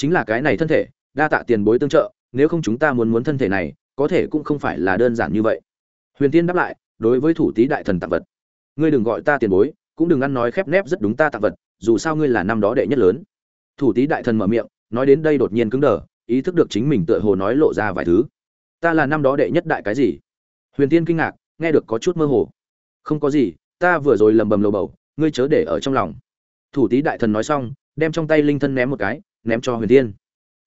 chính là cái này thân thể, đa tạ tiền bối tương trợ, nếu không chúng ta muốn muốn thân thể này, có thể cũng không phải là đơn giản như vậy. Huyền tiên đáp lại, đối với thủ tý đại thần tặng vật. Ngươi đừng gọi ta tiền bối, cũng đừng ăn nói khép nép rất đúng ta tặng vật, dù sao ngươi là năm đó đệ nhất lớn. Thủ tý đại thần mở miệng, nói đến đây đột nhiên cứng đờ, ý thức được chính mình tựa hồ nói lộ ra vài thứ. Ta là năm đó đệ nhất đại cái gì? Huyền tiên kinh ngạc, nghe được có chút mơ hồ. Không có gì, ta vừa rồi lầm bầm lầu bầu, ngươi chớ để ở trong lòng. Thủ tý đại thần nói xong, đem trong tay linh thân ném một cái ném cho huyền Thiên.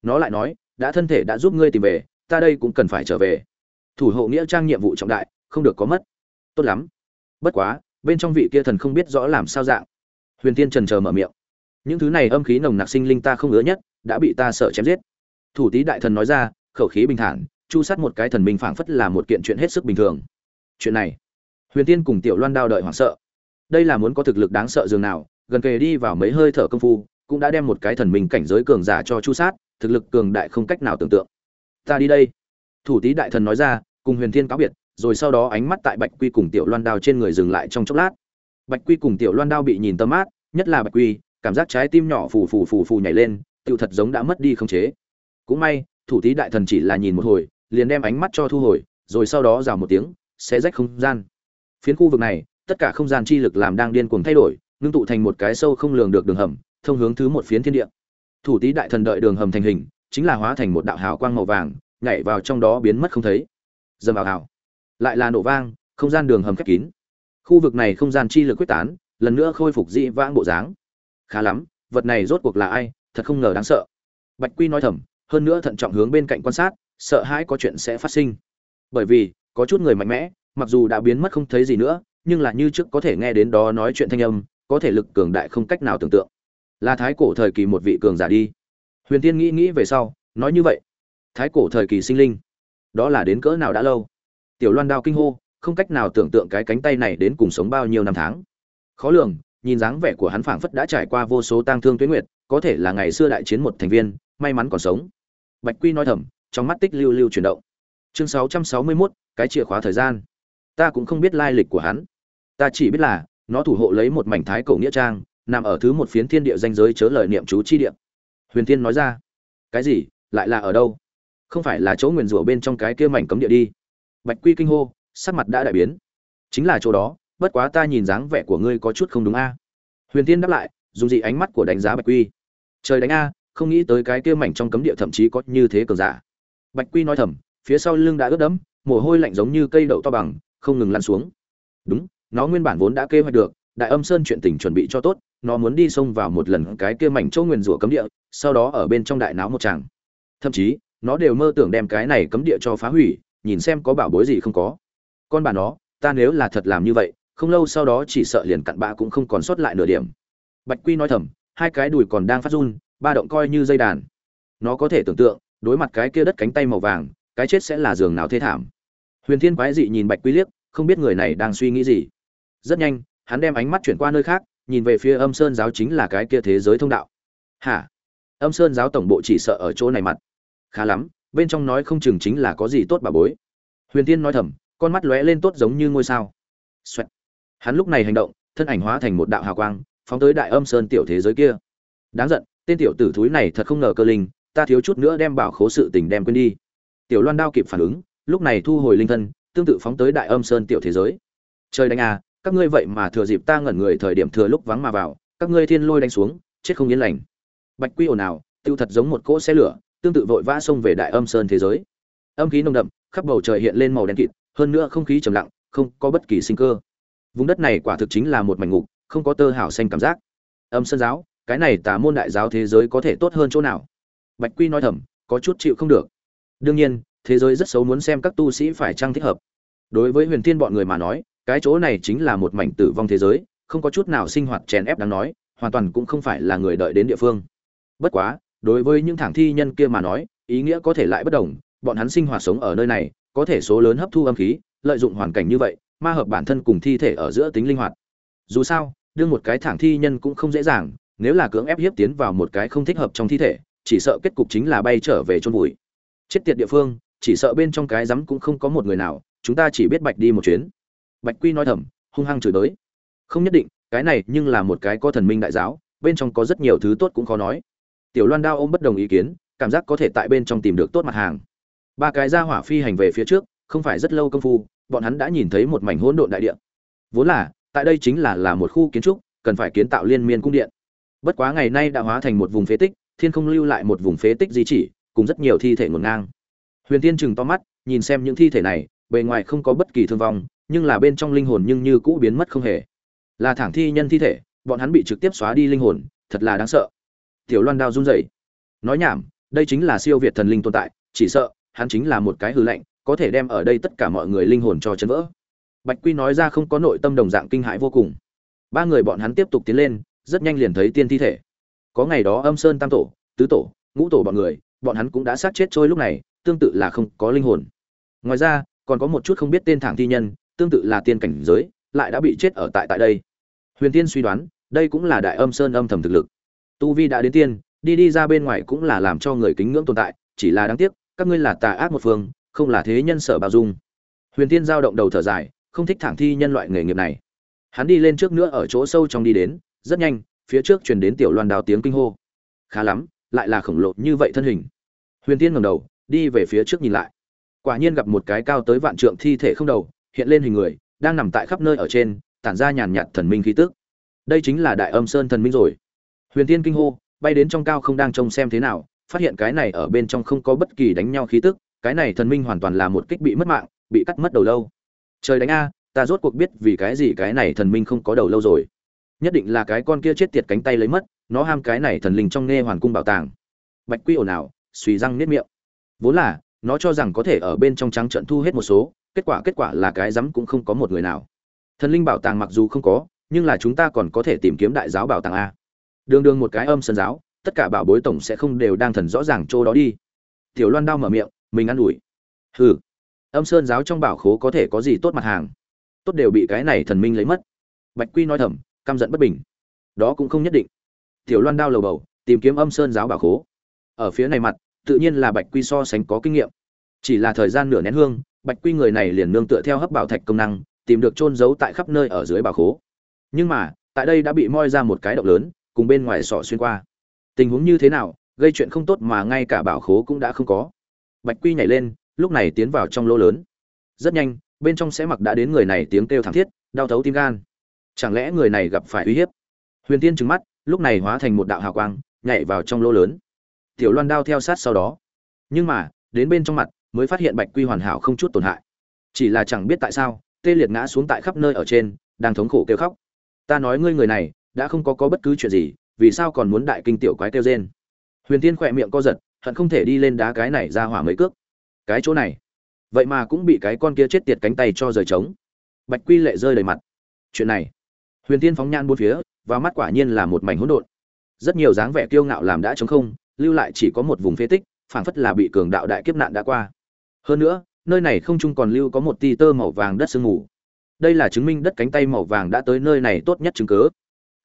nó lại nói, đã thân thể đã giúp ngươi tìm về, ta đây cũng cần phải trở về. Thủ hộ nghĩa trang nhiệm vụ trọng đại, không được có mất. Tốt lắm. Bất quá, bên trong vị kia thần không biết rõ làm sao dạng. Huyền tiên trần chờ mở miệng. Những thứ này âm khí nồng nặc sinh linh ta không ứa nhất, đã bị ta sợ chém giết. Thủ tý đại thần nói ra, khẩu khí bình thản, chu sát một cái thần minh phảng phất là một kiện chuyện hết sức bình thường. Chuyện này, huyền tiên cùng tiểu loan đao đợi hoảng sợ. Đây là muốn có thực lực đáng sợ dường nào, gần kề đi vào mấy hơi thở công phu cũng đã đem một cái thần minh cảnh giới cường giả cho chu sát, thực lực cường đại không cách nào tưởng tượng. Ta đi đây. Thủ tý đại thần nói ra, cùng huyền thiên cáo biệt, rồi sau đó ánh mắt tại bạch quy cùng tiểu loan đao trên người dừng lại trong chốc lát. Bạch quy cùng tiểu loan đao bị nhìn tấm mát nhất là bạch quy, cảm giác trái tim nhỏ phù phù phù phù nhảy lên, tựu thật giống đã mất đi không chế. Cũng may, thủ tý đại thần chỉ là nhìn một hồi, liền đem ánh mắt cho thu hồi, rồi sau đó rào một tiếng, sẽ rách không gian. Phiến khu vực này, tất cả không gian chi lực làm đang điên cuồng thay đổi, ngưng tụ thành một cái sâu không lường được đường hầm thông hướng thứ một phiến thiên địa. Thủ tý đại thần đợi đường hầm thành hình, chính là hóa thành một đạo hào quang màu vàng, nhảy vào trong đó biến mất không thấy. Dầm vào hào lại là nổ vang, không gian đường hầm khép kín. Khu vực này không gian chi lực quyết tán, lần nữa khôi phục dị vãng bộ dáng. Khá lắm, vật này rốt cuộc là ai, thật không ngờ đáng sợ. Bạch quy nói thầm, hơn nữa thận trọng hướng bên cạnh quan sát, sợ hãi có chuyện sẽ phát sinh. Bởi vì, có chút người mạnh mẽ, mặc dù đã biến mất không thấy gì nữa, nhưng là như trước có thể nghe đến đó nói chuyện thanh âm, có thể lực cường đại không cách nào tưởng tượng là thái cổ thời kỳ một vị cường giả đi. Huyền tiên nghĩ nghĩ về sau nói như vậy. Thái cổ thời kỳ sinh linh đó là đến cỡ nào đã lâu? Tiểu loan đao kinh hô không cách nào tưởng tượng cái cánh tay này đến cùng sống bao nhiêu năm tháng. Khó lường nhìn dáng vẻ của hắn phảng phất đã trải qua vô số tang thương tuyến nguyệt có thể là ngày xưa đại chiến một thành viên may mắn còn sống. Bạch quy nói thầm trong mắt tích lưu lưu chuyển động. Chương 661, cái chìa khóa thời gian. Ta cũng không biết lai lịch của hắn. Ta chỉ biết là nó thủ hộ lấy một mảnh thái cổ nghĩa trang nằm ở thứ một phiến thiên địa danh giới chớ lời niệm chú chi địa. Huyền tiên nói ra, cái gì? Lại là ở đâu? Không phải là chỗ nguyền rủa bên trong cái kia mảnh cấm địa đi? Bạch quy kinh hô, sắc mặt đã đại biến. Chính là chỗ đó, bất quá ta nhìn dáng vẻ của ngươi có chút không đúng a. Huyền tiên đáp lại, dùng dị ánh mắt của đánh giá bạch quy. Trời đánh a, không nghĩ tới cái kia mảnh trong cấm địa thậm chí có như thế cường giả. Bạch quy nói thầm, phía sau lưng đã ướt đẫm, mồ hôi lạnh giống như cây đậu to bằng, không ngừng lăn xuống. Đúng, nó nguyên bản vốn đã kế hoạch được, đại âm sơn chuyện tình chuẩn bị cho tốt nó muốn đi xông vào một lần cái kia mảnh chỗ nguyền rủa cấm địa, sau đó ở bên trong đại náo một tràng. Thậm chí, nó đều mơ tưởng đem cái này cấm địa cho phá hủy, nhìn xem có bảo bối gì không có. Con bà nó, ta nếu là thật làm như vậy, không lâu sau đó chỉ sợ liền cặn bã cũng không còn sót lại nửa điểm. Bạch quy nói thầm, hai cái đùi còn đang phát run, ba động coi như dây đàn. Nó có thể tưởng tượng, đối mặt cái kia đất cánh tay màu vàng, cái chết sẽ là giường nào thế thảm. Huyền thiên quái dị nhìn bạch quy liếc, không biết người này đang suy nghĩ gì. Rất nhanh, hắn đem ánh mắt chuyển qua nơi khác nhìn về phía âm sơn giáo chính là cái kia thế giới thông đạo. Hả? Âm sơn giáo tổng bộ chỉ sợ ở chỗ này mặt. Khá lắm, bên trong nói không chừng chính là có gì tốt bà bối. Huyền tiên nói thầm, con mắt lóe lên tốt giống như ngôi sao. Xoẹt. hắn lúc này hành động, thân ảnh hóa thành một đạo hào quang, phóng tới đại âm sơn tiểu thế giới kia. Đáng giận, tên tiểu tử thúi này thật không ngờ cơ linh, ta thiếu chút nữa đem bảo khố sự tình đem quên đi. Tiểu loan đao kịp phản ứng, lúc này thu hồi linh thân, tương tự phóng tới đại âm sơn tiểu thế giới. Trời đánh à các ngươi vậy mà thừa dịp ta ngẩn người thời điểm thừa lúc vắng mà vào, các ngươi thiên lôi đánh xuống, chết không yên lành. Bạch quy ồn ào, tiêu thật giống một cỗ xe lửa, tương tự vội vã xông về đại âm sơn thế giới. Âm khí nồng đậm, khắp bầu trời hiện lên màu đen kịt, hơn nữa không khí trầm lặng, không có bất kỳ sinh cơ. Vùng đất này quả thực chính là một mảnh ngục, không có tơ hảo xanh cảm giác. Âm sơn giáo, cái này tà môn đại giáo thế giới có thể tốt hơn chỗ nào? Bạch quy nói thầm, có chút chịu không được. Đương nhiên, thế giới rất xấu muốn xem các tu sĩ phải chăng thích hợp. Đối với huyền thiên bọn người mà nói cái chỗ này chính là một mảnh tử vong thế giới, không có chút nào sinh hoạt chèn ép đáng nói, hoàn toàn cũng không phải là người đợi đến địa phương. Bất quá, đối với những thảng thi nhân kia mà nói, ý nghĩa có thể lại bất đồng, bọn hắn sinh hoạt sống ở nơi này, có thể số lớn hấp thu âm khí, lợi dụng hoàn cảnh như vậy, ma hợp bản thân cùng thi thể ở giữa tính linh hoạt. Dù sao, đương một cái thảng thi nhân cũng không dễ dàng, nếu là cưỡng ép hiếp tiến vào một cái không thích hợp trong thi thể, chỉ sợ kết cục chính là bay trở về chôn vùi. Chết tiệt địa phương, chỉ sợ bên trong cái rắm cũng không có một người nào, chúng ta chỉ biết bạch đi một chuyến bạch quy nói thầm, hung hăng chửi tới không nhất định, cái này nhưng là một cái có thần minh đại giáo, bên trong có rất nhiều thứ tốt cũng khó nói. Tiểu loan đao ôm bất đồng ý kiến, cảm giác có thể tại bên trong tìm được tốt mặt hàng. Ba cái ra hỏa phi hành về phía trước, không phải rất lâu công phu, bọn hắn đã nhìn thấy một mảnh hỗn độn đại địa. Vốn là, tại đây chính là là một khu kiến trúc, cần phải kiến tạo liên miên cung điện. Bất quá ngày nay đã hóa thành một vùng phế tích, thiên không lưu lại một vùng phế tích di chỉ, cùng rất nhiều thi thể ngổn ngang. Huyền tiên chừng to mắt, nhìn xem những thi thể này, bề ngoài không có bất kỳ thương vong nhưng là bên trong linh hồn nhưng như cũ biến mất không hề. Là thẳng thi nhân thi thể, bọn hắn bị trực tiếp xóa đi linh hồn, thật là đáng sợ. Tiểu loan đao run rẩy. Nói nhảm, đây chính là siêu việt thần linh tồn tại, chỉ sợ, hắn chính là một cái hư lạnh có thể đem ở đây tất cả mọi người linh hồn cho chấn vỡ. Bạch quy nói ra không có nội tâm đồng dạng kinh hãi vô cùng. Ba người bọn hắn tiếp tục tiến lên, rất nhanh liền thấy tiên thi thể. Có ngày đó âm sơn tam tổ, tứ tổ, ngũ tổ bọn người, bọn hắn cũng đã sát chết trôi lúc này, tương tự là không có linh hồn. Ngoài ra, còn có một chút không biết tên thẳng thi nhân tương tự là tiên cảnh giới, lại đã bị chết ở tại tại đây. Huyền tiên suy đoán, đây cũng là đại âm sơn âm thầm thực lực. Tu vi đã đến tiên, đi đi ra bên ngoài cũng là làm cho người kính ngưỡng tồn tại, chỉ là đáng tiếc, các ngươi là tà ác một phương, không là thế nhân sở bao dung. Huyền tiên giao động đầu thở dài, không thích thẳng thi nhân loại nghề nghiệp này. Hắn đi lên trước nữa ở chỗ sâu trong đi đến, rất nhanh, phía trước truyền đến tiểu loan đào tiếng kinh hô. Khá lắm, lại là khổng lồ như vậy thân hình. Huyền tiên ngẩng đầu, đi về phía trước nhìn lại. Quả nhiên gặp một cái cao tới vạn trượng thi thể không đầu hiện lên hình người, đang nằm tại khắp nơi ở trên, tản ra nhàn nhạt thần minh khí tức. Đây chính là đại âm sơn thần minh rồi. Huyền tiên kinh hô, bay đến trong cao không đang trông xem thế nào, phát hiện cái này ở bên trong không có bất kỳ đánh nhau khí tức, cái này thần minh hoàn toàn là một kích bị mất mạng, bị cắt mất đầu lâu. Trời đánh a, ta rốt cuộc biết vì cái gì cái này thần minh không có đầu lâu rồi. Nhất định là cái con kia chết tiệt cánh tay lấy mất, nó ham cái này thần linh trong nghe hoàn cung bảo tàng. Bạch quy ồn ào suy răng nếp miệng. Vốn là, nó cho rằng có thể ở bên trong trắng trận thu hết một số kết quả kết quả là cái rắm cũng không có một người nào. Thần linh bảo tàng mặc dù không có, nhưng là chúng ta còn có thể tìm kiếm đại giáo bảo tàng a. Đường đường một cái âm sân giáo, tất cả bảo bối tổng sẽ không đều đang thần rõ ràng chỗ đó đi. Tiểu loan đau mở miệng, mình ăn ủi. Hừ. Âm sơn giáo trong bảo khố có thể có gì tốt mặt hàng? Tốt đều bị cái này thần minh lấy mất. Bạch quy nói thầm, căm giận bất bình. Đó cũng không nhất định. Tiểu loan đau lầu bầu, tìm kiếm âm sơn giáo bảo khố. Ở phía này mặt, tự nhiên là bạch quy so sánh có kinh nghiệm. Chỉ là thời gian nửa nén hương bạch quy người này liền nương tựa theo hấp bảo thạch công năng, tìm được trôn giấu tại khắp nơi ở dưới bảo khố. Nhưng mà, tại đây đã bị moi ra một cái động lớn, cùng bên ngoài sọ xuyên qua. Tình huống như thế nào, gây chuyện không tốt mà ngay cả bảo khố cũng đã không có. Bạch quy nhảy lên, lúc này tiến vào trong lỗ lớn. Rất nhanh, bên trong sẽ mặc đã đến người này tiếng kêu thảm thiết, đau thấu tim gan. Chẳng lẽ người này gặp phải uy hiếp? Huyền tiên trừng mắt, lúc này hóa thành một đạo hào quang, nhảy vào trong lỗ lớn. Tiểu loan đao theo sát sau đó. Nhưng mà, đến bên trong mặt mới phát hiện bạch quy hoàn hảo không chút tổn hại. Chỉ là chẳng biết tại sao, tê liệt ngã xuống tại khắp nơi ở trên, đang thống khổ kêu khóc. Ta nói ngươi người này, đã không có có bất cứ chuyện gì, vì sao còn muốn đại kinh tiểu quái kêu rên? Huyền tiên khỏe miệng co giật, hận không thể đi lên đá cái này ra hỏa mấy cước. Cái chỗ này, vậy mà cũng bị cái con kia chết tiệt cánh tay cho rời trống. Bạch quy lệ rơi đầy mặt. Chuyện này, huyền tiên phóng nhan bốn phía, và mắt quả nhiên là một mảnh hỗn độn. Rất nhiều dáng vẻ kiêu ngạo làm đã trống không, lưu lại chỉ có một vùng phế tích, phảng phất là bị cường đạo đại kiếp nạn đã qua hơn nữa, nơi này không chung còn lưu có một ti tơ màu vàng đất sương mù. Đây là chứng minh đất cánh tay màu vàng đã tới nơi này tốt nhất chứng cớ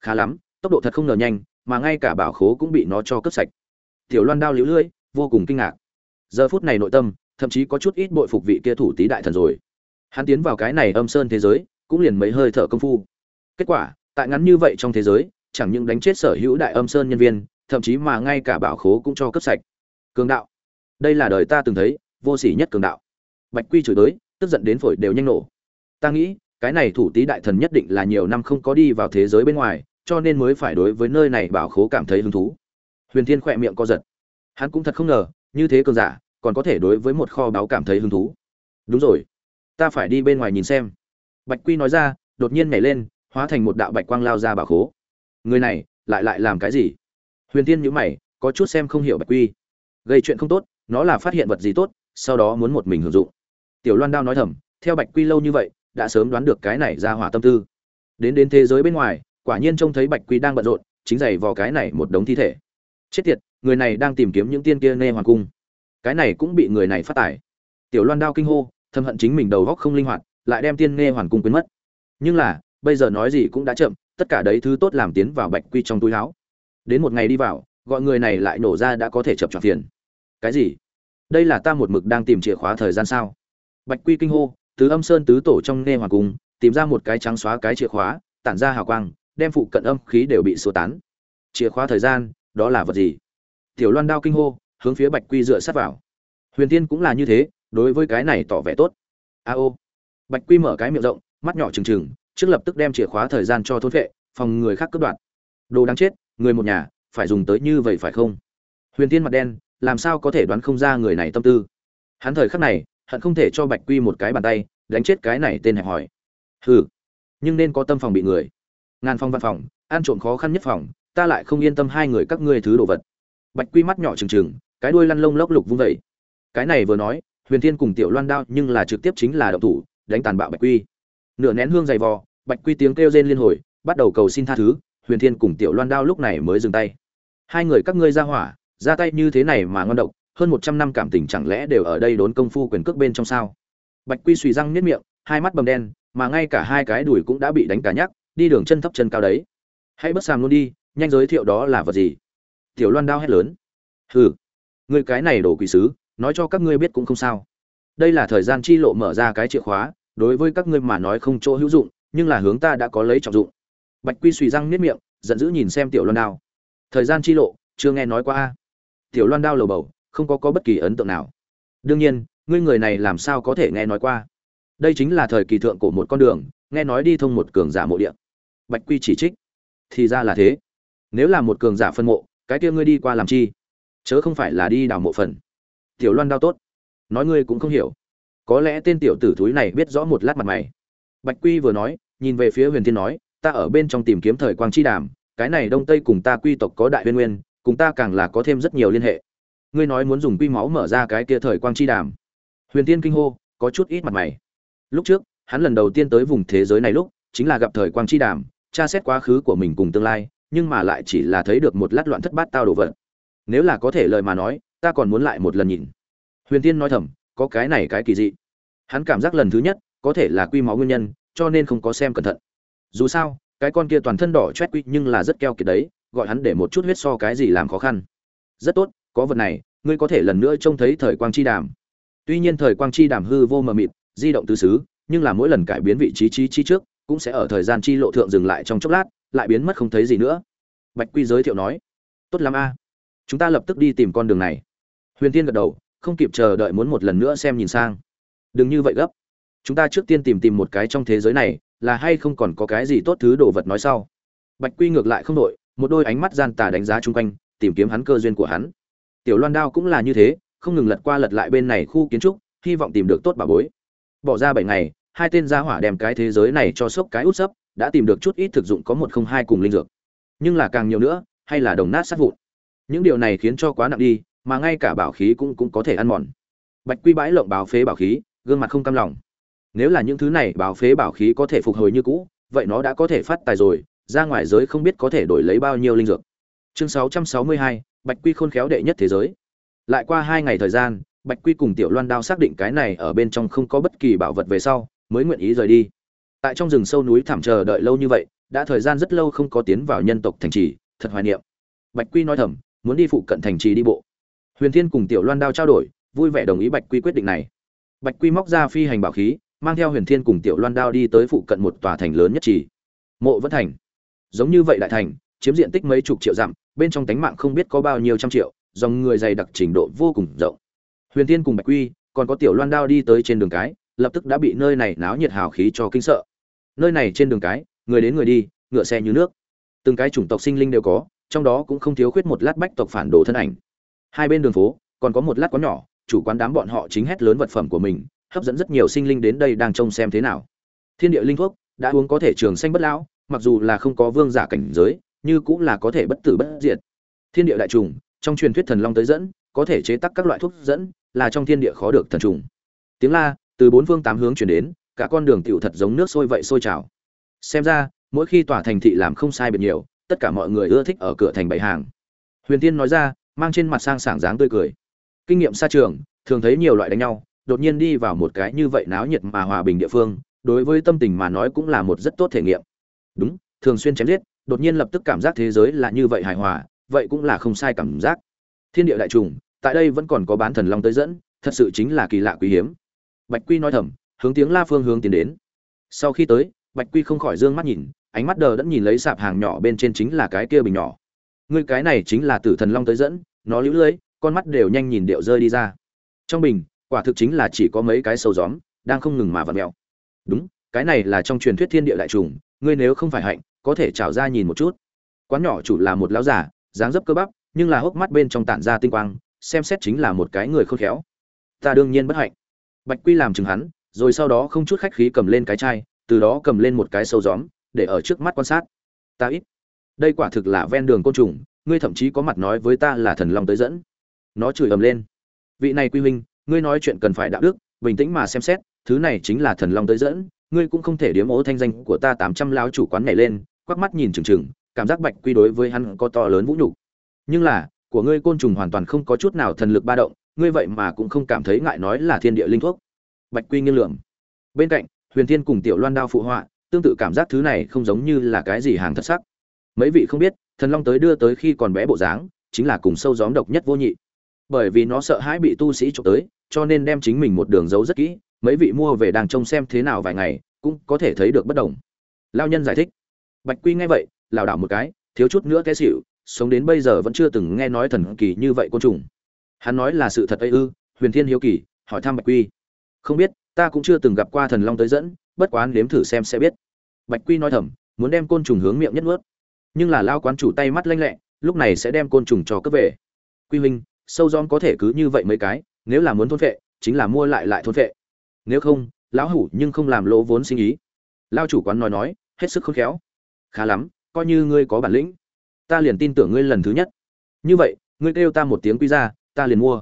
khá lắm, tốc độ thật không ngờ nhanh, mà ngay cả bảo khố cũng bị nó cho cướp sạch. Tiểu loan đao liễu lưỡi, vô cùng kinh ngạc. Giờ phút này nội tâm, thậm chí có chút ít bội phục vị kia thủ tý đại thần rồi. Hắn tiến vào cái này âm sơn thế giới, cũng liền mấy hơi thở công phu. Kết quả, tại ngắn như vậy trong thế giới, chẳng những đánh chết sở hữu đại âm sơn nhân viên, thậm chí mà ngay cả bảo khố cũng cho cấp sạch. Cường đạo, đây là đời ta từng thấy vô sỉ nhất cường đạo. Bạch quy chửi tới, tức giận đến phổi đều nhanh nổ. Ta nghĩ, cái này thủ tý đại thần nhất định là nhiều năm không có đi vào thế giới bên ngoài, cho nên mới phải đối với nơi này bảo khố cảm thấy hứng thú. Huyền thiên khỏe miệng co giật. Hắn cũng thật không ngờ, như thế cường giả, còn có thể đối với một kho báu cảm thấy hứng thú. Đúng rồi. Ta phải đi bên ngoài nhìn xem. Bạch quy nói ra, đột nhiên nhảy lên, hóa thành một đạo bạch quang lao ra bảo khố. Người này, lại lại làm cái gì? Huyền tiên nhữ mày, có chút xem không hiểu bạch quy. Gây chuyện không tốt, nó là phát hiện vật gì tốt sau đó muốn một mình hưởng dụng. Tiểu loan đao nói thầm, theo bạch quy lâu như vậy, đã sớm đoán được cái này ra hỏa tâm tư. Đến đến thế giới bên ngoài, quả nhiên trông thấy bạch quy đang bận rộn, chính giày vò cái này một đống thi thể. Chết tiệt, người này đang tìm kiếm những tiên kia nê hoàng cung. Cái này cũng bị người này phát tải. Tiểu loan đao kinh hô, thầm hận chính mình đầu góc không linh hoạt, lại đem tiên nghe hoàn cung quên mất. Nhưng là, bây giờ nói gì cũng đã chậm, tất cả đấy thứ tốt làm tiến vào bạch quy trong túi áo. Đến một ngày đi vào, gọi người này lại nổ ra đã có thể chập trọn phiền. Cái gì? Đây là ta một mực đang tìm chìa khóa thời gian sao? Bạch quy kinh hô tứ âm sơn tứ tổ trong nghe hoàng cung, tìm ra một cái trắng xóa cái chìa khóa, tản ra hào quang, đem phụ cận âm khí đều bị xua tán. Chìa khóa thời gian, đó là vật gì? Tiểu loan đao kinh hô, hướng phía bạch quy dựa sát vào. Huyền tiên cũng là như thế, đối với cái này tỏ vẻ tốt. A ô. Bạch quy mở cái miệng rộng, mắt nhỏ trừng trừng, trước lập tức đem chìa khóa thời gian cho thôn vệ, phòng người khác cướp đoạt. Đồ đáng chết, người một nhà, phải dùng tới như vậy phải không? Huyền tiên mặt đen làm sao có thể đoán không ra người này tâm tư? Hắn thời khắc này, hận không thể cho bạch quy một cái bàn tay, đánh chết cái này tên hẹp hỏi hừ, nhưng nên có tâm phòng bị người. Ngàn phòng văn phòng, ăn trộm khó khăn nhất phòng, ta lại không yên tâm hai người các ngươi thứ đồ vật. Bạch quy mắt nhỏ trừng trừng, cái đuôi lăn lông lốc lục vung vẩy cái này vừa nói, huyền thiên cùng tiểu loan đao nhưng là trực tiếp chính là động thủ, đánh tàn bạo bạch quy. Nửa nén hương dày vò, bạch quy tiếng kêu rên liên hồi, bắt đầu cầu xin tha thứ, huyền thiên cùng tiểu loan đao lúc này mới dừng tay. Hai người các ngươi ra hỏa ra tay như thế này mà ngon độc, hơn một trăm năm cảm tình chẳng lẽ đều ở đây đốn công phu quyền cước bên trong sao? Bạch quy suy răng niết miệng, hai mắt bầm đen, mà ngay cả hai cái đùi cũng đã bị đánh cả nhắc đi đường chân thấp chân cao đấy. Hãy bất sàm luôn đi, nhanh giới thiệu đó là vật gì? Tiểu loan đao hét lớn. Hừ, người cái này đổ quỷ sứ, nói cho các ngươi biết cũng không sao. Đây là thời gian chi lộ mở ra cái chìa khóa, đối với các ngươi mà nói không chỗ hữu dụng, nhưng là hướng ta đã có lấy trọng dụng. Bạch quy suy răng niết miệng, giận dữ nhìn xem tiểu loan đao thời gian chi lộ, chưa nghe nói qua a tiểu loan đao lầu bầu, không có có bất kỳ ấn tượng nào. Đương nhiên, ngươi người này làm sao có thể nghe nói qua? Đây chính là thời kỳ thượng của một con đường, nghe nói đi thông một cường giả mộ địa. Bạch quy chỉ trích. Thì ra là thế. Nếu là một cường giả phân mộ, cái kia ngươi đi qua làm chi? Chớ không phải là đi đào mộ phần. Tiểu loan đao tốt. Nói ngươi cũng không hiểu. Có lẽ tên tiểu tử thúi này biết rõ một lát mặt mày. Bạch quy vừa nói, nhìn về phía huyền thiên nói, ta ở bên trong tìm kiếm thời quang chi đàm, cái này đông tây cùng ta quy tộc có đại nguyên nguyên cùng ta càng là có thêm rất nhiều liên hệ. Ngươi nói muốn dùng quy máu mở ra cái kia thời quang chi đàm. Huyền tiên kinh hô, có chút ít mặt mày. Lúc trước, hắn lần đầu tiên tới vùng thế giới này lúc, chính là gặp thời quang chi đàm, tra xét quá khứ của mình cùng tương lai, nhưng mà lại chỉ là thấy được một lát loạn thất bát tao đồ vật. Nếu là có thể lời mà nói, ta còn muốn lại một lần nhìn. Huyền tiên nói thầm, có cái này cái kỳ dị. Hắn cảm giác lần thứ nhất, có thể là quy máu nguyên nhân, cho nên không có xem cẩn thận. Dù sao, cái con kia toàn thân đỏ chét quy nhưng là rất keo kiệt đấy gọi hắn để một chút huyết so cái gì làm khó khăn. Rất tốt, có vật này, ngươi có thể lần nữa trông thấy thời quang chi đàm. Tuy nhiên thời quang chi đàm hư vô mờ mịt, di động tứ xứ, nhưng là mỗi lần cải biến vị trí trí chi trước, cũng sẽ ở thời gian chi lộ thượng dừng lại trong chốc lát, lại biến mất không thấy gì nữa. Bạch quy giới thiệu nói, tốt lắm a, chúng ta lập tức đi tìm con đường này. Huyền tiên gật đầu, không kịp chờ đợi muốn một lần nữa xem nhìn sang. Đừng như vậy gấp, chúng ta trước tiên tìm tìm một cái trong thế giới này, là hay không còn có cái gì tốt thứ đồ vật nói sau. Bạch quy ngược lại không đội một đôi ánh mắt gian tà đánh giá chung quanh, tìm kiếm hắn cơ duyên của hắn. Tiểu loan đao cũng là như thế, không ngừng lật qua lật lại bên này khu kiến trúc, hy vọng tìm được tốt bà bối. Bỏ ra bảy ngày, hai tên gia hỏa đem cái thế giới này cho sốc cái út sấp, đã tìm được chút ít thực dụng có một không hai cùng linh dược. Nhưng là càng nhiều nữa, hay là đồng nát sát vụn. Những điều này khiến cho quá nặng đi, mà ngay cả bảo khí cũng cũng có thể ăn mòn. Bạch quy bãi lộng báo phế bảo khí, gương mặt không cam lòng. Nếu là những thứ này báo phế bảo khí có thể phục hồi như cũ, vậy nó đã có thể phát tài rồi ra ngoài giới không biết có thể đổi lấy bao nhiêu linh dược. Chương 662, bạch quy khôn khéo đệ nhất thế giới. Lại qua hai ngày thời gian bạch quy cùng tiểu loan đao xác định cái này ở bên trong không có bất kỳ bảo vật về sau mới nguyện ý rời đi. Tại trong rừng sâu núi thảm chờ đợi lâu như vậy đã thời gian rất lâu không có tiến vào nhân tộc thành trì thật hoài niệm. Bạch quy nói thầm muốn đi phụ cận thành trì đi bộ. Huyền thiên cùng tiểu loan đao trao đổi vui vẻ đồng ý bạch quy quyết định này. Bạch quy móc ra phi hành bảo khí mang theo huyền thiên cùng tiểu loan đao đi tới phụ cận một tòa thành lớn nhất trì. Mộ vẫn thành giống như vậy đại thành, chiếm diện tích mấy chục triệu dặm, bên trong tánh mạng không biết có bao nhiêu trăm triệu, dòng người dày đặc trình độ vô cùng rộng. Huyền thiên cùng bạch quy, còn có tiểu loan đao đi tới trên đường cái, lập tức đã bị nơi này náo nhiệt hào khí cho kinh sợ. Nơi này trên đường cái, người đến người đi, ngựa xe như nước. Từng cái chủng tộc sinh linh đều có, trong đó cũng không thiếu khuyết một lát bách tộc phản đồ thân ảnh. Hai bên đường phố, còn có một lát có nhỏ, chủ quán đám bọn họ chính hét lớn vật phẩm của mình, hấp dẫn rất nhiều sinh linh đến đây đang trông xem thế nào. Thiên địa linh thuốc, đã uống có thể trường xanh bất lão mặc dù là không có vương giả cảnh giới, như cũng là có thể bất tử bất diệt. Thiên địa đại trùng, trong truyền thuyết thần long tới dẫn, có thể chế tác các loại thuốc dẫn, là trong thiên địa khó được thần trùng. Tiếng la, từ bốn phương tám hướng truyền đến, cả con đường tiểu thật giống nước sôi vậy sôi trào. Xem ra, mỗi khi tòa thành thị làm không sai biệt nhiều, tất cả mọi người ưa thích ở cửa thành bày hàng. Huyền tiên nói ra, mang trên mặt sang sảng dáng tươi cười. Kinh nghiệm xa trường, thường thấy nhiều loại đánh nhau, đột nhiên đi vào một cái như vậy náo nhiệt mà hòa bình địa phương, đối với tâm tình mà nói cũng là một rất tốt thể nghiệm đúng, thường xuyên chém giết, đột nhiên lập tức cảm giác thế giới là như vậy hài hòa, vậy cũng là không sai cảm giác. Thiên địa đại trùng, tại đây vẫn còn có bán thần long tới dẫn, thật sự chính là kỳ lạ quý hiếm. Bạch quy nói thầm, hướng tiếng la phương hướng tiến đến. Sau khi tới, bạch quy không khỏi d ư ơ n g mắt nhìn, ánh mắt đờ đẫn nhìn lấy sạp hàng nhỏ bên trên chính là cái kia bình nhỏ. Ngươi cái này chính là tử thần long tới dẫn, nó lũ lưỡi con mắt đều nhanh nhìn điệu rơi đi ra. Trong bình, quả thực chính là chỉ có mấy cái sâu gióm, đang không ngừng mà vặn mèo. Đúng cái này là trong truyền thuyết thiên địa đại trùng ngươi nếu không phải hạnh, có thể trào ra nhìn một chút. Quán nhỏ chủ là một lão giả, dáng dấp cơ bắp, nhưng là hốc mắt bên trong tản ra tinh quang, xem xét chính là một cái người khôn khéo. Ta đương nhiên bất hạnh. Bạch quy làm chừng hắn, rồi sau đó không chút khách khí cầm lên cái chai, từ đó cầm lên một cái sâu gióm, để ở trước mắt quan sát. Ta ít. Đây quả thực là ven đường côn trùng, ngươi thậm chí có mặt nói với ta là thần long tới dẫn. Nó chửi ầm lên. Vị này quy huynh, ngươi nói chuyện cần phải đạo đức, bình tĩnh mà xem xét, thứ này chính là thần long tới dẫn ngươi cũng không thể điếm ố thanh danh của ta tám trăm lao chủ quán này lên quắc mắt nhìn trừng trừng, cảm giác bạch quy đối với hắn có to lớn vũ nhục. Nhưng là của ngươi côn trùng hoàn toàn không có chút nào thần lực ba động ngươi vậy mà cũng không cảm thấy ngại nói là thiên địa linh thuốc. Bạch quy nghiêng lượng bên cạnh huyền thiên cùng tiểu loan đao phụ họa tương tự cảm giác thứ này không giống như là cái gì hàng thật sắc. Mấy vị không biết thần long tới đưa tới khi còn bé bộ dáng chính là cùng sâu gióm độc nhất vô nhị. Bởi vì nó sợ hãi bị tu sĩ trộm tới cho nên đem chính mình một đường giấu rất kỹ mấy vị mua về đang trông xem thế nào vài ngày, cũng có thể thấy được bất đồng. Lao nhân giải thích. Bạch quy nghe vậy, lảo đảo một cái, thiếu chút nữa té xỉu, sống đến bây giờ vẫn chưa từng nghe nói thần kỳ như vậy côn trùng. Hắn nói là sự thật ấy ư, huyền thiên hiếu kỳ, hỏi thăm bạch quy. Không biết, ta cũng chưa từng gặp qua thần long tới dẫn, bất quá nếm thử xem sẽ biết. Bạch quy nói thầm, muốn đem côn trùng hướng miệng nhất ướt nhưng là lao quán chủ tay mắt lanh lẹ, lúc này sẽ đem côn trùng cho cấp về. Quy huynh, sâu gióm có thể cứ như vậy mấy cái, nếu là muốn thôn vệ chính là mua lại lại thôn vệ nếu không, lão hủ nhưng không làm lỗ vốn sinh ý. Lao chủ quán nói nói, hết sức khôn khéo. Khá lắm, coi như ngươi có bản lĩnh, ta liền tin tưởng ngươi lần thứ nhất. Như vậy, ngươi kêu ta một tiếng quy ra ta liền mua.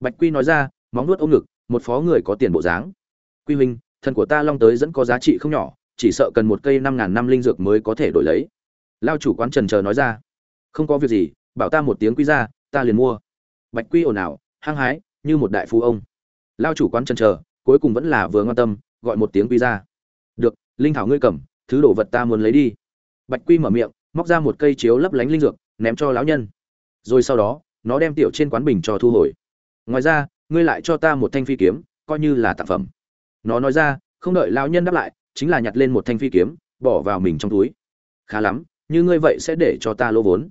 Bạch quy nói ra, móng nuốt ôm ngực, một phó người có tiền bộ dáng. Quy huynh, thần của ta long tới dẫn có giá trị không nhỏ, chỉ sợ cần một cây năm ngàn năm linh dược mới có thể đổi lấy. Lao chủ quán trần chờ nói ra, không có việc gì, bảo ta một tiếng quy ra ta liền mua. Bạch quy ồn ào, hăng hái, như một đại phú ông. Lao chủ quán trần chờ cuối cùng vẫn là vừa ngoan tâm, gọi một tiếng quy ra. Được, linh thảo ngươi cầm, thứ đồ vật ta muốn lấy đi. Bạch quy mở miệng, móc ra một cây chiếu lấp lánh linh dược, ném cho lão nhân. Rồi sau đó, nó đem tiểu trên quán bình cho thu hồi. Ngoài ra, ngươi lại cho ta một thanh phi kiếm, coi như là tạp phẩm. Nó nói ra, không đợi lão nhân đáp lại, chính là nhặt lên một thanh phi kiếm, bỏ vào mình trong túi. Khá lắm, như ngươi vậy sẽ để cho ta lỗ vốn.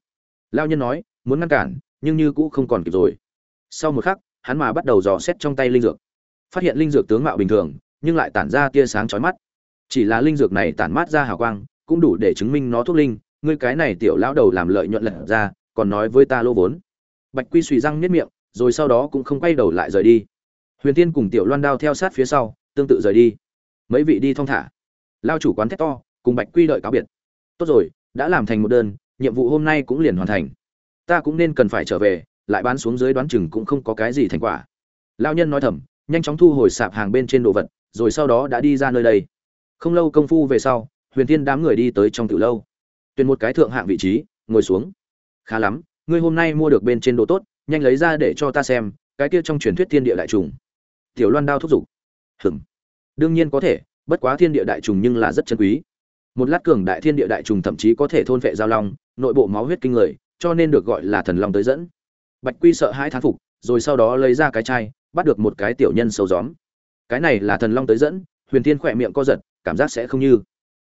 Lão nhân nói, muốn ngăn cản, nhưng như cũ không còn kịp rồi. Sau một khắc, hắn mà bắt đầu dò xét trong tay linh dược phát hiện linh dược tướng mạo bình thường, nhưng lại tản ra tia sáng chói mắt. Chỉ là linh dược này tản mát ra hào quang, cũng đủ để chứng minh nó thuốc linh, ngươi cái này tiểu lão đầu làm lợi nhuận lật ra, còn nói với ta lô vốn. Bạch quy suy răng niết miệng, rồi sau đó cũng không quay đầu lại rời đi. Huyền tiên cùng tiểu loan đao theo sát phía sau, tương tự rời đi. Mấy vị đi thong thả. Lao chủ quán thét to, cùng bạch quy đợi cáo biệt. Tốt rồi, đã làm thành một đơn, nhiệm vụ hôm nay cũng liền hoàn thành. Ta cũng nên cần phải trở về, lại bán xuống dưới đoán chừng cũng không có cái gì thành quả. Lao nhân nói thầm nhanh chóng thu hồi sạp hàng bên trên đồ vật, rồi sau đó đã đi ra nơi đây. Không lâu công phu về sau, huyền thiên đám người đi tới trong tiểu lâu. Tuyển một cái thượng hạng vị trí, ngồi xuống. Khá lắm, ngươi hôm nay mua được bên trên đồ tốt, nhanh lấy ra để cho ta xem, cái kia trong truyền thuyết thiên địa đại trùng. Tiểu loan đao thúc giục. Hừm đương nhiên có thể, bất quá thiên địa đại trùng nhưng là rất chân quý. Một lát cường đại thiên địa đại trùng thậm chí có thể thôn vệ giao long, nội bộ máu huyết kinh người, cho nên được gọi là thần long tới dẫn. Bạch quy sợ hãi thán phục, rồi sau đó lấy ra cái chai bắt được một cái tiểu nhân sâu gióm. Cái này là thần long tới dẫn, huyền thiên khỏe miệng co giật, cảm giác sẽ không như.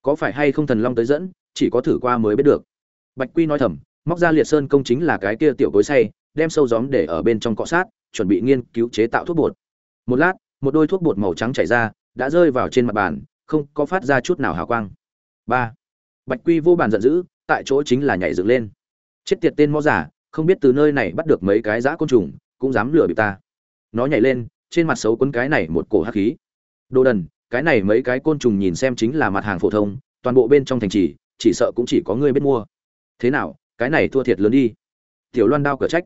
Có phải hay không thần long tới dẫn, chỉ có thử qua mới biết được. Bạch quy nói thầm, móc ra liệt sơn công chính là cái kia tiểu cối say đem sâu gióm để ở bên trong cọ sát, chuẩn bị nghiên cứu chế tạo thuốc bột. Một lát, một đôi thuốc bột màu trắng chảy ra, đã rơi vào trên mặt bàn, không có phát ra chút nào hào quang. Ba. Bạch quy vô bàn giận dữ, tại chỗ chính là nhảy dựng lên. Chết tiệt tên mõ giả, không biết từ nơi này bắt được mấy cái dã côn trùng, cũng dám lừa bị ta nó nhảy lên, trên mặt xấu quấn cái này một cổ hắc khí. Đồ đần, cái này mấy cái côn trùng nhìn xem chính là mặt hàng phổ thông, toàn bộ bên trong thành trì, chỉ sợ cũng chỉ có ngươi biết mua. Thế nào, cái này thua thiệt lớn đi. Tiểu loan đao cửa trách.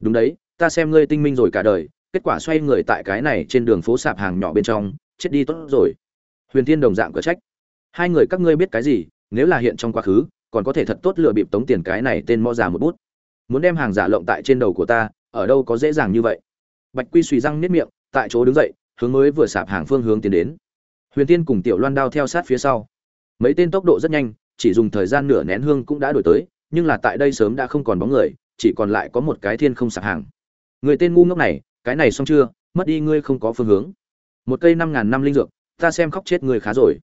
Đúng đấy, ta xem ngươi tinh minh rồi cả đời, kết quả xoay người tại cái này trên đường phố sạp hàng nhỏ bên trong, chết đi tốt rồi. Huyền thiên đồng dạng cửa trách. Hai người các ngươi biết cái gì, nếu là hiện trong quá khứ, còn có thể thật tốt lựa bịp tống tiền cái này tên mo già một bút. Muốn đem hàng giả lộng tại trên đầu của ta, ở đâu có dễ dàng như vậy? Bạch quy suy răng nếp miệng, tại chỗ đứng dậy, hướng mới vừa sạp hàng phương hướng tiến đến. Huyền tiên cùng tiểu loan đao theo sát phía sau. Mấy tên tốc độ rất nhanh, chỉ dùng thời gian nửa nén hương cũng đã đổi tới, nhưng là tại đây sớm đã không còn bóng người, chỉ còn lại có một cái thiên không sạp hàng. Người tên ngu ngốc này, cái này xong chưa? Mất đi ngươi không có phương hướng. Một cây năm ngàn năm linh dược, ta xem khóc chết người khá rồi.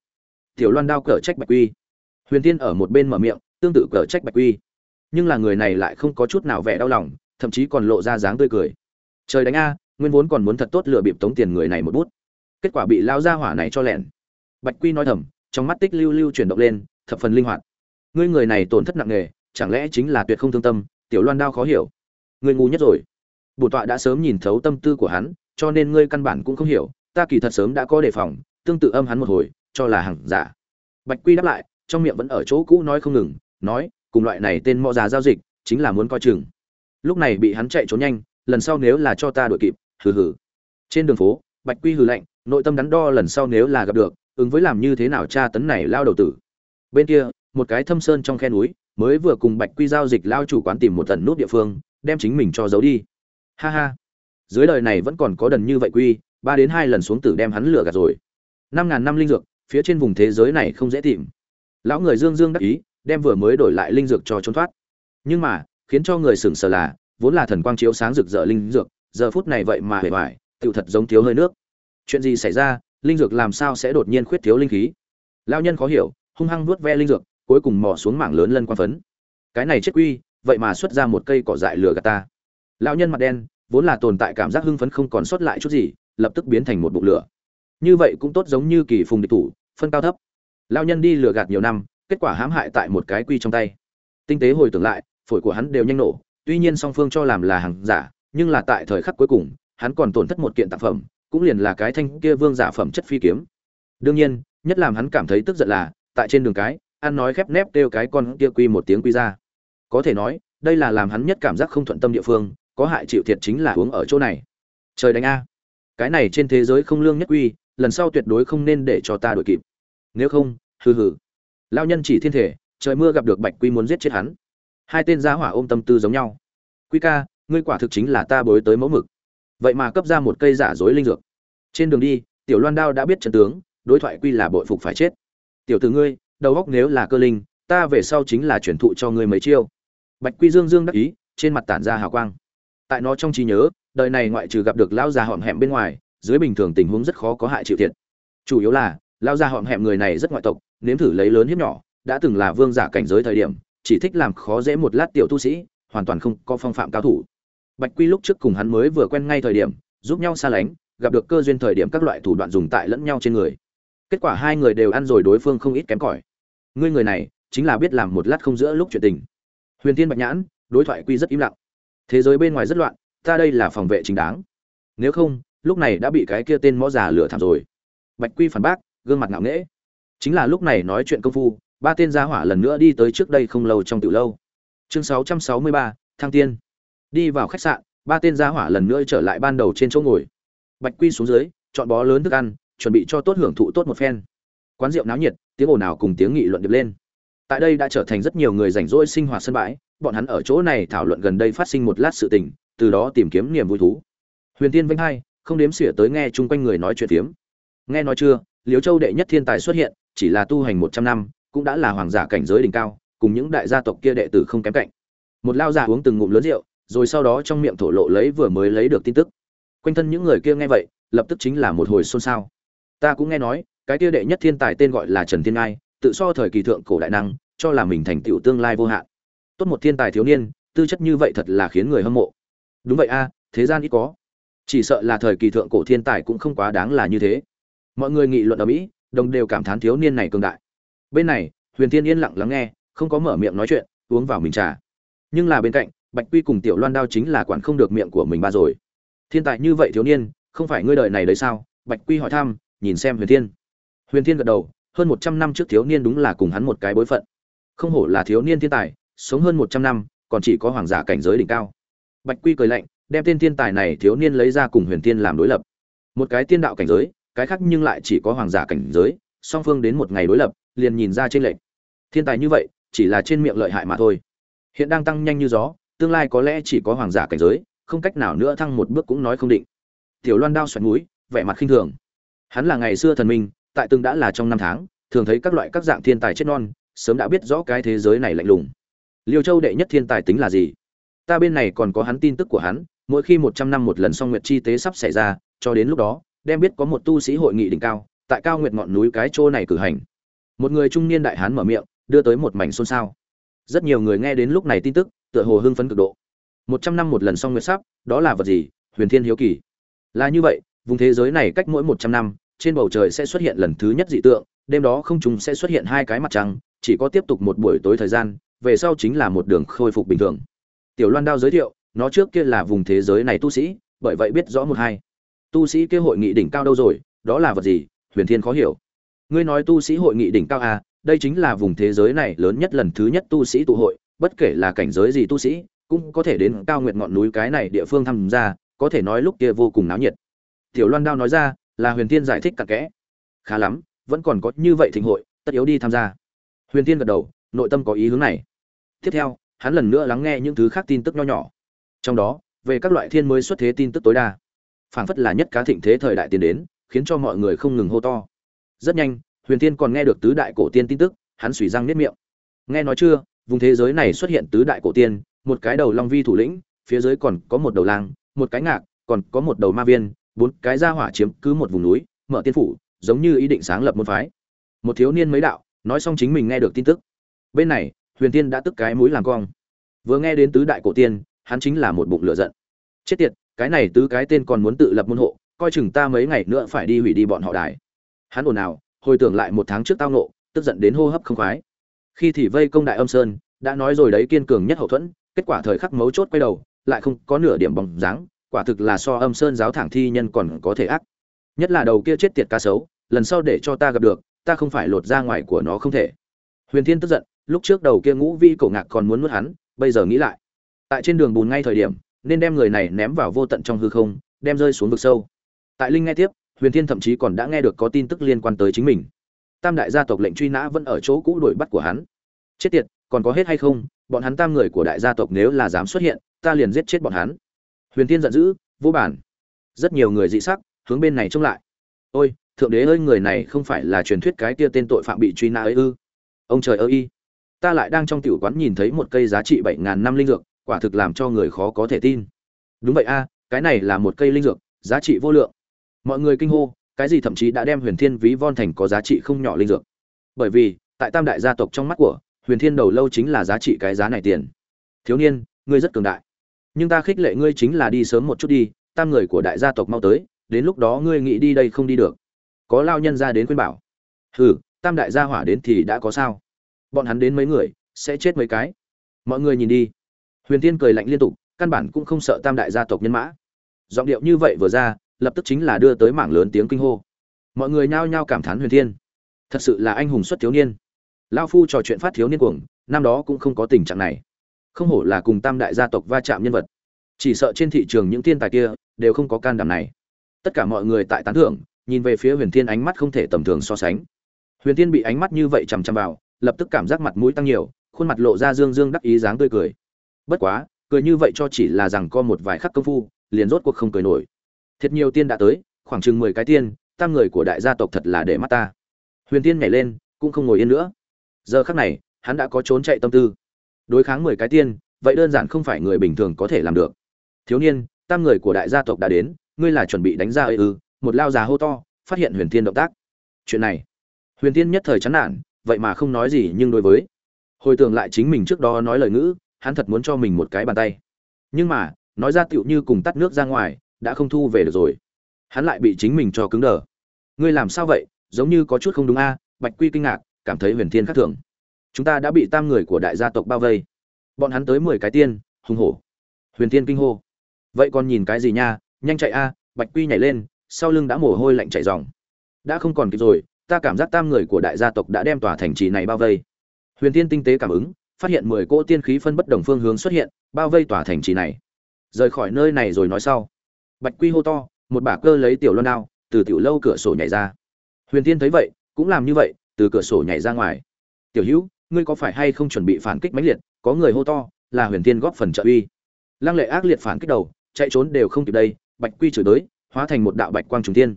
Tiểu loan đao cở trách bạch quy. Huyền tiên ở một bên mở miệng, tương tự cở trách bạch quy. Nhưng là người này lại không có chút nào vẻ đau lòng, thậm chí còn lộ ra dáng tươi cười trời đánh a, nguyên vốn còn muốn thật tốt lừa bịp tống tiền người này một bút. Kết quả bị lao ra hỏa này cho lẹn. Bạch quy nói thầm, trong mắt tích lưu lưu chuyển động lên, thập phần linh hoạt. Ngươi người này tổn thất nặng nề, chẳng lẽ chính là tuyệt không thương tâm, tiểu loan đao khó hiểu. Ngươi ngu nhất rồi. Bổn tọa đã sớm nhìn thấu tâm tư của hắn, cho nên ngươi căn bản cũng không hiểu, ta kỳ thật sớm đã có đề phòng, tương tự âm hắn một hồi, cho là hàng giả. Bạch quy đáp lại, trong miệng vẫn ở chỗ cũ nói không ngừng, nói, cùng loại này tên mọ già giao dịch, chính là muốn coi chừng. Lúc này bị hắn chạy trốn nhanh lần sau nếu là cho ta đuổi kịp, hừ hừ. Trên đường phố, bạch quy hừ lạnh, nội tâm đắn đo lần sau nếu là gặp được, ứng với làm như thế nào tra tấn này lao đầu tử. Bên kia, một cái thâm sơn trong khe núi, mới vừa cùng bạch quy giao dịch lao chủ quán tìm một tận nút địa phương, đem chính mình cho giấu đi. Ha ha. Dưới đời này vẫn còn có đần như vậy quy, ba đến hai lần xuống tử đem hắn lừa gạt rồi. Năm ngàn năm linh dược, phía trên vùng thế giới này không dễ tìm. Lão người dương dương đắc ý, đem vừa mới đổi lại linh dược cho trốn thoát. Nhưng mà, khiến cho người sửng sờ là vốn là thần quang chiếu sáng rực rỡ linh dược giờ phút này vậy mà hề bại, tiểu thật giống thiếu hơi nước. Chuyện gì xảy ra linh dược làm sao sẽ đột nhiên khuyết thiếu linh khí? Lão nhân khó hiểu hung hăng vuốt ve linh dược cuối cùng mò xuống mảng lớn lân quan phấn. Cái này chết quy vậy mà xuất ra một cây cỏ dại lửa gạt ta. Lão nhân mặt đen vốn là tồn tại cảm giác hưng phấn không còn sót lại chút gì lập tức biến thành một bụng lửa. Như vậy cũng tốt giống như kỳ phùng địch thủ phân cao thấp. Lão nhân đi lừa gạt nhiều năm kết quả hãm hại tại một cái quy trong tay. Tinh tế hồi tưởng lại phổi của hắn đều nhanh nổ tuy nhiên song phương cho làm là hàng giả, nhưng là tại thời khắc cuối cùng, hắn còn tổn thất một kiện tác phẩm, cũng liền là cái thanh kia vương giả phẩm chất phi kiếm. Đương nhiên, nhất làm hắn cảm thấy tức giận là, tại trên đường cái, ăn nói khép nép kêu cái con kia quy một tiếng quy ra. Có thể nói, đây là làm hắn nhất cảm giác không thuận tâm địa phương, có hại chịu thiệt chính là uống ở chỗ này. Trời đánh a. Cái này trên thế giới không lương nhất quy, lần sau tuyệt đối không nên để cho ta đổi kịp. Nếu không, hừ hừ. Lao nhân chỉ thiên thể, trời mưa gặp được bạch quy muốn giết chết hắn hai tên giá hỏa ôm tâm tư giống nhau. Quy ca, ngươi quả thực chính là ta bối tới mẫu mực. Vậy mà cấp ra một cây giả dối linh dược. Trên đường đi, tiểu loan đao đã biết trận tướng, đối thoại quy là bội phục phải chết. Tiểu từ ngươi, đầu góc nếu là cơ linh, ta về sau chính là chuyển thụ cho ngươi mấy chiêu. Bạch quy dương dương đắc ý, trên mặt tản ra hào quang. Tại nó trong trí nhớ, đời này ngoại trừ gặp được lão già họm hẹm bên ngoài, dưới bình thường tình huống rất khó có hại chịu thiệt. Chủ yếu là, lão già họm hẹm người này rất ngoại tộc, nếm thử lấy lớn hiếp nhỏ, đã từng là vương giả cảnh giới thời điểm chỉ thích làm khó dễ một lát tiểu tu sĩ, hoàn toàn không có phong phạm cao thủ. Bạch quy lúc trước cùng hắn mới vừa quen ngay thời điểm, giúp nhau xa lánh, gặp được cơ duyên thời điểm các loại thủ đoạn dùng tại lẫn nhau trên người. Kết quả hai người đều ăn rồi đối phương không ít kém cỏi. Ngươi người này, chính là biết làm một lát không giữa lúc chuyện tình. Huyền tiên bạch nhãn, đối thoại quy rất im lặng. Thế giới bên ngoài rất loạn, ta đây là phòng vệ chính đáng. Nếu không, lúc này đã bị cái kia tên mõ già lửa thảm rồi. Bạch quy phản bác, gương mặt ngạo nghễ. Chính là lúc này nói chuyện công phu ba tên gia hỏa lần nữa đi tới trước đây không lâu trong tiểu lâu. Chương 663, thăng tiên. Đi vào khách sạn ba tên gia hỏa lần nữa trở lại ban đầu trên chỗ ngồi. Bạch quy xuống dưới chọn bó lớn thức ăn chuẩn bị cho tốt hưởng thụ tốt một phen. Quán rượu náo nhiệt tiếng ồn nào cùng tiếng nghị luận điệp lên. Tại đây đã trở thành rất nhiều người rảnh rỗi sinh hoạt sân bãi bọn hắn ở chỗ này thảo luận gần đây phát sinh một lát sự tình từ đó tìm kiếm niềm vui thú. Huyền tiên vinh hai không đếm xỉa tới nghe chung quanh người nói chuyện phiếm. Nghe nói chưa Liễu châu đệ nhất thiên tài xuất hiện chỉ là tu hành một trăm năm cũng đã là hoàng giả cảnh giới đỉnh cao, cùng những đại gia tộc kia đệ tử không kém cạnh. Một lao già uống từng ngụm lớn rượu, rồi sau đó trong miệng thổ lộ lấy vừa mới lấy được tin tức. Quanh thân những người kia nghe vậy, lập tức chính là một hồi xôn xao. Ta cũng nghe nói, cái kia đệ nhất thiên tài tên gọi là trần thiên ngai, tự so thời kỳ thượng cổ đại năng, cho là mình thành tựu tương lai vô hạn. Tốt một thiên tài thiếu niên, tư chất như vậy thật là khiến người hâm mộ. Đúng vậy a à, thế gian ít có. Chỉ sợ là thời kỳ thượng cổ thiên tài cũng không quá đáng là như thế. Mọi người nghị luận ở mỹ, đồng đều cảm thán thiếu niên này cường đại bên này, huyền thiên yên lặng lắng nghe, không có mở miệng nói chuyện, uống vào mình trà. Nhưng là bên cạnh, bạch quy cùng tiểu loan đao chính là quản không được miệng của mình ba rồi. Thiên tài như vậy thiếu niên, không phải ngươi đời này đấy sao? Bạch quy hỏi thăm, nhìn xem huyền thiên. Huyền thiên gật đầu, hơn một trăm năm trước thiếu niên đúng là cùng hắn một cái bối phận. Không hổ là thiếu niên thiên tài, sống hơn một trăm năm, còn chỉ có hoàng giả cảnh giới đỉnh cao. Bạch quy cười lạnh, đem tên thiên tài này thiếu niên lấy ra cùng huyền thiên làm đối lập. Một cái tiên đạo cảnh giới, cái khác nhưng lại chỉ có hoàng giả cảnh giới song phương đến một ngày đối lập, liền nhìn ra trên lệnh thiên tài như vậy, chỉ là trên miệng lợi hại mà thôi. Hiện đang tăng nhanh như gió, tương lai có lẽ chỉ có hoàng giả cảnh giới, không cách nào nữa thăng một bước cũng nói không định. Tiểu loan đao xoẹt mũi, vẻ mặt khinh thường. Hắn là ngày xưa thần minh, tại từng đã là trong năm tháng, thường thấy các loại các dạng thiên tài chết non, sớm đã biết rõ cái thế giới này lạnh lùng. Liêu châu đệ nhất thiên tài tính là gì? Ta bên này còn có hắn tin tức của hắn, mỗi khi một trăm năm một lần song nguyệt chi tế sắp xảy ra, cho đến lúc đó, đem biết có một tu sĩ hội nghị đỉnh cao tại cao nguyệt ngọn núi cái chỗ này cử hành. Một người trung niên đại hán mở miệng, đưa tới một mảnh xôn xao. Rất nhiều người nghe đến lúc này tin tức, tựa hồ hưng phấn cực độ. Một trăm năm một lần song nguyệt sắp đó là vật gì? Huyền thiên hiếu kỳ. Là như vậy, vùng thế giới này cách mỗi một trăm năm, trên bầu trời sẽ xuất hiện lần thứ nhất dị tượng, đêm đó không trùng sẽ xuất hiện hai cái mặt trăng, chỉ có tiếp tục một buổi tối thời gian, về sau chính là một đường khôi phục bình thường. Tiểu loan đao giới thiệu, nó trước kia là vùng thế giới này tu sĩ, bởi vậy biết rõ một hai. Tu sĩ kia hội nghị đỉnh cao đâu rồi, đó là vật gì? Huyền thiên khó hiểu. Ngươi nói tu sĩ hội nghị đỉnh cao à đây chính là vùng thế giới này lớn nhất lần thứ nhất tu sĩ tụ hội, bất kể là cảnh giới gì tu sĩ, cũng có thể đến cao nguyện ngọn núi cái này địa phương tham gia, có thể nói lúc kia vô cùng náo nhiệt. Tiểu loan đao nói ra, là huyền Thiên giải thích cặn kẽ. Khá lắm, vẫn còn có như vậy thịnh hội, tất yếu đi tham gia. Huyền Thiên gật đầu, nội tâm có ý hướng này. Tiếp theo, hắn lần nữa lắng nghe những thứ khác tin tức nho nhỏ. Trong đó, về các loại thiên mới xuất thế tin tức tối đa. Phảng phất là nhất cá thịnh thế thời đại tiến đến khiến cho mọi người không ngừng hô to. Rất nhanh, huyền tiên còn nghe được tứ đại cổ tiên tin tức, hắn suy răng nếp miệng. Nghe nói chưa, vùng thế giới này xuất hiện tứ đại cổ tiên, một cái đầu long vi thủ lĩnh, phía dưới còn có một đầu lang, một cái ngạc, còn có một đầu ma viên, bốn cái gia hỏa chiếm cứ một vùng núi, mở tiên phủ, giống như ý định sáng lập môn phái. Một thiếu niên mấy đạo, nói xong chính mình nghe được tin tức. Bên này, huyền tiên đã tức cái mũi làm cong. Vừa nghe đến tứ đại cổ tiên, hắn chính là một bụng lửa giận. Chết tiệt, cái này tứ cái tên còn muốn tự lập môn hộ coi chừng ta mấy ngày nữa phải đi hủy đi bọn họ đài. Hắn ồn ào hồi tưởng lại một tháng trước tao nộ tức giận đến hô hấp không khoái. Khi thì vây công đại âm sơn đã nói rồi đấy kiên cường nhất hậu thuẫn kết quả thời khắc mấu chốt quay đầu lại không có nửa điểm bóng dáng quả thực là so âm sơn giáo thẳng thi nhân còn có thể ác. Nhất là đầu kia chết tiệt ca xấu, lần sau để cho ta gặp được ta không phải lột ra ngoài của nó không thể. Huyền thiên tức giận lúc trước đầu kia ngũ vi cổ ngạc còn muốn nuốt hắn bây giờ nghĩ lại. Tại trên đường bùn ngay thời điểm nên đem người này ném vào vô tận trong hư không đem rơi xuống vực sâu tại linh nghe tiếp, huyền thiên thậm chí còn đã nghe được có tin tức liên quan tới chính mình. Tam đại gia tộc lệnh truy nã vẫn ở chỗ cũ đuổi bắt của hắn. Chết tiệt, còn có hết hay không? Bọn hắn tam người của đại gia tộc nếu là dám xuất hiện, ta liền giết chết bọn hắn. Huyền thiên giận dữ, vô bản. Rất nhiều người dị sắc, hướng bên này trông lại. Ôi, thượng đế ơi, người này không phải là truyền thuyết cái kia tên tội phạm bị truy nã ấy ư? Ông trời ơi ta lại đang trong tiểu quán nhìn thấy một cây giá trị bảy ngàn năm linh dược, quả thực làm cho người khó có thể tin. Đúng vậy a, cái này là một cây linh dược, giá trị vô lượng mọi người kinh hô, cái gì thậm chí đã đem huyền thiên ví von thành có giá trị không nhỏ linh dược. Bởi vì, tại tam đại gia tộc trong mắt của, huyền thiên đầu lâu chính là giá trị cái giá này tiền. Thiếu niên, ngươi rất cường đại. Nhưng ta khích lệ ngươi chính là đi sớm một chút đi, tam người của đại gia tộc mau tới, đến lúc đó ngươi nghĩ đi đây không đi được. Có lao nhân ra đến khuyên bảo. Hừ, tam đại gia hỏa đến thì đã có sao? Bọn hắn đến mấy người, sẽ chết mấy cái? Mọi người nhìn đi. Huyền tiên cười lạnh liên tục, căn bản cũng không sợ tam đại gia tộc nhân mã. Giọng điệu như vậy vừa ra lập tức chính là đưa tới mảng lớn tiếng kinh hô. Mọi người nhao nhao cảm thán huyền thiên. Thật sự là anh hùng xuất thiếu niên. Lao phu trò chuyện phát thiếu niên cuồng, năm đó cũng không có tình trạng này. Không hổ là cùng tam đại gia tộc va chạm nhân vật. Chỉ sợ trên thị trường những thiên tài kia đều không có can đảm này. Tất cả mọi người tại tán thưởng, nhìn về phía huyền thiên ánh mắt không thể tầm thường so sánh. Huyền thiên bị ánh mắt như vậy chằm chằm vào, lập tức cảm giác mặt mũi tăng nhiều, khuôn mặt lộ ra dương dương đắc ý dáng tươi cười. Bất quá, cười như vậy cho chỉ là rằng có một vài khắc công phu, liền rốt cuộc không cười nổi thiệt nhiều tiên đã tới, khoảng chừng mười cái tiên, tam người của đại gia tộc thật là để mắt ta. Huyền tiên nhảy lên, cũng không ngồi yên nữa. Giờ khắc này, hắn đã có trốn chạy tâm tư. Đối kháng mười cái tiên, vậy đơn giản không phải người bình thường có thể làm được. Thiếu niên, tam người của đại gia tộc đã đến, ngươi là chuẩn bị đánh ra ư? Một lao già hô to, phát hiện huyền tiên động tác. Chuyện này. Huyền tiên nhất thời chán nản, vậy mà không nói gì nhưng đối với. Hồi tưởng lại chính mình trước đó nói lời ngữ, hắn thật muốn cho mình một cái bàn tay. Nhưng mà, nói ra tựu như cùng tắt nước ra ngoài đã không thu về được rồi. Hắn lại bị chính mình cho cứng đờ. Ngươi làm sao vậy? Giống như có chút không đúng a, bạch quy kinh ngạc, cảm thấy huyền thiên khác thường. Chúng ta đã bị tam người của đại gia tộc bao vây. Bọn hắn tới mười cái tiên, hùng hổ. Huyền thiên kinh hô. Vậy còn nhìn cái gì nha? Nhanh chạy a, bạch quy nhảy lên, sau lưng đã mồ hôi lạnh chạy dòng đã không còn kịp rồi, ta cảm giác tam người của đại gia tộc đã đem tòa thành trì này bao vây. Huyền thiên tinh tế cảm ứng, phát hiện mười cỗ tiên khí phân bất đồng phương hướng xuất hiện, bao vây tòa thành trì này. Rời khỏi nơi này rồi nói sau bạch quy hô to, một bả cơ lấy tiểu loan đao, từ tiểu lâu cửa sổ nhảy ra. Huyền tiên thấy vậy, cũng làm như vậy, từ cửa sổ nhảy ra ngoài. Tiểu hữu, ngươi có phải hay không chuẩn bị phản kích mãnh liệt? Có người hô to, là huyền tiên góp phần trợ uy. Lăng lệ ác liệt phản kích đầu, chạy trốn đều không kịp đây, bạch quy chửi tới, hóa thành một đạo bạch quang trùng tiên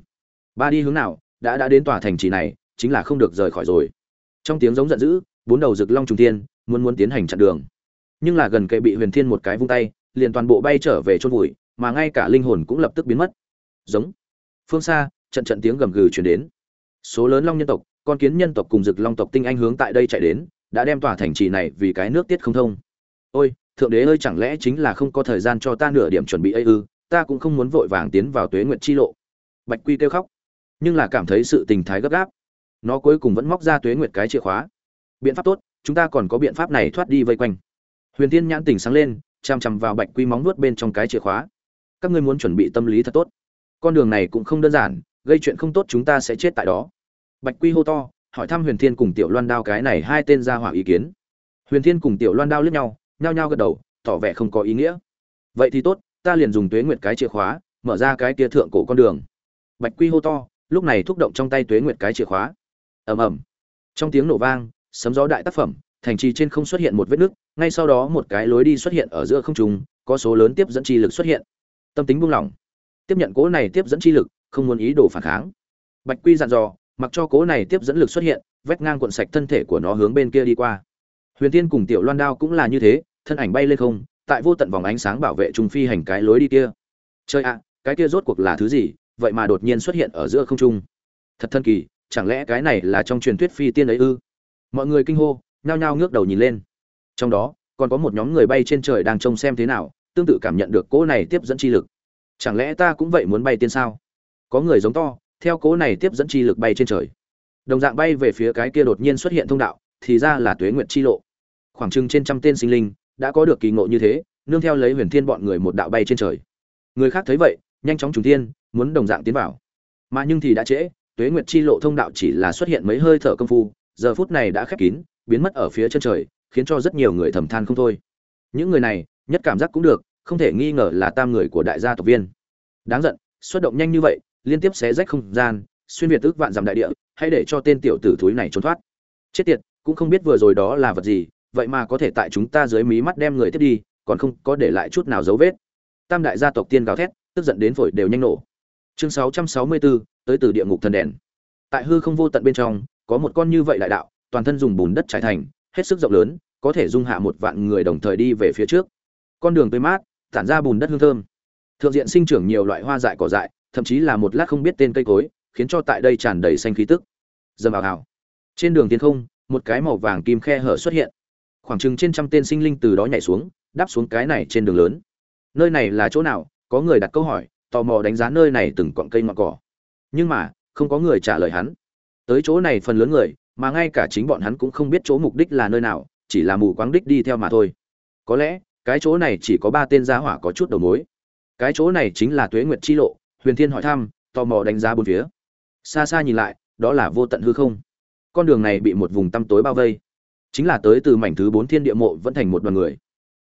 ba đi hướng nào, đã đã đến tòa thành trì này, chính là không được rời khỏi rồi. Trong tiếng giống giận dữ, bốn đầu rực long trùng tiên muốn muốn tiến hành chặn đường. Nhưng là gần kề bị huyền thiên một cái vung tay, liền toàn bộ bay trở về chôn vùi mà ngay cả linh hồn cũng lập tức biến mất. Giống. Phương xa, trận trận tiếng gầm gừ truyền đến. Số lớn long nhân tộc, con kiến nhân tộc cùng rực long tộc tinh anh hướng tại đây chạy đến, đã đem tòa thành trì này vì cái nước tiết không thông. Ôi, thượng đế ơi, chẳng lẽ chính là không có thời gian cho ta nửa điểm chuẩn bị ấy ư? Ta cũng không muốn vội vàng tiến vào tuế nguyện chi lộ. Bạch quy kêu khóc. Nhưng là cảm thấy sự tình thái gấp gáp. Nó cuối cùng vẫn móc ra tuế nguyệt cái chìa khóa. Biện pháp tốt, chúng ta còn có biện pháp này thoát đi vây quanh. Huyền tiên nhãn tỉnh sáng lên chằm chằm vào bạch quy móng nuốt bên trong cái chìa khóa các ngươi muốn chuẩn bị tâm lý thật tốt. Con đường này cũng không đơn giản, gây chuyện không tốt chúng ta sẽ chết tại đó. Bạch quy hô to, hỏi thăm huyền thiên cùng tiểu loan đao cái này hai tên ra hỏa ý kiến. Huyền thiên cùng tiểu loan đao liếc nhau, nhao nhao gật đầu, tỏ vẻ không có ý nghĩa. Vậy thì tốt, ta liền dùng tuế nguyệt cái chìa khóa, mở ra cái kia thượng cổ con đường. Bạch quy hô to, lúc này thúc động trong tay tuế nguyệt cái chìa khóa. Ầm ầm. Trong tiếng nổ vang, sấm gió đại tác phẩm, thành trì trên không xuất hiện một vết nứt, ngay sau đó một cái lối đi xuất hiện ở giữa không trung, có số lớn tiếp dẫn chi lực xuất hiện tâm tính buông lỏng. Tiếp nhận cố này tiếp dẫn chi lực, không muốn ý đồ phản kháng. Bạch quy dặn dò, mặc cho cố này tiếp dẫn lực xuất hiện, vét ngang cuộn sạch thân thể của nó hướng bên kia đi qua. Huyền tiên cùng tiểu loan đao cũng là như thế, thân ảnh bay lên không, tại vô tận vòng ánh sáng bảo vệ trung phi hành cái lối đi kia. Chơi ạ, cái kia rốt cuộc là thứ gì? Vậy mà đột nhiên xuất hiện ở giữa không trung. Thật thân kỳ, chẳng lẽ cái này là trong truyền thuyết phi tiên ấy ư? Mọi người kinh hô, nhao nhao ngước đầu nhìn lên. Trong đó, còn có một nhóm người bay trên trời đang trông xem thế nào tương tự cảm nhận được cỗ này tiếp dẫn chi lực. Chẳng lẽ ta cũng vậy muốn bay tiên sao? Có người giống to, theo cỗ này tiếp dẫn chi lực bay trên trời. Đồng dạng bay về phía cái kia đột nhiên xuất hiện thông đạo, thì ra là tuế nguyện chi lộ. Khoảng chừng trên trăm tên sinh linh đã có được kỳ ngộ như thế, nương theo lấy huyền thiên bọn người một đạo bay trên trời. Người khác thấy vậy, nhanh chóng trùng thiên, muốn đồng dạng tiến vào. Mà nhưng thì đã trễ, tuế nguyệt chi lộ thông đạo chỉ là xuất hiện mấy hơi thở công phu, giờ phút này đã khép kín, biến mất ở phía chân trời, khiến cho rất nhiều người thầm than không thôi. Những người này nhất cảm giác cũng được không thể nghi ngờ là tam người của đại gia tộc viên. Đáng giận xuất động nhanh như vậy liên tiếp xé rách không gian xuyên việt ước vạn dặm đại địa hãy để cho tên tiểu tử thúi này trốn thoát. Chết tiệt cũng không biết vừa rồi đó là vật gì vậy mà có thể tại chúng ta dưới mí mắt đem người tiếp đi còn không có để lại chút nào dấu vết. Tam đại gia tộc tiên gào thét tức giận đến phổi đều nhanh nổ. Chương 664, tới từ địa ngục thần đèn. Tại hư không vô tận bên trong có một con như vậy đại đạo toàn thân dùng bùn đất trải thành hết sức rộng lớn có thể dung hạ một vạn người đồng thời đi về phía trước con đường tươi mát, tản ra bùn đất hương thơm. Thượng diện sinh trưởng nhiều loại hoa dại cỏ dại, thậm chí là một lát không biết tên cây cối, khiến cho tại đây tràn đầy xanh khí tức. Dầm ảo ảo trên đường tiến không, một cái màu vàng kim khe hở xuất hiện. Khoảng chừng trên trăm tên sinh linh từ đó nhảy xuống, đáp xuống cái này trên đường lớn. Nơi này là chỗ nào? Có người đặt câu hỏi, tò mò đánh giá nơi này từng cọn cây ngọn cỏ. Nhưng mà, không có người trả lời hắn. Tới chỗ này phần lớn người, mà ngay cả chính bọn hắn cũng không biết chỗ mục đích là nơi nào, chỉ là mù quáng đích đi theo mà thôi. Có lẽ cái chỗ này chỉ có ba tên gia hỏa có chút đầu mối. Cái chỗ này chính là tuế nguyệt chi lộ, huyền thiên hỏi thăm, tò mò đánh giá bốn phía. Xa xa nhìn lại, đó là vô tận hư không. Con đường này bị một vùng tăm tối bao vây. Chính là tới từ mảnh thứ bốn thiên địa mộ vẫn thành một đoàn người.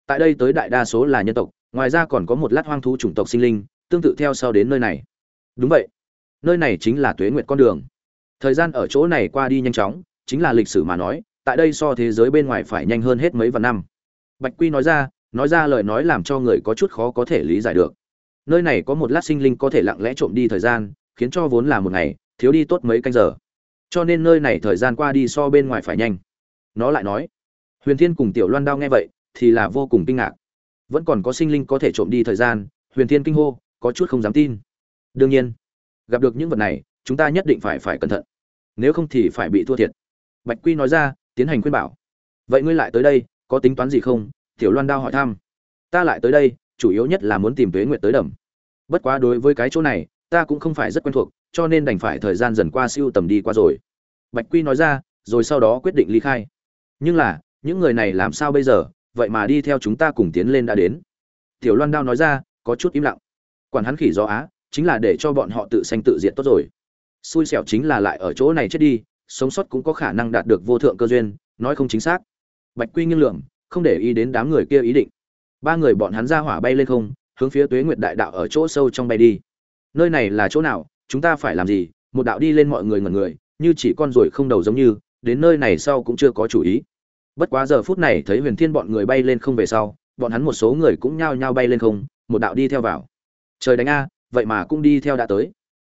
Tại đây tới đại đa số là nhân tộc, ngoài ra còn có một lát hoang thú chủng tộc sinh linh, tương tự theo sau đến nơi này. Đúng vậy. Nơi này chính là tuế nguyệt con đường. Thời gian ở chỗ này qua đi nhanh chóng, chính là lịch sử mà nói, tại đây so thế giới bên ngoài phải nhanh hơn hết mấy vạn năm. Bạch quy nói ra nói ra lời nói làm cho người có chút khó có thể lý giải được. Nơi này có một lát sinh linh có thể lặng lẽ trộm đi thời gian, khiến cho vốn là một ngày, thiếu đi tốt mấy canh giờ. Cho nên nơi này thời gian qua đi so bên ngoài phải nhanh. Nó lại nói, huyền thiên cùng tiểu loan đao nghe vậy, thì là vô cùng kinh ngạc. Vẫn còn có sinh linh có thể trộm đi thời gian, huyền thiên kinh hô, có chút không dám tin. Đương nhiên, gặp được những vật này, chúng ta nhất định phải phải cẩn thận. Nếu không thì phải bị thua thiệt. Bạch quy nói ra, tiến hành khuyên bảo, vậy ngươi lại tới đây, có tính toán gì không? Tiểu loan đao hỏi thăm. Ta lại tới đây, chủ yếu nhất là muốn tìm tuế nguyệt tới đầm. Bất quá đối với cái chỗ này, ta cũng không phải rất quen thuộc, cho nên đành phải thời gian dần qua siêu tầm đi qua rồi. Bạch quy nói ra, rồi sau đó quyết định ly khai. Nhưng là, những người này làm sao bây giờ? Vậy mà đi theo chúng ta cùng tiến lên đã đến. Tiểu loan đao nói ra, có chút im lặng. Quản hắn khỉ Do á, chính là để cho bọn họ tự sanh tự diệt tốt rồi. Xui xẻo chính là lại ở chỗ này chết đi, sống sót cũng có khả năng đạt được vô thượng cơ duyên, nói không chính xác. Bạch quy nghiêng lượng không để ý đến đám người kia ý định. Ba người bọn hắn ra hỏa bay lên không, hướng phía tuế nguyệt đại đạo ở chỗ sâu trong bay đi. Nơi này là chỗ nào, chúng ta phải làm gì? Một đạo đi lên mọi người ngẩn người, như chỉ con ruồi không đầu giống như, đến nơi này sau cũng chưa có chủ ý. Bất quá giờ phút này thấy huyền thiên bọn người bay lên không về sau, bọn hắn một số người cũng nhao nhao bay lên không, một đạo đi theo vào. Trời đánh a, vậy mà cũng đi theo đã tới.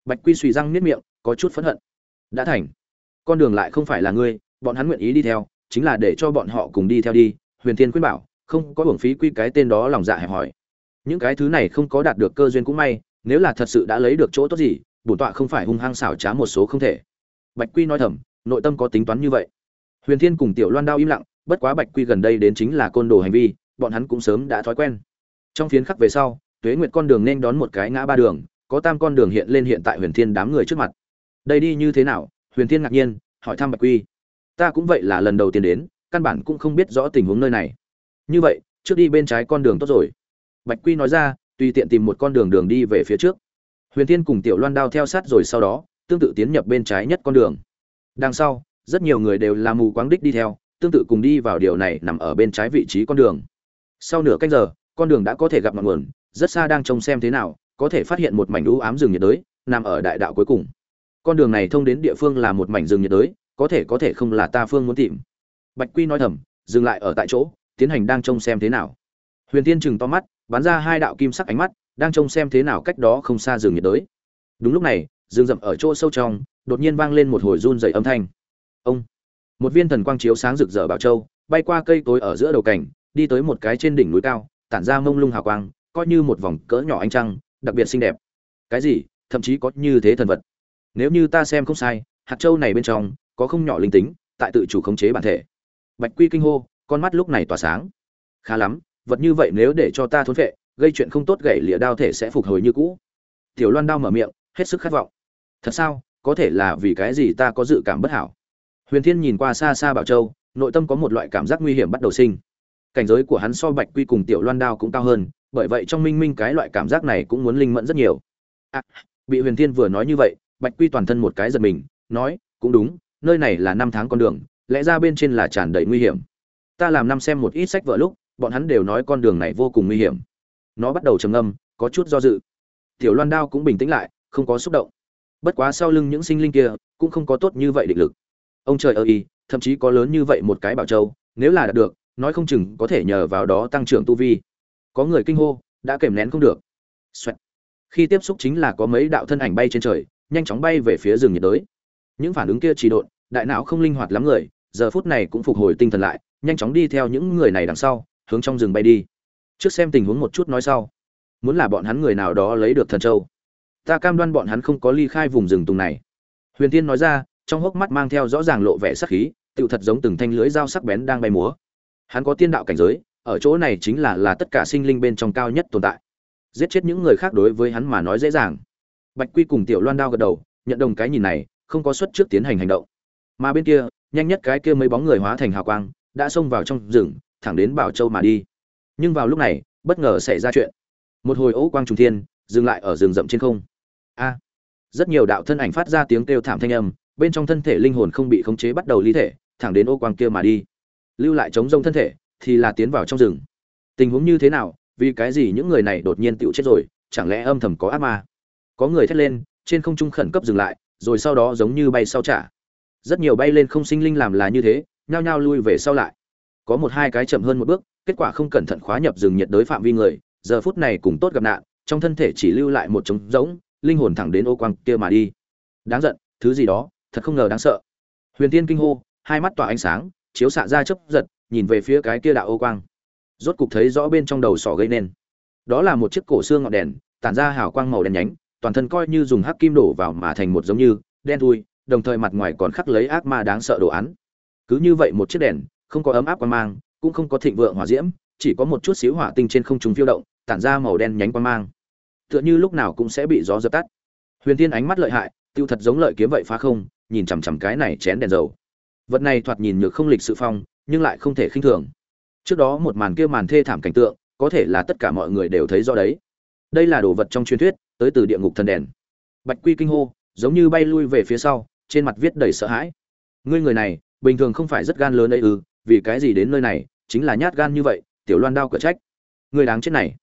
Bạch quy suy răng niết miệng, có chút phẫn hận. Đã thành. Con đường lại không phải là ngươi, bọn hắn nguyện ý đi theo, chính là để cho bọn họ cùng đi theo đi huyền thiên khuyên bảo, không có hưởng phí quy cái tên đó lòng dạ hẹp hỏi những cái thứ này không có đạt được cơ duyên cũng may, nếu là thật sự đã lấy được chỗ tốt gì, bổn tọa không phải hung hăng xảo trá một số không thể. Bạch quy nói thầm, nội tâm có tính toán như vậy. Huyền thiên cùng tiểu loan đao im lặng, bất quá bạch quy gần đây đến chính là côn đồ hành vi, bọn hắn cũng sớm đã thói quen. Trong phiến khắc về sau, tuế nguyệt con đường nên đón một cái ngã ba đường, có tam con đường hiện lên hiện tại huyền thiên đám người trước mặt. Đây đi như thế nào? Huyền thiên ngạc nhiên, hỏi thăm bạch quy. Ta cũng vậy là lần đầu tiên đến căn bản cũng không biết rõ tình huống nơi này. Như vậy, trước đi bên trái con đường tốt rồi. Bạch quy nói ra, tùy tiện tìm một con đường đường đi về phía trước. Huyền thiên cùng tiểu loan đao theo sát rồi sau đó, tương tự tiến nhập bên trái nhất con đường. Đằng sau, rất nhiều người đều là mù quáng đích đi theo, tương tự cùng đi vào điều này nằm ở bên trái vị trí con đường. Sau nửa canh giờ, con đường đã có thể gặp ngọn nguồn, rất xa đang trông xem thế nào, có thể phát hiện một mảnh u ám rừng nhiệt đới, nằm ở đại đạo cuối cùng. Con đường này thông đến địa phương là một mảnh rừng nhiệt đới, có thể có thể không là ta phương muốn tìm bạch quy nói thầm, dừng lại ở tại chỗ, tiến hành đang trông xem thế nào. Huyền tiên chừng to mắt, bắn ra hai đạo kim sắc ánh mắt, đang trông xem thế nào cách đó không xa rừng nhiệt đới. Đúng lúc này, rừng rậm ở chỗ sâu trong, đột nhiên vang lên một hồi run dày âm thanh. Ông! Một viên thần quang chiếu sáng rực rỡ bảo châu, bay qua cây tối ở giữa đầu cảnh đi tới một cái trên đỉnh núi cao, tản ra mông lung hào quang, coi như một vòng cỡ nhỏ ánh trăng, đặc biệt xinh đẹp. Cái gì? Thậm chí có như thế thần vật. Nếu như ta xem không sai, hạt châu này bên trong, có không nhỏ linh tính, tại tự chủ khống chế bản thể bạch quy kinh hô con mắt lúc này tỏa sáng. Khá lắm vật như vậy nếu để cho ta thốn vệ gây chuyện không tốt gậy lịa đao thể sẽ phục hồi như cũ. Tiểu loan đao mở miệng hết sức khát vọng. Thật sao có thể là vì cái gì ta có dự cảm bất hảo? Huyền thiên nhìn qua xa xa bảo châu nội tâm có một loại cảm giác nguy hiểm bắt đầu sinh. Cảnh giới của hắn so bạch quy cùng tiểu loan đao cũng cao hơn bởi vậy trong minh minh cái loại cảm giác này cũng muốn linh mẫn rất nhiều. À, bị huyền thiên vừa nói như vậy bạch quy toàn thân một cái giật mình nói cũng đúng nơi này là năm tháng con đường lẽ ra bên trên là tràn đầy nguy hiểm. Ta làm năm xem một ít sách vợ lúc bọn hắn đều nói con đường này vô cùng nguy hiểm. Nó bắt đầu trầm âm, có chút do dự. Tiểu loan đao cũng bình tĩnh lại không có xúc động. Bất quá sau lưng những sinh linh kia cũng không có tốt như vậy định lực. Ông trời ơi thậm chí có lớn như vậy một cái bảo châu nếu là đạt được nói không chừng có thể nhờ vào đó tăng trưởng tu vi. Có người kinh hô đã kèm nén không được. Xoẹt. khi tiếp xúc chính là có mấy đạo thân ảnh bay trên trời nhanh chóng bay về phía rừng nhiệt đới. Những phản ứng kia trì độn đại não không linh hoạt lắm người giờ phút này cũng phục hồi tinh thần lại, nhanh chóng đi theo những người này đằng sau, hướng trong rừng bay đi. Trước xem tình huống một chút nói sau. Muốn là bọn hắn người nào đó lấy được thần châu. Ta cam đoan bọn hắn không có ly khai vùng rừng tùng này. Huyền tiên nói ra, trong hốc mắt mang theo rõ ràng lộ vẻ sắc khí, tựu thật giống từng thanh lưới dao sắc bén đang bay múa. Hắn có tiên đạo cảnh giới, ở chỗ này chính là là tất cả sinh linh bên trong cao nhất tồn tại. Giết chết những người khác đối với hắn mà nói dễ dàng. Bạch quy cùng tiểu loan đao gật đầu, nhận đồng cái nhìn này, không có suất trước tiến hành hành động. Mà bên kia nhanh nhất cái kia mấy bóng người hóa thành hào quang, đã xông vào trong rừng, thẳng đến bảo châu mà đi. Nhưng vào lúc này, bất ngờ xảy ra chuyện. Một hồi ấu quang trùng thiên, dừng lại ở rừng rậm trên không. A! Rất nhiều đạo thân ảnh phát ra tiếng kêu thảm thanh âm, bên trong thân thể linh hồn không bị khống chế bắt đầu ly thể, thẳng đến ô quang kia mà đi. Lưu lại chống rông thân thể, thì là tiến vào trong rừng. Tình huống như thế nào, vì cái gì những người này đột nhiên tựu chết rồi, chẳng lẽ âm thầm có ác ma? Có người thét lên, trên không trung khẩn cấp dừng lại, rồi sau đó giống như bay sau trả rất nhiều bay lên không sinh linh làm là như thế, nhao nhao lui về sau lại. Có một hai cái chậm hơn một bước, kết quả không cẩn thận khóa nhập rừng nhiệt đới phạm vi người, giờ phút này cùng tốt gặp nạn, trong thân thể chỉ lưu lại một trống rỗng, linh hồn thẳng đến ô quang kia mà đi. Đáng giận, thứ gì đó, thật không ngờ đáng sợ. Huyền tiên kinh hô, hai mắt tỏa ánh sáng, chiếu xạ ra chớp giật, nhìn về phía cái kia đạo ô quang. Rốt cục thấy rõ bên trong đầu sỏ gây nên. Đó là một chiếc cổ xương ngọn đèn, tản ra hào quang màu đen nhánh, toàn thân coi như dùng hắc kim đổ vào mà thành một giống như đen thui đồng thời mặt ngoài còn khắc lấy ác ma đáng sợ đồ án. Cứ như vậy một chiếc đèn, không có ấm áp quan mang, cũng không có thịnh vượng hỏa diễm, chỉ có một chút xíu hỏa tinh trên không trung phiêu động, tản ra màu đen nhánh quan mang. Tựa như lúc nào cũng sẽ bị gió dập tắt. Huyền tiên ánh mắt lợi hại, tiêu thật giống lợi kiếm vậy phá không, nhìn chằm chằm cái này chén đèn dầu. Vật này thoạt nhìn nhược không lịch sự phong, nhưng lại không thể khinh thường. Trước đó một màn kia màn thê thảm cảnh tượng, có thể là tất cả mọi người đều thấy rõ đấy. Đây là đồ vật trong truyền thuyết, tới từ địa ngục thần đèn. Bạch quy kinh hô, giống như bay lui về phía sau trên mặt viết đầy sợ hãi. Ngươi người này, bình thường không phải rất gan lớn ấy ư, vì cái gì đến nơi này, chính là nhát gan như vậy, tiểu loan đao cửa trách. Người đáng chết này.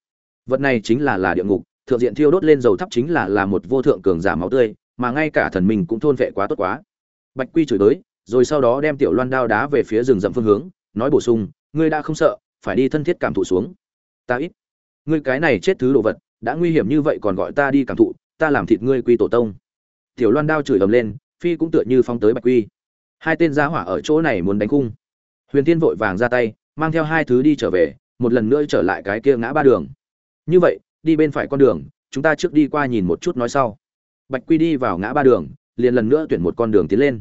Vật này chính là là địa ngục, thượng diện thiêu đốt lên dầu thắp chính là là một vô thượng cường giả máu tươi, mà ngay cả thần mình cũng thôn vệ quá tốt quá. Bạch quy chửi tới rồi sau đó đem tiểu loan đao đá về phía rừng rậm phương hướng, nói bổ sung, ngươi đã không sợ, phải đi thân thiết cảm thụ xuống. Ta ít. Ngươi cái này chết thứ đồ vật, đã nguy hiểm như vậy còn gọi ta đi cảm thụ, ta làm thịt ngươi quy tổ tông. Tiểu loan đao chửi ầm lên phi cũng tựa như phong tới bạch quy. Hai tên gia hỏa ở chỗ này muốn đánh cung huyền Thiên vội vàng ra tay, mang theo hai thứ đi trở về, một lần nữa trở lại cái kia ngã ba đường. Như vậy, đi bên phải con đường, chúng ta trước đi qua nhìn một chút nói sau. Bạch quy đi vào ngã ba đường, liền lần nữa tuyển một con đường tiến lên.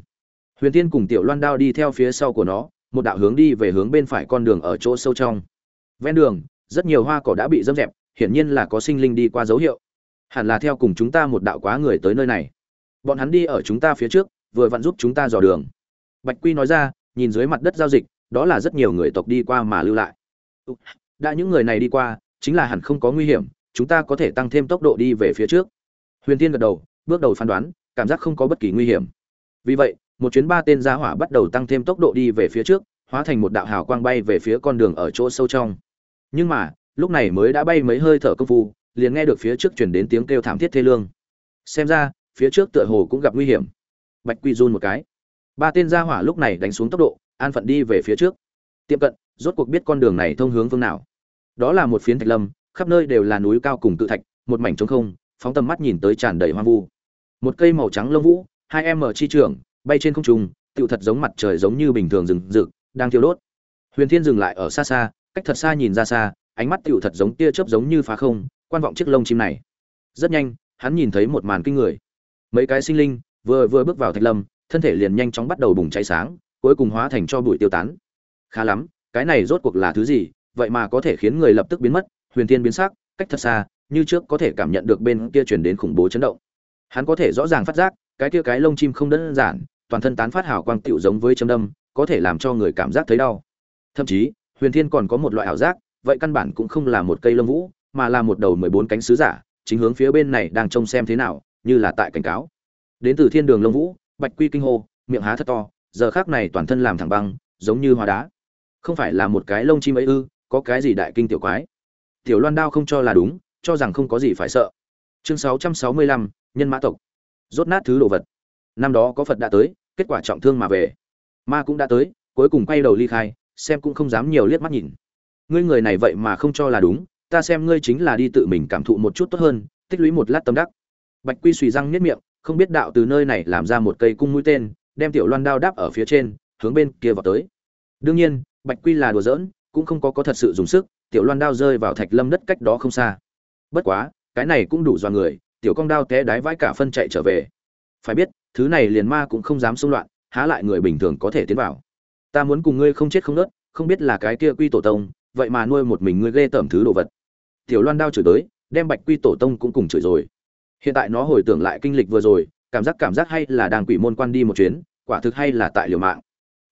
Huyền Thiên cùng tiểu loan đao đi theo phía sau của nó, một đạo hướng đi về hướng bên phải con đường ở chỗ sâu trong. Ven đường, rất nhiều hoa cỏ đã bị dâm dẹp, hiển nhiên là có sinh linh đi qua dấu hiệu. Hẳn là theo cùng chúng ta một đạo quá người tới nơi này bọn hắn đi ở chúng ta phía trước, vừa vặn giúp chúng ta dò đường. Bạch quy nói ra, nhìn dưới mặt đất giao dịch, đó là rất nhiều người tộc đi qua mà lưu lại. Đã những người này đi qua, chính là hẳn không có nguy hiểm, chúng ta có thể tăng thêm tốc độ đi về phía trước. Huyền tiên gật đầu, bước đầu phán đoán, cảm giác không có bất kỳ nguy hiểm. Vì vậy, một chuyến ba tên gia hỏa bắt đầu tăng thêm tốc độ đi về phía trước, hóa thành một đạo hào quang bay về phía con đường ở chỗ sâu trong. Nhưng mà, lúc này mới đã bay mấy hơi thở công phu, liền nghe được phía trước chuyển đến tiếng kêu thảm thiết thê lương. Xem ra phía trước tựa hồ cũng gặp nguy hiểm. Bạch quy run một cái. Ba tên gia hỏa lúc này đánh xuống tốc độ, an phận đi về phía trước. Tiệm cận, rốt cuộc biết con đường này thông hướng phương nào. Đó là một phiến thạch lâm, khắp nơi đều là núi cao cùng tự thạch, một mảnh trống không, phóng tầm mắt nhìn tới tràn đầy hoang vu. Một cây màu trắng lông vũ, hai em ở chi trường bay trên không trung, tựu thật giống mặt trời giống như bình thường rừng rực, đang thiêu đốt. Huyền thiên dừng lại ở xa xa, cách thật xa nhìn ra xa, ánh mắt tựu thật giống tia chớp giống như phá không, quan vọng chiếc lông chim này. Rất nhanh, hắn nhìn thấy một màn kinh người mấy cái sinh linh, vừa vừa bước vào thạch lâm, thân thể liền nhanh chóng bắt đầu bùng cháy sáng, cuối cùng hóa thành cho bụi tiêu tán. Khá lắm, cái này rốt cuộc là thứ gì? Vậy mà có thể khiến người lập tức biến mất, huyền thiên biến sắc, cách thật xa, như trước có thể cảm nhận được bên kia truyền đến khủng bố chấn động. Hắn có thể rõ ràng phát giác, cái kia cái lông chim không đơn giản, toàn thân tán phát hào quang tựu giống với châm đâm, có thể làm cho người cảm giác thấy đau. Thậm chí, huyền thiên còn có một loại ảo giác, vậy căn bản cũng không là một cây lông vũ, mà là một đầu mười bốn cánh sứ giả, chính hướng phía bên này đang trông xem thế nào như là tại cảnh cáo. Đến từ thiên đường lông vũ, bạch quy kinh hô, miệng há thật to, giờ khác này toàn thân làm thẳng băng, giống như hóa đá. Không phải là một cái lông chim ấy ư, có cái gì đại kinh tiểu quái? Tiểu loan đao không cho là đúng, cho rằng không có gì phải sợ. Chương sáu trăm sáu mươi lăm, nhân mã tộc. Rốt nát thứ đồ vật. Năm đó có phật đã tới, kết quả trọng thương mà về. Ma cũng đã tới, cuối cùng quay đầu ly khai, xem cũng không dám nhiều liếc mắt nhìn. Ngươi người này vậy mà không cho là đúng, ta xem ngươi chính là đi tự mình cảm thụ một chút tốt hơn, tích lũy một lát tâm đắc bạch quy suy răng niết miệng, không biết đạo từ nơi này làm ra một cây cung mũi tên, đem tiểu loan đao đáp ở phía trên, hướng bên kia vào tới. Đương nhiên, bạch quy là đùa giỡn, cũng không có có thật sự dùng sức, tiểu loan đao rơi vào thạch lâm đất cách đó không xa. Bất quá, cái này cũng đủ dọa người, tiểu con đao té đái vãi cả phân chạy trở về. Phải biết, thứ này liền ma cũng không dám xung loạn, há lại người bình thường có thể tiến vào. Ta muốn cùng ngươi không chết không nớt, không biết là cái kia quy tổ tông, vậy mà nuôi một mình ngươi ghê tởm thứ đồ vật. Tiểu loan đao chửi tới, đem bạch quy tổ tông cũng cùng chửi rồi hiện tại nó hồi tưởng lại kinh lịch vừa rồi, cảm giác cảm giác hay là đang quỷ môn quan đi một chuyến, quả thực hay là tại liều mạng.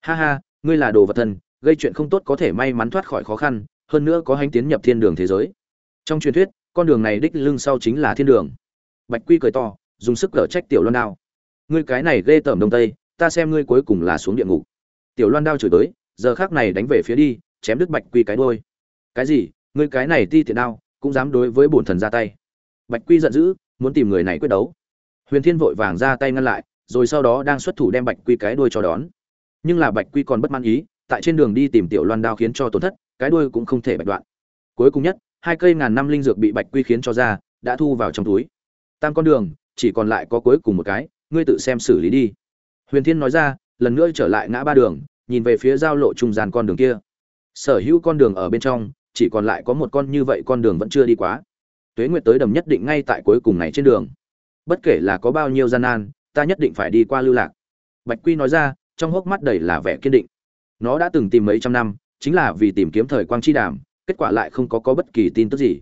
Ha ha, ngươi là đồ vật thân gây chuyện không tốt có thể may mắn thoát khỏi khó khăn, hơn nữa có hành tiến nhập thiên đường thế giới. Trong truyền thuyết, con đường này đích lưng sau chính là thiên đường. Bạch quy cười to, dùng sức cở trách tiểu loan đao. Ngươi cái này ghê tởm đông tây, ta xem ngươi cuối cùng là xuống địa ngục. Tiểu loan đao chửi tới giờ khác này đánh về phía đi, chém đứt bạch quy cái đôi cái gì? Ngươi cái này ti tiện đao, cũng dám đối với bổn thần ra tay. Bạch quy giận dữ muốn tìm người này quyết đấu. Huyền thiên vội vàng ra tay ngăn lại, rồi sau đó đang xuất thủ đem bạch quy cái đuôi cho đón. Nhưng là bạch quy còn bất mãn ý, tại trên đường đi tìm tiểu loan đao khiến cho tổn thất, cái đuôi cũng không thể bạch đoạn. Cuối cùng nhất, hai cây ngàn năm linh dược bị bạch quy khiến cho ra, đã thu vào trong túi. Tam con đường, chỉ còn lại có cuối cùng một cái, ngươi tự xem xử lý đi. Huyền thiên nói ra, lần nữa trở lại ngã ba đường, nhìn về phía giao lộ trung gian con đường kia. Sở hữu con đường ở bên trong, chỉ còn lại có một con như vậy con đường vẫn chưa đi quá tuế nguyệt tới đầm nhất định ngay tại cuối cùng này trên đường. Bất kể là có bao nhiêu gian nan, ta nhất định phải đi qua lưu lạc. Bạch quy nói ra, trong hốc mắt đầy là vẻ kiên định. Nó đã từng tìm mấy trăm năm, chính là vì tìm kiếm thời quang chi đàm, kết quả lại không có có bất kỳ tin tức gì.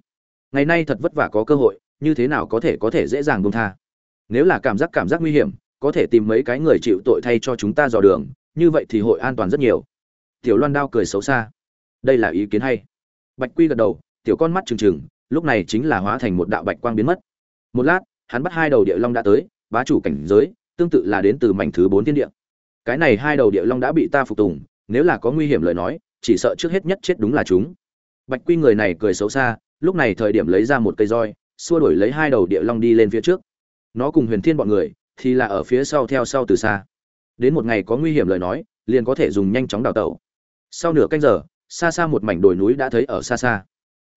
Ngày nay thật vất vả có cơ hội, như thế nào có thể có thể dễ dàng buông tha? Nếu là cảm giác cảm giác nguy hiểm, có thể tìm mấy cái người chịu tội thay cho chúng ta dò đường, như vậy thì hội an toàn rất nhiều. Tiểu loan đao cười xấu xa. Đây là ý kiến hay. Bạch quy gật đầu, tiểu con mắt trừng trừng lúc này chính là hóa thành một đạo bạch quang biến mất. Một lát, hắn bắt hai đầu địa long đã tới, bá chủ cảnh giới, tương tự là đến từ mảnh thứ bốn thiên địa. Cái này hai đầu địa long đã bị ta phục tùng, nếu là có nguy hiểm lời nói, chỉ sợ trước hết nhất chết đúng là chúng. Bạch quy người này cười xấu xa, lúc này thời điểm lấy ra một cây roi, xua đuổi lấy hai đầu địa long đi lên phía trước. Nó cùng huyền thiên bọn người, thì là ở phía sau theo sau từ xa. Đến một ngày có nguy hiểm lời nói, liền có thể dùng nhanh chóng đào tẩu. Sau nửa canh giờ, xa xa một mảnh đồi núi đã thấy ở xa xa.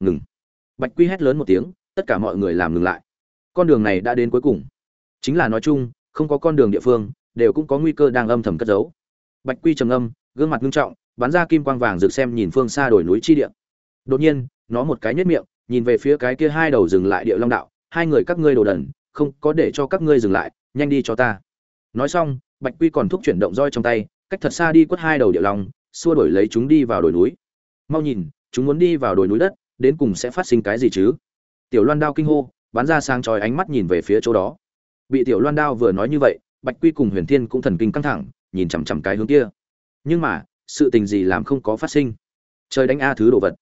Ngừng bạch quy hét lớn một tiếng, tất cả mọi người làm ngừng lại. Con đường này đã đến cuối cùng. Chính là nói chung, không có con đường địa phương, đều cũng có nguy cơ đang âm thầm cất giấu. Bạch quy trầm âm gương mặt nghiêm trọng, bắn ra kim quang vàng rực xem nhìn phương xa đồi núi chi địa. Đột nhiên, nó một cái nhất miệng, nhìn về phía cái kia hai đầu dừng lại địa long đạo, hai người các ngươi đồ đần, không có để cho các ngươi dừng lại, nhanh đi cho ta. Nói xong, bạch quy còn thúc chuyển động roi trong tay, cách thật xa đi quất hai đầu địa long, xua đổi lấy chúng đi vào đồi núi. Mau nhìn, chúng muốn đi vào đồi núi đất đến cùng sẽ phát sinh cái gì chứ? Tiểu loan đao kinh hô, bắn ra sang tròi ánh mắt nhìn về phía chỗ đó. Bị tiểu loan đao vừa nói như vậy, bạch quy cùng huyền thiên cũng thần kinh căng thẳng, nhìn chằm chằm cái hướng kia. Nhưng mà, sự tình gì làm không có phát sinh? Trời đánh a thứ đồ vật.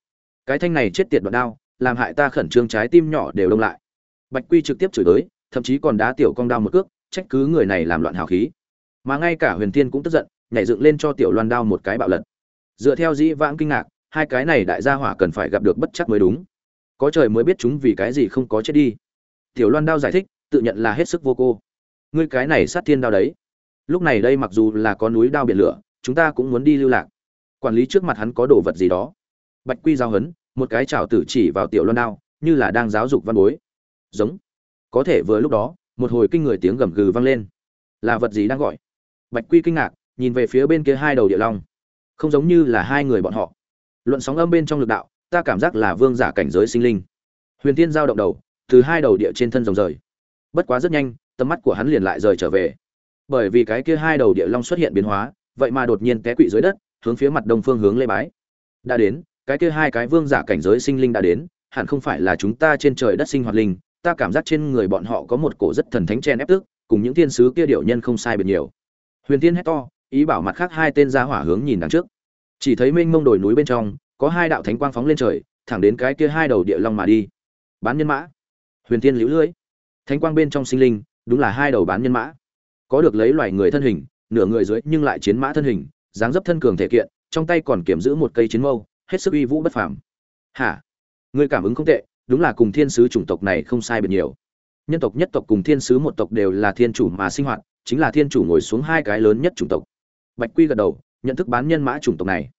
Cái thanh này chết tiệt đoạn đao, làm hại ta khẩn trương trái tim nhỏ đều đông lại. Bạch quy trực tiếp chửi tới, thậm chí còn đá tiểu cong đao một cước, trách cứ người này làm loạn hào khí. Mà ngay cả huyền thiên cũng tức giận, nhảy dựng lên cho tiểu loan đao một cái bạo lật. Dựa theo dĩ vãng kinh ngạc hai cái này đại gia hỏa cần phải gặp được bất chắc mới đúng. Có trời mới biết chúng vì cái gì không có chết đi. Tiểu loan đao giải thích, tự nhận là hết sức vô cô. Ngươi cái này sát thiên đao đấy. Lúc này đây mặc dù là có núi đao biển lửa, chúng ta cũng muốn đi lưu lạc. Quản lý trước mặt hắn có đồ vật gì đó. Bạch quy giao hấn, một cái chảo tử chỉ vào tiểu loan đao, như là đang giáo dục văn bối. Giống. Có thể vừa lúc đó, một hồi kinh người tiếng gầm gừ vang lên. Là vật gì đang gọi? Bạch quy kinh ngạc, nhìn về phía bên kia hai đầu địa long. Không giống như là hai người bọn họ luận sóng âm bên trong lực đạo, ta cảm giác là vương giả cảnh giới sinh linh. Huyền tiên giao động đầu, từ hai đầu địa trên thân rồng rời. Bất quá rất nhanh, tầm mắt của hắn liền lại rời trở về. Bởi vì cái kia hai đầu địa long xuất hiện biến hóa, vậy mà đột nhiên té quỵ dưới đất, hướng phía mặt đông phương hướng lê bái. Đã đến, cái kia hai cái vương giả cảnh giới sinh linh đã đến, hẳn không phải là chúng ta trên trời đất sinh hoạt linh, ta cảm giác trên người bọn họ có một cổ rất thần thánh chen ép tức, cùng những thiên sứ kia điệu nhân không sai biệt nhiều. Huyền tiên hét to, ý bảo mặt khác hai tên ra hỏa hướng nhìn đằng trước chỉ thấy mênh mông đồi núi bên trong, có hai đạo thánh quang phóng lên trời, thẳng đến cái kia hai đầu địa long mà đi. Bán nhân mã. Huyền tiên liễu lưỡi thánh quang bên trong sinh linh, đúng là hai đầu bán nhân mã. Có được lấy loài người thân hình, nửa người dưới nhưng lại chiến mã thân hình, dáng dấp thân cường thể kiện, trong tay còn kiểm giữ một cây chiến mâu, hết sức uy vũ bất phàm. Hả? Người cảm ứng không tệ, đúng là cùng thiên sứ chủng tộc này không sai biệt nhiều. Nhân tộc nhất tộc cùng thiên sứ một tộc đều là thiên chủ mà sinh hoạt, chính là thiên chủ ngồi xuống hai cái lớn nhất chủng tộc. Bạch quy gật đầu nhận thức bán nhân mã chủng tộc này.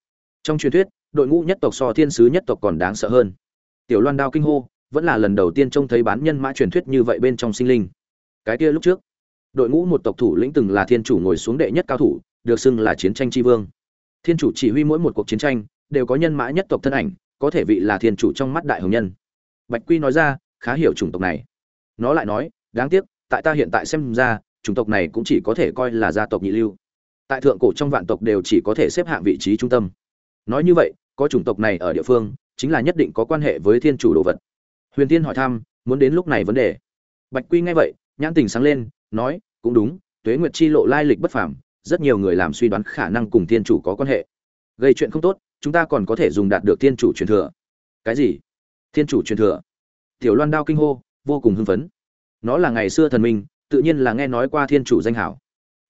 Trong truyền thuyết, đội ngũ nhất tộc so thiên sứ nhất tộc còn đáng sợ hơn. Tiểu loan đao kinh hô vẫn là lần đầu tiên trông thấy bán nhân mã truyền thuyết như vậy bên trong sinh linh. Cái kia lúc trước, đội ngũ một tộc thủ lĩnh từng là thiên chủ ngồi xuống đệ nhất cao thủ, được xưng là chiến tranh tri vương. Thiên chủ chỉ huy mỗi một cuộc chiến tranh, đều có nhân mã nhất tộc thân ảnh, có thể vị là thiên chủ trong mắt đại hồng nhân. Bạch quy nói ra, khá hiểu chủng tộc này. Nó lại nói, đáng tiếc, tại ta hiện tại xem ra, chủng tộc này cũng chỉ có thể coi là gia tộc nhị lưu tại thượng cổ trong vạn tộc đều chỉ có thể xếp hạng vị trí trung tâm. Nói như vậy, có chủng tộc này ở địa phương, chính là nhất định có quan hệ với thiên chủ đồ vật. Huyền tiên hỏi thăm, muốn đến lúc này vấn đề. Bạch quy nghe vậy, nhãn tình sáng lên, nói, cũng đúng, tuế nguyệt chi lộ lai lịch bất phàm, rất nhiều người làm suy đoán khả năng cùng thiên chủ có quan hệ. Gây chuyện không tốt, chúng ta còn có thể dùng đạt được thiên chủ truyền thừa. Cái gì? Thiên chủ truyền thừa? Tiểu loan đao kinh hô, vô cùng hưng phấn. Nó là ngày xưa thần minh, tự nhiên là nghe nói qua thiên chủ danh hảo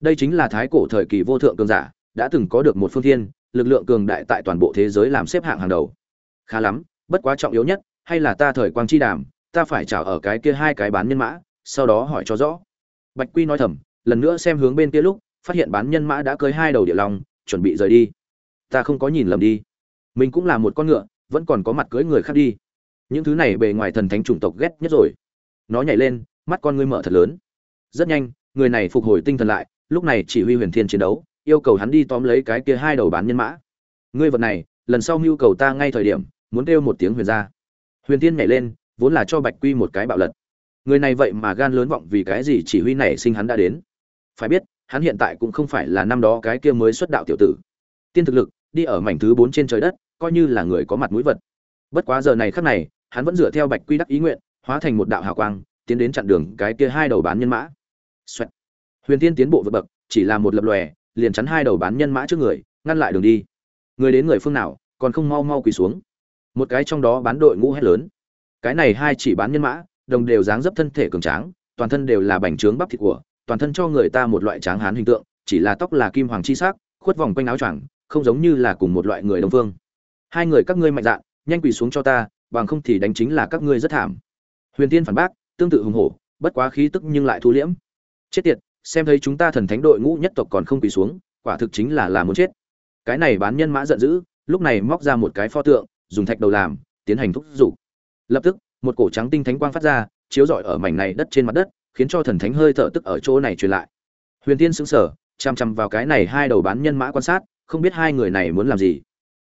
đây chính là thái cổ thời kỳ vô thượng cường giả, đã từng có được một phương thiên, lực lượng cường đại tại toàn bộ thế giới làm xếp hạng hàng đầu. Khá lắm, bất quá trọng yếu nhất, hay là ta thời quang chi đàm, ta phải trả ở cái kia hai cái bán nhân mã, sau đó hỏi cho rõ. Bạch quy nói thầm, lần nữa xem hướng bên kia lúc, phát hiện bán nhân mã đã cưới hai đầu địa long, chuẩn bị rời đi. Ta không có nhìn lầm đi. Mình cũng là một con ngựa, vẫn còn có mặt cưới người khác đi. Những thứ này bề ngoài thần thánh chủng tộc ghét nhất rồi. Nó nhảy lên, mắt con ngươi mở thật lớn. Rất nhanh, người này phục hồi tinh thần lại lúc này chỉ huy huyền thiên chiến đấu, yêu cầu hắn đi tóm lấy cái kia hai đầu bán nhân mã. Ngươi vật này, lần sau mưu cầu ta ngay thời điểm, muốn kêu một tiếng huyền ra huyền thiên nhảy lên, vốn là cho bạch quy một cái bạo lật. Người này vậy mà gan lớn vọng vì cái gì chỉ huy này sinh hắn đã đến. Phải biết, hắn hiện tại cũng không phải là năm đó cái kia mới xuất đạo tiểu tử. Tiên thực lực, đi ở mảnh thứ bốn trên trời đất, coi như là người có mặt mũi vật. Bất quá giờ này khắc này, hắn vẫn dựa theo bạch quy đắc ý nguyện, hóa thành một đạo hào quang, tiến đến chặn đường cái kia hai đầu bán nhân mã. Xoẹt huyền tiên tiến bộ vượt bậc, chỉ là một lập lòe, liền chắn hai đầu bán nhân mã trước người, ngăn lại đường đi. Người đến người phương nào, còn không mau mau quỳ xuống. Một cái trong đó bán đội ngũ hét lớn. Cái này hai chỉ bán nhân mã, đồng đều dáng dấp thân thể cường tráng, toàn thân đều là bành trướng bắp thịt của, toàn thân cho người ta một loại tráng hán hình tượng, chỉ là tóc là kim hoàng chi sắc, khuất vòng quanh áo choàng, không giống như là cùng một loại người đông phương. Hai người các ngươi mạnh dạn, nhanh quỳ xuống cho ta, bằng không thì đánh chính là các ngươi rất thảm. Huyền tiên phản bác, tương tự hùng hổ, bất quá khí tức nhưng lại thu liễm. Chết tiệt xem thấy chúng ta thần thánh đội ngũ nhất tộc còn không quỳ xuống, quả thực chính là là muốn chết. Cái này bán nhân mã giận dữ, lúc này móc ra một cái pho tượng, dùng thạch đầu làm, tiến hành thúc giục. Lập tức, một cổ trắng tinh thánh quang phát ra, chiếu rọi ở mảnh này đất trên mặt đất, khiến cho thần thánh hơi thở tức ở chỗ này truyền lại. Huyền tiên sững sờ, chăm chăm vào cái này hai đầu bán nhân mã quan sát, không biết hai người này muốn làm gì.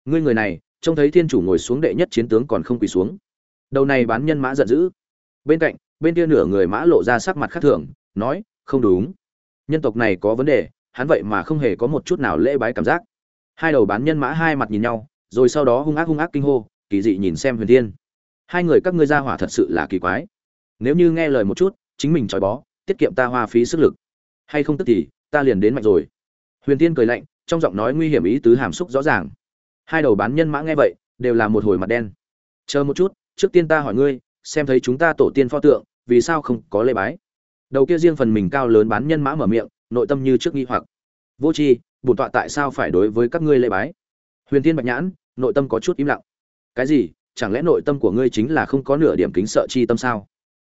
Ngươi người này, trông thấy thiên chủ ngồi xuống đệ nhất chiến tướng còn không quỳ xuống. Đầu này bán nhân mã giận dữ. Bên cạnh, bên kia nửa người mã lộ ra sắc mặt khác thường, nói, không đúng nhân tộc này có vấn đề, hắn vậy mà không hề có một chút nào lễ bái cảm giác. Hai đầu bán nhân mã hai mặt nhìn nhau, rồi sau đó hung ác hung ác kinh hô, kỳ dị nhìn xem huyền thiên. Hai người các ngươi ra hỏa thật sự là kỳ quái. Nếu như nghe lời một chút, chính mình trói bó, tiết kiệm ta hoa phí sức lực. Hay không tức thì, ta liền đến mạnh rồi. Huyền tiên cười lạnh, trong giọng nói nguy hiểm ý tứ hàm xúc rõ ràng. Hai đầu bán nhân mã nghe vậy, đều là một hồi mặt đen. Chờ một chút, trước tiên ta hỏi ngươi, xem thấy chúng ta tổ tiên pho tượng, vì sao không có lễ bái? Đầu kia riêng phần mình cao lớn bán nhân mã mở miệng, nội tâm như trước nghi hoặc. Vô tri bổn tọa tại sao phải đối với các ngươi lễ bái? Huyền thiên bạch nhãn, nội tâm có chút im lặng. Cái gì? Chẳng lẽ nội tâm của ngươi chính là không có nửa điểm kính sợ chi tâm sao?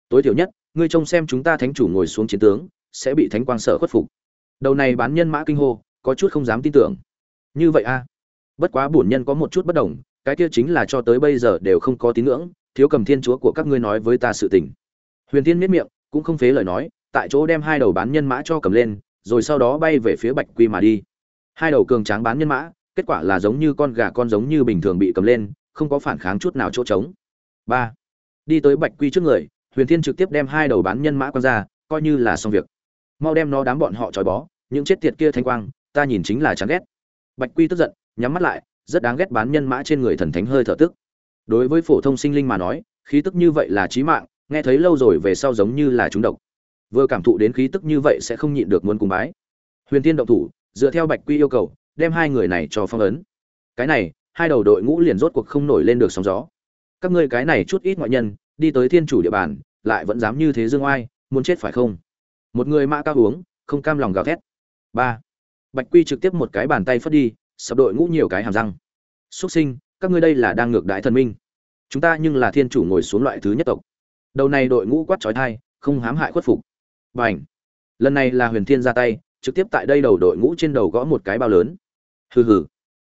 Tối thiểu nhất, ngươi trông xem chúng ta thánh chủ ngồi xuống chiến tướng, sẽ bị thánh quang sợ khuất phục. Đầu này bán nhân mã kinh hô, có chút không dám tin tưởng. Như vậy a? Bất quá bổn nhân có một chút bất đồng, cái kia chính là cho tới bây giờ đều không có tín ngưỡng, thiếu cầm thiên chúa của các ngươi nói với ta sự tình. Huyền thiên miết miệng cũng không phế lời nói, tại chỗ đem hai đầu bán nhân mã cho cầm lên, rồi sau đó bay về phía bạch quy mà đi. Hai đầu cường tráng bán nhân mã, kết quả là giống như con gà con giống như bình thường bị cầm lên, không có phản kháng chút nào chỗ trống. Ba, đi tới bạch quy trước người, huyền thiên trực tiếp đem hai đầu bán nhân mã quăng ra, coi như là xong việc. Mau đem nó đám bọn họ trói bó, những chết tiệt kia thanh quang, ta nhìn chính là chán ghét. Bạch quy tức giận, nhắm mắt lại, rất đáng ghét bán nhân mã trên người thần thánh hơi thở tức. Đối với phổ thông sinh linh mà nói, khí tức như vậy là chí mạng nghe thấy lâu rồi về sau giống như là chúng độc. Vừa cảm thụ đến khí tức như vậy sẽ không nhịn được muốn cùng bái. Huyền tiên động thủ, dựa theo bạch quy yêu cầu, đem hai người này cho phong ấn. Cái này, hai đầu đội ngũ liền rốt cuộc không nổi lên được sóng gió. Các ngươi cái này chút ít ngoại nhân, đi tới thiên chủ địa bàn, lại vẫn dám như thế dương oai, muốn chết phải không? Một người mã cao uống, không cam lòng gào thét. Ba. Bạch quy trực tiếp một cái bàn tay phất đi, sập đội ngũ nhiều cái hàm răng. Xuất sinh, các ngươi đây là đang ngược đại thần minh. Chúng ta nhưng là thiên chủ ngồi xuống loại thứ nhất tộc đầu này đội ngũ quát trói thai không hám hại khuất phục. B à n h lần này là huyền thiên ra tay trực tiếp tại đây đầu đội ngũ trên đầu gõ một cái bao lớn. Hừ hừ!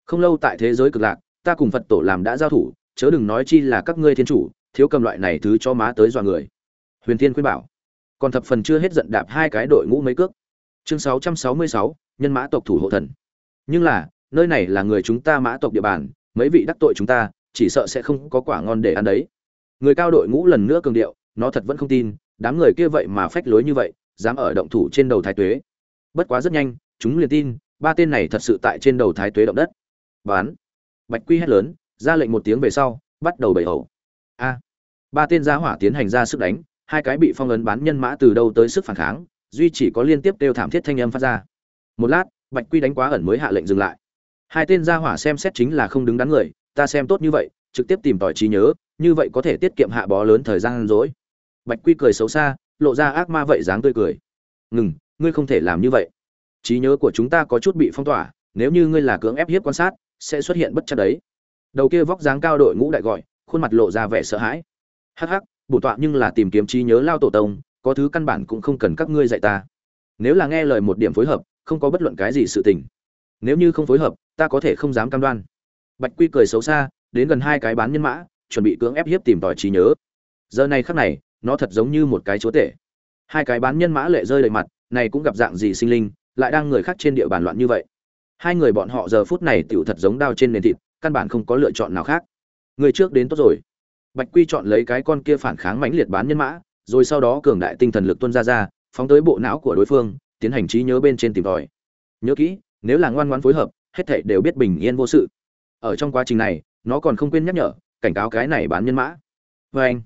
Không lâu tại thế giới cực lạc ta cùng phật tổ làm đã giao thủ chớ đừng nói chi là các ngươi thiên chủ thiếu cầm loại này thứ cho má tới dọa người. Huyền thiên khuyên bảo. Còn thập phần chưa hết giận đạp hai cái đội ngũ mấy cước. Chương 666, nhân mã tộc thủ hộ thần. Nhưng là nơi này là người chúng ta mã tộc địa bàn mấy vị đắc tội chúng ta chỉ sợ sẽ không có quả ngon để ăn đấy người cao đội ngũ lần nữa cường điệu, nó thật vẫn không tin, đám người kia vậy mà phách lối như vậy, dám ở động thủ trên đầu thái tuế. Bất quá rất nhanh, chúng liền tin, ba tên này thật sự tại trên đầu thái tuế động đất. Bán bạch quy hét lớn, ra lệnh một tiếng về sau, bắt đầu bày hầu a. Ba tên gia hỏa tiến hành ra sức đánh, hai cái bị phong ấn bán nhân mã từ đâu tới sức phản kháng, duy chỉ có liên tiếp kêu thảm thiết thanh âm phát ra. Một lát, bạch quy đánh quá ẩn mới hạ lệnh dừng lại. Hai tên gia hỏa xem xét chính là không đứng đắn người, ta xem tốt như vậy, trực tiếp tìm tòi trí nhớ như vậy có thể tiết kiệm hạ bó lớn thời gian rỗi. Bạch quy cười xấu xa, lộ ra ác ma vậy dáng tươi cười. Ngừng, ngươi không thể làm như vậy. Trí nhớ của chúng ta có chút bị phong tỏa, nếu như ngươi là cưỡng ép hiếp quan sát, sẽ xuất hiện bất chắc đấy. Đầu kia vóc dáng cao đội ngũ đại gọi, khuôn mặt lộ ra vẻ sợ hãi. Hắc hắc, bổ tọa nhưng là tìm kiếm trí nhớ lao tổ tông, có thứ căn bản cũng không cần các ngươi dạy ta. Nếu là nghe lời một điểm phối hợp, không có bất luận cái gì sự tình. Nếu như không phối hợp, ta có thể không dám cam đoan. Bạch quy cười xấu xa, đến gần hai cái bán nhân mã chuẩn bị cưỡng ép hiếp tìm tòi trí nhớ. Giờ này khắc này, nó thật giống như một cái chúa tể. Hai cái bán nhân mã lệ rơi đầy mặt, này cũng gặp dạng gì sinh linh, lại đang người khác trên địa bàn loạn như vậy. Hai người bọn họ giờ phút này tựu thật giống đao trên nền thịt, căn bản không có lựa chọn nào khác. Người trước đến tốt rồi. Bạch quy chọn lấy cái con kia phản kháng mãnh liệt bán nhân mã, rồi sau đó cường đại tinh thần lực tuân ra ra, phóng tới bộ não của đối phương, tiến hành trí nhớ bên trên tìm tòi. Nhớ kỹ, nếu là ngoan ngoãn phối hợp, hết thảy đều biết bình yên vô sự. Ở trong quá trình này, nó còn không quên nhắc nhở cảnh cáo cái này bán nhân mã. Vê anh.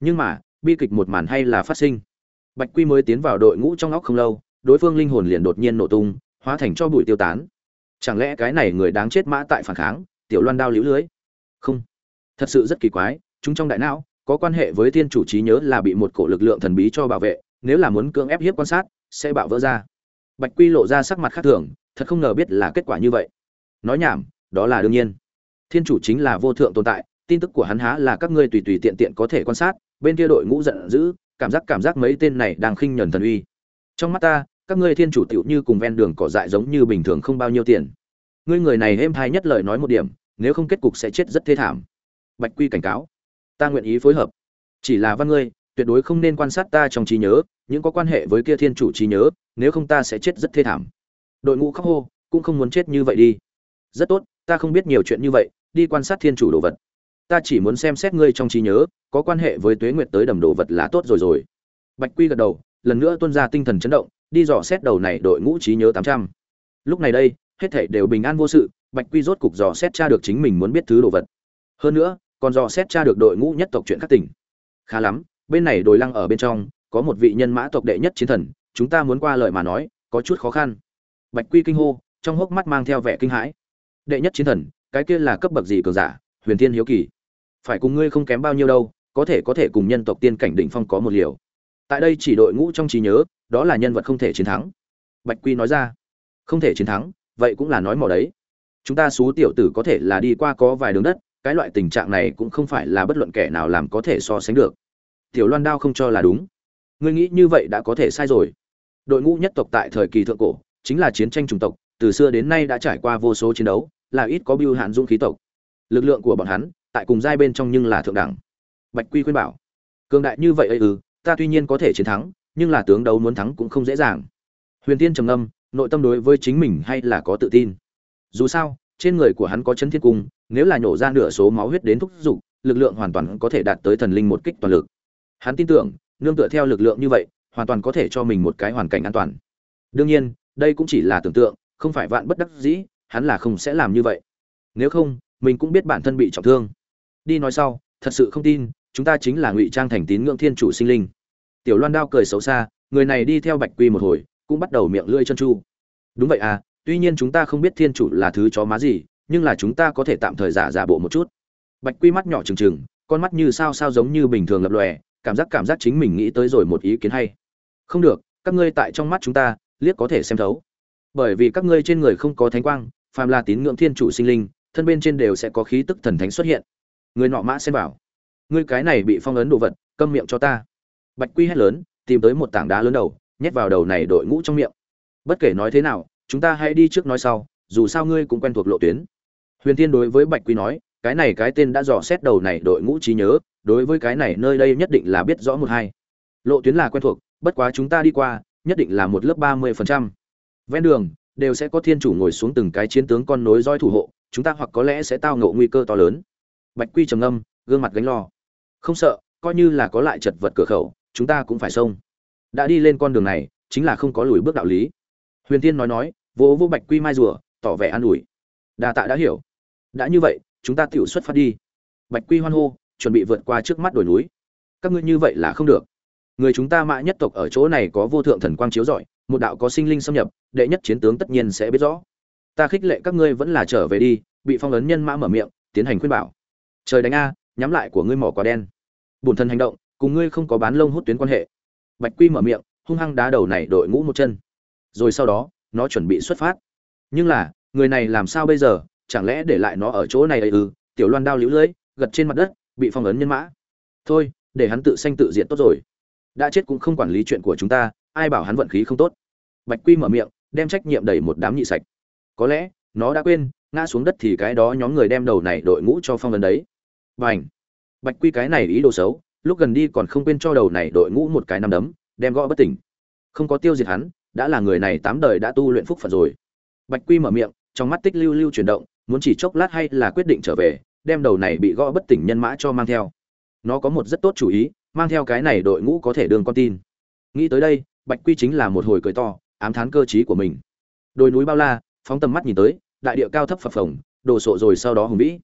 Nhưng mà, bi kịch một màn hay là phát sinh. Bạch quy mới tiến vào đội ngũ trong óc không lâu, đối phương linh hồn liền đột nhiên nổ tung, hóa thành cho bụi tiêu tán. Chẳng lẽ cái này người đáng chết mã tại phản kháng, tiểu loan đao liễu lưới? Không. Thật sự rất kỳ quái, chúng trong đại não, có quan hệ với thiên chủ trí nhớ là bị một cổ lực lượng thần bí cho bảo vệ, nếu là muốn cưỡng ép hiếp quan sát, sẽ bạo vỡ ra. Bạch quy lộ ra sắc mặt khác thường, thật không ngờ biết là kết quả như vậy. Nói nhảm, đó là đương nhiên. Thiên chủ chính là vô thượng tồn tại tin tức của hắn há là các ngươi tùy tùy tiện tiện có thể quan sát, bên kia đội ngũ giận dữ, cảm giác cảm giác mấy tên này đang khinh nhẫn thần uy. Trong mắt ta, các ngươi thiên chủ tiểu như cùng ven đường cỏ dại giống như bình thường không bao nhiêu tiền. Ngươi người này êm hay nhất lời nói một điểm, nếu không kết cục sẽ chết rất thê thảm. Bạch quy cảnh cáo. Ta nguyện ý phối hợp. Chỉ là văn ngươi, tuyệt đối không nên quan sát ta trong trí nhớ, những có quan hệ với kia thiên chủ trí nhớ, nếu không ta sẽ chết rất thê thảm. Đội ngũ khóc hô, cũng không muốn chết như vậy đi. Rất tốt, ta không biết nhiều chuyện như vậy, đi quan sát thiên chủ đồ vật ta chỉ muốn xem xét ngươi trong trí nhớ, có quan hệ với tuế nguyệt tới đầm đồ vật là tốt rồi rồi. Bạch quy gật đầu, lần nữa tuân ra tinh thần chấn động, đi dò xét đầu này đội ngũ trí nhớ tám trăm. Lúc này đây, hết thảy đều bình an vô sự, bạch quy rốt cục dò xét tra được chính mình muốn biết thứ đồ vật. Hơn nữa, còn dò xét tra được đội ngũ nhất tộc chuyện các tỉnh. Khá lắm, bên này đồi lăng ở bên trong, có một vị nhân mã tộc đệ nhất chiến thần, chúng ta muốn qua lời mà nói, có chút khó khăn. Bạch quy kinh hô, trong hốc mắt mang theo vẻ kinh hãi. Đệ nhất chiến thần, cái kia là cấp bậc gì cường giả? Huyền thiên hiếu kỳ. Phải cùng ngươi không kém bao nhiêu đâu, có thể có thể cùng nhân tộc tiên cảnh đỉnh phong có một liều. Tại đây chỉ đội ngũ trong trí nhớ, đó là nhân vật không thể chiến thắng. Bạch quy nói ra. Không thể chiến thắng, vậy cũng là nói mỏ đấy. Chúng ta xú tiểu tử có thể là đi qua có vài đường đất, cái loại tình trạng này cũng không phải là bất luận kẻ nào làm có thể so sánh được. Tiểu loan đao không cho là đúng. Ngươi nghĩ như vậy đã có thể sai rồi. Đội ngũ nhất tộc tại thời kỳ thượng cổ, chính là chiến tranh chủng tộc, từ xưa đến nay đã trải qua vô số chiến đấu, là ít có biêu hạn dung khí tộc lực lượng của bọn hắn tại cùng giai bên trong nhưng là thượng đẳng. Bạch quy khuyên bảo, cường đại như vậy ấy ư, ta tuy nhiên có thể chiến thắng, nhưng là tướng đấu muốn thắng cũng không dễ dàng. Huyền tiên trầm ngâm, nội tâm đối với chính mình hay là có tự tin. Dù sao, trên người của hắn có chân thiên cung, nếu là nhổ ra nửa số máu huyết đến thúc giục lực lượng hoàn toàn có thể đạt tới thần linh một kích toàn lực. Hắn tin tưởng, nương tựa theo lực lượng như vậy, hoàn toàn có thể cho mình một cái hoàn cảnh an toàn. Đương nhiên, đây cũng chỉ là tưởng tượng, không phải vạn bất đắc dĩ, hắn là không sẽ làm như vậy. Nếu không mình cũng biết bản thân bị trọng thương. Đi nói sau, thật sự không tin, chúng ta chính là ngụy trang thành tín ngưỡng thiên chủ sinh linh. Tiểu loan đao cười xấu xa, người này đi theo bạch quy một hồi, cũng bắt đầu miệng lưỡi chân chu. Đúng vậy à tuy nhiên chúng ta không biết thiên chủ là thứ chó má gì, nhưng là chúng ta có thể tạm thời giả giả bộ một chút. Bạch quy mắt nhỏ trừng trừng, con mắt như sao sao giống như bình thường lập lòe, cảm giác cảm giác chính mình nghĩ tới rồi một ý kiến hay. Không được, các ngươi tại trong mắt chúng ta, liếc có thể xem thấu. Bởi vì các ngươi trên người không có thánh quang, phàm là tín ngưỡng thiên chủ sinh linh thân bên trên đều sẽ có khí tức thần thánh xuất hiện. Người nọ mã xem bảo ngươi cái này bị phong ấn đồ vật, câm miệng cho ta. Bạch quy hét lớn, tìm tới một tảng đá lớn đầu, nhét vào đầu này đội ngũ trong miệng. Bất kể nói thế nào, chúng ta hãy đi trước nói sau, dù sao ngươi cũng quen thuộc lộ tuyến. Huyền tiên đối với bạch quy nói, cái này cái tên đã dò xét đầu này đội ngũ trí nhớ, đối với cái này nơi đây nhất định là biết rõ một hai. Lộ tuyến là quen thuộc, bất quá chúng ta đi qua, nhất định là một lớp ba mươi phần trăm. Ven đường, đều sẽ có thiên chủ ngồi xuống từng cái chiến tướng con nối roi thủ hộ chúng ta hoặc có lẽ sẽ tao ngộ nguy cơ to lớn. Bạch quy trầm ngâm, gương mặt gánh lo. Không sợ, coi như là có lại chật vật cửa khẩu, chúng ta cũng phải xông. Đã đi lên con đường này, chính là không có lùi bước đạo lý. Huyền tiên nói nói, vỗ vô bạch quy mai rùa, tỏ vẻ an ủi. Đa tạ đã hiểu. Đã như vậy, chúng ta tự xuất phát đi. Bạch quy hoan hô, chuẩn bị vượt qua trước mắt đồi núi. Các ngươi như vậy là không được. Người chúng ta mã nhất tộc ở chỗ này có vô thượng thần quang chiếu rọi, một đạo có sinh linh xâm nhập, đệ nhất chiến tướng tất nhiên sẽ biết rõ ta khích lệ các ngươi vẫn là trở về đi, bị phong ấn nhân mã mở miệng, tiến hành khuyên bảo. Trời đánh a, nhắm lại của ngươi mỏ quả đen. Bùn thân hành động, cùng ngươi không có bán lông hút tuyến quan hệ. Bạch quy mở miệng, hung hăng đá đầu này đội ngũ một chân. Rồi sau đó, nó chuẩn bị xuất phát. Nhưng là, người này làm sao bây giờ? Chẳng lẽ để lại nó ở chỗ này ấy ư? Tiểu loan đao lũ lưỡi gật trên mặt đất, bị phong ấn nhân mã. Thôi, để hắn tự sanh tự diện tốt rồi. Đã chết cũng không quản lý chuyện của chúng ta, ai bảo hắn vận khí không tốt. Bạch quy mở miệng, đem trách nhiệm đẩy một đám nhị sạch có lẽ, nó đã quên, ngã xuống đất thì cái đó nhóm người đem đầu này đội ngũ cho phong ấn đấy. Và ảnh bạch quy cái này ý đồ xấu, lúc gần đi còn không quên cho đầu này đội ngũ một cái nằm đấm, đem gõ bất tỉnh. Không có tiêu diệt hắn, đã là người này tám đời đã tu luyện phúc phật rồi. Bạch quy mở miệng, trong mắt tích lưu lưu chuyển động, muốn chỉ chốc lát hay là quyết định trở về, đem đầu này bị gõ bất tỉnh nhân mã cho mang theo. Nó có một rất tốt chủ ý, mang theo cái này đội ngũ có thể đương con tin. Nghĩ tới đây, bạch quy chính là một hồi cười to, ám thán cơ trí của mình. Đồi núi bao la phóng tầm mắt nhìn tới, đại địa cao thấp phập phồng, đồ sộ rồi sau đó hùng vĩ.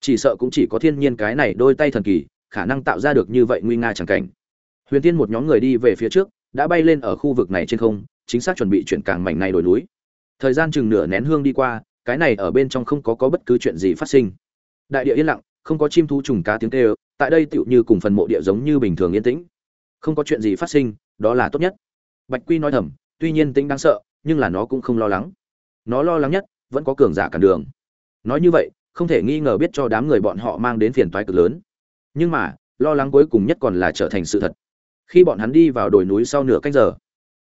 Chỉ sợ cũng chỉ có thiên nhiên cái này đôi tay thần kỳ, khả năng tạo ra được như vậy nguy nga chẳng cảnh. Huyền tiên một nhóm người đi về phía trước, đã bay lên ở khu vực này trên không, chính xác chuẩn bị chuyển càng mảnh này đồi núi. Thời gian chừng nửa nén hương đi qua, cái này ở bên trong không có có bất cứ chuyện gì phát sinh. Đại địa yên lặng, không có chim thú trùng cá tiếng kêu, tại đây tựu như cùng phần mộ địa giống như bình thường yên tĩnh. Không có chuyện gì phát sinh, đó là tốt nhất. Bạch quy nói thầm, tuy nhiên tính đáng sợ, nhưng là nó cũng không lo lắng nó lo lắng nhất, vẫn có cường giả cản đường. Nói như vậy, không thể nghi ngờ biết cho đám người bọn họ mang đến phiền toái cực lớn. Nhưng mà, lo lắng cuối cùng nhất còn là trở thành sự thật. Khi bọn hắn đi vào đồi núi sau nửa canh giờ,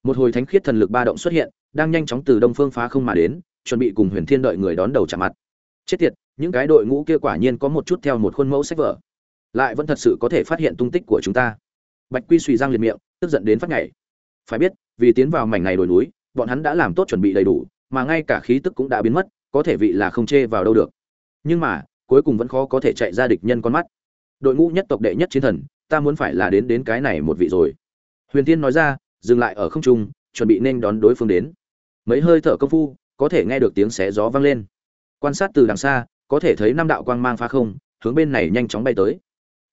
một hồi thánh khiết thần lực ba động xuất hiện, đang nhanh chóng từ đông phương phá không mà đến, chuẩn bị cùng huyền thiên đợi người đón đầu chạm mặt. Chết tiệt, những cái đội ngũ kia quả nhiên có một chút theo một khuôn mẫu sách vở. Lại vẫn thật sự có thể phát hiện tung tích của chúng ta. Bạch quy suy giang liệt miệng, tức giận đến phát nhảy. Phải biết, vì tiến vào mảnh này đồi núi, bọn hắn đã làm tốt chuẩn bị đầy đủ mà ngay cả khí tức cũng đã biến mất, có thể vị là không chê vào đâu được. Nhưng mà, cuối cùng vẫn khó có thể chạy ra địch nhân con mắt. Đội ngũ nhất tộc đệ nhất chiến thần, ta muốn phải là đến đến cái này một vị rồi. Huyền tiên nói ra, dừng lại ở không trung, chuẩn bị nên đón đối phương đến. Mấy hơi thở công phu, có thể nghe được tiếng xé gió vang lên. Quan sát từ đằng xa, có thể thấy năm đạo quang mang phá không, hướng bên này nhanh chóng bay tới.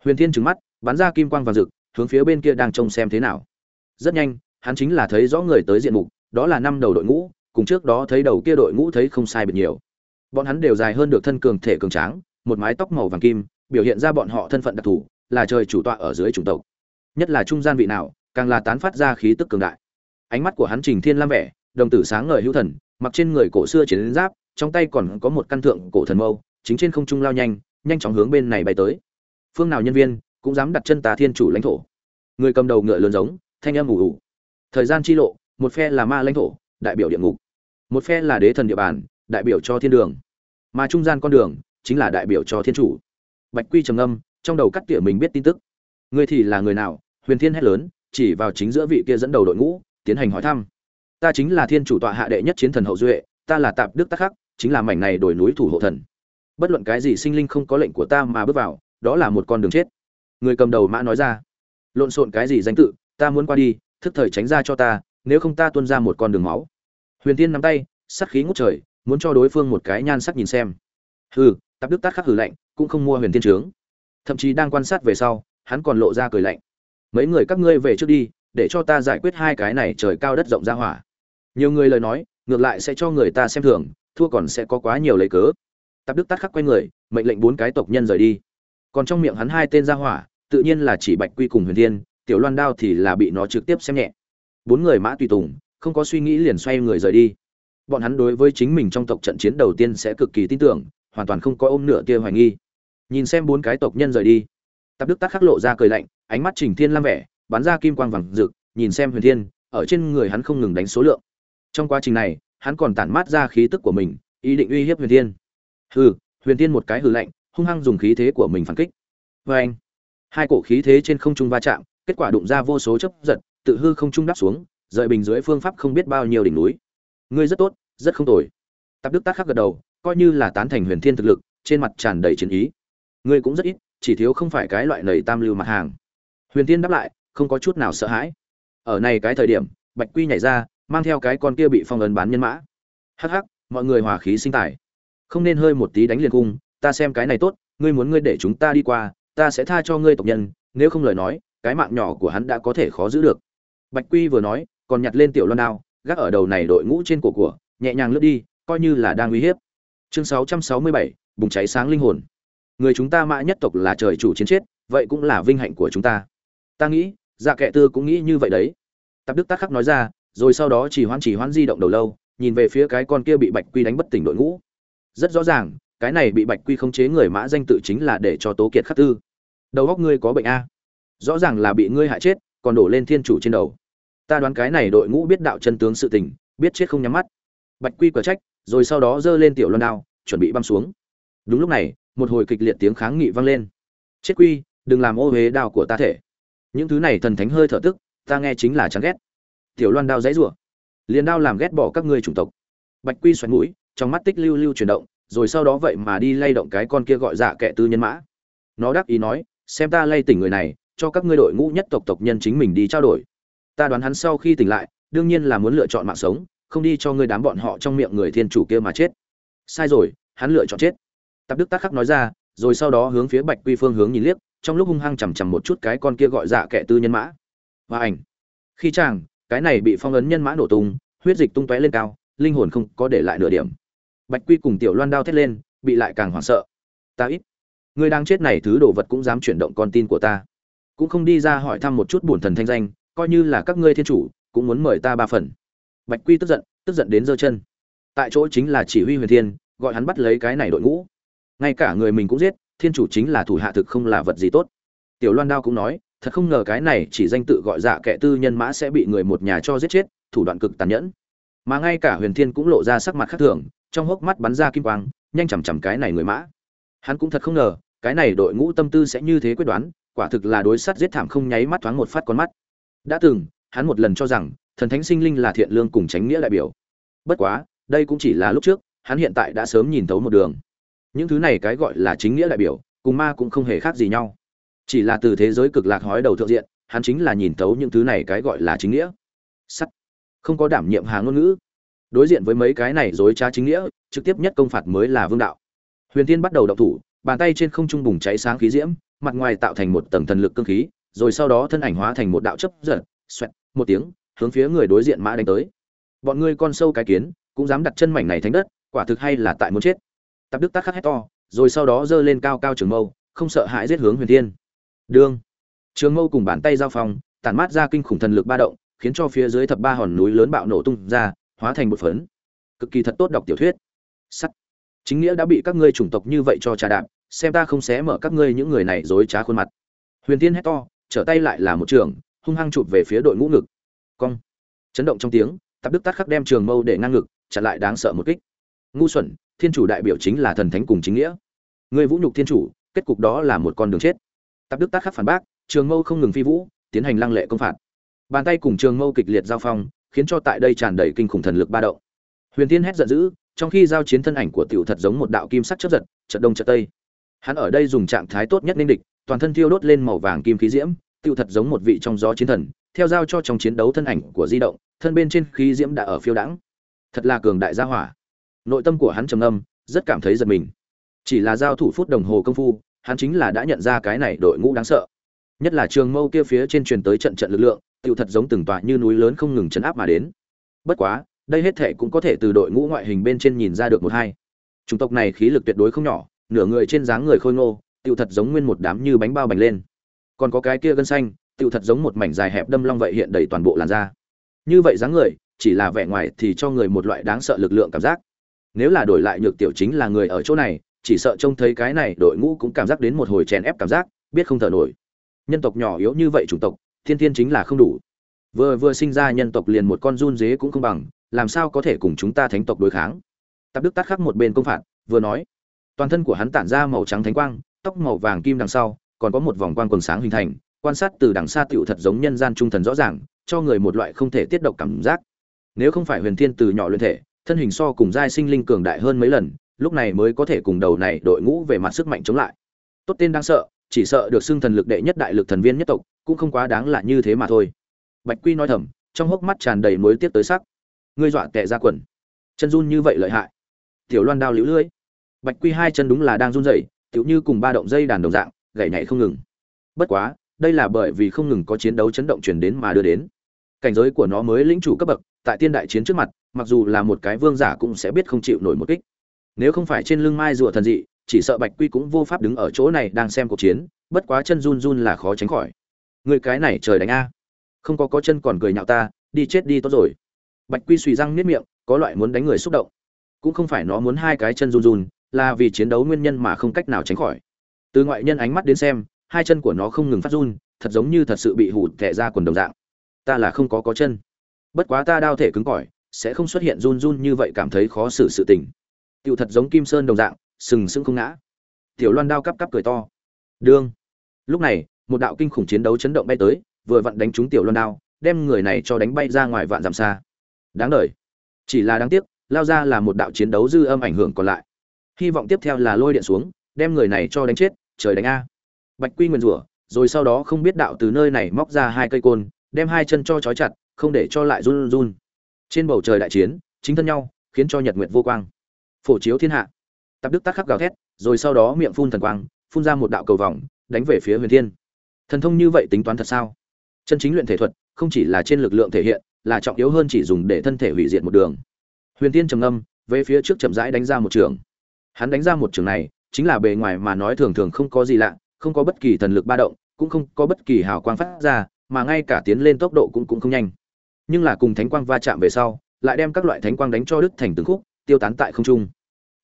Huyền thiên trừng mắt, bắn ra kim quang vàng rực, hướng phía bên kia đang trông xem thế nào. Rất nhanh, hắn chính là thấy rõ người tới diện mục, đó là năm đầu đội ngũ cùng trước đó thấy đầu kia đội ngũ thấy không sai biệt nhiều. Bọn hắn đều dài hơn được thân cường thể cường tráng, một mái tóc màu vàng kim, biểu hiện ra bọn họ thân phận đặc thù, là trời chủ tọa ở dưới chủng tộc. Nhất là trung gian vị nào, càng là tán phát ra khí tức cường đại. Ánh mắt của hắn trình thiên lam vẻ, đồng tử sáng ngời hữu thần, mặc trên người cổ xưa chiến giáp, trong tay còn có một căn thượng cổ thần mâu, chính trên không trung lao nhanh nhanh chóng hướng bên này bay tới. Phương nào nhân viên, cũng dám đặt chân tà thiên chủ lãnh thổ. Người cầm đầu ngựa lớn giống, thanh âm ủ ủ. Thời gian chi lộ, một phe là ma lãnh thổ, đại biểu địa ngục một phe là đế thần địa bàn, đại biểu cho thiên đường. Mà trung gian con đường chính là đại biểu cho thiên chủ. Bạch quy trầm âm trong đầu cắt tỉa mình biết tin tức. Ngươi thì là người nào? Huyền thiên hét lớn, chỉ vào chính giữa vị kia dẫn đầu đội ngũ, tiến hành hỏi thăm. Ta chính là thiên chủ tọa hạ đệ nhất chiến thần hậu duệ, ta là tạp đức tắc khắc, chính là mảnh này đổi núi thủ hộ thần. Bất luận cái gì sinh linh không có lệnh của ta mà bước vào, đó là một con đường chết. Người cầm đầu mã nói ra. Lộn xộn cái gì danh tự, ta muốn qua đi, thức thời tránh ra cho ta, nếu không ta tuôn ra một con đường máu huyền tiên nắm tay sắt khí ngút trời, muốn cho đối phương một cái nhan sắc nhìn xem. Hừ, tạp đức tát khắc hử lạnh, cũng không mua huyền tiên trướng thậm chí đang quan sát về sau, hắn còn lộ ra cười lạnh. Mấy người các ngươi về trước đi, để cho ta giải quyết hai cái này trời cao đất rộng ra hỏa. Nhiều người lời nói, ngược lại sẽ cho người ta xem thường, thua còn sẽ có quá nhiều lấy cớ. Tạp đức tát khắc quay người, mệnh lệnh bốn cái tộc nhân rời đi. Còn trong miệng hắn hai tên ra hỏa, tự nhiên là chỉ bạch quy cùng huyền thiên tiểu loan đao thì là bị nó trực tiếp xem nhẹ. Bốn người mã tùy tùng không có suy nghĩ liền xoay người rời đi. Bọn hắn đối với chính mình trong tộc trận chiến đầu tiên sẽ cực kỳ tin tưởng, hoàn toàn không có ôm nửa tia hoài nghi. Nhìn xem bốn cái tộc nhân rời đi, tạp đức tắc khắc lộ ra cười lạnh, ánh mắt trình thiên lam vẻ, bắn ra kim quang vàng rực, nhìn xem huyền thiên, ở trên người hắn không ngừng đánh số lượng. Trong quá trình này, hắn còn tản mát ra khí tức của mình, ý định uy hiếp huyền thiên. Hừ, huyền thiên một cái hừ lạnh, hung hăng dùng khí thế của mình phản kích. Vê anh hai cổ khí thế trên không trung va chạm, kết quả đụng ra vô số chấp giật, tự hư không trung đắp xuống rời bình dưới phương pháp không biết bao nhiêu đỉnh núi. Ngươi rất tốt, rất không tồi. Tạp đức tác khắc gật đầu, coi như là tán thành huyền thiên thực lực, trên mặt tràn đầy chiến ý. Ngươi cũng rất ít, chỉ thiếu không phải cái loại nầy tam lưu mặt hàng. Huyền thiên đáp lại, không có chút nào sợ hãi. Ở này cái thời điểm, bạch quy nhảy ra, mang theo cái con kia bị phong ấn bán nhân mã. Hắc hắc, mọi người hòa khí sinh tài. Không nên hơi một tí đánh liền cung ta xem cái này tốt, ngươi muốn ngươi để chúng ta đi qua, ta sẽ tha cho ngươi tộc nhân, nếu không lời nói, cái mạng nhỏ của hắn đã có thể khó giữ được. Bạch quy vừa nói còn nhặt lên tiểu loan đao gác ở đầu này đội ngũ trên cổ của nhẹ nhàng lướt đi coi như là đang uy hiếp. Chương 667, bùng cháy sáng linh hồn. Người chúng ta mã nhất tộc là trời chủ chiến chết vậy cũng là vinh hạnh của chúng ta. Ta nghĩ dạ kệ tư cũng nghĩ như vậy đấy. Tạp đức tác khắc nói ra rồi sau đó chỉ hoan chỉ hoan di động đầu lâu nhìn về phía cái con kia bị bạch quy đánh bất tỉnh đội ngũ. Rất rõ ràng cái này bị bạch quy khống chế người mã danh tự chính là để cho tố kiệt khắc tư. Đầu góc ngươi có bệnh a. Rõ ràng là bị ngươi hại chết còn đổ lên thiên chủ trên đầu ta đoán cái này đội ngũ biết đạo chân tướng sự tình, biết chết không nhắm mắt. Bạch quy quả trách, rồi sau đó giơ lên tiểu loan đao, chuẩn bị băm xuống. Đúng lúc này, một hồi kịch liệt tiếng kháng nghị vang lên. Chết quy, đừng làm ô huế đao của ta thể. Những thứ này thần thánh hơi thở tức, ta nghe chính là chán ghét. Tiểu loan đao dãy rủa. Liền đao làm ghét bỏ các ngươi chủng tộc. Bạch quy xoắn mũi, trong mắt tích lưu lưu chuyển động, rồi sau đó vậy mà đi lay động cái con kia gọi dạ kệ tư nhân mã. Nó đáp ý nói, xem ta lay tỉnh người này, cho các ngươi đội ngũ nhất tộc tộc nhân chính mình đi trao đổi ta đoán hắn sau khi tỉnh lại, đương nhiên là muốn lựa chọn mạng sống, không đi cho ngươi đám bọn họ trong miệng người thiên chủ kia mà chết. Sai rồi, hắn lựa chọn chết. Tạp đức tác khắc nói ra, rồi sau đó hướng phía bạch quy phương hướng nhìn liếc, trong lúc hung hăng chằm chằm một chút cái con kia gọi dạ kệ tư nhân mã. Và ảnh. Khi chàng, cái này bị phong ấn nhân mã nổ tung, huyết dịch tung tóe lên cao, linh hồn không có để lại nửa điểm. Bạch quy cùng tiểu loan đao thét lên, bị lại càng hoảng sợ. Ta ít. Người đang chết này thứ đồ vật cũng dám chuyển động con tin của ta. Cũng không đi ra hỏi thăm một chút bổn thần thanh danh coi như là các ngươi thiên chủ, cũng muốn mời ta ba phần. Bạch quy tức giận tức giận đến giơ chân. Tại chỗ chính là chỉ huy huyền thiên, gọi hắn bắt lấy cái này đội ngũ. Ngay cả người mình cũng giết, thiên chủ chính là thủ hạ thực không là vật gì tốt. Tiểu loan đao cũng nói, thật không ngờ cái này chỉ danh tự gọi dạ kệ tư nhân mã sẽ bị người một nhà cho giết chết, thủ đoạn cực tàn nhẫn. Mà ngay cả huyền thiên cũng lộ ra sắc mặt khác thường, trong hốc mắt bắn ra kim quang, nhanh chằm chằm cái này người mã. Hắn cũng thật không ngờ, cái này đội ngũ tâm tư sẽ như thế quyết đoán, quả thực là đối sát giết thảm không nháy mắt thoáng một phát con mắt đã từng, hắn một lần cho rằng, thần thánh sinh linh là thiện lương cùng tránh nghĩa đại biểu. Bất quá, đây cũng chỉ là lúc trước, hắn hiện tại đã sớm nhìn thấu một đường. Những thứ này cái gọi là chính nghĩa đại biểu, cùng ma cũng không hề khác gì nhau. Chỉ là từ thế giới cực lạc hói đầu thượng diện, hắn chính là nhìn thấu những thứ này cái gọi là chính nghĩa. Sắt. Không có đảm nhiệm hà ngôn ngữ. Đối diện với mấy cái này dối trá chính nghĩa, trực tiếp nhất công phạt mới là vương đạo. Huyền tiên bắt đầu động thủ, bàn tay trên không trung bùng cháy sáng khí diễm, mặt ngoài tạo thành một tầng thần lực cương khí rồi sau đó thân ảnh hóa thành một đạo chấp giật, xoẹt, một tiếng, hướng phía người đối diện mã đánh tới. Bọn ngươi con sâu cái kiến, cũng dám đặt chân mảnh này thánh đất, quả thực hay là tại muốn chết. Tạp đức tắc khắc hét to, rồi sau đó giơ lên cao cao trường mâu, không sợ hãi giết hướng huyền thiên. Đương, trường mâu cùng bàn tay giao phong, tản mát ra kinh khủng thần lực ba động, khiến cho phía dưới thập ba hòn núi lớn bạo nổ tung ra, hóa thành một phấn. Cực kỳ thật tốt đọc tiểu thuyết. Sắt. Chính nghĩa đã bị các ngươi chủng tộc như vậy cho trà đạp, xem ta không xé mở các ngươi những người này dối trá khuôn mặt. Huyền tiên hét to trở tay lại là một trường, hung hăng chụp về phía đội ngũ ngực. Cong. Chấn động trong tiếng, tạp đức tắt khắc đem trường mâu để ngang ngực, chặn lại đáng sợ một kích. Ngu xuẩn, thiên chủ đại biểu chính là thần thánh cùng chính nghĩa. Người vũ nhục thiên chủ, kết cục đó là một con đường chết. Tạp đức tắt khắc phản bác, trường mâu không ngừng phi vũ, tiến hành lăng lệ công phạt. Bàn tay cùng trường mâu kịch liệt giao phong, khiến cho tại đây tràn đầy kinh khủng thần lực ba động. Huyền tiên hét giận dữ, trong khi giao chiến thân ảnh của tiểu thật giống một đạo kim sắc chớp giật, chợt đông chợt tây. Hắn ở đây dùng trạng thái tốt nhất nên địch toàn thân thiêu đốt lên màu vàng kim khí diễm tiêu thật giống một vị trong gió chiến thần theo giao cho trong chiến đấu thân ảnh của di động thân bên trên khí diễm đã ở phiêu đãng. Thật là cường đại gia hỏa. Nội tâm của hắn trầm ngâm, rất cảm thấy giật mình. Chỉ là giao thủ phút đồng hồ công phu hắn chính là đã nhận ra cái này đội ngũ đáng sợ. Nhất là trường mâu kia phía trên truyền tới trận trận lực lượng tựu thật giống từng tòa như núi lớn không ngừng chấn áp mà đến. Bất quá đây hết thể cũng có thể từ đội ngũ ngoại hình bên trên nhìn ra được một hai. Chủng tộc này khí lực tuyệt đối không nhỏ nửa người trên dáng người khôi ngô tựu thật giống nguyên một đám như bánh bao bành lên. Còn có cái kia gân xanh tựu thật giống một mảnh dài hẹp đâm long vậy hiện đầy toàn bộ làn da. Như vậy dáng người, chỉ là vẻ ngoài thì cho người một loại đáng sợ lực lượng cảm giác. Nếu là đổi lại nhược tiểu chính là người ở chỗ này, chỉ sợ trông thấy cái này đội ngũ cũng cảm giác đến một hồi chèn ép cảm giác, biết không thở nổi. Nhân tộc nhỏ yếu như vậy chủng tộc, thiên thiên chính là không đủ. Vừa vừa sinh ra nhân tộc liền một con run dế cũng không bằng, làm sao có thể cùng chúng ta thánh tộc đối kháng? Tạp đức tắt khắc một bên công phạt, vừa nói. Toàn thân của hắn tản ra màu trắng thánh quang tóc màu vàng kim đằng sau, còn có một vòng quang quần sáng hình thành, quan sát từ đằng xa tựu thật giống nhân gian trung thần rõ ràng, cho người một loại không thể tiết độc cảm giác. Nếu không phải huyền thiên từ nhỏ luyện thể, thân hình so cùng giai sinh linh cường đại hơn mấy lần, lúc này mới có thể cùng đầu này đội ngũ về mặt sức mạnh chống lại. Tốt tên đang sợ, chỉ sợ được xưng thần lực đệ nhất đại lực thần viên nhất tộc, cũng không quá đáng là như thế mà thôi. Bạch quy nói thầm, trong hốc mắt tràn đầy mối tiếc tới sắc. Ngươi dọa tệ ra quần. Chân run như vậy lợi hại. Tiểu loan đao lưỡi. Bạch quy hai chân đúng là đang run rẩy tựu như cùng ba động dây đàn đồng dạng, gảy nhảy không ngừng. Bất quá, đây là bởi vì không ngừng có chiến đấu chấn động truyền đến mà đưa đến. Cảnh giới của nó mới lĩnh chủ cấp bậc, tại tiên đại chiến trước mặt, mặc dù là một cái vương giả cũng sẽ biết không chịu nổi một kích. Nếu không phải trên lưng mai rùa thần dị, chỉ sợ bạch quy cũng vô pháp đứng ở chỗ này đang xem cuộc chiến, bất quá chân run run là khó tránh khỏi. Người cái này trời đánh a. Không có có chân còn cười nhạo ta, đi chết đi tốt rồi. Bạch quy suy răng niết miệng, có loại muốn đánh người xúc động. Cũng không phải nó muốn hai cái chân run run là vì chiến đấu nguyên nhân mà không cách nào tránh khỏi. Từ ngoại nhân ánh mắt đến xem, hai chân của nó không ngừng phát run, thật giống như thật sự bị hụt tệ ra quần đồng dạng. Ta là không có có chân. Bất quá ta đao thể cứng cỏi, sẽ không xuất hiện run run như vậy cảm thấy khó xử sự tình. Tựu thật giống kim sơn đồng dạng, sừng sững không ngã. Tiểu loan đao cắp cắp cười to. Đương. Lúc này, một đạo kinh khủng chiến đấu chấn động bay tới, vừa vặn đánh trúng tiểu loan đao, đem người này cho đánh bay ra ngoài vạn dặm xa. Đáng đời. Chỉ là đáng tiếc, lao ra là một đạo chiến đấu dư âm ảnh hưởng còn lại hy vọng tiếp theo là lôi điện xuống, đem người này cho đánh chết, trời đánh a. Bạch quy nguyền rủa, rồi sau đó không biết đạo từ nơi này móc ra hai cây côn, đem hai chân cho trói chặt, không để cho lại run run. Trên bầu trời đại chiến, chính thân nhau, khiến cho nhật nguyệt vô quang. Phổ chiếu thiên hạ. Tạp đức tắc khắc gào thét, rồi sau đó miệng phun thần quang, phun ra một đạo cầu vòng, đánh về phía huyền thiên. Thần thông như vậy tính toán thật sao? Chân chính luyện thể thuật, không chỉ là trên lực lượng thể hiện, là trọng yếu hơn chỉ dùng để thân thể hủy diệt một đường. Huyền thiên trầm ngâm, về phía trước chậm rãi đánh ra một trường hắn đánh ra một trường này, chính là bề ngoài mà nói thường thường không có gì lạ, không có bất kỳ thần lực ba động, cũng không có bất kỳ hào quang phát ra, mà ngay cả tiến lên tốc độ cũng cũng không nhanh. Nhưng là cùng thánh quang va chạm về sau, lại đem các loại thánh quang đánh cho đứt thành từng khúc, tiêu tán tại không trung.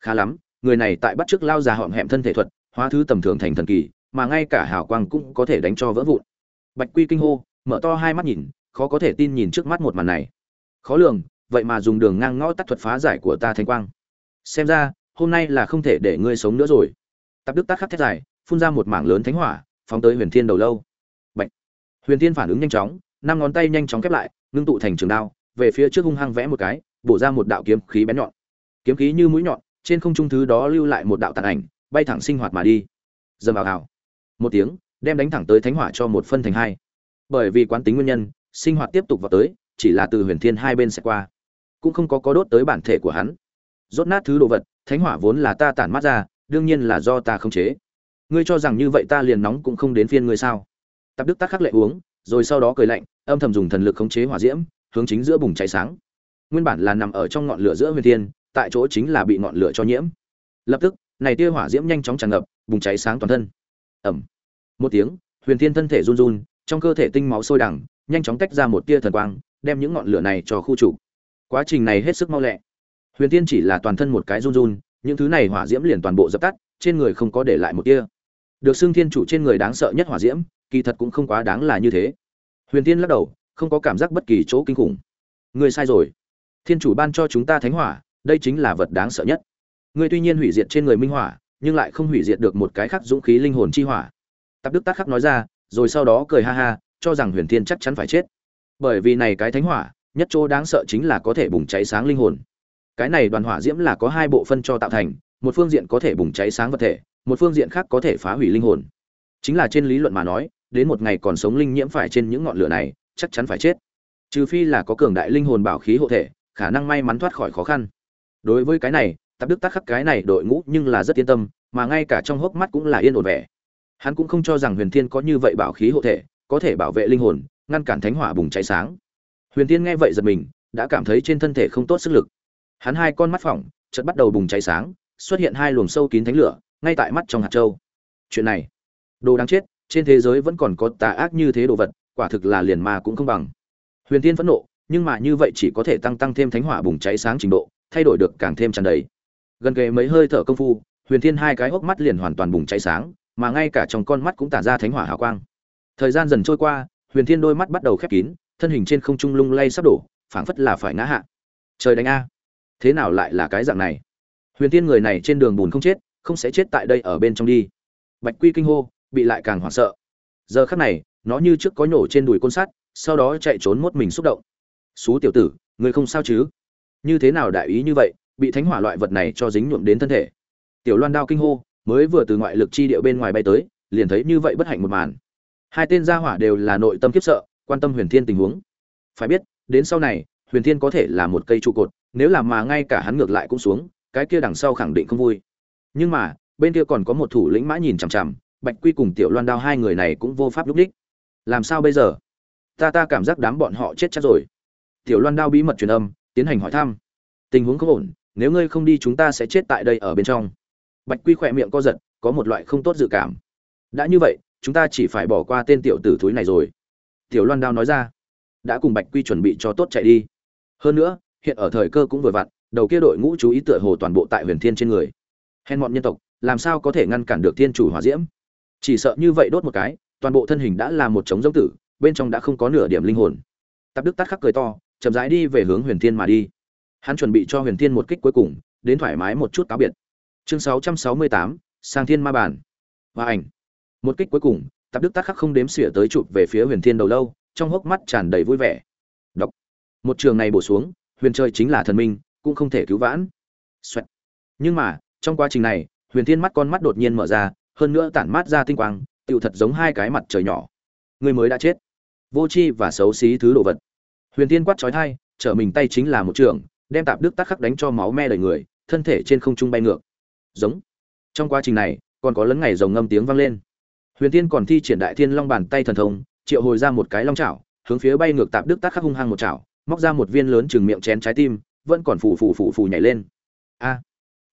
Khá lắm, người này tại bắt chước lao già hõm hẹm thân thể thuật, hóa thứ tầm thường thành thần kỳ, mà ngay cả hào quang cũng có thể đánh cho vỡ vụn. Bạch quy kinh hô, mở to hai mắt nhìn, khó có thể tin nhìn trước mắt một màn này. Khó lường, vậy mà dùng đường ngang ngõ tắt thuật phá giải của ta thánh quang. Xem ra hôm nay là không thể để ngươi sống nữa rồi. Tạp đức tắc khắc thét dài, phun ra một mảng lớn thánh hỏa, phóng tới huyền thiên đầu lâu. Bạch. huyền thiên phản ứng nhanh chóng, năm ngón tay nhanh chóng khép lại, ngưng tụ thành trường đao, về phía trước hung hăng vẽ một cái, bổ ra một đạo kiếm khí bén nhọn. Kiếm khí như mũi nhọn, trên không trung thứ đó lưu lại một đạo tàn ảnh, bay thẳng sinh hoạt mà đi. Dầm vào hào một tiếng, đem đánh thẳng tới thánh hỏa cho một phân thành hai. Bởi vì quán tính nguyên nhân, sinh hoạt tiếp tục vào tới, chỉ là từ huyền thiên hai bên sẽ qua. Cũng không có có đốt tới bản thể của hắn. Rốt nát thứ đồ vật thánh hỏa vốn là ta tản mắt ra, đương nhiên là do ta không chế. Ngươi cho rằng như vậy ta liền nóng cũng không đến phiên ngươi sao? Tạp đức tắc khắc lệ uống, rồi sau đó cười lạnh, âm thầm dùng thần lực khống chế hỏa diễm, hướng chính giữa bùng cháy sáng. Nguyên bản là nằm ở trong ngọn lửa giữa huyền thiên, tại chỗ chính là bị ngọn lửa cho nhiễm. Lập tức, này tia hỏa diễm nhanh chóng tràn ngập, bùng cháy sáng toàn thân. Ẩm một tiếng, huyền thiên thân thể run run, trong cơ thể tinh máu sôi đằng, nhanh chóng tách ra một tia thần quang, đem những ngọn lửa này cho khu chủ quá trình này hết sức mau lẹ huyền thiên chỉ là toàn thân một cái run run, những thứ này hỏa diễm liền toàn bộ dập tắt, trên người không có để lại một tia. Được xưng thiên chủ trên người đáng sợ nhất hỏa diễm, kỳ thật cũng không quá đáng là như thế. Huyền thiên lắc đầu, không có cảm giác bất kỳ chỗ kinh khủng. Ngươi sai rồi. Thiên chủ ban cho chúng ta thánh hỏa, đây chính là vật đáng sợ nhất. Ngươi tuy nhiên hủy diệt trên người minh hỏa, nhưng lại không hủy diệt được một cái khác dũng khí linh hồn chi hỏa. Tạp đức tác khắc nói ra, rồi sau đó cười ha ha, cho rằng huyền thiên chắc chắn phải chết. Bởi vì này cái thánh hỏa, nhất chỗ đáng sợ chính là có thể bùng cháy sáng linh hồn cái này đoàn hỏa diễm là có hai bộ phân cho tạo thành, một phương diện có thể bùng cháy sáng vật thể, một phương diện khác có thể phá hủy linh hồn. Chính là trên lý luận mà nói, đến một ngày còn sống linh nhiễm phải trên những ngọn lửa này, chắc chắn phải chết. Trừ phi là có cường đại linh hồn bảo khí hộ thể, khả năng may mắn thoát khỏi khó khăn. Đối với cái này, tạp đức tác khắc cái này đội ngũ nhưng là rất yên tâm, mà ngay cả trong hốc mắt cũng là yên ổn vẻ. Hắn cũng không cho rằng huyền thiên có như vậy bảo khí hộ thể, có thể bảo vệ linh hồn, ngăn cản thánh hỏa bùng cháy sáng. Huyền thiên nghe vậy giật mình, đã cảm thấy trên thân thể không tốt sức lực hắn hai con mắt phỏng, chợt bắt đầu bùng cháy sáng, xuất hiện hai luồng sâu kín thánh lửa, ngay tại mắt trong hạt châu. Chuyện này, đồ đáng chết, trên thế giới vẫn còn có tà ác như thế đồ vật, quả thực là liền ma cũng không bằng. Huyền tiên phẫn nộ, nhưng mà như vậy chỉ có thể tăng tăng thêm thánh hỏa bùng cháy sáng trình độ, thay đổi được càng thêm tràn đầy. Gần kề mấy hơi thở công phu, huyền thiên hai cái hốc mắt liền hoàn toàn bùng cháy sáng, mà ngay cả trong con mắt cũng tản ra thánh hỏa hào quang. Thời gian dần trôi qua, huyền thiên đôi mắt bắt đầu khép kín, thân hình trên không trung lung lay sắp đổ, phảng phất là phải ngã hạ. Trời đánh a thế nào lại là cái dạng này? Huyền thiên người này trên đường bùn không chết, không sẽ chết tại đây ở bên trong đi. Bạch quy kinh hô, bị lại càng hoảng sợ. Giờ khắc này, nó như trước có nhổ trên đùi côn sắt, sau đó chạy trốn mốt mình xúc động. Xú tiểu tử, người không sao chứ? Như thế nào đại ý như vậy, bị thánh hỏa loại vật này cho dính nhuộm đến thân thể? Tiểu loan đao kinh hô, mới vừa từ ngoại lực chi điệu bên ngoài bay tới, liền thấy như vậy bất hạnh một màn. Hai tên gia hỏa đều là nội tâm kiếp sợ, quan tâm huyền thiên tình huống. Phải biết, đến sau này, huyền thiên có thể là một cây trụ cột nếu làm mà ngay cả hắn ngược lại cũng xuống, cái kia đằng sau khẳng định không vui. Nhưng mà, bên kia còn có một thủ lĩnh mã nhìn chằm chằm, bạch quy cùng tiểu loan đao hai người này cũng vô pháp lúc đích. Làm sao bây giờ? Ta ta cảm giác đám bọn họ chết chắc rồi. Tiểu loan đao bí mật truyền âm, tiến hành hỏi thăm. Tình huống không ổn, nếu ngươi không đi chúng ta sẽ chết tại đây ở bên trong. Bạch quy khỏe miệng co giật, có một loại không tốt dự cảm. Đã như vậy, chúng ta chỉ phải bỏ qua tên tiểu tử thúi này rồi. Tiểu loan đao nói ra. Đã cùng bạch quy chuẩn bị cho tốt chạy đi. Hơn nữa hiện ở thời cơ cũng vừa vặn đầu kia đội ngũ chú ý tựa hồ toàn bộ tại huyền thiên trên người. Hèn mọn nhân tộc làm sao có thể ngăn cản được thiên chủ hỏa diễm? Chỉ sợ như vậy đốt một cái toàn bộ thân hình đã là một trống giống tử bên trong đã không có nửa điểm linh hồn. Tạp đức Tát khắc cười to chậm rãi đi về hướng huyền thiên mà đi. Hắn chuẩn bị cho huyền thiên một kích cuối cùng đến thoải mái một chút cáo biệt. Chương 668, sang thiên ma bản. Và ảnh. Một kích cuối cùng tạp đức Tát khắc không đếm xỉa tới chụp về phía huyền thiên đầu lâu trong hốc mắt tràn đầy vui vẻ. Đọc. Một trường này bổ xuống huyền trời chính là thần minh, cũng không thể cứu vãn. Xoẹt. nhưng mà, trong quá trình này, huyền thiên mắt con mắt đột nhiên mở ra, hơn nữa tản mát ra tinh quang, tựu thật giống hai cái mặt trời nhỏ. Người mới đã chết. Vô tri và xấu xí thứ đồ vật. Huyền Thiên quát trói thai trở mình tay chính là một trường, đem tạp đức tắc khắc đánh cho máu me đầy người, thân thể trên không trung bay ngược. Giống. Trong quá trình này, còn có lấn ngày rồng ngâm tiếng vang lên. Huyền Thiên còn thi triển đại thiên long bàn tay thần thông, triệu hồi ra một cái long chảo, hướng phía bay ngược tạp đức tắc khắc hung hăng một chảo móc ra một viên lớn chừng miệng chén trái tim, vẫn còn phù phù phù phù nhảy lên. A,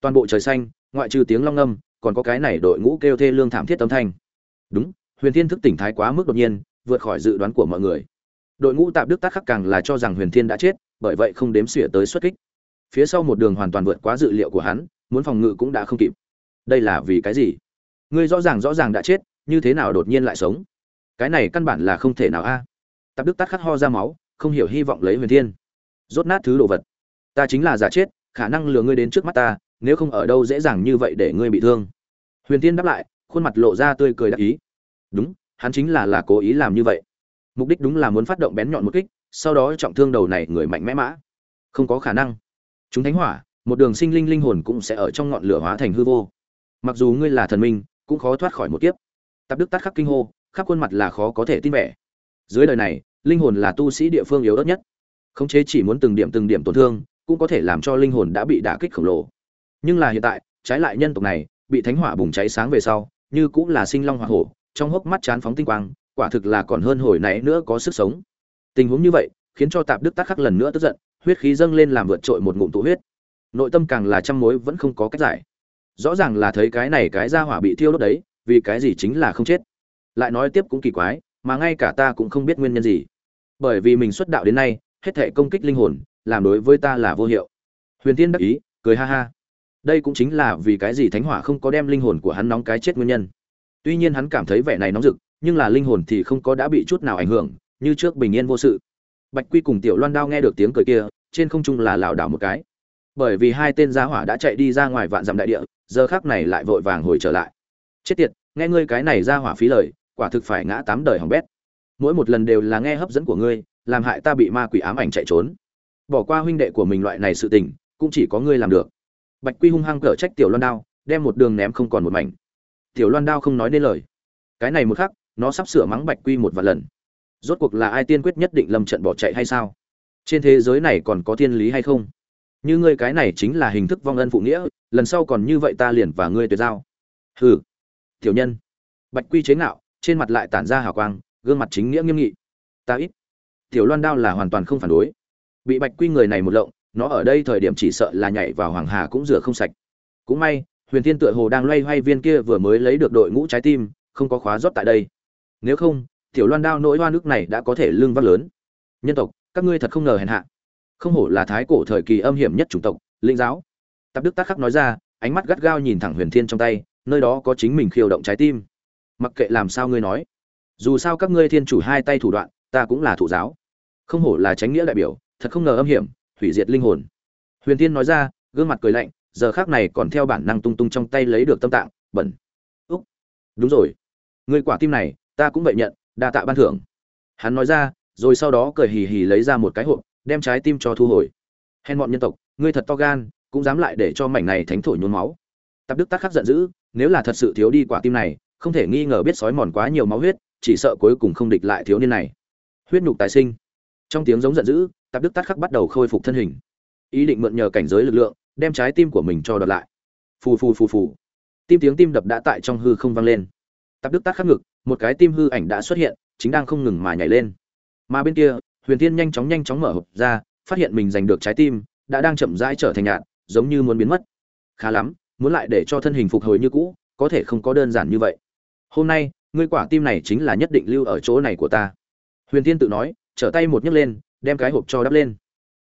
toàn bộ trời xanh, ngoại trừ tiếng long ngâm còn có cái này đội ngũ kêu thê lương thảm thiết âm thanh. Đúng, huyền thiên thức tỉnh thái quá mức đột nhiên, vượt khỏi dự đoán của mọi người. Đội ngũ tạm đức tác khắc càng là cho rằng huyền thiên đã chết, bởi vậy không đếm xỉa tới xuất kích. Phía sau một đường hoàn toàn vượt quá dự liệu của hắn, muốn phòng ngự cũng đã không kịp. Đây là vì cái gì? Ngươi rõ ràng rõ ràng đã chết, như thế nào đột nhiên lại sống? Cái này căn bản là không thể nào a. À. tạp đức tắc khắc ho ra máu không hiểu hy vọng lấy huyền thiên. Rốt nát thứ đồ vật. Ta chính là giả chết, khả năng lừa ngươi đến trước mắt ta, nếu không ở đâu dễ dàng như vậy để ngươi bị thương. Huyền thiên đáp lại, khuôn mặt lộ ra tươi cười đắc ý. Đúng, hắn chính là là cố ý làm như vậy. Mục đích đúng là muốn phát động bén nhọn một kích, sau đó trọng thương đầu này người mạnh mẽ mã. Không có khả năng. Chúng thánh hỏa, một đường sinh linh linh hồn cũng sẽ ở trong ngọn lửa hóa thành hư vô. Mặc dù ngươi là thần minh, cũng khó thoát khỏi một kiếp. Tạp đức tắt khắc kinh hô, khắp khuôn mặt là khó có thể tin vẻ. Dưới đời này linh hồn là tu sĩ địa phương yếu ớt nhất. Khống chế chỉ muốn từng điểm từng điểm tổn thương, cũng có thể làm cho linh hồn đã bị đả kích khổng lồ. Nhưng là hiện tại, trái lại nhân tộc này, bị thánh hỏa bùng cháy sáng về sau, như cũng là sinh long hỏa hổ, trong hốc mắt chán phóng tinh quang, quả thực là còn hơn hồi nãy nữa có sức sống. Tình huống như vậy, khiến cho tạp đức tắc khắc lần nữa tức giận, huyết khí dâng lên làm vượt trội một ngụm tụ huyết. Nội tâm càng là trăm mối vẫn không có cách giải. Rõ ràng là thấy cái này cái ra hỏa bị thiêu đốt đấy, vì cái gì chính là không chết. Lại nói tiếp cũng kỳ quái, mà ngay cả ta cũng không biết nguyên nhân gì bởi vì mình xuất đạo đến nay, hết thể công kích linh hồn, làm đối với ta là vô hiệu. Huyền tiên đắc ý, cười ha ha. Đây cũng chính là vì cái gì thánh hỏa không có đem linh hồn của hắn nóng cái chết nguyên nhân. Tuy nhiên hắn cảm thấy vẻ này nóng rực, nhưng là linh hồn thì không có đã bị chút nào ảnh hưởng, như trước bình yên vô sự. Bạch quy cùng tiểu loan đao nghe được tiếng cười kia, trên không trung là lảo đảo một cái. Bởi vì hai tên gia hỏa đã chạy đi ra ngoài vạn dặm đại địa, giờ khác này lại vội vàng hồi trở lại. Chết tiệt, nghe ngươi cái này ra hỏa phí lời, quả thực phải ngã tám đời hỏng bét mỗi một lần đều là nghe hấp dẫn của ngươi, làm hại ta bị ma quỷ ám ảnh chạy trốn. Bỏ qua huynh đệ của mình loại này sự tình, cũng chỉ có ngươi làm được. Bạch quy hung hăng cở trách tiểu loan đao, đem một đường ném không còn một mảnh. Tiểu loan đao không nói nên lời. Cái này một khắc, nó sắp sửa mắng bạch quy một vài lần. Rốt cuộc là ai tiên quyết nhất định lâm trận bỏ chạy hay sao? Trên thế giới này còn có thiên lý hay không? Như ngươi cái này chính là hình thức vong ân phụ nghĩa, lần sau còn như vậy ta liền và ngươi tuyệt giao. Hừ. Tiểu nhân. Bạch quy chế ngạo, trên mặt lại tản ra hào quang gương mặt chính nghĩa nghiêm nghị. Ta ít. Tiểu loan đao là hoàn toàn không phản đối. Bị bạch quy người này một lộng, nó ở đây thời điểm chỉ sợ là nhảy vào hoàng hà cũng rửa không sạch. Cũng may, huyền thiên tựa hồ đang loay hoay viên kia vừa mới lấy được đội ngũ trái tim, không có khóa rót tại đây. Nếu không, tiểu loan đao nỗi hoa nước này đã có thể lương vác lớn. Nhân tộc, các ngươi thật không ngờ hèn hạ. Không hổ là thái cổ thời kỳ âm hiểm nhất chủng tộc, linh giáo. Tạp đức tác khắc nói ra, ánh mắt gắt gao nhìn thẳng huyền thiên trong tay, nơi đó có chính mình khiêu động trái tim. Mặc kệ làm sao ngươi nói dù sao các ngươi thiên chủ hai tay thủ đoạn, ta cũng là thủ giáo. Không hổ là tránh nghĩa đại biểu, thật không ngờ âm hiểm, hủy diệt linh hồn. Huyền thiên nói ra, gương mặt cười lạnh, giờ khác này còn theo bản năng tung tung trong tay lấy được tâm tạng, bẩn. Úc. Đúng rồi. Người quả tim này, ta cũng vậy nhận, đa tạ ban thưởng. Hắn nói ra, rồi sau đó cười hì hì lấy ra một cái hộp, đem trái tim cho thu hồi. Hèn bọn nhân tộc, ngươi thật to gan, cũng dám lại để cho mảnh này thánh thổi nhốn máu. Tạp đức tác khắc giận dữ, nếu là thật sự thiếu đi quả tim này, không thể nghi ngờ biết sói mòn quá nhiều máu huyết chỉ sợ cuối cùng không địch lại thiếu niên này. Huyết nhục tài sinh. Trong tiếng giống giận dữ, tạp đức tác khắc bắt đầu khôi phục thân hình. Ý định mượn nhờ cảnh giới lực lượng, đem trái tim của mình cho đợt lại. Phù phù phù phù. Tim tiếng tim đập đã tại trong hư không vang lên. Tạp đức tác khắc ngực, một cái tim hư ảnh đã xuất hiện, chính đang không ngừng mà nhảy lên. Mà bên kia, huyền tiên nhanh chóng nhanh chóng mở hộp ra, phát hiện mình giành được trái tim, đã đang chậm rãi trở thành nhạt giống như muốn biến mất. Khá lắm, muốn lại để cho thân hình phục hồi như cũ, có thể không có đơn giản như vậy. Hôm nay ngươi quả tim này chính là nhất định lưu ở chỗ này của ta. Huyền Thiên tự nói, trở tay một nhấc lên, đem cái hộp cho đắp lên.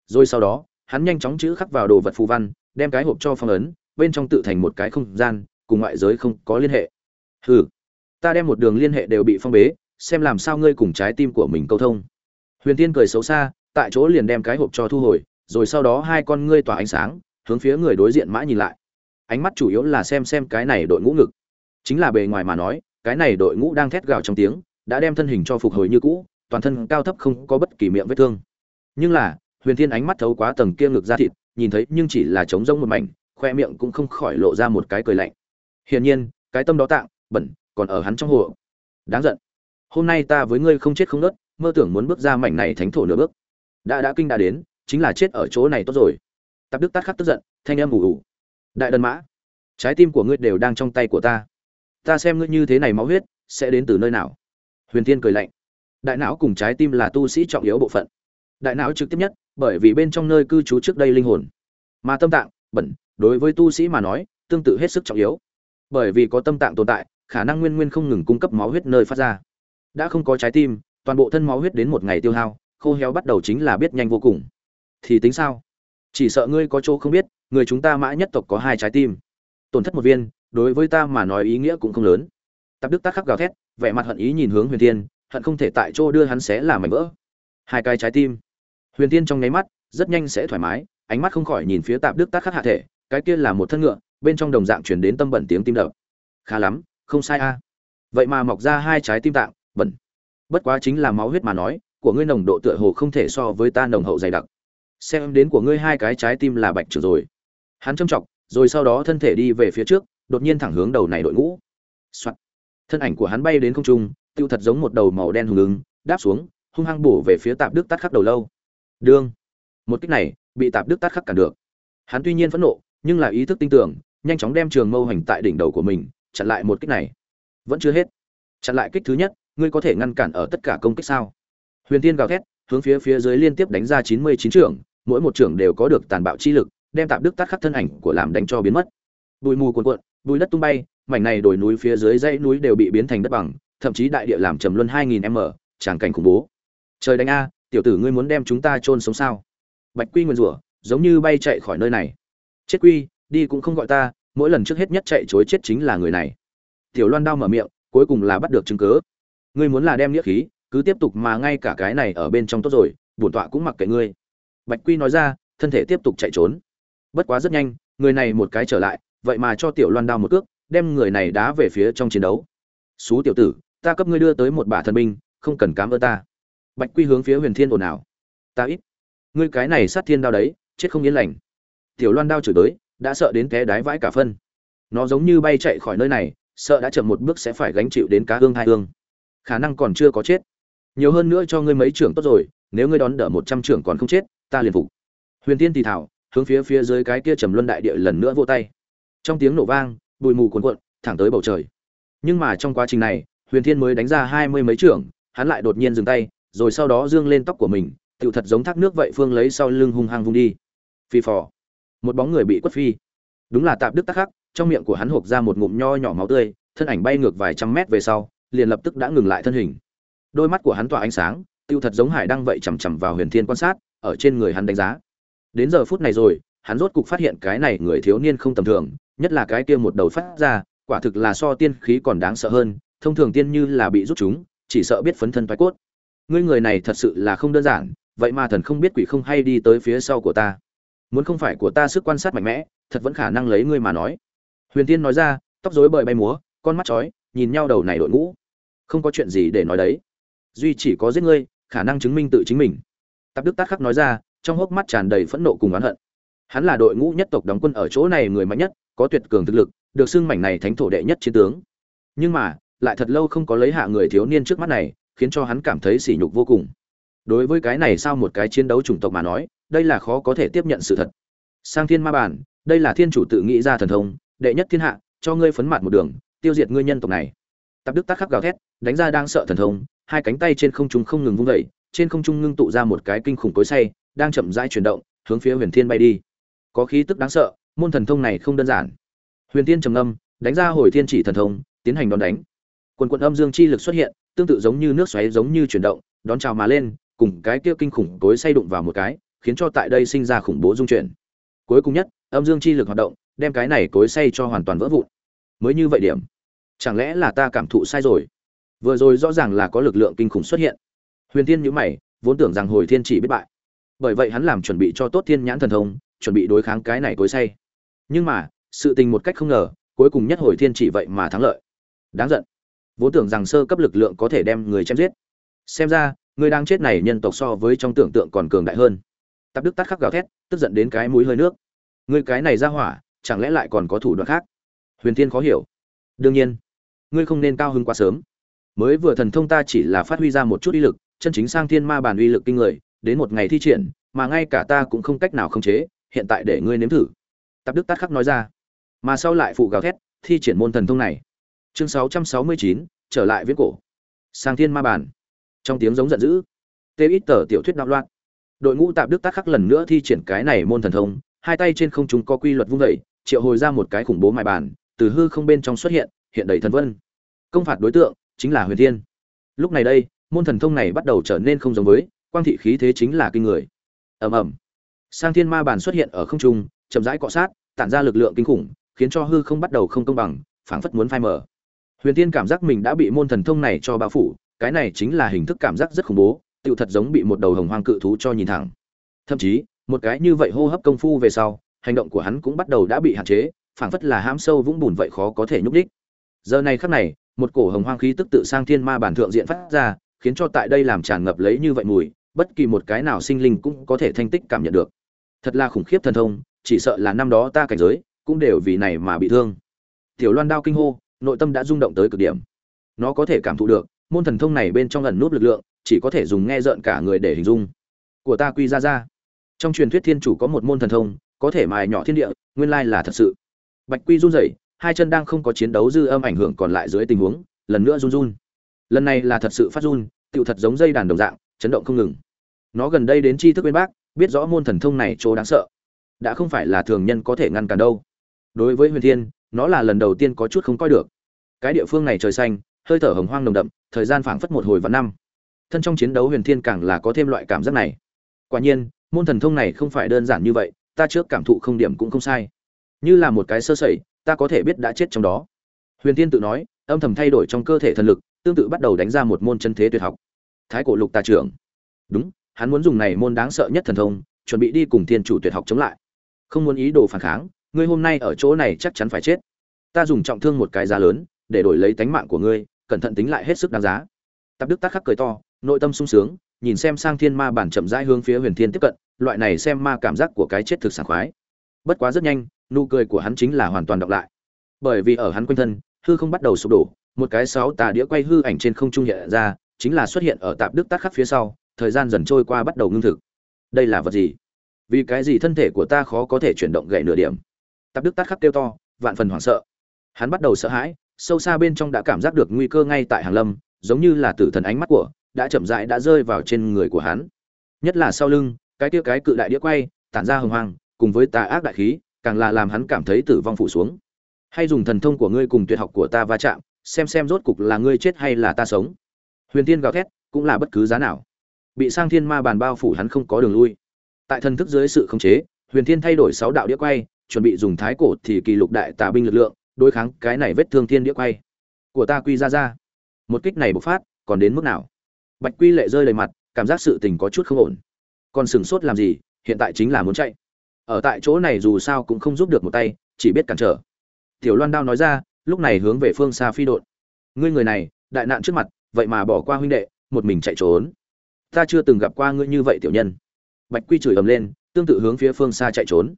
Rồi sau đó, hắn nhanh chóng chữ khắc vào đồ vật phù văn, đem cái hộp cho phong ấn, bên trong tự thành một cái không gian, cùng ngoại giới không có liên hệ. Hừ, ta đem một đường liên hệ đều bị phong bế, xem làm sao ngươi cùng trái tim của mình câu thông. Huyền tiên cười xấu xa, tại chỗ liền đem cái hộp cho thu hồi, rồi sau đó hai con ngươi tỏa ánh sáng, hướng phía người đối diện mã nhìn lại. Ánh mắt chủ yếu là xem xem cái này đội ngũ ngực. Chính là bề ngoài mà nói cái này đội ngũ đang thét gào trong tiếng, đã đem thân hình cho phục hồi như cũ, toàn thân cao thấp không có bất kỳ miệng vết thương. Nhưng là, huyền thiên ánh mắt thấu quá tầng kia ngực ra thịt, nhìn thấy nhưng chỉ là trống rỗng một mảnh, khoe miệng cũng không khỏi lộ ra một cái cười lạnh. Hiển nhiên, cái tâm đó tạng, bẩn, còn ở hắn trong hồ. Đáng giận. Hôm nay ta với ngươi không chết không nớt, mơ tưởng muốn bước ra mảnh này thánh thổ nửa bước. Đã đã kinh đã đến, chính là chết ở chỗ này tốt rồi. Tạp đức tát khắc tức giận, thanh âm ngủ ủ. Đại đần mã, trái tim của ngươi đều đang trong tay của ta ta xem ngươi như thế này máu huyết, sẽ đến từ nơi nào? Huyền tiên cười lạnh. Đại não cùng trái tim là tu sĩ trọng yếu bộ phận. Đại não trực tiếp nhất, bởi vì bên trong nơi cư trú trước đây linh hồn. Mà tâm tạng, bẩn, đối với tu sĩ mà nói, tương tự hết sức trọng yếu. Bởi vì có tâm tạng tồn tại, khả năng nguyên nguyên không ngừng cung cấp máu huyết nơi phát ra. Đã không có trái tim, toàn bộ thân máu huyết đến một ngày tiêu hao, khô héo bắt đầu chính là biết nhanh vô cùng. Thì tính sao? Chỉ sợ ngươi có chỗ không biết, người chúng ta mã nhất tộc có hai trái tim. Tổn thất một viên đối với ta mà nói ý nghĩa cũng không lớn. Tạp đức tác khắc gào thét vẻ mặt hận ý nhìn hướng huyền Thiên, hận không thể tại chỗ đưa hắn xé làm mảnh vỡ. Hai cái trái tim. Huyền Thiên trong nháy mắt rất nhanh sẽ thoải mái ánh mắt không khỏi nhìn phía tạp đức tác khắc hạ thể cái kia là một thân ngựa bên trong đồng dạng chuyển đến tâm bẩn tiếng tim đập. Khá lắm không sai a. Vậy mà mọc ra hai trái tim tạng bẩn. Bất quá chính là máu huyết mà nói của ngươi nồng độ tựa hồ không thể so với ta nồng hậu dày đặc. Xem đến của ngươi hai cái trái tim là bạch trừ rồi. Hắn châm trọng rồi sau đó thân thể đi về phía trước đột nhiên thẳng hướng đầu này đội ngũ、Soạn. thân ảnh của hắn bay đến không trung tiêu thật giống một đầu màu đen hùng ứng, đáp xuống, hung hăng bổ về phía tạp đức tắt khắc đầu lâu. Đương. Một cách này, bị tạp đức tắt khắc cản được. Hắn tuy nhiên phẫn nộ, nhưng là ý thức tin tưởng, nhanh chóng đem trường mâu hành tại đỉnh đầu của mình, chặn lại một kích này. Vẫn chưa hết. Chặn lại kích thứ nhất, ngươi có thể ngăn cản ở tất cả công kích sao? Huyền tiên gào thét, hướng phía phía dưới liên tiếp đánh ra chín mươi chín trưởng, mỗi một trưởng đều có được tàn bạo chi lực, đem tạm đức tắt khắc thân ảnh của làm đánh cho biến mất. Bụi mù cuồn cuộn bùi đất tung bay, mảnh này đồi núi phía dưới dãy núi đều bị biến thành đất bằng, thậm chí đại địa làm trầm luân hai nghìn m, tràng cảnh khủng bố. Trời đánh a, tiểu tử ngươi muốn đem chúng ta chôn sống sao? Bạch quy nguyên rủa, giống như bay chạy khỏi nơi này. Chết quy, đi cũng không gọi ta, mỗi lần trước hết nhất chạy chối chết chính là người này. Tiểu loan đao mở miệng, cuối cùng là bắt được chứng cớ. Ngươi muốn là đem nghĩa khí, cứ tiếp tục mà ngay cả cái này ở bên trong tốt rồi, bổn tọa cũng mặc kệ ngươi. Bạch quy nói ra, thân thể tiếp tục chạy trốn. Bất quá rất nhanh, người này một cái trở lại vậy mà cho tiểu loan đao một cước, đem người này đá về phía trong chiến đấu. Xú tiểu tử, ta cấp ngươi đưa tới một bả thần binh, không cần cám ơn ta. Bạch quy hướng phía huyền thiên ồn ào. Ta ít. Ngươi cái này sát thiên đao đấy, chết không yên lành. Tiểu loan đao chửi tới, đã sợ đến té đái vãi cả phân. Nó giống như bay chạy khỏi nơi này, sợ đã chậm một bước sẽ phải gánh chịu đến cá hương hai hương. Khả năng còn chưa có chết. Nhiều hơn nữa cho ngươi mấy trưởng tốt rồi, nếu ngươi đón đỡ một trăm trưởng còn không chết, ta liền phục. Huyền tiên thì thảo, hướng phía phía dưới cái kia trầm luân đại địa lần nữa vô tay trong tiếng nổ vang, bụi mù cuồn cuộn, thẳng tới bầu trời. Nhưng mà trong quá trình này, huyền thiên mới đánh ra hai mươi mấy trưởng, hắn lại đột nhiên dừng tay, rồi sau đó dương lên tóc của mình, tựu thật giống thác nước vậy phương lấy sau lưng hung hăng vung đi. Phi phò. Một bóng người bị quất phi. Đúng là tạp đức tắc khắc, trong miệng của hắn hộp ra một ngụm nho nhỏ máu tươi, thân ảnh bay ngược vài trăm mét về sau, liền lập tức đã ngừng lại thân hình. Đôi mắt của hắn tỏa ánh sáng tiêu thật giống hải đang vậy chằm chằm vào huyền thiên quan sát, ở trên người hắn đánh giá. Đến giờ phút này rồi, hắn rốt cục phát hiện cái này người thiếu niên không tầm thường nhất là cái kia một đầu phát ra, quả thực là so tiên khí còn đáng sợ hơn, thông thường tiên như là bị rút chúng, chỉ sợ biết phấn thân phái cốt. Ngươi người này thật sự là không đơn giản, vậy mà thần không biết quỷ không hay đi tới phía sau của ta. Muốn không phải của ta sức quan sát mạnh mẽ, thật vẫn khả năng lấy ngươi mà nói. Huyền tiên nói ra, tóc rối bời bay múa, con mắt chói, nhìn nhau đầu này đội ngũ. Không có chuyện gì để nói đấy. Duy chỉ có giết ngươi, khả năng chứng minh tự chính mình. Tạp đức tát khắc nói ra, trong hốc mắt tràn đầy phẫn nộ cùng oán hận. Hắn là đội ngũ nhất tộc đóng quân ở chỗ này người mạnh nhất có tuyệt cường thực lực được xưng mảnh này thánh thổ đệ nhất chiến tướng. Nhưng mà lại thật lâu không có lấy hạ người thiếu niên trước mắt này khiến cho hắn cảm thấy sỉ nhục vô cùng. Đối với cái này sao một cái chiến đấu chủng tộc mà nói đây là khó có thể tiếp nhận sự thật. Sang thiên ma bản đây là thiên chủ tự nghĩ ra thần thông đệ nhất thiên hạ cho ngươi phấn mặt một đường tiêu diệt ngươi nhân tộc này. Tập đức tắc khắc gào thét đánh ra đang sợ thần thông hai cánh tay trên không trung không ngừng vung vẩy trên không trung ngưng tụ ra một cái kinh khủng cối xay, đang chậm rãi chuyển động hướng phía huyền thiên bay đi. Có khí tức đáng sợ môn thần thông này không đơn giản. Huyền thiên trầm âm đánh ra hồi thiên chỉ thần thông, tiến hành đón đánh. Quần quận âm dương chi lực xuất hiện, tương tự giống như nước xoáy giống như chuyển động, đón trào mà lên, cùng cái kia kinh khủng cối say đụng vào một cái, khiến cho tại đây sinh ra khủng bố dung chuyển. Cuối cùng nhất, âm dương chi lực hoạt động, đem cái này cối say cho hoàn toàn vỡ vụn. Mới như vậy điểm, chẳng lẽ là ta cảm thụ sai rồi? Vừa rồi rõ ràng là có lực lượng kinh khủng xuất hiện. Huyền tiên nhữ mày, vốn tưởng rằng hồi thiên chỉ biết bại. Bởi vậy hắn làm chuẩn bị cho tốt thiên nhãn thần thông, chuẩn bị đối kháng cái này cối say nhưng mà, sự tình một cách không ngờ, cuối cùng nhất hồi thiên chỉ vậy mà thắng lợi. Đáng giận. Vốn tưởng rằng sơ cấp lực lượng có thể đem người chém giết. Xem ra, người đang chết này nhân tộc so với trong tưởng tượng còn cường đại hơn. Tạp đức tắt khắc gào thét, tức giận đến cái mũi hơi nước. Người cái này ra hỏa, chẳng lẽ lại còn có thủ đoạn khác? Huyền tiên khó hiểu. Đương nhiên, ngươi không nên cao hứng quá sớm. Mới vừa thần thông ta chỉ là phát huy ra một chút uy lực, chân chính sang thiên ma bản uy lực kinh người, đến một ngày thi triển, mà ngay cả ta cũng không cách nào khống chế, hiện tại để ngươi nếm thử tạp đức tát khắc nói ra. Mà sau lại phụ gào thét thi triển môn thần thông này. Chương 669, trở lại viễn cổ. Sang thiên ma bản trong tiếng giống giận dữ tê ít tờ tiểu thuyết đạo loạn. Đội ngũ tạp đức tát khắc lần nữa thi triển cái này môn thần thông hai tay trên không trung có quy luật vung dậy triệu hồi ra một cái khủng bố mài bản từ hư không bên trong xuất hiện hiện đầy thần vân. Công phạt đối tượng chính là huyền thiên. Lúc này đây môn thần thông này bắt đầu trở nên không giống với quang thị khí thế chính là kinh người. Ầm ầm. Sang thiên ma bản xuất hiện ở không trung chậm rãi cọ sát, tản ra lực lượng kinh khủng, khiến cho hư không bắt đầu không công bằng, phảng phất muốn phai mở huyền tiên cảm giác mình đã bị môn thần thông này cho bao phủ, cái này chính là hình thức cảm giác rất khủng bố, tựu thật giống bị một đầu hồng hoang cự thú cho nhìn thẳng. Thậm chí, một cái như vậy hô hấp công phu về sau, hành động của hắn cũng bắt đầu đã bị hạn chế, phảng phất là hãm sâu vũng bùn vậy khó có thể nhúc đích giờ này khắc này, một cổ hồng hoang khí tức tự sang thiên ma bản thượng diện phát ra, khiến cho tại đây làm tràn ngập lấy như vậy mùi, bất kỳ một cái nào sinh linh cũng có thể thanh tích cảm nhận được. Thật là khủng khiếp thần thông chỉ sợ là năm đó ta cảnh giới, cũng đều vì này mà bị thương. Tiểu loan đao kinh hô, nội tâm đã rung động tới cực điểm. Nó có thể cảm thụ được, môn thần thông này bên trong ẩn nút lực lượng, chỉ có thể dùng nghe rợn cả người để hình dung. Của ta quy ra ra. Trong truyền thuyết thiên chủ có một môn thần thông, có thể mài nhỏ thiên địa, nguyên lai là thật sự. Bạch quy run rẩy, hai chân đang không có chiến đấu dư âm ảnh hưởng còn lại dưới tình huống, lần nữa run run. Lần này là thật sự phát run, tựu thật giống dây đàn đồng dạng, chấn động không ngừng. Nó gần đây đến tri thức bên bác biết rõ môn thần thông này chỗ đáng sợ đã không phải là thường nhân có thể ngăn cản đâu. Đối với huyền thiên, nó là lần đầu tiên có chút không coi được. Cái địa phương này trời xanh, hơi thở hồng hoang nồng đậm, thời gian phảng phất một hồi vạn năm. Thân trong chiến đấu huyền thiên càng là có thêm loại cảm giác này. Quả nhiên, môn thần thông này không phải đơn giản như vậy, ta trước cảm thụ không điểm cũng không sai. Như là một cái sơ sẩy, ta có thể biết đã chết trong đó. Huyền thiên tự nói, âm thầm thay đổi trong cơ thể thần lực, tương tự bắt đầu đánh ra một môn chân thế tuyệt học. Thái cổ lục tà trưởng. Đúng, hắn muốn dùng này môn đáng sợ nhất thần thông, chuẩn bị đi cùng thiên chủ tuyệt học chống lại không muốn ý đồ phản kháng, ngươi hôm nay ở chỗ này chắc chắn phải chết. Ta dùng trọng thương một cái giá lớn, để đổi lấy tánh mạng của ngươi, cẩn thận tính lại hết sức đáng giá. Tạp đức tác khắc cười to, nội tâm sung sướng, nhìn xem sang thiên ma bản chậm rãi hướng phía huyền thiên tiếp cận, loại này xem ma cảm giác của cái chết thực sảng khoái. Bất quá rất nhanh, nụ cười của hắn chính là hoàn toàn đọc lại. Bởi vì ở hắn quanh thân, hư không bắt đầu sụp đổ, một cái sáu tà đĩa quay hư ảnh trên không trung hiện ra, chính là xuất hiện ở tạp đức tác khắc phía sau, thời gian dần trôi qua bắt đầu ngưng thực. Đây là vật gì? Vì cái gì thân thể của ta khó có thể chuyển động gậy nửa điểm? Tạp đức tắt khắc kêu to vạn phần hoảng sợ. Hắn bắt đầu sợ hãi sâu xa bên trong đã cảm giác được nguy cơ ngay tại hàng lâm giống như là tử thần ánh mắt của đã chậm rãi đã rơi vào trên người của hắn. Nhất là sau lưng cái tia cái cự đại đĩa quay tản ra hồng hoàng, cùng với tà ác đại khí càng là làm hắn cảm thấy tử vong phủ xuống. Hay dùng thần thông của ngươi cùng tuyệt học của ta va chạm xem xem rốt cục là ngươi chết hay là ta sống. Huyền tiên gào thét cũng là bất cứ giá nào. Bị sang thiên ma bàn bao phủ hắn không có đường lui tại thần thức dưới sự khống chế, huyền thiên thay đổi sáu đạo đĩa quay, chuẩn bị dùng thái cổ thì kỳ lục đại tà binh lực lượng, đối kháng cái này vết thương thiên đĩa quay. Của ta quy ra ra. Một kích này bộc phát, còn đến mức nào? Bạch quy lệ rơi đầy mặt, cảm giác sự tình có chút không ổn. Còn sửng sốt làm gì, hiện tại chính là muốn chạy. Ở tại chỗ này dù sao cũng không giúp được một tay, chỉ biết cản trở. Tiểu loan đao nói ra, lúc này hướng về phương xa phi đột ngươi người này, đại nạn trước mặt, vậy mà bỏ qua huynh đệ, một mình chạy trốn. Ta chưa từng gặp qua ngươi như vậy tiểu nhân bạch quy chửi ầm lên, tương tự hướng phía phương xa chạy trốn.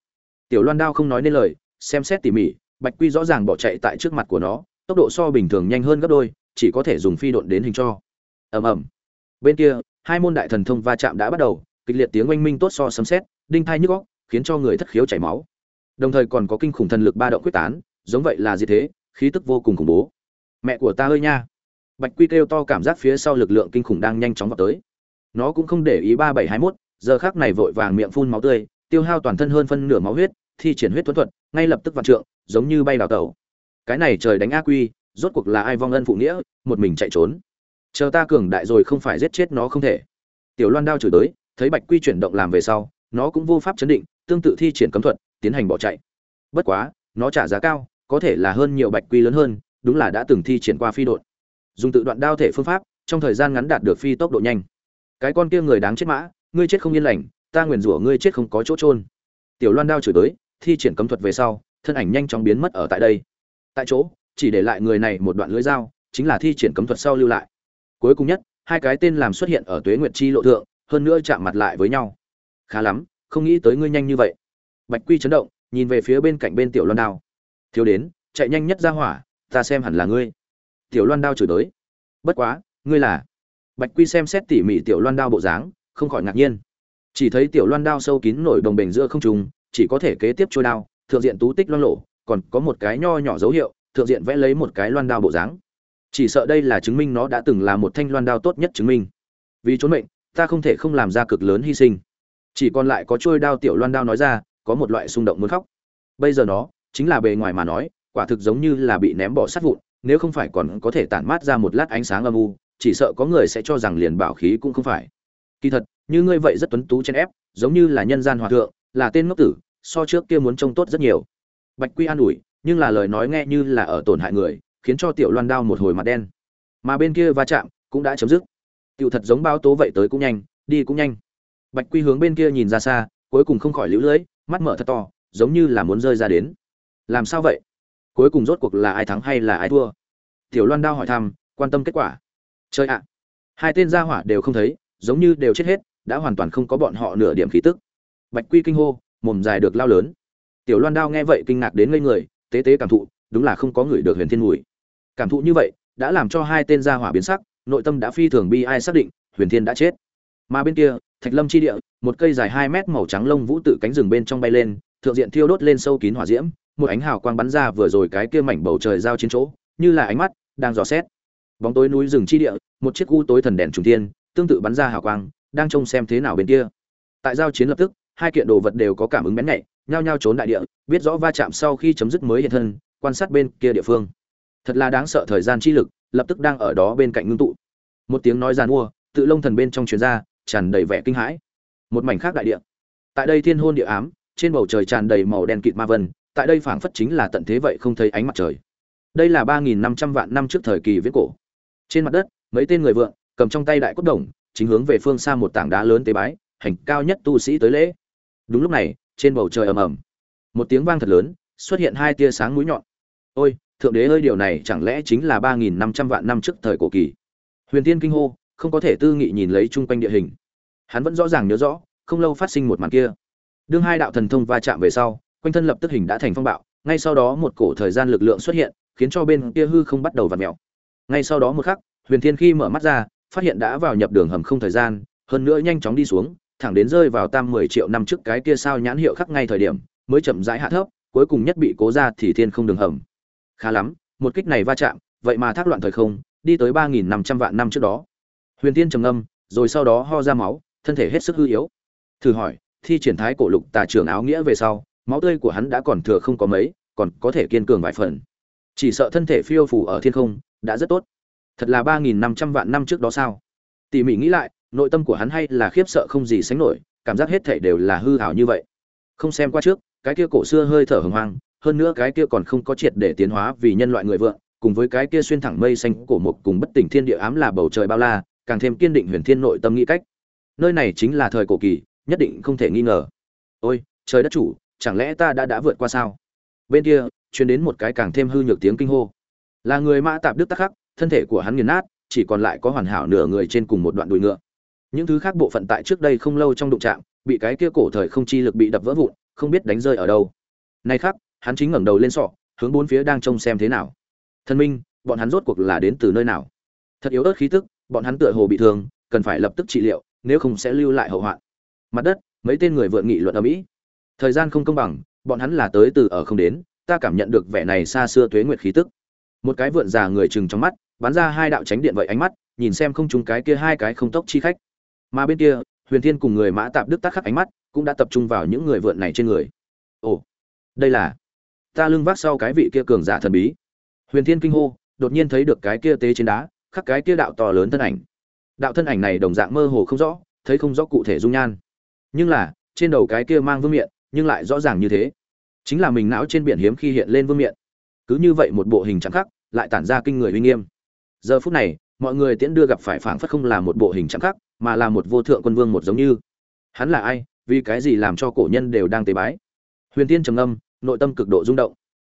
Tiểu loan đao không nói nên lời, xem xét tỉ mỉ, bạch quy rõ ràng bỏ chạy tại trước mặt của nó, tốc độ so bình thường nhanh hơn gấp đôi, chỉ có thể dùng phi độn đến hình cho. Ầm ầm. Bên kia, hai môn đại thần thông va chạm đã bắt đầu, kịch liệt tiếng oanh minh tốt so sấm xét đinh thai nhức góc khiến cho người thất khiếu chảy máu. Đồng thời còn có kinh khủng thần lực ba động quyết tán, giống vậy là gì thế, khí tức vô cùng khủng bố. Mẹ của ta ơi nha. Bạch quy kêu to cảm giác phía sau lực lượng kinh khủng đang nhanh chóng vào tới. Nó cũng không để ý ba bảy hai mốt giờ khác này vội vàng miệng phun máu tươi, tiêu hao toàn thân hơn phân nửa máu huyết, thi triển huyết thuẫn thuật, ngay lập tức vạn trượng, giống như bay đào tẩu. Cái này trời đánh a quy, rốt cuộc là ai vong ân phụ nghĩa, một mình chạy trốn. Chờ ta cường đại rồi không phải giết chết nó không thể. Tiểu loan đao chửi tới, thấy bạch quy chuyển động làm về sau, nó cũng vô pháp chấn định, tương tự thi triển cấm thuật, tiến hành bỏ chạy. Bất quá, nó trả giá cao, có thể là hơn nhiều bạch quy lớn hơn, đúng là đã từng thi triển qua phi đột dùng tự đoạn đao thể phương pháp, trong thời gian ngắn đạt được phi tốc độ nhanh. Cái con kia người đáng chết mã ngươi chết không yên lành, ta nguyền rủa ngươi chết không có chỗ trôn tiểu loan đao chửi tới, thi triển cấm thuật về sau, thân ảnh nhanh chóng biến mất ở tại đây. Tại chỗ, chỉ để lại người này một đoạn lưỡi dao, chính là thi triển cấm thuật sau lưu lại. Cuối cùng nhất, hai cái tên làm xuất hiện ở tuế nguyệt chi lộ thượng, hơn nữa chạm mặt lại với nhau. Khá lắm, không nghĩ tới ngươi nhanh như vậy. Bạch quy chấn động, nhìn về phía bên cạnh bên tiểu loan đao. Thiếu đến, chạy nhanh nhất ra hỏa, ta xem hẳn là ngươi. Tiểu loan đao chửi tới. Bất quá, ngươi là. Bạch quy xem xét tỉ mỉ tiểu loan đao bộ dáng không khỏi ngạc nhiên. Chỉ thấy tiểu loan đao sâu kín nổi đồng bền giữa không trùng chỉ có thể kế tiếp trôi đao, thượng diện tú tích loan lộ, còn có một cái nho nhỏ dấu hiệu, thượng diện vẽ lấy một cái loan đao bộ dáng. Chỉ sợ đây là chứng minh nó đã từng là một thanh loan đao tốt nhất chứng minh. Vì trốn mệnh, ta không thể không làm ra cực lớn hy sinh. Chỉ còn lại có trôi đao tiểu loan đao nói ra, có một loại xung động muốn khóc. Bây giờ nó, chính là bề ngoài mà nói, quả thực giống như là bị ném bỏ sát vụn, nếu không phải còn có thể tản mát ra một lát ánh sáng âm u, chỉ sợ có người sẽ cho rằng liền bảo khí cũng không phải kỳ thật, như ngươi vậy rất tuấn tú chen ép, giống như là nhân gian hòa thượng, là tên ngốc tử, so trước kia muốn trông tốt rất nhiều. Bạch quy an ủi, nhưng là lời nói nghe như là ở tổn hại người, khiến cho tiểu loan đao một hồi mặt đen. Mà bên kia va chạm cũng đã chấm dứt. Tiểu thật giống bao tố vậy tới cũng nhanh, đi cũng nhanh. Bạch quy hướng bên kia nhìn ra xa, cuối cùng không khỏi lũ lưỡi mắt mở thật to, giống như là muốn rơi ra đến. Làm sao vậy? Cuối cùng rốt cuộc là ai thắng hay là ai thua? Tiểu loan đao hỏi thăm, quan tâm kết quả. Chơi ạ. Hai tên gia hỏa đều không thấy giống như đều chết hết, đã hoàn toàn không có bọn họ nửa điểm khí tức. Bạch quy kinh hô, mồm dài được lao lớn. Tiểu loan đao nghe vậy kinh ngạc đến ngây người, tế tế cảm thụ, đúng là không có người được huyền thiên mùi. Cảm thụ như vậy, đã làm cho hai tên gia hỏa biến sắc, nội tâm đã phi thường bi ai xác định, huyền thiên đã chết. Mà bên kia, thạch lâm chi địa, một cây dài hai mét màu trắng lông vũ tự cánh rừng bên trong bay lên, thượng diện thiêu đốt lên sâu kín hỏa diễm, một ánh hào quang bắn ra vừa rồi cái kia mảnh bầu trời giao chiến chỗ, như là ánh mắt đang dò xét. Bóng tối núi rừng chi địa, một chiếc u tối thần đèn trùng thiên tương tự bắn ra hào quang, đang trông xem thế nào bên kia. Tại giao chiến lập tức, hai kiện đồ vật đều có cảm ứng bén nhạy, nhao nhao trốn đại địa, biết rõ va chạm sau khi chấm dứt mới hiện thân, quan sát bên kia địa phương. Thật là đáng sợ thời gian chi lực, lập tức đang ở đó bên cạnh ngưng tụ. Một tiếng nói giàn mua, tự lông thần bên trong truyền ra, tràn đầy vẻ kinh hãi. Một mảnh khác đại địa. Tại đây thiên hôn địa ám, trên bầu trời tràn đầy màu đen kịt ma vân, tại đây phảng phất chính là tận thế vậy không thấy ánh mặt trời. Đây là ba nghìn năm trăm vạn năm trước thời kỳ viễn cổ. Trên mặt đất, mấy tên người vượng cầm trong tay đại cốt đồng, chính hướng về phương xa một tảng đá lớn tế bái, hành cao nhất tu sĩ tới lễ. Đúng lúc này, trên bầu trời ầm ầm. Một tiếng vang thật lớn, xuất hiện hai tia sáng mũi nhọn. Ôi, thượng đế ơi, điều này chẳng lẽ chính là ba nghìn năm trăm vạn năm trước thời cổ kỳ? Huyền tiên kinh hô, không có thể tư nghị nhìn lấy chung quanh địa hình. Hắn vẫn rõ ràng nhớ rõ, không lâu phát sinh một màn kia. Đương hai đạo thần thông va chạm về sau, quanh thân lập tức hình đã thành phong bạo, ngay sau đó một cổ thời gian lực lượng xuất hiện, khiến cho bên kia hư không bắt đầu vặn mèo. Ngay sau đó một khắc, huyền thiên khi mở mắt ra phát hiện đã vào nhập đường hầm không thời gian, hơn nữa nhanh chóng đi xuống, thẳng đến rơi vào tam mười triệu năm trước cái kia sao nhãn hiệu khắc ngay thời điểm, mới chậm rãi hạ thấp, cuối cùng nhất bị cố ra thì thiên không đường hầm. Khá lắm, một kích này va chạm, vậy mà thác loạn thời không, đi tới ba nghìn năm trăm vạn năm trước đó. Huyền tiên trầm ngâm, rồi sau đó ho ra máu, thân thể hết sức hư yếu. Thử hỏi, thi triển thái cổ lục tà trường áo nghĩa về sau, máu tươi của hắn đã còn thừa không có mấy, còn có thể kiên cường vài phần. Chỉ sợ thân thể phiêu phủ ở thiên không, đã rất tốt thật là ba nghìn năm trăm vạn năm trước đó sao? Tỉ mỉ nghĩ lại, nội tâm của hắn hay là khiếp sợ không gì sánh nổi, cảm giác hết thể đều là hư hảo như vậy. Không xem qua trước, cái kia cổ xưa hơi thở hừng hoang, hơn nữa cái kia còn không có triệt để tiến hóa vì nhân loại người vượng, cùng với cái kia xuyên thẳng mây xanh cổ mục cùng bất tỉnh thiên địa ám là bầu trời bao la, càng thêm kiên định huyền thiên nội tâm nghĩ cách. Nơi này chính là thời cổ kỳ, nhất định không thể nghi ngờ. Ôi, trời đất chủ, chẳng lẽ ta đã đã vượt qua sao? Bên kia, truyền đến một cái càng thêm hư nhược tiếng kinh hô. Là người mã tạp đức tắc khắc thân thể của hắn nghiền nát, chỉ còn lại có hoàn hảo nửa người trên cùng một đoạn đùi ngựa. Những thứ khác bộ phận tại trước đây không lâu trong đụng trạm bị cái kia cổ thời không chi lực bị đập vỡ vụn, không biết đánh rơi ở đâu. Nay khác hắn chính ngẩng đầu lên sọ, hướng bốn phía đang trông xem thế nào. Thân minh, bọn hắn rốt cuộc là đến từ nơi nào? Thật yếu ớt khí tức, bọn hắn tựa hồ bị thương, cần phải lập tức trị liệu, nếu không sẽ lưu lại hậu hoạn. Mặt đất, mấy tên người vượn nghị luận ở mỹ. Thời gian không công bằng, bọn hắn là tới từ ở không đến, ta cảm nhận được vẻ này xa xưa tuế nguyệt khí tức một cái vượn già người chừng trong mắt, bắn ra hai đạo tránh điện vậy ánh mắt, nhìn xem không chúng cái kia hai cái không tốc chi khách. Mà bên kia, huyền thiên cùng người mã tạp đức tắc khắc ánh mắt, cũng đã tập trung vào những người vượn này trên người. Ồ, đây là ta lưng vác sau cái vị kia cường giả thần bí. Huyền thiên kinh hô, đột nhiên thấy được cái kia tế trên đá, khắc cái kia đạo to lớn thân ảnh. Đạo thân ảnh này đồng dạng mơ hồ không rõ, thấy không rõ cụ thể dung nhan. Nhưng là, trên đầu cái kia mang vương miện, nhưng lại rõ ràng như thế. Chính là mình não trên biển hiếm khi hiện lên vương miện. Cứ như vậy một bộ hình chẳng khắc lại tản ra kinh người uy nghiêm. Giờ phút này, mọi người tiễn đưa gặp phải phảng phất không là một bộ hình chẳng khắc mà là một vô thượng quân vương một giống như. Hắn là ai, vì cái gì làm cho cổ nhân đều đang tế bái? Huyền tiên trầm âm nội tâm cực độ rung động.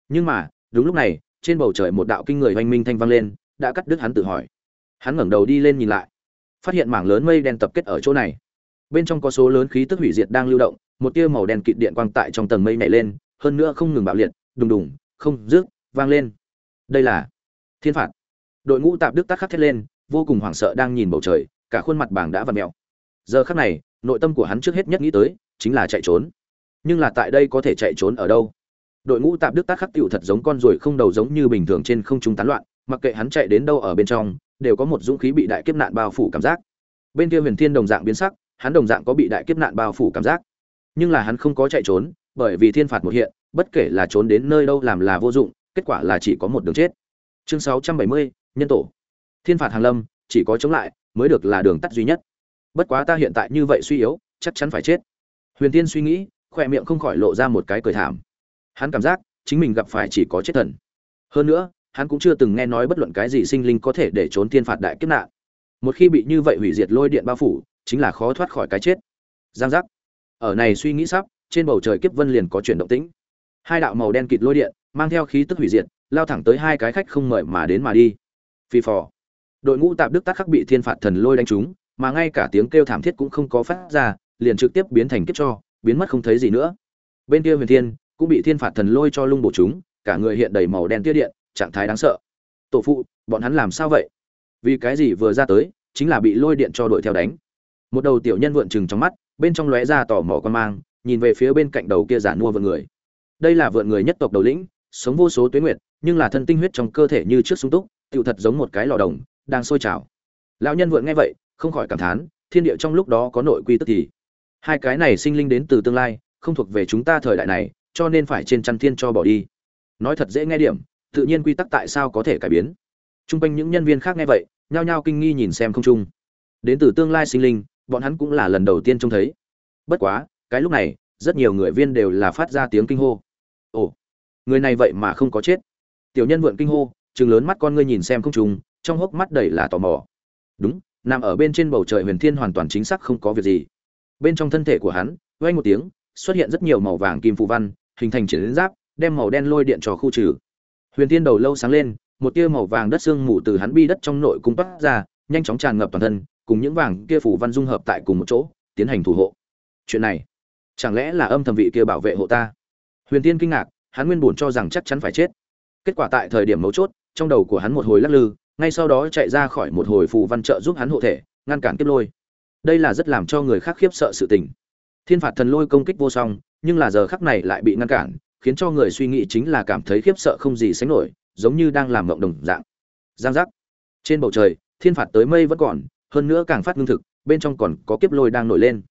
Nhưng mà, đúng lúc này, trên bầu trời một đạo kinh người oanh minh thanh vang lên, đã cắt đứt hắn tự hỏi. Hắn ngẩng đầu đi lên nhìn lại, phát hiện mảng lớn mây đen tập kết ở chỗ này. Bên trong có số lớn khí tức hủy diệt đang lưu động, một tia màu đen kịt điện quang tại trong tầng mây nhảy lên, hơn nữa không ngừng bạo liệt, đùng đùng, không rước vang lên đây là thiên phạt. Đội ngũ tạp đức tắc khắc thét lên, vô cùng hoảng sợ đang nhìn bầu trời, cả khuôn mặt bảng đã vặn mèo. Giờ khắc này, nội tâm của hắn trước hết nhất nghĩ tới, chính là chạy trốn. Nhưng là tại đây có thể chạy trốn ở đâu? Đội ngũ tạp đức tác khắc tựu thật giống con ruồi không đầu giống như bình thường trên không trung tán loạn, mặc kệ hắn chạy đến đâu ở bên trong, đều có một dũng khí bị đại kiếp nạn bao phủ cảm giác. Bên kia huyền thiên đồng dạng biến sắc, hắn đồng dạng có bị đại kiếp nạn bao phủ cảm giác. Nhưng là hắn không có chạy trốn, bởi vì thiên phạt một hiện, bất kể là trốn đến nơi đâu làm là vô dụng kết quả là chỉ có một đường chết. Chương sáu trăm bảy mươi, nhân tổ. Thiên phạt hàng lâm, chỉ có chống lại mới được là đường tắt duy nhất. Bất quá ta hiện tại như vậy suy yếu, chắc chắn phải chết. Huyền tiên suy nghĩ khoe miệng không khỏi lộ ra một cái cười thảm. Hắn cảm giác chính mình gặp phải chỉ có chết thần. Hơn nữa, hắn cũng chưa từng nghe nói bất luận cái gì sinh linh có thể để trốn thiên phạt đại kiếp nạn. Một khi bị như vậy hủy diệt lôi điện bao phủ, chính là khó thoát khỏi cái chết. Giang giác. Ở này suy nghĩ sắp, trên bầu trời kiếp vân liền có chuyển động tĩnh. Hai đạo màu đen kịt lôi điện mang theo khí tức hủy diệt, lao thẳng tới hai cái khách không mời mà đến mà đi. Phi phò. Đội ngũ tạp đức tác khắc bị thiên phạt thần lôi đánh trúng, mà ngay cả tiếng kêu thảm thiết cũng không có phát ra, liền trực tiếp biến thành kiếp cho, biến mất không thấy gì nữa. Bên kia huyền thiên cũng bị thiên phạt thần lôi cho lung bổ chúng cả người hiện đầy màu đen tia điện, trạng thái đáng sợ. Tổ phụ, bọn hắn làm sao vậy? Vì cái gì vừa ra tới, chính là bị lôi điện cho đội theo đánh. Một đầu tiểu nhân vượn chừng trong mắt, bên trong lóe ra tò mò con mang, nhìn về phía bên cạnh đầu kia giả mua vượn người. Đây là vượn người nhất tộc đầu lĩnh sống vô số tuyến nguyệt, nhưng là thân tinh huyết trong cơ thể như trước sung túc, tựu thật giống một cái lò đồng, đang sôi trào. Lão nhân vượn nghe vậy, không khỏi cảm thán, thiên địa trong lúc đó có nội quy tức thì. Hai cái này sinh linh đến từ tương lai, không thuộc về chúng ta thời đại này, cho nên phải trên chăn thiên cho bỏ đi. Nói thật dễ nghe điểm, tự nhiên quy tắc tại sao có thể cải biến. T r u n g quanh những nhân viên khác nghe vậy, nhao nhao kinh nghi nhìn xem không trung. Đến từ tương lai sinh linh, bọn hắn cũng là lần đầu tiên trông thấy. Bất quá, cái lúc này, rất nhiều người viên đều là phát ra tiếng kinh hô. Ồ người này vậy mà không có chết. Tiểu nhân vượn kinh hô chừng lớn mắt con ngươi nhìn xem không trùng, trong hốc mắt đầy là tò mò. Đúng nằm ở bên trên bầu trời huyền thiên hoàn toàn chính xác không có việc gì. Bên trong thân thể của hắn vây một tiếng xuất hiện rất nhiều màu vàng kim phù văn hình thành triển giáp đem màu đen lôi điện cho khu trừ. Huyền Thiên đầu lâu sáng lên một tia màu vàng đất xương mù từ hắn bi đất trong nội cung toát ra nhanh chóng tràn ngập toàn thân cùng những vàng kia phủ văn dung hợp tại cùng một chỗ tiến hành thủ hộ. Chuyện này chẳng lẽ là âm thầm vị kia bảo vệ hộ ta? Huyền tiên kinh ngạc hắn nguyên buồn cho rằng chắc chắn phải chết. Kết quả tại thời điểm mấu chốt, trong đầu của hắn một hồi lắc lư, ngay sau đó chạy ra khỏi một hồi phù văn trợ giúp hắn hộ thể, ngăn cản kiếp lôi. Đây là rất làm cho người khác khiếp sợ sự tình. Thiên phạt thần lôi công kích vô song, nhưng là giờ khắc này lại bị ngăn cản, khiến cho người suy nghĩ chính là cảm thấy khiếp sợ không gì sánh nổi, giống như đang làm mộng đồng dạng. Giang giác. Trên bầu trời, thiên phạt tới mây vẫn còn, hơn nữa càng phát ngưng thực, bên trong còn có kiếp lôi đang nổi lên.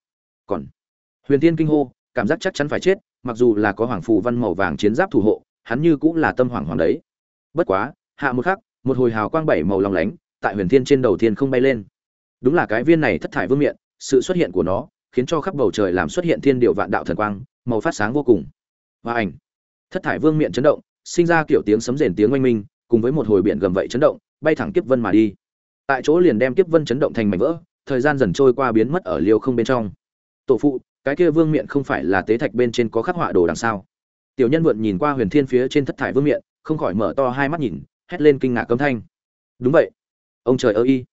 Còn. Huyền tiên kinh hô, cảm giác chắc chắn phải chết mặc dù là có hoàng phù văn màu vàng chiến giáp thủ hộ, hắn như cũng là tâm hoàng hoàng đấy. Bất quá, hạ một khắc, một hồi hào quang bảy màu long lánh, tại huyền thiên trên đầu thiên không bay lên. Đúng là cái viên này thất thải vương miện, sự xuất hiện của nó, khiến cho khắp bầu trời làm xuất hiện thiên điều vạn đạo thần quang, màu phát sáng vô cùng. Và ảnh. Thất thải vương miệng chấn động, sinh ra kiểu tiếng sấm rền tiếng oanh minh, cùng với một hồi biển gầm vậy chấn động, bay thẳng kiếp vân mà đi. Tại chỗ liền đem kiếp vân chấn động thành mảnh vỡ, thời gian dần trôi qua biến mất ở liêu không bên trong. Tổ phụ cái kia vương miện không phải là tế thạch bên trên có khắc họa đồ đằng sau. Tiểu nhân vượn nhìn qua huyền thiên phía trên thất thải vương miện, không khỏi mở to hai mắt nhìn, hét lên kinh ngạc cấm thanh. Đúng vậy. Ông trời ơ y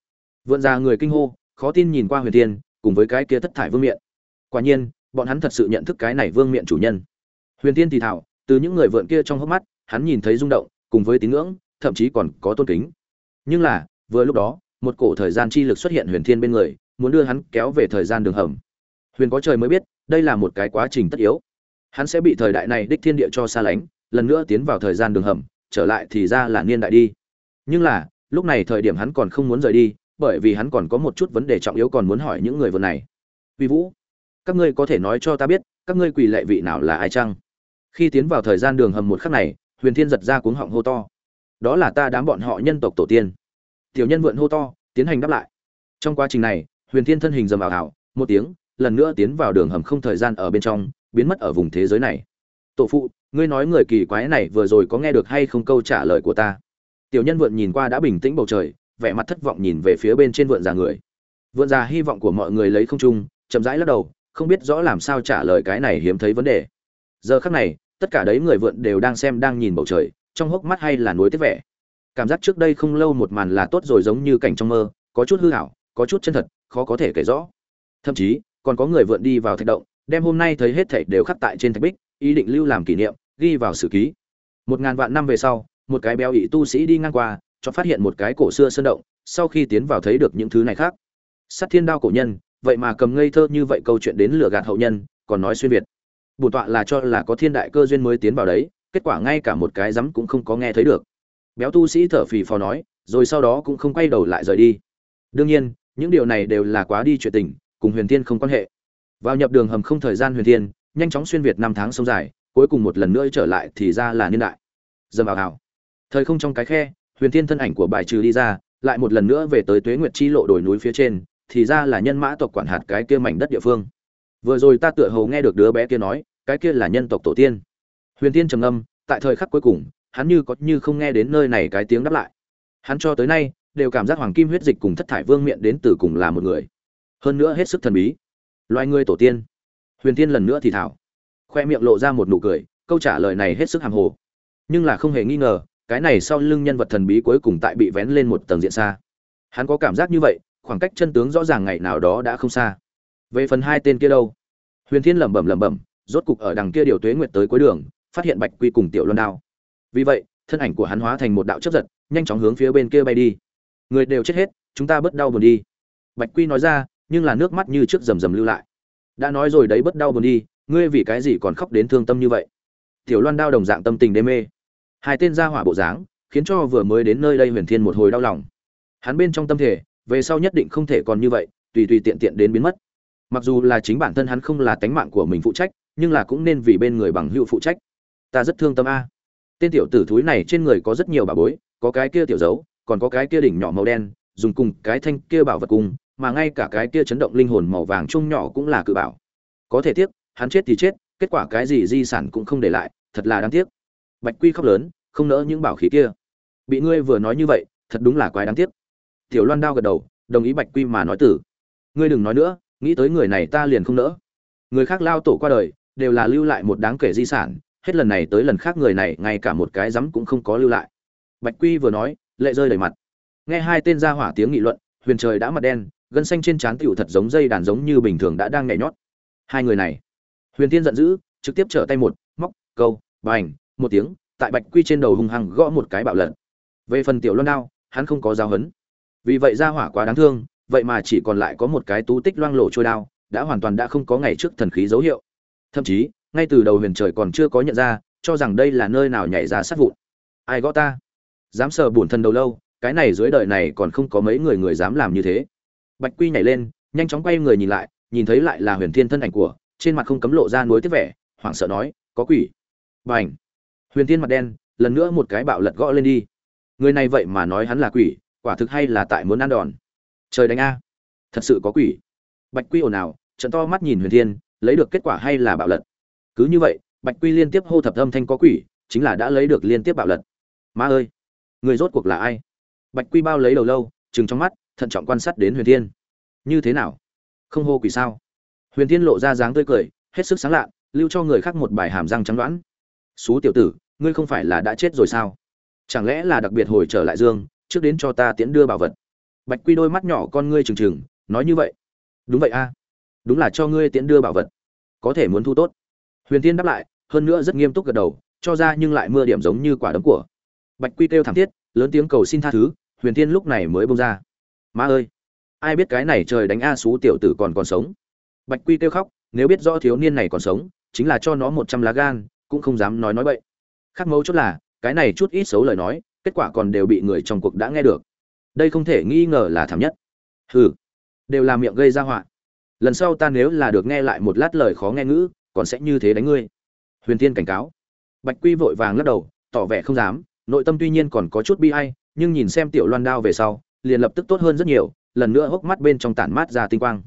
vượn ra người kinh hô, khó tin nhìn qua huyền thiên, cùng với cái kia thất thải vương miện. Quả nhiên, bọn hắn thật sự nhận thức cái này vương miện chủ nhân. Huyền Thiên thì thảo từ những người vượn kia trong hốc mắt, hắn nhìn thấy rung động, cùng với tín ngưỡng, thậm chí còn có tôn kính. Nhưng là, vừa lúc đó, một cổ thời gian chi lực xuất hiện huyền thiên bên người, muốn đưa hắn kéo về thời gian đường hầm huyền có trời mới biết, đây là một cái quá trình tất yếu. Hắn sẽ bị thời đại này đích thiên địa cho xa lánh, lần nữa tiến vào thời gian đường hầm, trở lại thì ra là niên đại đi. Nhưng là, lúc này thời điểm hắn còn không muốn rời đi, bởi vì hắn còn có một chút vấn đề trọng yếu còn muốn hỏi những người vừa này. Vi vũ, các ngươi có thể nói cho ta biết, các ngươi quỳ lệ vị nào là ai chăng? Khi tiến vào thời gian đường hầm một khắc này, huyền thiên giật ra cuống họng hô to. Đó là ta đám bọn họ nhân tộc tổ tiên. Tiểu nhân vượn hô to, tiến hành đáp lại. Trong quá trình này, huyền thiên thân hình dầm ảo ảo, một tiếng lần nữa tiến vào đường hầm không thời gian ở bên trong, biến mất ở vùng thế giới này. Tổ phụ, ngươi nói người kỳ quái này vừa rồi có nghe được hay không câu trả lời của ta? Tiểu nhân vượn nhìn qua đã bình tĩnh bầu trời, vẻ mặt thất vọng nhìn về phía bên trên vượn già người. Vượn già hy vọng của mọi người lấy không trung, chậm rãi lắc đầu, không biết rõ làm sao trả lời cái này hiếm thấy vấn đề. Giờ khắc này, tất cả đấy người vượn đều đang xem đang nhìn bầu trời, trong hốc mắt hay là nối tiếp vẻ. Cảm giác trước đây không lâu một màn là tốt rồi giống như cảnh trong mơ, có chút hư hảo có chút chân thật, khó có thể kể rõ. Thậm chí còn có người vượn đi vào thạch động, đem hôm nay thấy hết thảy đều khắc tại trên thạch bích, ý định lưu làm kỷ niệm, ghi vào sử ký. Một ngàn vạn năm về sau, một cái béo ị tu sĩ đi ngang qua, cho phát hiện một cái cổ xưa sơn động, sau khi tiến vào thấy được những thứ này khác. Sắt thiên đao cổ nhân, vậy mà cầm ngây thơ như vậy câu chuyện đến lửa gạt hậu nhân, còn nói xuyên việt. Bổn tọa là cho là có thiên đại cơ duyên mới tiến vào đấy, kết quả ngay cả một cái rắm cũng không có nghe thấy được. Béo tu sĩ thở phì phò nói, rồi sau đó cũng không quay đầu lại rời đi. Đương nhiên, những điều này đều là quá đi chuyện tình cùng huyền thiên không quan hệ. Vào nhập đường hầm không thời gian huyền thiên, nhanh chóng xuyên việt năm tháng sông dài, cuối cùng một lần nữa trở lại thì ra là niên đại. Dầm vào hào thời không trong cái khe, huyền thiên thân ảnh của bài trừ đi ra, lại một lần nữa về tới tuế nguyệt chi lộ đồi núi phía trên, thì ra là nhân mã tộc quản hạt cái kia mảnh đất địa phương. Vừa rồi ta tựa hồ nghe được đứa bé kia nói, cái kia là nhân tộc tổ tiên. Huyền tiên trầm ngâm, tại thời khắc cuối cùng, hắn như có như không nghe đến nơi này cái tiếng đáp lại. Hắn cho tới nay, đều cảm giác hoàng kim huyết dịch cùng thất thải vương miệng đến từ cùng là một người hơn nữa hết sức thần bí. Loài người tổ tiên. Huyền tiên lần nữa thì thảo. Khoe miệng lộ ra một nụ cười, câu trả lời này hết sức hàng hồ. Nhưng là không hề nghi ngờ, cái này sau lưng nhân vật thần bí cuối cùng tại bị vén lên một tầng diện xa. Hắn có cảm giác như vậy, khoảng cách chân tướng rõ ràng ngày nào đó đã không xa. Về phần hai tên kia đâu? Huyền thiên lẩm bẩm lẩm bẩm, rốt cục ở đằng kia điều tuế nguyệt tới cuối đường, phát hiện bạch quy cùng tiểu luân đao. Vì vậy, thân ảnh của hắn hóa thành một đạo chấp giật, nhanh chóng hướng phía bên kia bay đi. Người đều chết hết, chúng ta bớt đau buồn đi. Bạch quy nói ra nhưng là nước mắt như trước rầm rầm lưu lại. Đã nói rồi đấy bất đau buồn đi, ngươi vì cái gì còn khóc đến thương tâm như vậy? Tiểu loan đau đồng dạng tâm tình đê mê. Hai tên gia hỏa bộ dáng, khiến cho vừa mới đến nơi đây huyền thiên một hồi đau lòng. Hắn bên trong tâm thể, về sau nhất định không thể còn như vậy, tùy tùy tiện tiện đến biến mất. Mặc dù là chính bản thân hắn không là tánh mạng của mình phụ trách, nhưng là cũng nên vì bên người bằng hữu phụ trách. Ta rất thương tâm a. Tên tiểu tử thúi này trên người có rất nhiều bà bối, có cái kia tiểu dấu, còn có cái kia đỉnh nhỏ màu đen, dùng cùng cái thanh kia bảo vật cùng mà ngay cả cái kia chấn động linh hồn màu vàng chung nhỏ cũng là cự bảo. Có thể tiếc, hắn chết thì chết, kết quả cái gì di sản cũng không để lại, thật là đáng tiếc. Bạch quy khóc lớn, không nỡ những bảo khí kia. Bị ngươi vừa nói như vậy, thật đúng là quái đáng tiếc. Tiểu loan đao gật đầu, đồng ý bạch quy mà nói tử. Ngươi đừng nói nữa, nghĩ tới người này ta liền không nỡ. Người khác lao tổ qua đời, đều là lưu lại một đáng kể di sản, hết lần này tới lần khác người này ngay cả một cái rắm cũng không có lưu lại. Bạch quy vừa nói, lệ rơi đầy mặt. Nghe hai tên gia hỏa tiếng nghị luận, huyền trời đã mặt đen gân xanh trên trán tựu thật giống dây đàn giống như bình thường đã đang nhảy nhót. Hai người này. Huyền tiên giận dữ, trực tiếp trở tay một, móc, câu, bành, một tiếng, tại bạch quy trên đầu hung hăng gõ một cái bạo lật. Về phần tiểu loan đao, hắn không có giáo hấn vì vậy ra hỏa quá đáng thương, vậy mà chỉ còn lại có một cái tú tích loang lộ trôi đao, đã hoàn toàn đã không có ngày trước thần khí dấu hiệu. Thậm chí, ngay từ đầu huyền trời còn chưa có nhận ra, cho rằng đây là nơi nào nhảy ra sát vụn. Ai gõ ta? Dám sờ bổn thân đầu lâu, cái này dưới đời này còn không có mấy người người dám làm như thế bạch quy nhảy lên, nhanh chóng quay người nhìn lại, nhìn thấy lại là huyền thiên thân ảnh của, trên mặt không cấm lộ ra nối tiếp vẻ, hoảng sợ nói, có quỷ. B huyền thiên mặt đen, lần nữa một cái bạo lật gõ lên đi. Người này vậy mà nói hắn là quỷ, quả thực hay là tại muốn ăn đòn. Trời đánh a! Thật sự có quỷ. Bạch quy ồn ào, trận to mắt nhìn huyền thiên, lấy được kết quả hay là bạo lật? Cứ như vậy, bạch quy liên tiếp hô thập âm thanh có quỷ, chính là đã lấy được liên tiếp bạo lật. Ma ơi! Người rốt cuộc là ai? Bạch quy bao lấy đầu lâu chừng trong mắt thận trọng quan sát đến huyền thiên. Như thế nào? Không hô quỷ sao? Huyền thiên lộ ra dáng tươi cười, hết sức sáng lạ, lưu cho người khác một bài hàm răng trắng đoán. Xú tiểu tử, ngươi không phải là đã chết rồi sao? Chẳng lẽ là đặc biệt hồi trở lại dương, trước đến cho ta tiễn đưa bảo vật? Bạch quy đôi mắt nhỏ con ngươi trừng trừng, nói như vậy. Đúng vậy a. Đúng là cho ngươi tiễn đưa bảo vật. Có thể muốn thu tốt. Huyền Thiên đáp lại, hơn nữa rất nghiêm túc gật đầu, cho ra nhưng lại mưa điểm giống như quả đấm của. Bạch quy kêu thảm thiết, lớn tiếng cầu xin tha thứ, huyền Thiên lúc này mới bông ra ma ơi, ai biết cái này trời đánh a xú tiểu tử còn còn sống? Bạch quy kêu khóc, nếu biết rõ thiếu niên này còn sống, chính là cho nó một trăm lá gan, cũng không dám nói nói bậy. Khác mấu chốt là, cái này chút ít xấu lời nói, kết quả còn đều bị người trong cuộc đã nghe được. Đây không thể nghi ngờ là thảm nhất. Hừ, đều là miệng gây ra họa. Lần sau ta nếu là được nghe lại một lát lời khó nghe ngữ, còn sẽ như thế đánh ngươi. Huyền tiên cảnh cáo. Bạch quy vội vàng lắc đầu, tỏ vẻ không dám, nội tâm tuy nhiên còn có chút bi ai, nhưng nhìn xem tiểu loan đao về sau liền lập tức tốt hơn rất nhiều, lần nữa hốc mắt bên trong tản mát ra tinh quang.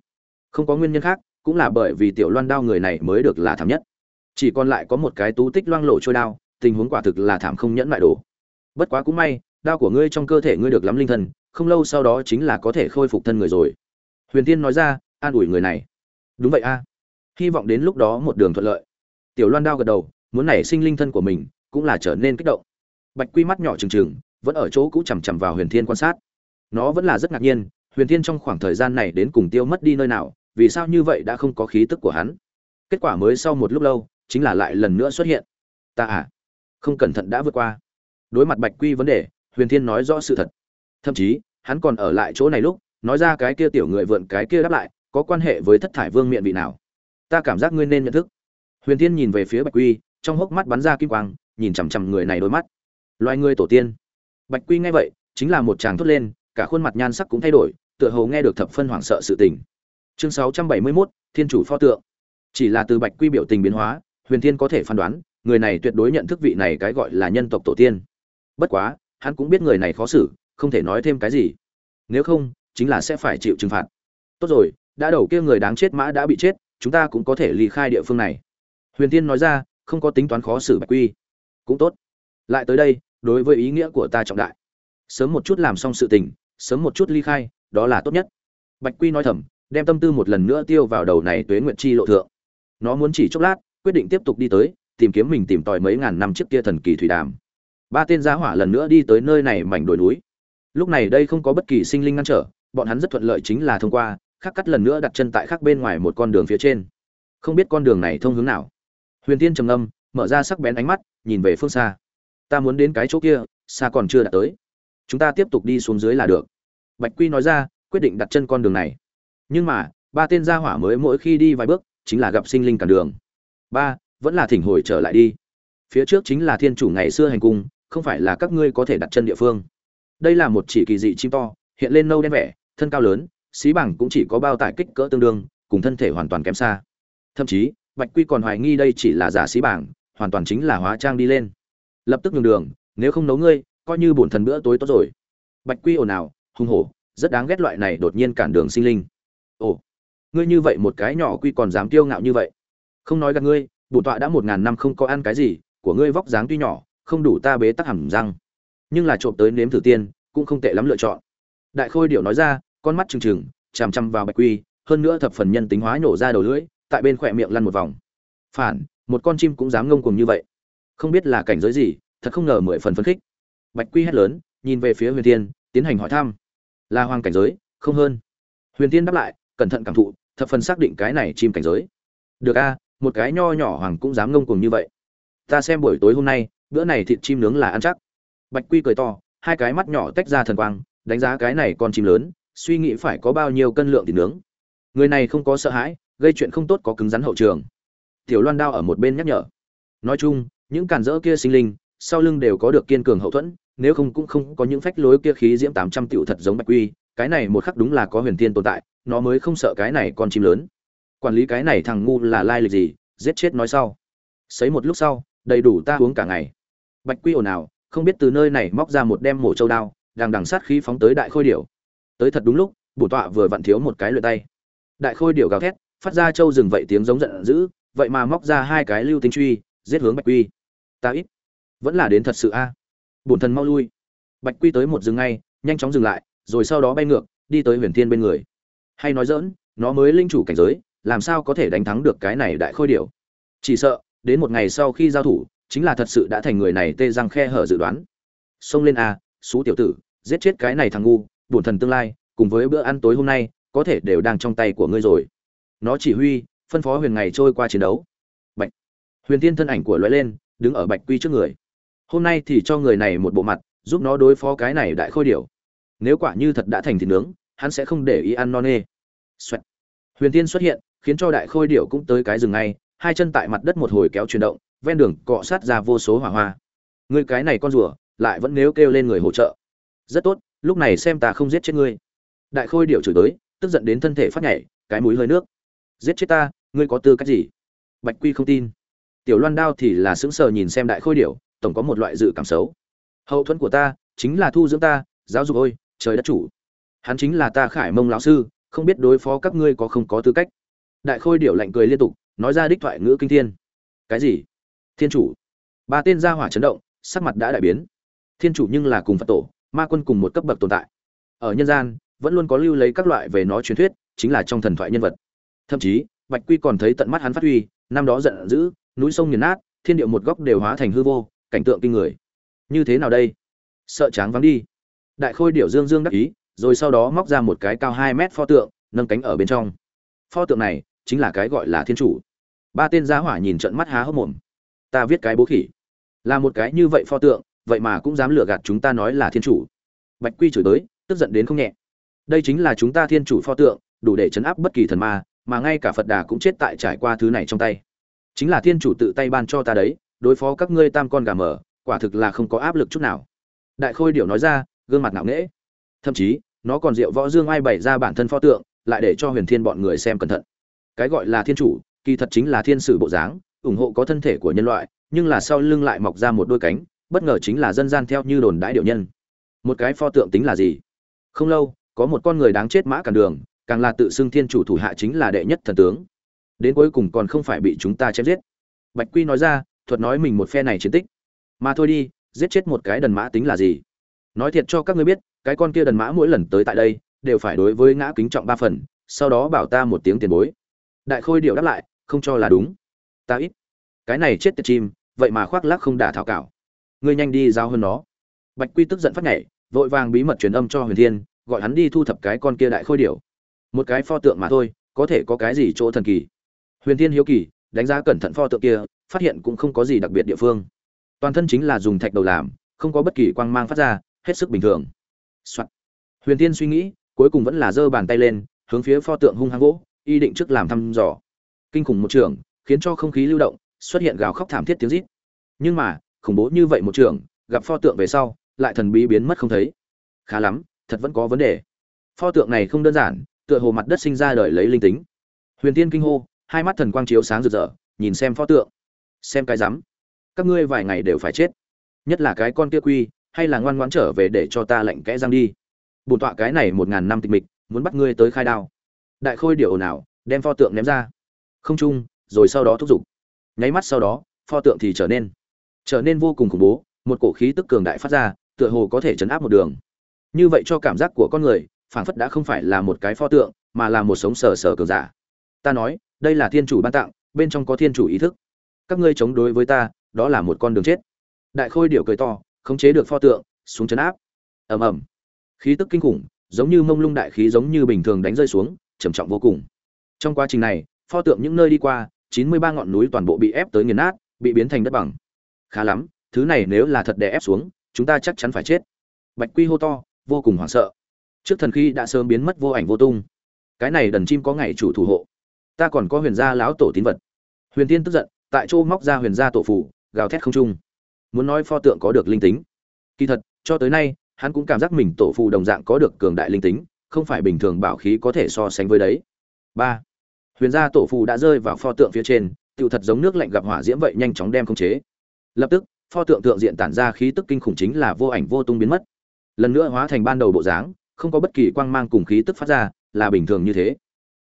Không có nguyên nhân khác, cũng là bởi vì tiểu loan đao người này mới được là thảm nhất. Chỉ còn lại có một cái tú tích loang lộ trôi đao, tình huống quả thực là thảm không nhẫn lại đổ. Bất quá cũng may, đao của ngươi trong cơ thể ngươi được lắm linh thần, không lâu sau đó chính là có thể khôi phục thân người rồi. Huyền tiên nói ra, an ủi người này. Đúng vậy a. Hy vọng đến lúc đó một đường thuận lợi. Tiểu loan đao gật đầu, muốn nảy sinh linh thân của mình, cũng là trở nên kích động. Bạch quy mắt nhỏ trừng trừng, vẫn ở chỗ cũ chằm chằm vào huyền thiên quan sát nó vẫn là rất ngạc nhiên, huyền thiên trong khoảng thời gian này đến cùng tiêu mất đi nơi nào, vì sao như vậy đã không có khí tức của hắn? Kết quả mới sau một lúc lâu, chính là lại lần nữa xuất hiện. Ta à không cẩn thận đã vượt qua. Đối mặt bạch quy vấn đề, huyền thiên nói rõ sự thật. Thậm chí, hắn còn ở lại chỗ này lúc, nói ra cái kia tiểu người vượn cái kia đáp lại, có quan hệ với thất thải vương miệng vị nào? Ta cảm giác ngươi nên nhận thức. Huyền thiên nhìn về phía bạch quy, trong hốc mắt bắn ra kim quang, nhìn chằm chằm người này đôi mắt. Loài người tổ tiên. Bạch quy nghe vậy, chính là một chàng thốt lên cả khuôn mặt nhan sắc cũng thay đổi tựa hồ nghe được thập phân hoảng sợ sự tình. Chương sáu trăm bảy mươi 671, thiên chủ pho tượng. Chỉ là từ bạch quy biểu tình biến hóa huyền thiên có thể phán đoán người này tuyệt đối nhận thức vị này cái gọi là nhân tộc tổ tiên. Bất quá hắn cũng biết người này khó xử không thể nói thêm cái gì. Nếu không chính là sẽ phải chịu trừng phạt. Tốt rồi đã đầu kia người đáng chết mã đã bị chết chúng ta cũng có thể ly khai địa phương này. Huyền tiên nói ra không có tính toán khó xử bạch quy. Cũng tốt. Lại tới đây đối với ý nghĩa của ta trọng đại. Sớm một chút làm xong sự tình sớm một chút ly khai, đó là tốt nhất. Bạch quy nói thầm, đem tâm tư một lần nữa tiêu vào đầu này tuế nguyện chi lộ thượng. Nó muốn chỉ chốc lát, quyết định tiếp tục đi tới, tìm kiếm mình tìm tòi mấy ngàn năm trước kia thần kỳ thủy đàm. Ba tên giá hỏa lần nữa đi tới nơi này mảnh đồi núi. Lúc này đây không có bất kỳ sinh linh ngăn trở, bọn hắn rất thuận lợi chính là thông qua, khắc cắt lần nữa đặt chân tại khắc bên ngoài một con đường phía trên. Không biết con đường này thông hướng nào. Huyền tiên trầm âm mở ra sắc bén ánh mắt, nhìn về phương xa. Ta muốn đến cái chỗ kia, xa còn chưa đạt tới chúng ta tiếp tục đi xuống dưới là được. Bạch quy nói ra, quyết định đặt chân con đường này. Nhưng mà, ba tên gia hỏa mới mỗi khi đi vài bước, chính là gặp sinh linh cản đường. Ba, vẫn là thỉnh hồi trở lại đi. Phía trước chính là thiên chủ ngày xưa hành cung, không phải là các ngươi có thể đặt chân địa phương. Đây là một chỉ kỳ dị chim to, hiện lên nâu đen vẻ, thân cao lớn, xí bằng cũng chỉ có bao tải kích cỡ tương đương, cùng thân thể hoàn toàn kém xa. Thậm chí, bạch quy còn hoài nghi đây chỉ là giả xí bảng, hoàn toàn chính là hóa trang đi lên. Lập tức nhường đường, nếu không nấu ngươi coi như bổn thần bữa tối tốt rồi. Bạch quy ồn ào hung hổ, rất đáng ghét loại này đột nhiên cản đường sinh linh. Ồ, ngươi như vậy một cái nhỏ quy còn dám kiêu ngạo như vậy. Không nói gặp ngươi, bổn tọa đã một ngàn năm không có ăn cái gì, của ngươi vóc dáng tuy nhỏ, không đủ ta bế tắc hẳn răng. Nhưng là trộm tới nếm thử tiên, cũng không tệ lắm lựa chọn. Đại khôi điệu nói ra, con mắt trừng trừng, chằm chằm vào bạch quy, hơn nữa thập phần nhân tính hóa nổ ra đầu lưỡi, tại bên khỏe miệng lăn một vòng. Phản, một con chim cũng dám ngông cuồng như vậy. Không biết là cảnh giới gì, thật không ngờ mười phần phấn khích bạch quy hét lớn, nhìn về phía huyền tiên tiến hành hỏi thăm. Là hoàng cảnh giới, không hơn. Huyền tiên đáp lại, cẩn thận cảm thụ, thập phần xác định cái này chim cảnh giới. Được a, một cái nho nhỏ hoàng cũng dám ngông cuồng như vậy. Ta xem buổi tối hôm nay, bữa này thịt chim nướng là ăn chắc. Bạch quy cười to, hai cái mắt nhỏ tách ra thần quang, đánh giá cái này con chim lớn, suy nghĩ phải có bao nhiêu cân lượng thịt nướng. Người này không có sợ hãi, gây chuyện không tốt có cứng rắn hậu trường. Tiểu loan đao ở một bên nhắc nhở. Nói chung, những cản rỡ kia sinh linh, sau lưng đều có được kiên cường hậu thuẫn nếu không cũng không có những phách lối kia khí diễm tám trăm tiểu thật giống bạch quy, cái này một khắc đúng là có huyền tiên tồn tại, nó mới không sợ cái này con chim lớn. Quản lý cái này thằng ngu là lai lịch gì, giết chết nói sau. Sấy một lúc sau, đầy đủ ta uống cả ngày. Bạch quy ồn ào, không biết từ nơi này móc ra một đem mổ châu đao, đang đằng sát khí phóng tới đại khôi điểu. Tới thật đúng lúc, bổ tọa vừa vặn thiếu một cái luyện tay. Đại khôi điểu gào thét, phát ra châu rừng vậy tiếng giống giận dữ, vậy mà móc ra hai cái lưu tinh truy, giết hướng bạch quy. Ta ít, vẫn là đến thật sự a. à bổn thần mau lui. Bạch quy tới một rừng ngay, nhanh chóng dừng lại, rồi sau đó bay ngược, đi tới huyền thiên bên người. Hay nói dỡn nó mới linh chủ cảnh giới, làm sao có thể đánh thắng được cái này đại khôi điểu? Chỉ sợ, đến một ngày sau khi giao thủ, chính là thật sự đã thành người này tê răng khe hở dự đoán. Xông lên a, xú tiểu tử, giết chết cái này thằng ngu, bổn thần tương lai, cùng với bữa ăn tối hôm nay, có thể đều đang trong tay của ngươi rồi. Nó chỉ huy, phân phó huyền ngày trôi qua chiến đấu. Bạch, huyền tiên thân ảnh của loại lên, đứng ở bạch quy trước người hôm nay thì cho người này một bộ mặt, giúp nó đối phó cái này đại khôi điểu. Nếu quả như thật đã thành thịt nướng, hắn sẽ không để ý ăn non nê. Xoẹt. huyền tiên xuất hiện, khiến cho đại khôi điểu cũng tới cái rừng ngay, hai chân tại mặt đất một hồi kéo chuyển động, ven đường cọ sát ra vô số hỏa hoa. Người cái này con rùa, lại vẫn nếu kêu lên người hỗ trợ. Rất tốt, lúc này xem ta không giết chết ngươi. Đại khôi điệu chửi tới, tức giận đến thân thể phát nhảy, cái mũi hơi nước. Giết chết ta, ngươi có tư cách gì? Bạch quy không tin. Tiểu loan đao thì là sững sờ nhìn xem đại khôi điệu tổng có một loại dự cảm xấu. Hậu thuẫn của ta chính là thu dưỡng ta, giáo dục ôi, trời đất chủ. Hắn chính là ta khải mông lão sư, không biết đối phó các ngươi có không có tư cách. Đại khôi điểu lạnh cười liên tục, nói ra đích thoại ngữ kinh thiên. Cái gì? Thiên chủ. Ba tên gia hỏa chấn động, sắc mặt đã đại biến. Thiên chủ nhưng là cùng phật tổ, ma quân cùng một cấp bậc tồn tại. Ở nhân gian, vẫn luôn có lưu lấy các loại về nó truyền thuyết, chính là trong thần thoại nhân vật. Thậm chí, bạch quy còn thấy tận mắt hắn phát huy, năm đó giận dữ, núi sông nghiền nát, thiên địa một góc đều hóa thành hư vô cảnh tượng kinh người. Như thế nào đây? Sợ tráng vắng đi. Đại khôi điểu dương dương đắc ý, rồi sau đó móc ra một cái cao hai mét pho tượng, nâng cánh ở bên trong. Pho tượng này chính là cái gọi là thiên chủ. Ba tên giá hỏa nhìn trận mắt há hốc mồm. Ta viết cái bố khỉ. Là một cái như vậy pho tượng, vậy mà cũng dám lừa gạt chúng ta nói là thiên chủ. Bạch quy chửi tới tức giận đến không nhẹ. Đây chính là chúng ta thiên chủ pho tượng, đủ để chấn áp bất kỳ thần ma, mà ngay cả phật đà cũng chết tại trải qua thứ này trong tay. Chính là thiên chủ tự tay ban cho ta đấy đối phó các ngươi tam con gà mở quả thực là không có áp lực chút nào. Đại khôi điệu nói ra, gương mặt ngạo nghễ. Thậm chí, nó còn diệu võ dương ai bày ra bản thân pho tượng, lại để cho huyền thiên bọn người xem cẩn thận. Cái gọi là thiên chủ, kỳ thật chính là thiên sử bộ dáng, ủng hộ có thân thể của nhân loại, nhưng là sau lưng lại mọc ra một đôi cánh, bất ngờ chính là dân gian theo như đồn đãi điệu nhân. Một cái pho tượng tính là gì? Không lâu, có một con người đáng chết mã cản đường, càng là tự xưng thiên chủ thủ hạ chính là đệ nhất thần tướng. Đến cuối cùng còn không phải bị chúng ta chém giết. Bạch quy nói ra thuật nói mình một phe này chiến tích. Mà thôi đi, giết chết một cái đần mã tính là gì? Nói thiệt cho các ngươi biết, cái con kia đần mã mỗi lần tới tại đây, đều phải đối với ngã kính trọng ba phần, sau đó bảo ta một tiếng tiền bối. Đại khôi điệu đáp lại, không cho là đúng. Ta ít. Cái này chết tiệt chim, vậy mà khoác lác không đả thảo cảo. Ngươi nhanh đi giao hơn nó. Bạch quy tức giận phát nhảy, vội vàng bí mật truyền âm cho huyền thiên, gọi hắn đi thu thập cái con kia đại khôi điểu. Một cái pho tượng mà thôi, có thể có cái gì chỗ thần kỳ? Huyền thiên hiếu kỳ, đánh giá cẩn thận pho tượng kia phát hiện cũng không có gì đặc biệt địa phương. Toàn thân chính là dùng thạch đầu làm, không có bất kỳ quang mang phát ra, hết sức bình thường、Soạn. huyền thiên suy nghĩ, cuối cùng vẫn là giơ bàn tay lên, hướng phía pho tượng hung hăng gỗ y định trước làm thăm dò. Kinh khủng một trường, khiến cho không khí lưu động, xuất hiện gào khóc thảm thiết tiếng rít. Nhưng mà, khủng bố như vậy một trường, gặp pho tượng về sau, lại thần bí biến mất không thấy. Khá lắm, thật vẫn có vấn đề. Pho tượng này không đơn giản, tựa hồ mặt đất sinh ra đời lấy linh tính. Huyền tiên kinh hô, hai mắt thần quang chiếu sáng rực rỡ, nhìn xem pho tượng xem cái rắm. Các ngươi vài ngày đều phải chết. Nhất là cái con kia quy, hay là ngoan ngoãn trở về để cho ta lệnh kẽ răng đi. Bổn tọa cái này một ngàn năm tịch mịch, muốn bắt ngươi tới khai đao. Đại khôi điệu nào, đem pho tượng ném ra. Không trung rồi sau đó thúc giục. Nháy mắt sau đó, pho tượng thì trở nên trở nên vô cùng khủng bố, một cổ khí tức cường đại phát ra, tựa hồ có thể chấn áp một đường. Như vậy cho cảm giác của con người, phảng phất đã không phải là một cái pho tượng, mà là một sống sờ sờ cường giả. Ta nói, đây là thiên chủ ban tặng, bên trong có thiên chủ ý thức các ngươi chống đối với ta, đó là một con đường chết. Đại khôi điệu cười to, khống chế được pho tượng, xuống chấn áp. Ầm ầm. Khí tức kinh khủng, giống như mông lung đại khí giống như bình thường đánh rơi xuống, trầm trọng vô cùng. Trong quá trình này, pho tượng những nơi đi qua, chín mươi ba ngọn núi toàn bộ bị ép tới nghiền nát, bị biến thành đất bằng. Khá lắm, thứ này nếu là thật đè ép xuống, chúng ta chắc chắn phải chết. Bạch quy hô to, vô cùng hoảng sợ. Trước thần khi đã sớm biến mất vô ảnh vô tung. Cái này đần chim có ngày chủ thủ hộ. Ta còn có huyền gia lão tổ tín vật. Huyền tiên tức giận tại chỗ móc ra huyền gia tổ phủ, gào thét không trung. Muốn nói pho tượng có được linh tính. Kỳ thật, cho tới nay, hắn cũng cảm giác mình tổ phù đồng dạng có được cường đại linh tính, không phải bình thường bảo khí có thể so sánh với đấy. Ba. Huyền gia tổ phù đã rơi vào pho tượng phía trên, tựu thật giống nước lạnh gặp hỏa diễm vậy nhanh chóng đem khống chế. Lập tức, pho tượng tượng diện tản ra khí tức kinh khủng chính là vô ảnh vô tung biến mất. Lần nữa hóa thành ban đầu bộ dáng, không có bất kỳ quang mang cùng khí tức phát ra, là bình thường như thế.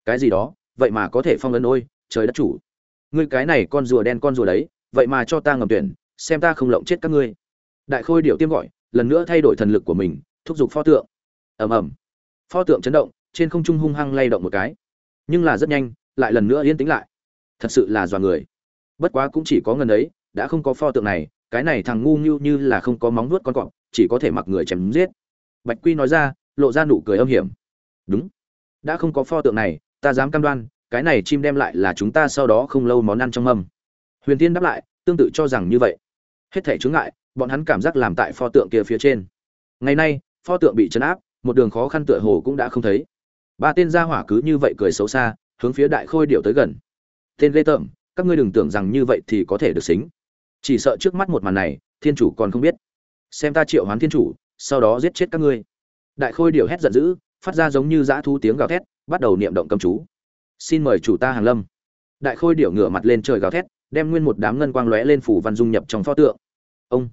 Cái gì đó, vậy mà có thể phong ấn ôi, trời đất chủ ngươi cái này con rùa đen con rùa đấy, vậy mà cho ta ngầm tuyển, xem ta không lộng chết các ngươi. Đại khôi điệu tiêm gọi, lần nữa thay đổi thần lực của mình, thúc giục pho tượng. Ầm ầm. Pho tượng chấn động, trên không trung hung hăng lay động một cái. Nhưng là rất nhanh, lại lần nữa yên tĩnh lại. Thật sự là dọa người. Bất quá cũng chỉ có ngần ấy, đã không có pho tượng này, cái này thằng ngu như như là không có móng vuốt con cọp, chỉ có thể mặc người chém giết. Bạch quy nói ra, lộ ra nụ cười âm hiểm. Đúng. Đã không có pho tượng này, ta dám cam đoan cái này chim đem lại là chúng ta sau đó không lâu món ăn trong mâm. Huyền tiên đáp lại, tương tự cho rằng như vậy. Hết thể chướng ngại, bọn hắn cảm giác làm tại pho tượng kia phía trên. Ngày nay, pho tượng bị chấn áp, một đường khó khăn tựa hồ cũng đã không thấy. Ba tên gia hỏa cứ như vậy cười xấu xa, hướng phía đại khôi điệu tới gần. Tên lê tởm, các ngươi đừng tưởng rằng như vậy thì có thể được xính. Chỉ sợ trước mắt một màn này, thiên chủ còn không biết. Xem ta triệu hoán thiên chủ, sau đó giết chết các ngươi. Đại khôi điệu hét giận dữ, phát ra giống như dã thú tiếng gào thét, bắt đầu niệm động cầm chú xin mời chủ ta hàng lâm. Đại khôi điệu ngửa mặt lên trời gào thét, đem nguyên một đám ngân quang lóe lên phủ văn dung nhập trong pho tượng. Ông,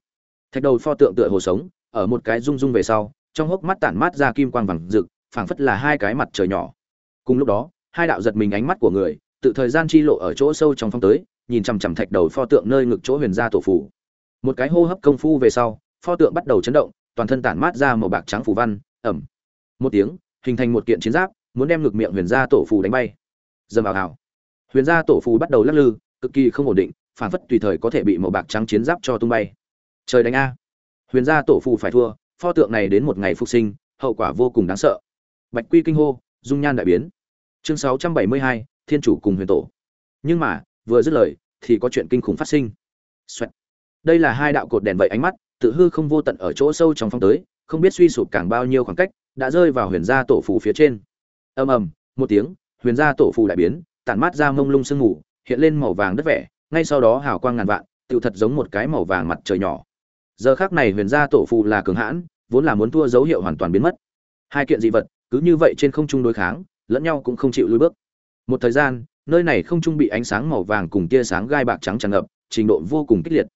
thạch đầu pho tượng tựa hồ sống, ở một cái rung rung về sau, trong hốc mắt tản mát ra kim quang vàng rực, phảng phất là hai cái mặt trời nhỏ. Cùng lúc đó, hai đạo giật mình ánh mắt của người, tự thời gian chi lộ ở chỗ sâu trong phong tới, nhìn chằm chằm thạch đầu pho tượng nơi ngực chỗ huyền gia tổ phủ. Một cái hô hấp công phu về sau, pho tượng bắt đầu chấn động, toàn thân tản mát ra màu bạc trắng phủ văn, ẩm. Một tiếng, hình thành một kiện chiến giáp, muốn đem ngực miệng huyền gia tổ phù đánh bay dầm vào hào. Huyền gia tổ phù bắt đầu lắc lư cực kỳ không ổn định phản phất tùy thời có thể bị màu bạc trắng chiến giáp cho tung bay. Trời đánh a. Huyền gia tổ phù phải thua pho tượng này đến một ngày phục sinh hậu quả vô cùng đáng sợ. Bạch quy kinh hô dung nhan đại biến. Chương 672, thiên chủ cùng huyền tổ. Nhưng mà vừa dứt lời thì có chuyện kinh khủng phát sinh、Xoẹt. Đây là hai đạo cột đèn vậy ánh mắt tự hư không vô tận ở chỗ sâu trong phong tới không biết suy sụp càng bao nhiêu khoảng cách đã rơi vào huyền gia tổ phù phía trên. Ầm ầm một tiếng huyền gia tổ phù đại biến, tản mát ra mông lung sương mù, hiện lên màu vàng đất vẻ, ngay sau đó hào quang ngàn vạn tự thật giống một cái màu vàng mặt trời nhỏ. Giờ khác này huyền gia tổ phù là cường hãn, vốn là muốn thua dấu hiệu hoàn toàn biến mất. Hai kiện dị vật, cứ như vậy trên không trung đối kháng, lẫn nhau cũng không chịu lùi bước. Một thời gian, nơi này không trung bị ánh sáng màu vàng cùng tia sáng gai bạc trắng tràn ngập, trình độ vô cùng kích liệt.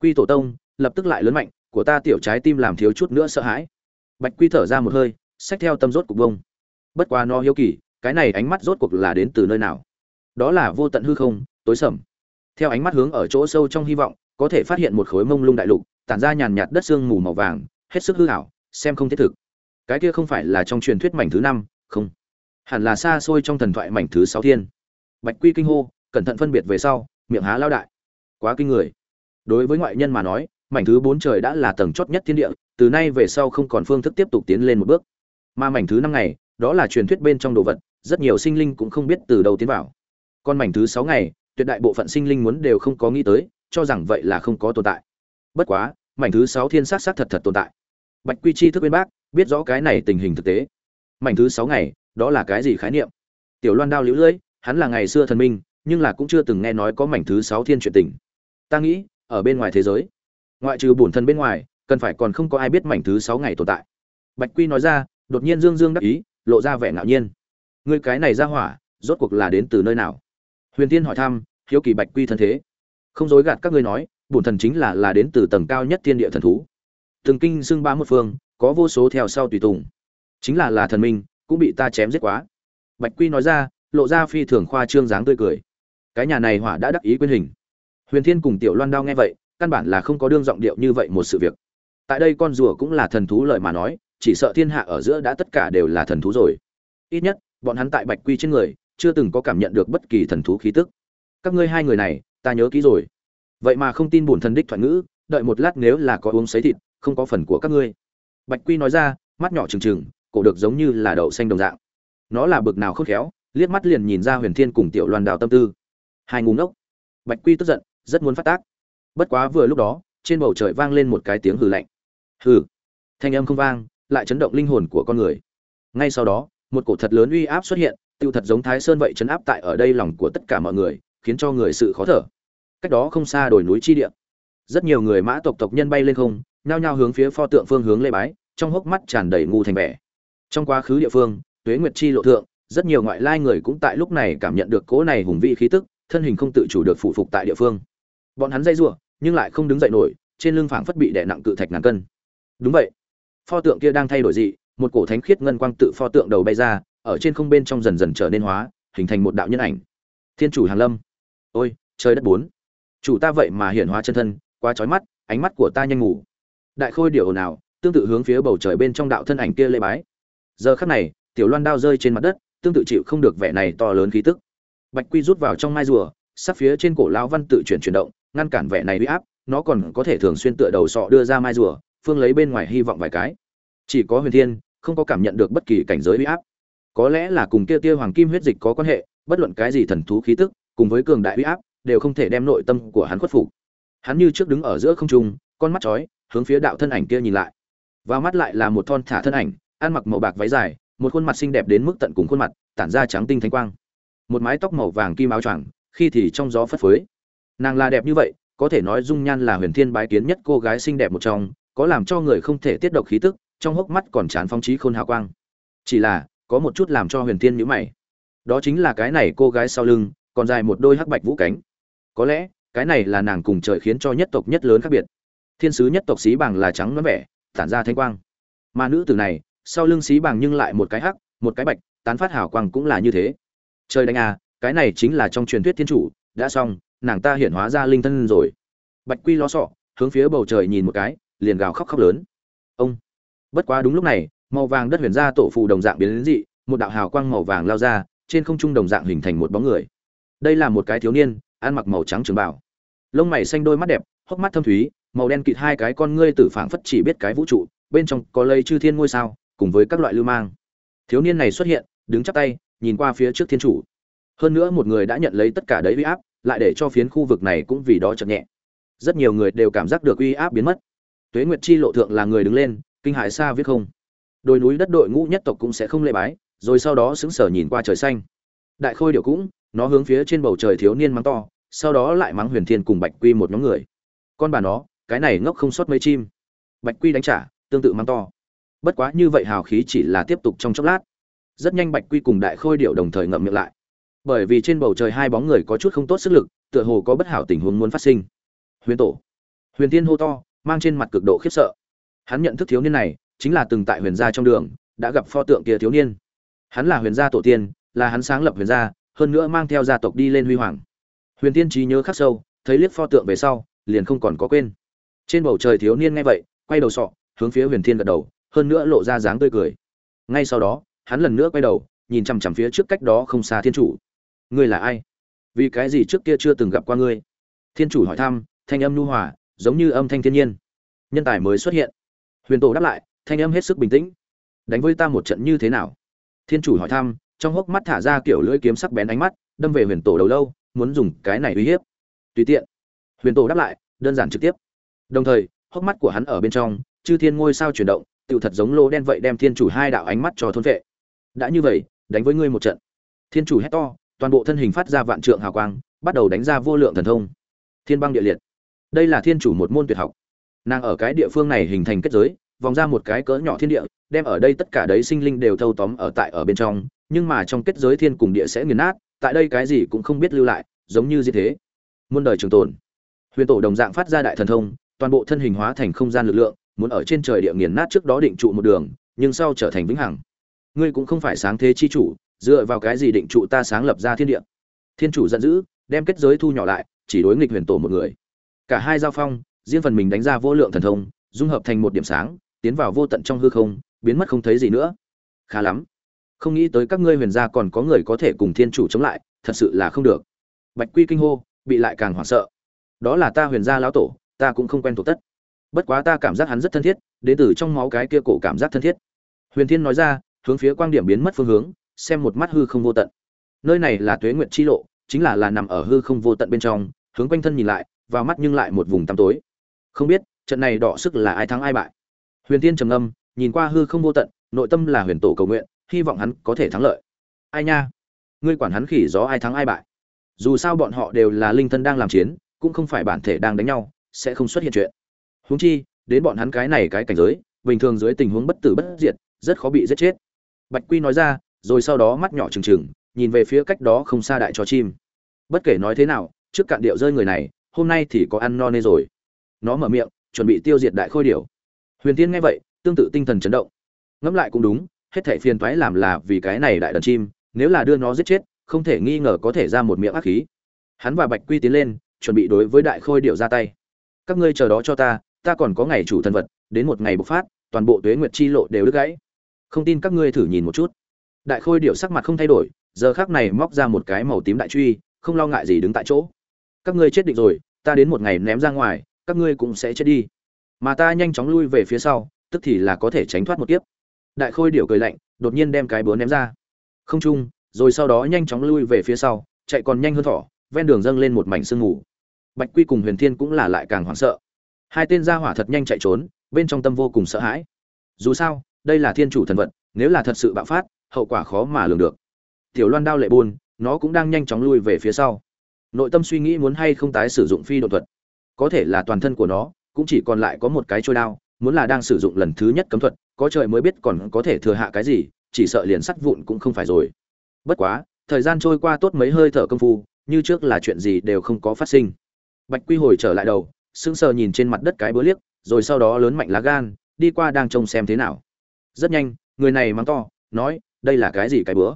Quy tổ tông, lập tức lại lớn mạnh, của ta tiểu trái tim làm thiếu chút nữa sợ hãi. Bạch quy thở ra một hơi, xách theo tâm rốt cục bông bất quá nó hiếu kỳ cái này ánh mắt rốt cuộc là đến từ nơi nào? Đó là vô tận hư không, tối sầm. Theo ánh mắt hướng ở chỗ sâu trong hy vọng, có thể phát hiện một khối mông lung đại lục, tản ra nhàn nhạt đất sương mù màu vàng, hết sức hư hảo xem không thiết thực. Cái kia không phải là trong truyền thuyết mảnh thứ năm, không. Hẳn là xa xôi trong thần thoại mảnh thứ sáu thiên. Bạch quy kinh hô, cẩn thận phân biệt về sau, miệng há lao đại. Quá kinh người. Đối với ngoại nhân mà nói, mảnh thứ bốn trời đã là tầng chót nhất thiên địa, từ nay về sau không còn phương thức tiếp tục tiến lên một bước. Mà mảnh thứ năm ngày đó là truyền thuyết bên trong đồ vật rất nhiều sinh linh cũng không biết từ đâu tiến vào. Còn mảnh thứ sáu ngày, tuyệt đại bộ phận sinh linh muốn đều không có nghĩ tới, cho rằng vậy là không có tồn tại. Bất quá, mảnh thứ sáu thiên sát sát thật thật tồn tại. Bạch quy chi thức bên bác, biết rõ cái này tình hình thực tế. Mảnh thứ sáu ngày, đó là cái gì khái niệm? Tiểu loan đao liễu lưỡi, hắn là ngày xưa thần minh, nhưng là cũng chưa từng nghe nói có mảnh thứ sáu thiên chuyện tình. Ta nghĩ, ở bên ngoài thế giới, ngoại trừ bổn thân bên ngoài, cần phải còn không có ai biết mảnh thứ sáu ngày tồn tại. Bạch quy nói ra, đột nhiên dương dương đắc ý, lộ ra vẻ ngạo nhiên ngươi cái này ra hỏa, rốt cuộc là đến từ nơi nào? Huyền tiên hỏi thăm, hiếu kỳ bạch quy thân thế. Không dối gạt các ngươi nói, bổn thần chính là là đến từ tầng cao nhất thiên địa thần thú. Từng kinh xưng ba một phương, có vô số theo sau tùy tùng. Chính là là thần minh, cũng bị ta chém giết quá. Bạch quy nói ra, lộ ra phi thường khoa trương dáng tươi cười. Cái nhà này hỏa đã đắc ý quyên hình. Huyền thiên cùng tiểu loan đao nghe vậy, căn bản là không có đương giọng điệu như vậy một sự việc. Tại đây con rùa cũng là thần thú lời mà nói, chỉ sợ thiên hạ ở giữa đã tất cả đều là thần thú rồi. Ít nhất bọn hắn tại bạch quy trên người, chưa từng có cảm nhận được bất kỳ thần thú khí tức. Các ngươi hai người này, ta nhớ kỹ rồi. Vậy mà không tin bổn thần đích thoại ngữ, đợi một lát nếu là có uống sấy thịt, không có phần của các ngươi. Bạch quy nói ra, mắt nhỏ trừng trừng, cổ được giống như là đậu xanh đồng dạng. Nó là bực nào khôn khéo, liếc mắt liền nhìn ra huyền thiên cùng tiểu loan đào tâm tư. Hai ngu ngốc. Bạch quy tức giận, rất muốn phát tác. Bất quá vừa lúc đó, trên bầu trời vang lên một cái tiếng hừ lạnh. Hừ. Thanh âm không vang, lại chấn động linh hồn của con người. Ngay sau đó một cổ thật lớn uy áp xuất hiện, tiêu thật giống thái sơn vậy chấn áp tại ở đây lòng của tất cả mọi người, khiến cho người sự khó thở. Cách đó không xa đồi núi chi địa. Rất nhiều người mã tộc tộc nhân bay lên không, nhao nhao hướng phía pho tượng phương hướng lê bái, trong hốc mắt tràn đầy ngu thành vẻ. Trong quá khứ địa phương, tuế nguyệt chi lộ thượng, rất nhiều ngoại lai người cũng tại lúc này cảm nhận được cỗ này hùng vĩ khí tức, thân hình không tự chủ được phụ phục tại địa phương. Bọn hắn dây giụa nhưng lại không đứng dậy nổi, trên lưng phảng phất bị đè nặng cự thạch ngàn cân. Đúng vậy. Pho tượng kia đang thay đổi dị một cổ thánh khiết ngân quang tự pho tượng đầu bay ra, ở trên không bên trong dần dần trở nên hóa, hình thành một đạo nhân ảnh. Thiên chủ hàn lâm. Ôi, trời đất bốn. Chủ ta vậy mà hiện hóa chân thân, quá chói mắt, ánh mắt của ta nhanh ngủ. Đại khôi điều nào tương tự hướng phía bầu trời bên trong đạo thân ảnh kia lê bái. Giờ khắc này, tiểu loan đao rơi trên mặt đất, tương tự chịu không được vẻ này to lớn khí tức. Bạch quy rút vào trong mai rùa, sắp phía trên cổ lão văn tự chuyển chuyển động, ngăn cản vẻ này uy áp, nó còn có thể thường xuyên tựa đầu sọ đưa ra mai rùa, phương lấy bên ngoài hy vọng vài cái. Chỉ có huyền thiên không có cảm nhận được bất kỳ cảnh giới uy áp. Có lẽ là cùng kia tia hoàng kim huyết dịch có quan hệ, bất luận cái gì thần thú khí tức, cùng với cường đại uy áp, đều không thể đem nội tâm của hắn khuất phục. Hắn như trước đứng ở giữa không trung, con mắt chói, hướng phía đạo thân ảnh kia nhìn lại. Vào mắt lại là một thon thả thân ảnh, ăn mặc màu bạc váy dài, một khuôn mặt xinh đẹp đến mức tận cùng khuôn mặt, tản ra trắng tinh thánh quang. Một mái tóc màu vàng kim áo choàng, khi thì trong gió phất phới. Nàng là đẹp như vậy, có thể nói dung nhan là huyền thiên bái kiến nhất cô gái xinh đẹp một trong, có làm cho người không thể tiết độc khí tức trong hốc mắt còn chán phong trí khôn hào quang. Chỉ là, có một chút làm cho huyền thiên nhữ mày. Đó chính là cái này cô gái sau lưng, còn dài một đôi hắc bạch vũ cánh. Có lẽ, cái này là nàng cùng trời khiến cho nhất tộc nhất lớn khác biệt. Thiên sứ nhất tộc xí bằng là trắng nó vẻ, tản ra thanh quang. Mà nữ tử này, sau lưng xí bằng nhưng lại một cái hắc, một cái bạch, tán phát hào quang cũng là như thế. Trời đánh à cái này chính là trong truyền thuyết thiên chủ, đã xong, nàng ta hiện hóa ra linh thân rồi. Bạch quy lo sọ, hướng phía bầu trời nhìn một cái, liền gào khóc khóc lớn. Ông! Bất quá đúng lúc này, màu vàng đất huyền ra tổ phù đồng dạng biến đến dị, một đạo hào quang màu vàng lao ra, trên không trung đồng dạng hình thành một bóng người. Đây là một cái thiếu niên, ăn mặc màu trắng trường bảo lông mày xanh đôi mắt đẹp, hốc mắt thâm thúy, màu đen kịt hai cái con ngươi tử phảng phất chỉ biết cái vũ trụ, bên trong có lây chư thiên ngôi sao, cùng với các loại lưu mang. Thiếu niên này xuất hiện, đứng chắp tay, nhìn qua phía trước thiên chủ. Hơn nữa một người đã nhận lấy tất cả đấy uy áp, lại để cho phiến khu vực này cũng vì đó chậm nhẹ. Rất nhiều người đều cảm giác được uy áp biến mất. Tuế nguyệt chi lộ thượng là người đứng lên kinh hại xa viết không. Đồi núi đất đội ngũ nhất tộc cũng sẽ không lê bái, rồi sau đó sững sờ nhìn qua trời xanh. Đại khôi điệu cũng, nó hướng phía trên bầu trời thiếu niên mắng to, sau đó lại mắng huyền thiên cùng bạch quy một nhóm người. Con bà nó, cái này ngốc không sót mấy chim. Bạch quy đánh trả, tương tự mắng to. Bất quá như vậy hào khí chỉ là tiếp tục trong chốc lát. Rất nhanh bạch quy cùng đại khôi điệu đồng thời ngậm miệng lại. Bởi vì trên bầu trời hai bóng người có chút không tốt sức lực, tựa hồ có bất hảo tình huống muốn phát sinh. Huyền tổ. Huyền tiên hô to, mang trên mặt cực độ khiếp sợ hắn nhận thức thiếu niên này, chính là từng tại huyền gia trong đường, đã gặp pho tượng kia thiếu niên. Hắn là huyền gia tổ tiên, là hắn sáng lập huyền gia, hơn nữa mang theo gia tộc đi lên huy hoàng. Huyền tiên trí nhớ khắc sâu, thấy liếc pho tượng về sau, liền không còn có quên. Trên bầu trời thiếu niên nghe vậy, quay đầu sọ, hướng phía huyền thiên gật đầu, hơn nữa lộ ra dáng tươi cười. Ngay sau đó, hắn lần nữa quay đầu, nhìn chằm chằm phía trước cách đó không xa thiên chủ. Ngươi là ai? Vì cái gì trước kia chưa từng gặp qua ngươi? Thiên chủ hỏi thăm, thanh âm nhu hòa, giống như âm thanh thiên nhiên. Nhân tài mới xuất hiện huyền tổ đáp lại, thanh âm hết sức bình tĩnh. Đánh với ta một trận như thế nào? Thiên chủ hỏi thăm, trong hốc mắt thả ra kiểu lưỡi kiếm sắc bén ánh mắt, đâm về huyền tổ đầu lâu, muốn dùng cái này uy hiếp. Tùy tiện. Huyền tổ đáp lại, đơn giản trực tiếp. Đồng thời, hốc mắt của hắn ở bên trong, chư thiên ngôi sao chuyển động tự thật giống lô đen vậy đem thiên chủ hai đạo ánh mắt cho thôn vệ. Đã như vậy, đánh với ngươi một trận. Thiên chủ hét to, toàn bộ thân hình phát ra vạn trượng hào quang, bắt đầu đánh ra vô lượng thần thông. Thiên băng địa liệt. Đây là thiên chủ một môn tuyệt học nàng ở cái địa phương này hình thành kết giới, vòng ra một cái cỡ nhỏ thiên địa, đem ở đây tất cả đấy sinh linh đều thâu tóm ở tại ở bên trong, nhưng mà trong kết giới thiên cùng địa sẽ nghiền nát, tại đây cái gì cũng không biết lưu lại, giống như gì thế. Muôn đời trường tồn. Huyền tổ đồng dạng phát ra đại thần thông, toàn bộ thân hình hóa thành không gian lực lượng, muốn ở trên trời địa nghiền nát trước đó định trụ một đường, nhưng sau trở thành vĩnh hằng. Ngươi cũng không phải sáng thế chi chủ, dựa vào cái gì định trụ ta sáng lập ra thiên địa? Thiên chủ giận dữ, đem kết giới thu nhỏ lại, chỉ đối nghịch huyền tổ một người. Cả hai giao phong riêng phần mình đánh ra vô lượng thần thông, dung hợp thành một điểm sáng, tiến vào vô tận trong hư không, biến mất không thấy gì nữa. Khá lắm. Không nghĩ tới các ngươi huyền gia còn có người có thể cùng thiên chủ chống lại, thật sự là không được. Bạch quy kinh hô, bị lại càng hoảng sợ. Đó là ta huyền gia lão tổ, ta cũng không quen thuộc tất. Bất quá ta cảm giác hắn rất thân thiết, đến từ trong máu cái kia cổ cảm giác thân thiết. Huyền thiên nói ra, hướng phía quang điểm biến mất phương hướng, xem một mắt hư không vô tận. Nơi này là tuế nguyện chi lộ, chính là là nằm ở hư không vô tận bên trong, hướng quanh thân nhìn lại, vào mắt nhưng lại một vùng tăm tối không biết, trận này đỏ sức là ai thắng ai bại. Huyền thiên trầm âm nhìn qua hư không vô tận, nội tâm là huyền tổ cầu nguyện, hy vọng hắn có thể thắng lợi. Ai nha? Ngươi quản hắn khỉ gió ai thắng ai bại. Dù sao bọn họ đều là linh thân đang làm chiến, cũng không phải bản thể đang đánh nhau, sẽ không xuất hiện chuyện. Huống chi, đến bọn hắn cái này cái cảnh giới, bình thường dưới tình huống bất tử bất diệt, rất khó bị giết chết. Bạch quy nói ra, rồi sau đó mắt nhỏ trừng trừng, nhìn về phía cách đó không xa đại cho chim. Bất kể nói thế nào, trước cạn điệu rơi người này, hôm nay thì có ăn no nê rồi nó mở miệng, chuẩn bị tiêu diệt đại khôi điểu. Huyền tiên nghe vậy, tương tự tinh thần chấn động. Ngẫm lại cũng đúng, hết thảy phiền toái làm là vì cái này đại đàn chim, nếu là đưa nó giết chết, không thể nghi ngờ có thể ra một miệng ác khí. Hắn và bạch quy tiến lên, chuẩn bị đối với đại khôi điểu ra tay. Các ngươi chờ đó cho ta ta còn có ngày chủ thần vật, đến một ngày bộc phát, toàn bộ tuế nguyệt chi lộ đều đứt gãy. Không tin các ngươi thử nhìn một chút. Đại khôi điệu sắc mặt không thay đổi, giờ khác này móc ra một cái màu tím đại truy, không lo ngại gì đứng tại chỗ. Các ngươi chết định rồi, ta đến một ngày ném ra ngoài các ngươi cũng sẽ chết đi. Mà ta nhanh chóng lui về phía sau, tức thì là có thể tránh thoát một kiếp. Đại khôi điệu cười lạnh, đột nhiên đem cái búa ném ra. Không trung rồi sau đó nhanh chóng lui về phía sau, chạy còn nhanh hơn thỏ, ven đường dâng lên một mảnh sương mù. Bạch quy cùng huyền thiên cũng là lại càng hoảng sợ. Hai tên gia hỏa thật nhanh chạy trốn, bên trong tâm vô cùng sợ hãi. Dù sao, đây là thiên chủ thần vật, nếu là thật sự bạo phát, hậu quả khó mà lường được. Tiểu loan đao lệ buồn, nó cũng đang nhanh chóng lui về phía sau. Nội tâm suy nghĩ muốn hay không tái sử dụng phi độ thuật có thể là toàn thân của nó, cũng chỉ còn lại có một cái trôi đao, muốn là đang sử dụng lần thứ nhất cấm thuật, có trời mới biết còn có thể thừa hạ cái gì, chỉ sợ liền sắt vụn cũng không phải rồi. Bất quá, thời gian trôi qua tốt mấy hơi thở công phu, như trước là chuyện gì đều không có phát sinh. Bạch quy hồi trở lại đầu, sững sờ nhìn trên mặt đất cái bữa liếc, rồi sau đó lớn mạnh lá gan, đi qua đang trông xem thế nào. Rất nhanh, người này mắng to, nói, đây là cái gì cái bữa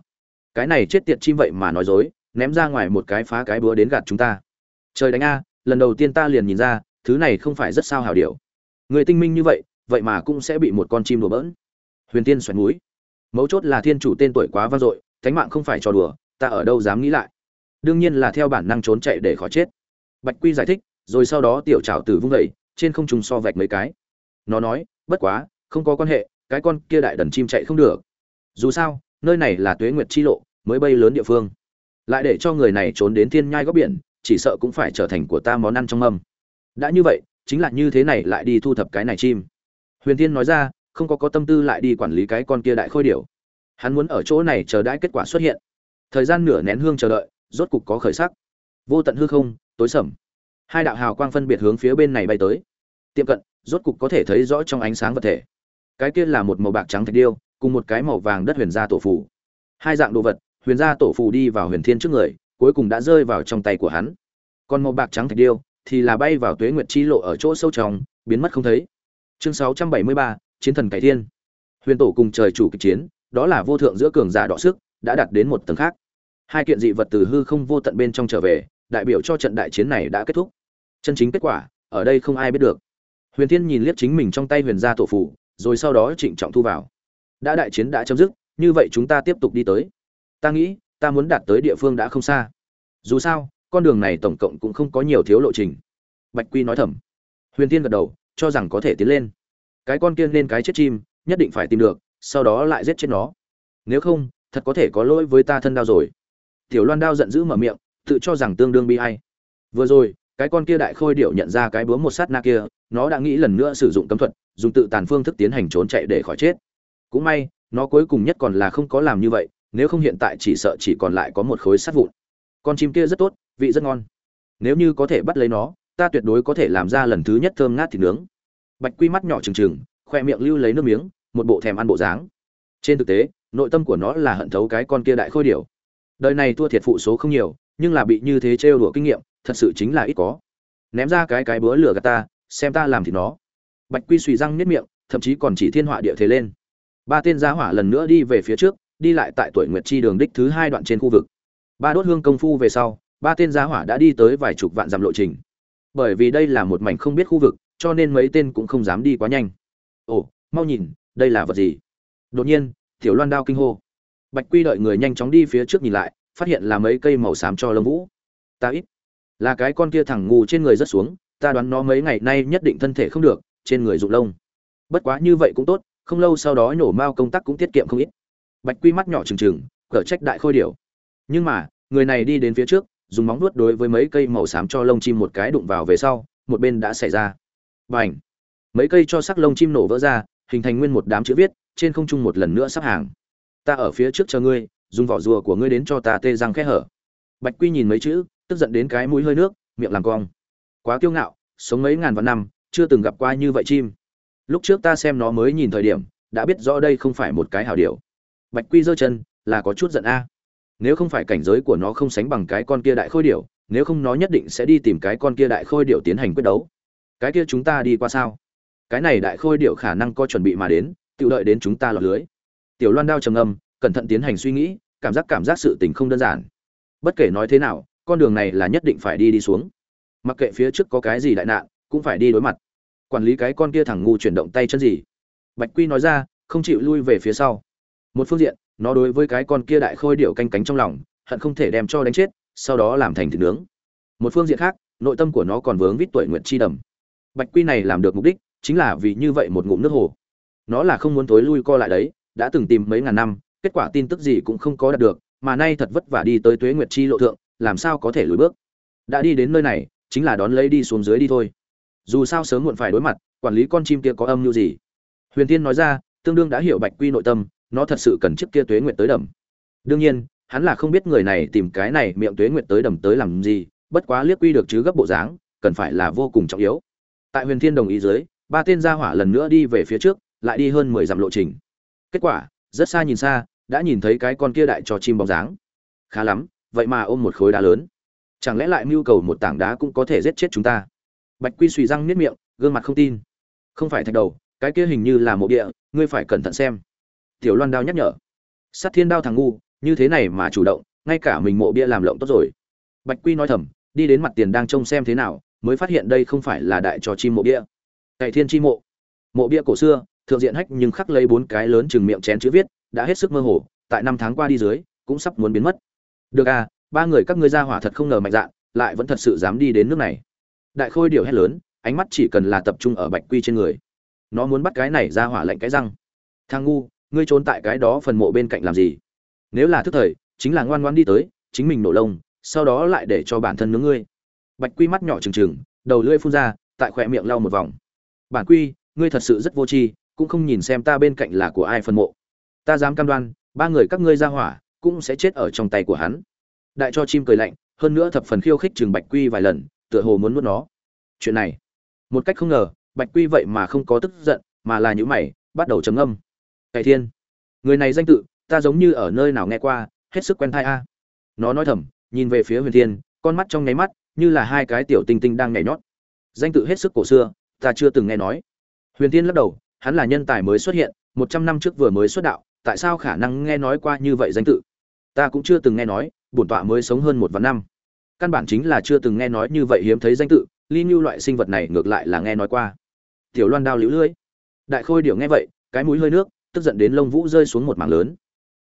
cái này chết tiệt chim vậy mà nói dối, ném ra ngoài một cái phá cái bữa đến gạt chúng ta. Trời đánh a lần đầu tiên ta liền nhìn ra, thứ này không phải rất sao hảo điều người tinh minh như vậy vậy mà cũng sẽ bị một con chim đùa bỡn. Huyền tiên xoắn núi mấu chốt là thiên chủ tên tuổi quá vang dội, thánh mạng không phải trò đùa, ta ở đâu dám nghĩ lại. Đương nhiên là theo bản năng trốn chạy để khỏi chết. Bạch quy giải thích, rồi sau đó tiểu trảo tử vung dậy, trên không trung so vạch mấy cái. Nó nói, bất quá, không có quan hệ, cái con kia đại đần chim chạy không được. Dù sao, nơi này là tuế nguyệt chi lộ, mới bay lớn địa phương. Lại để cho người này trốn đến thiên nhai góc biển chỉ sợ cũng phải trở thành của ta món ăn trong mâm. Đã như vậy, chính là như thế này lại đi thu thập cái này chim. Huyền tiên nói ra, không có có tâm tư lại đi quản lý cái con kia đại khôi điểu. Hắn muốn ở chỗ này chờ đãi kết quả xuất hiện. Thời gian nửa nén hương chờ đợi, rốt cục có khởi sắc. Vô tận hư không, tối sầm. Hai đạo hào quang phân biệt hướng phía bên này bay tới. Tiệm cận, rốt cục có thể thấy rõ trong ánh sáng vật thể. Cái kia là một màu bạc trắng thạch điêu, cùng một cái màu vàng đất huyền gia tổ phù. Hai dạng đồ vật, huyền gia tổ phù đi vào huyền thiên trước người cuối cùng đã rơi vào trong tay của hắn. Còn màu bạc trắng thạch điêu thì là bay vào tuế nguyệt chi lộ ở chỗ sâu trong biến mất không thấy. Chương 673, chiến thần cải thiên. Huyền tổ cùng trời chủ kịch chiến đó là vô thượng giữa cường giả đọ sức đã đạt đến một tầng khác. Hai kiện dị vật từ hư không vô tận bên trong trở về đại biểu cho trận đại chiến này đã kết thúc. Chân chính kết quả ở đây không ai biết được. Huyền thiên nhìn liếc chính mình trong tay huyền gia tổ phụ rồi sau đó trịnh trọng thu vào. Đã đại chiến đã chấm dứt như vậy chúng ta tiếp tục đi tới. Ta nghĩ ta muốn đạt tới địa phương đã không xa. Dù sao, con đường này tổng cộng cũng không có nhiều thiếu lộ trình. Bạch quy nói thầm. Huyền tiên gật đầu, cho rằng có thể tiến lên. Cái con kia lên cái chết chim, nhất định phải tìm được, sau đó lại giết chết nó. Nếu không, thật có thể có lỗi với ta thân đao rồi. Tiểu loan đao giận dữ mở miệng, tự cho rằng tương đương bi hay vừa rồi, cái con kia đại khôi điệu nhận ra cái búa một sát na kia, nó đã nghĩ lần nữa sử dụng cấm thuật, dùng tự tàn phương thức tiến hành trốn chạy để khỏi chết. Cũng may, nó cuối cùng nhất còn là không có làm như vậy nếu không hiện tại chỉ sợ chỉ còn lại có một khối sắt vụn. Con chim kia rất tốt, vị rất ngon. Nếu như có thể bắt lấy nó, ta tuyệt đối có thể làm ra lần thứ nhất thơm ngát thịt nướng. Bạch quy mắt nhỏ trừng trừng, khoe miệng lưu lấy nước miếng, một bộ thèm ăn bộ dáng. Trên thực tế, nội tâm của nó là hận thấu cái con kia đại khôi điểu. Đời này thua thiệt phụ số không nhiều, nhưng là bị như thế trêu đùa kinh nghiệm, thật sự chính là ít có. Ném ra cái cái bữa lửa gạt ta, xem ta làm thì nó. Bạch quy suy răng niết miệng, thậm chí còn chỉ thiên họa địa thế lên. Ba tên giá hỏa lần nữa đi về phía trước đi lại tại tuổi nguyệt chi đường đích thứ hai đoạn trên khu vực. Ba đốt hương công phu về sau, ba tên giá hỏa đã đi tới vài chục vạn dặm lộ trình. Bởi vì đây là một mảnh không biết khu vực, cho nên mấy tên cũng không dám đi quá nhanh. Ồ, mau nhìn, đây là vật gì? Đột nhiên, tiểu loan đao kinh hô. Bạch quy đợi người nhanh chóng đi phía trước nhìn lại, phát hiện là mấy cây màu xám cho lông vũ. Ta ít. Là cái con kia thẳng ngu trên người rất xuống, ta đoán nó mấy ngày nay nhất định thân thể không được, trên người rụng lông. Bất quá như vậy cũng tốt, không lâu sau đó nhổ mao công tác cũng tiết kiệm không ít bạch quy mắt nhỏ trừng trừng, cở trách đại khôi điểu. Nhưng mà, người này đi đến phía trước, dùng móng vuốt đối với mấy cây màu xám cho lông chim một cái đụng vào về sau, một bên đã xảy ra. B à n h mấy cây cho sắc lông chim nổ vỡ ra, hình thành nguyên một đám chữ viết, trên không trung một lần nữa sắp hàng. Ta ở phía trước chờ ngươi, dùng vỏ rùa của ngươi đến cho ta tê răng khẽ hở. Bạch quy nhìn mấy chữ, tức giận đến cái mũi hơi nước, miệng làm cong. Quá kiêu ngạo, sống mấy ngàn vạn năm, chưa từng gặp qua như vậy chim. Lúc trước ta xem nó mới nhìn thời điểm, đã biết rõ đây không phải một cái hảo điều bạch quy giơ chân, là có chút giận a. Nếu không phải cảnh giới của nó không sánh bằng cái con kia đại khôi điểu, nếu không nó nhất định sẽ đi tìm cái con kia đại khôi điểu tiến hành quyết đấu. Cái kia chúng ta đi qua sao? Cái này đại khôi điểu khả năng có chuẩn bị mà đến tự đợi đến chúng ta lọt lưới. Tiểu loan đao trầm âm cẩn thận tiến hành suy nghĩ, cảm giác cảm giác sự tình không đơn giản. Bất kể nói thế nào, con đường này là nhất định phải đi đi xuống. Mặc kệ phía trước có cái gì đại nạn, cũng phải đi đối mặt. Quản lý cái con kia thẳng ngu chuyển động tay chân gì. Bạch quy nói ra, không chịu lui về phía sau một phương diện, nó đối với cái con kia đại khôi điệu canh cánh trong lòng, hận không thể đem cho đánh chết, sau đó làm thành thịt nướng. Một phương diện khác, nội tâm của nó còn vướng vít tuổi nguyện chi đầm. Bạch quy này làm được mục đích, chính là vì như vậy một ngụm nước hồ. Nó là không muốn tối lui co lại đấy, đã từng tìm mấy ngàn năm, kết quả tin tức gì cũng không có đạt được, mà nay thật vất vả đi tới tuế nguyệt chi lộ thượng, làm sao có thể lùi bước. Đã đi đến nơi này, chính là đón lấy đi xuống dưới đi thôi. Dù sao sớm muộn phải đối mặt, quản lý con chim kia có âm mưu gì? Huyền tiên nói ra, tương đương đã hiểu bạch quy nội tâm nó thật sự cần chiếc kia tuế nguyệt tới đầm. Đương nhiên, hắn là không biết người này tìm cái này miệng tuế nguyệt tới đầm tới làm gì, bất quá liếc quy được chứ gấp bộ dáng, cần phải là vô cùng trọng yếu. Tại huyền thiên đồng ý dưới, ba tên gia hỏa lần nữa đi về phía trước, lại đi hơn mười dặm lộ trình. Kết quả, rất xa nhìn xa, đã nhìn thấy cái con kia đại cho chim bóng dáng. Khá lắm, vậy mà ôm một khối đá lớn. Chẳng lẽ lại mưu cầu một tảng đá cũng có thể giết chết chúng ta? Bạch quy suy răng niết miệng, gương mặt không tin. Không phải thạch đầu, cái kia hình như là mộ địa, ngươi phải cẩn thận xem tiểu loan đao nhắc nhở. Sát thiên đao thằng ngu, như thế này mà chủ động, ngay cả mình mộ bia làm lộng tốt rồi. Bạch quy nói thầm, đi đến mặt tiền đang trông xem thế nào, mới phát hiện đây không phải là đại trò chim mộ bia. Cậy thiên chi mộ. Mộ bia cổ xưa, thượng diện hách nhưng khắc lấy bốn cái lớn chừng miệng chén chữ viết, đã hết sức mơ hồ, tại năm tháng qua đi dưới, cũng sắp muốn biến mất. Được à ba người các ngươi ra hỏa thật không ngờ mạnh dạn, lại vẫn thật sự dám đi đến nước này. Đại khôi điều hét lớn, ánh mắt chỉ cần là tập trung ở bạch quy trên người. Nó muốn bắt cái này ra hỏa lạnh cái răng. Thang ngu ngươi trốn tại cái đó phần mộ bên cạnh làm gì? Nếu là thức thời, chính là ngoan ngoan đi tới, chính mình nổ lông, sau đó lại để cho bản thân nướng ngươi. Bạch quy mắt nhỏ trừng trừng, đầu lưỡi phun ra, tại khỏe miệng lau một vòng. Bản quy, ngươi thật sự rất vô tri, cũng không nhìn xem ta bên cạnh là của ai phần mộ. Ta dám cam đoan, ba người các ngươi ra hỏa, cũng sẽ chết ở trong tay của hắn. Đại cho chim cười lạnh, hơn nữa thập phần khiêu khích chừng bạch quy vài lần, tựa hồ muốn nuốt nó. Chuyện này, một cách không ngờ, bạch quy vậy mà không có tức giận, mà là những mày, bắt đầu trầm âm cải thiên, người này danh tự, ta giống như ở nơi nào nghe qua, hết sức quen thai a. Nó nói thầm, nhìn về phía huyền thiên, con mắt trong nháy mắt, như là hai cái tiểu tinh tinh đang nhảy nhót. Danh tự hết sức cổ xưa, ta chưa từng nghe nói. Huyền thiên lắc đầu, hắn là nhân tài mới xuất hiện, một trăm năm trước vừa mới xuất đạo, tại sao khả năng nghe nói qua như vậy danh tự? Ta cũng chưa từng nghe nói, bổn tọa mới sống hơn một vạn năm. Căn bản chính là chưa từng nghe nói như vậy hiếm thấy danh tự, ly như loại sinh vật này ngược lại là nghe nói qua. Tiểu loan đao lưỡi đại khôi điểu nghe vậy, cái mũi hơi nước tức giận đến lông vũ rơi xuống một mảng lớn.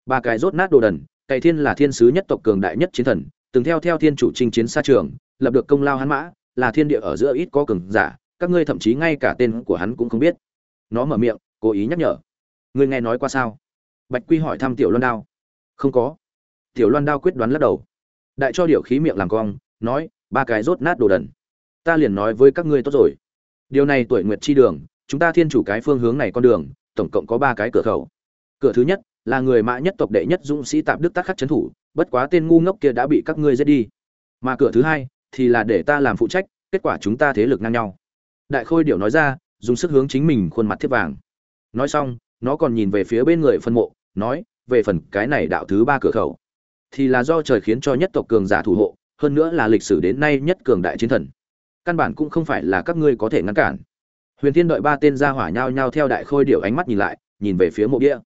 Ba cái rốt nát đồ đần, cày thiên là thiên sứ nhất tộc cường đại nhất chiến thần, từng theo theo thiên chủ chinh chiến xa trường, lập được công lao hắn mã, là thiên địa ở giữa ít có cường giả, các ngươi thậm chí ngay cả tên của hắn cũng không biết. Nó mở miệng, cố ý nhắc nhở. Ngươi nghe nói qua sao? Bạch quy hỏi thăm tiểu loan đao. Không có. Tiểu loan đao quyết đoán lắc đầu. Đại cho điều khí miệng làm cong, nói, ba cái rốt nát đồ đần. Ta liền nói với các ngươi tốt rồi. Điều này tuổi nguyệt chi đường, chúng ta thiên chủ cái phương hướng này con đường tổng cộng có ba cái cửa khẩu. Cửa thứ nhất là người mã nhất tộc đệ nhất dũng sĩ tạp đức tác khắc trấn thủ, bất quá tên ngu ngốc kia đã bị các ngươi giết đi. Mà cửa thứ hai thì là để ta làm phụ trách, kết quả chúng ta thế lực ngang nhau. Đại khôi điệu nói ra, dùng sức hướng chính mình khuôn mặt thiếp vàng. Nói xong, nó còn nhìn về phía bên người phân mộ, nói, về phần cái này đạo thứ ba cửa khẩu, thì là do trời khiến cho nhất tộc cường giả thủ hộ, hơn nữa là lịch sử đến nay nhất cường đại chiến thần. Căn bản cũng không phải là các ngươi có thể ngăn cản huyền Thiên đợi ba tên ra hỏa nhau nhau theo đại khôi điệu ánh mắt nhìn lại, nhìn về phía mộ bia.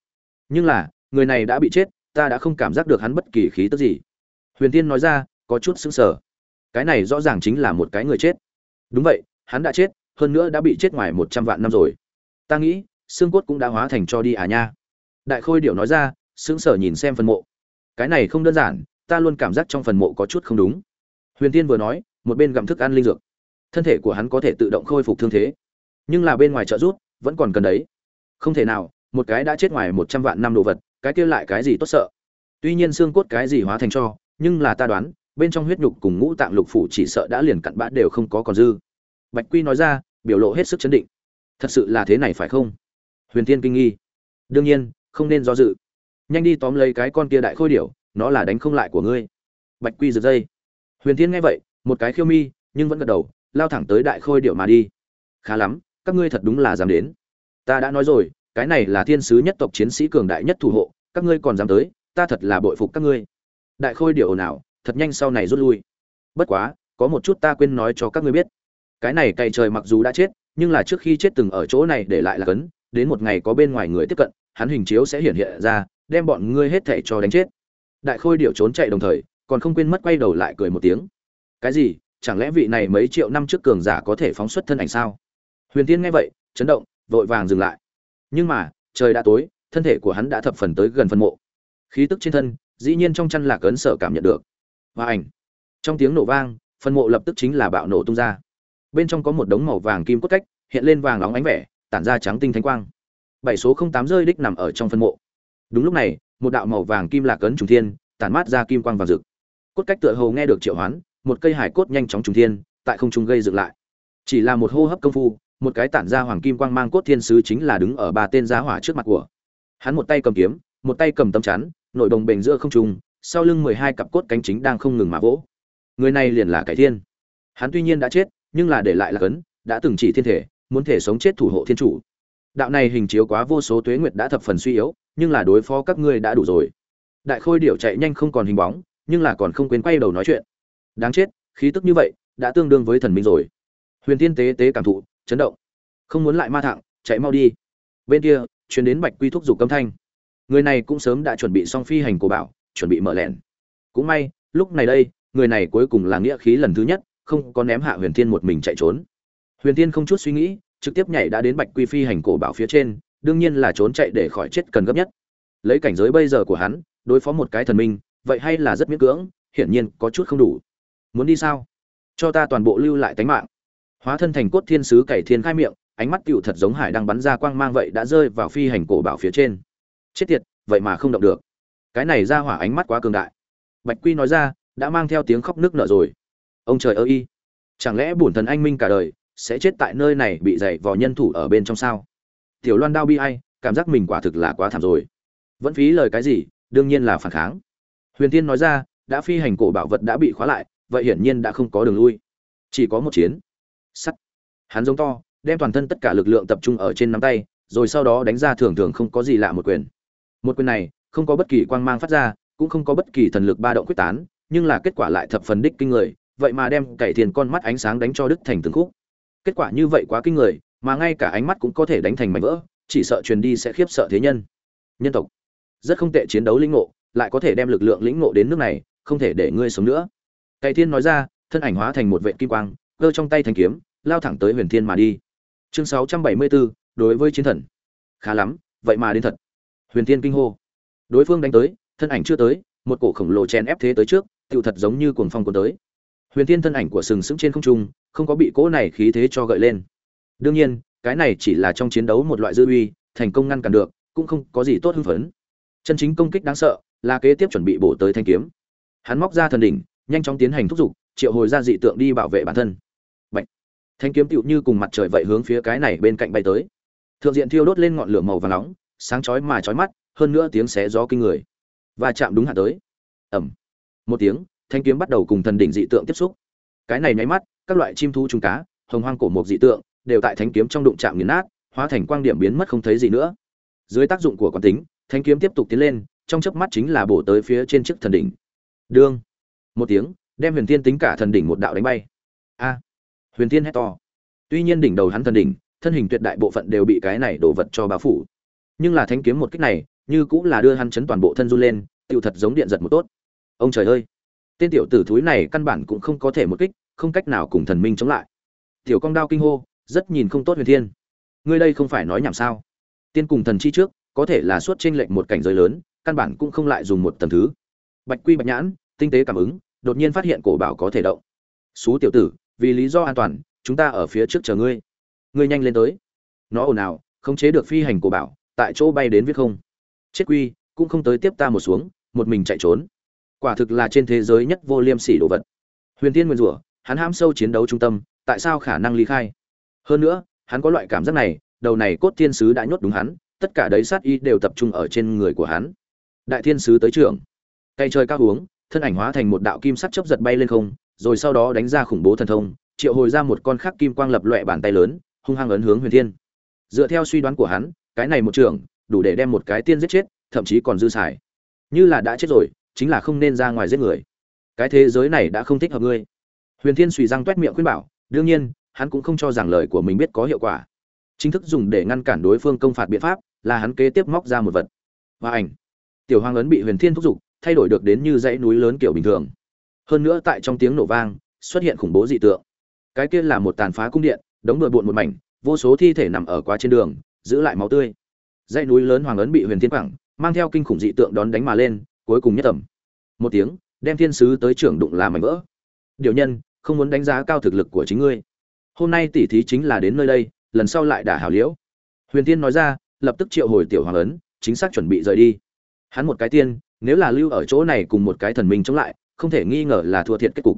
Nhưng là, người này đã bị chết, ta đã không cảm giác được hắn bất kỳ khí tức gì. Huyền Thiên nói ra, có chút sững sờ. Cái này rõ ràng chính là một cái người chết. Đúng vậy, hắn đã chết, hơn nữa đã bị chết ngoài một trăm vạn năm rồi. Ta nghĩ, xương cốt cũng đã hóa thành cho đi à nha. Đại khôi điệu nói ra, sững sờ nhìn xem phần mộ. Cái này không đơn giản, ta luôn cảm giác trong phần mộ có chút không đúng. Huyền tiên vừa nói, một bên gặm thức ăn linh dược. Thân thể của hắn có thể tự động khôi phục thương thế nhưng là bên ngoài trợ rút, vẫn còn cần đấy. Không thể nào, một cái đã chết ngoài một trăm vạn năm đồ vật, cái kia lại cái gì tốt sợ. Tuy nhiên xương cốt cái gì hóa thành cho, nhưng là ta đoán, bên trong huyết nhục cùng ngũ tạng lục phủ chỉ sợ đã liền cặn bã đều không có còn dư. Bạch quy nói ra, biểu lộ hết sức chấn định. Thật sự là thế này phải không? Huyền tiên kinh nghi. Đương nhiên, không nên do dự. Nhanh đi tóm lấy cái con kia đại khôi điểu, nó là đánh không lại của ngươi. Bạch quy giật dây. Huyền tiên nghe vậy, một cái khiêu mi, nhưng vẫn gật đầu, lao thẳng tới đại khôi điệu mà đi. Khá lắm các ngươi thật đúng là dám đến. Ta đã nói rồi, cái này là thiên sứ nhất tộc chiến sĩ cường đại nhất thủ hộ, các ngươi còn dám tới, ta thật là bội phục các ngươi. Đại khôi điều nào, thật nhanh sau này rút lui. Bất quá, có một chút ta quên nói cho các ngươi biết. Cái này cày trời mặc dù đã chết, nhưng là trước khi chết từng ở chỗ này để lại là cấn, đến một ngày có bên ngoài người tiếp cận, hắn hình chiếu sẽ hiện hiện ra, đem bọn ngươi hết thảy cho đánh chết. Đại khôi điệu trốn chạy đồng thời, còn không quên mất quay đầu lại cười một tiếng. Cái gì, chẳng lẽ vị này mấy triệu năm trước cường giả có thể phóng xuất thân ảnh sao? Huyền tiên nghe vậy, chấn động, vội vàng dừng lại. Nhưng mà, trời đã tối, thân thể của hắn đã thập phần tới gần phân mộ. Khí tức trên thân, dĩ nhiên trong chăn lạc ấn sở cảm nhận được. Và ảnh. Trong tiếng nổ vang phân mộ lập tức chính là bạo nổ tung ra. Bên trong có một đống màu vàng kim cốt cách, hiện lên vàng óng ánh vẻ, tản ra trắng tinh thánh quang. Bảy số không tám rơi đích nằm ở trong phân mộ. Đúng lúc này, một đạo màu vàng kim lạc ấn trùng thiên, tản mát ra kim quang vàng rực. Cốt cách tựa hồ nghe được triệu hoán, một cây hải cốt nhanh chóng trùng thiên, tại không trung gây dựng lại. Chỉ là một hô hấp công phu một cái tản ra hoàng kim quang mang cốt thiên sứ chính là đứng ở ba tên giá hỏa trước mặt của. Hắn một tay cầm kiếm, một tay cầm tấm chắn, nội đồng bền giữa không trùng sau lưng mười hai cặp cốt cánh chính đang không ngừng mà vỗ. Người này liền là cải thiên. Hắn tuy nhiên đã chết, nhưng là để lại là cấn, đã từng chỉ thiên thể, muốn thể sống chết thủ hộ thiên chủ. Đạo này hình chiếu quá vô số tuế nguyệt đã thập phần suy yếu, nhưng là đối phó các ngươi đã đủ rồi. Đại khôi điệu chạy nhanh không còn hình bóng, nhưng là còn không quên quay đầu nói chuyện. Đáng chết, khí tức như vậy, đã tương đương với thần minh rồi. Huyền tiên tế tế cảm thụ chấn động. Không muốn lại ma thẳng, chạy mau đi. Bên kia chuyến đến bạch quy thúc giục cấm thanh. Người này cũng sớm đã chuẩn bị xong phi hành của bảo, chuẩn bị mở lẻn. Cũng may, lúc này đây, người này cuối cùng là nghĩa khí lần thứ nhất, không có ném hạ huyền thiên một mình chạy trốn. Huyền thiên không chút suy nghĩ, trực tiếp nhảy đã đến bạch quy phi hành cổ bảo phía trên, đương nhiên là trốn chạy để khỏi chết cần gấp nhất. Lấy cảnh giới bây giờ của hắn, đối phó một cái thần minh, vậy hay là rất miễn cưỡng, hiển nhiên có chút không đủ. Muốn đi sao? Cho ta toàn bộ lưu lại tánh mạng hóa thân thành cốt thiên sứ cày thiên khai miệng, ánh mắt cựu thật giống hải đang bắn ra quang mang vậy đã rơi vào phi hành cổ bảo phía trên. Chết tiệt, vậy mà không động được. Cái này ra hỏa ánh mắt quá cường đại. Bạch quy nói ra, đã mang theo tiếng khóc nước nở rồi. Ông trời ơi y chẳng lẽ bổn thần anh minh cả đời sẽ chết tại nơi này bị dày vò nhân thủ ở bên trong sao? Tiểu loan đao bi ai, cảm giác mình quả thực là quá thảm rồi. Vẫn phí lời cái gì, đương nhiên là phản kháng. Huyền tiên nói ra, đã phi hành cổ bảo vật đã bị khóa lại, vậy hiển nhiên đã không có đường lui. Chỉ có một chiến sắt. Hắn giống to, đem toàn thân tất cả lực lượng tập trung ở trên nắm tay, rồi sau đó đánh ra thường thường không có gì lạ một quyền. Một quyền này, không có bất kỳ quang mang phát ra, cũng không có bất kỳ thần lực ba động quyết tán, nhưng là kết quả lại thập phần đích kinh người, vậy mà đem cải thiền con mắt ánh sáng đánh cho đức thành từng khúc. Kết quả như vậy quá kinh người, mà ngay cả ánh mắt cũng có thể đánh thành mảnh vỡ, chỉ sợ truyền đi sẽ khiếp sợ thế nhân. Nhân tộc, rất không tệ chiến đấu lĩnh ngộ, lại có thể đem lực lượng lĩnh ngộ đến nước này, không thể để ngươi sống nữa. Cải thiên nói ra, thân ảnh hóa thành một vệ kim quang cơ trong tay thanh kiếm lao thẳng tới huyền thiên mà đi. Chương 674, đối với chiến thần. Khá lắm vậy mà đến thật. Huyền thiên kinh hô. Đối phương đánh tới thân ảnh chưa tới một cổ khổng lồ chen ép thế tới trước tựu thật giống như cuồng phong cuốn tới. Huyền thiên thân ảnh của sừng sững trên không trung không có bị cỗ này khí thế cho gợi lên. Đương nhiên cái này chỉ là trong chiến đấu một loại dư uy thành công ngăn cản được cũng không có gì tốt hưng phấn. Chân chính công kích đáng sợ là kế tiếp chuẩn bị bổ tới thanh kiếm. Hắn móc ra thần đỉnh nhanh chóng tiến hành thúc giục triệu hồi ra dị tượng đi bảo vệ bản thân thanh kiếm tựu như cùng mặt trời vậy hướng phía cái này bên cạnh bay tới. Thượng diện thiêu đốt lên ngọn lửa màu vàng nóng, sáng chói mà chói mắt, hơn nữa tiếng xé gió kinh người. Và chạm đúng hạ tới. Ẩm một tiếng, thanh kiếm bắt đầu cùng thần đỉnh dị tượng tiếp xúc. Cái này nháy mắt, các loại chim thu trùng cá, hồng hoang cổ mục dị tượng, đều tại thánh kiếm trong đụng chạm nghiền nát, hóa thành quang điểm biến mất không thấy gì nữa. Dưới tác dụng của quán tính thánh kiếm tiếp tục tiến lên, trong chớp mắt chính là bổ tới phía trên chiếc thần đỉnh. Đương. Một tiếng, đem huyền thiên tính cả thần đỉnh một đạo đánh bay. A huyền thiên hét to. Tuy nhiên đỉnh đầu hắn thần đỉnh, thân hình tuyệt đại bộ phận đều bị cái này đổ vật cho bao phủ. Nhưng là thánh kiếm một kích này, như cũng là đưa hắn chấn toàn bộ thân run lên, tựu thật giống điện giật một tốt. Ông trời ơi! Tên tiểu tử thúi này căn bản cũng không có thể một kích, không cách nào cùng thần minh chống lại. Tiểu công đao kinh hô, rất nhìn không tốt huyền thiên. Ngươi đây không phải nói nhảm sao? Tiên cùng thần chi trước, có thể là suốt trên lệnh một cảnh giới lớn, căn bản cũng không lại dùng một tầm thứ. Bạch quy bạch nhãn, tinh tế cảm ứng, đột nhiên phát hiện cổ bảo có thể động. Xú tiểu tử vì lý do an toàn, chúng ta ở phía trước chờ ngươi. Ngươi nhanh lên tới. Nó ồn ào không chế được phi hành của bảo, tại chỗ bay đến viết không. Chết quy, cũng không tới tiếp ta một xuống, một mình chạy trốn. Quả thực là trên thế giới nhất vô liêm sỉ đồ vật. Huyền tiên nguyên rủa, hắn ham sâu chiến đấu trung tâm, tại sao khả năng ly khai? Hơn nữa, hắn có loại cảm giác này, đầu này cốt thiên sứ đã nhốt đúng hắn, tất cả đấy sát y đều tập trung ở trên người của hắn. Đại thiên sứ tới trưởng. Cây trời cao uống thân ảnh hóa thành một đạo kim sắt chấp giật bay lên không rồi sau đó đánh ra khủng bố thần thông, triệu hồi ra một con khắc kim quang lập loè bàn tay lớn, hung hăng ấn hướng huyền thiên. Dựa theo suy đoán của hắn, cái này một trường, đủ để đem một cái tiên giết chết, thậm chí còn dư xài. Như là đã chết rồi, chính là không nên ra ngoài giết người. Cái thế giới này đã không thích hợp ngươi. Huyền thiên suy răng tuét miệng khuyên bảo, đương nhiên, hắn cũng không cho rằng lời của mình biết có hiệu quả. Chính thức dùng để ngăn cản đối phương công phạt biện pháp là hắn kế tiếp móc ra một vật. Và ảnh. Tiểu hoàng ấn bị huyền thiên thúc giục, thay đổi được đến như dãy núi lớn kiểu bình thường hơn nữa tại trong tiếng nổ vang, xuất hiện khủng bố dị tượng. Cái kia là một tàn phá cung điện, đống bừa bộn một mảnh, vô số thi thể nằm ở quá trên đường, giữ lại máu tươi. Dãy núi lớn hoàng ấn bị huyền thiên quẳng, mang theo kinh khủng dị tượng đón đánh mà lên, cuối cùng nhất tầm một tiếng, đem thiên sứ tới trưởng đụng làm mảnh vỡ. Điều nhân, không muốn đánh giá cao thực lực của chính ngươi. Hôm nay tỷ thí chính là đến nơi đây, lần sau lại đả hảo liễu. Huyền tiên nói ra, lập tức triệu hồi tiểu hoàng ấn, chính xác chuẩn bị rời đi. Hắn một cái tiên, nếu là lưu ở chỗ này cùng một cái thần minh chống lại không thể nghi ngờ là thua thiệt kết cục.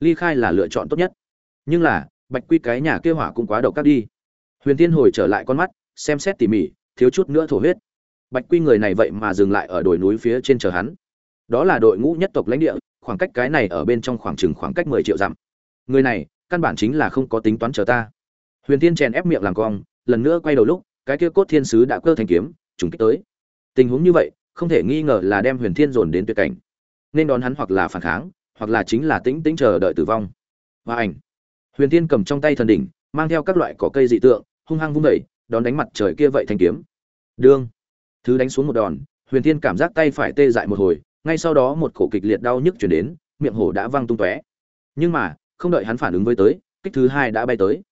Ly khai là lựa chọn tốt nhất. Nhưng là, bạch quy cái nhà kêu hỏa cũng quá độc cắt đi. Huyền tiên hồi trở lại con mắt, xem xét tỉ mỉ, thiếu chút nữa thổ huyết. Bạch quy người này vậy mà dừng lại ở đồi núi phía trên chờ hắn. Đó là đội ngũ nhất tộc lãnh địa, khoảng cách cái này ở bên trong khoảng chừng khoảng cách mười triệu dặm. Người này, căn bản chính là không có tính toán chờ ta. Huyền tiên chèn ép miệng làm cong, lần nữa quay đầu lúc, cái kia cốt thiên sứ đã cơ thành kiếm, trùng kích tới. Tình huống như vậy, không thể nghi ngờ là đem huyền thiên dồn đến tuyệt cảnh nên đón hắn hoặc là phản kháng, hoặc là chính là tĩnh tĩnh chờ đợi tử vong. Và ảnh. Huyền thiên cầm trong tay thần đỉnh, mang theo các loại cỏ cây dị tượng, hung hăng vung đẩy đón đánh mặt trời kia vậy thanh kiếm. Đương. Thứ đánh xuống một đòn, huyền thiên cảm giác tay phải tê dại một hồi, ngay sau đó một cổ kịch liệt đau nhức chuyển đến, miệng hổ đã văng tung tóe. Nhưng mà, không đợi hắn phản ứng với tới, kích thứ hai đã bay tới.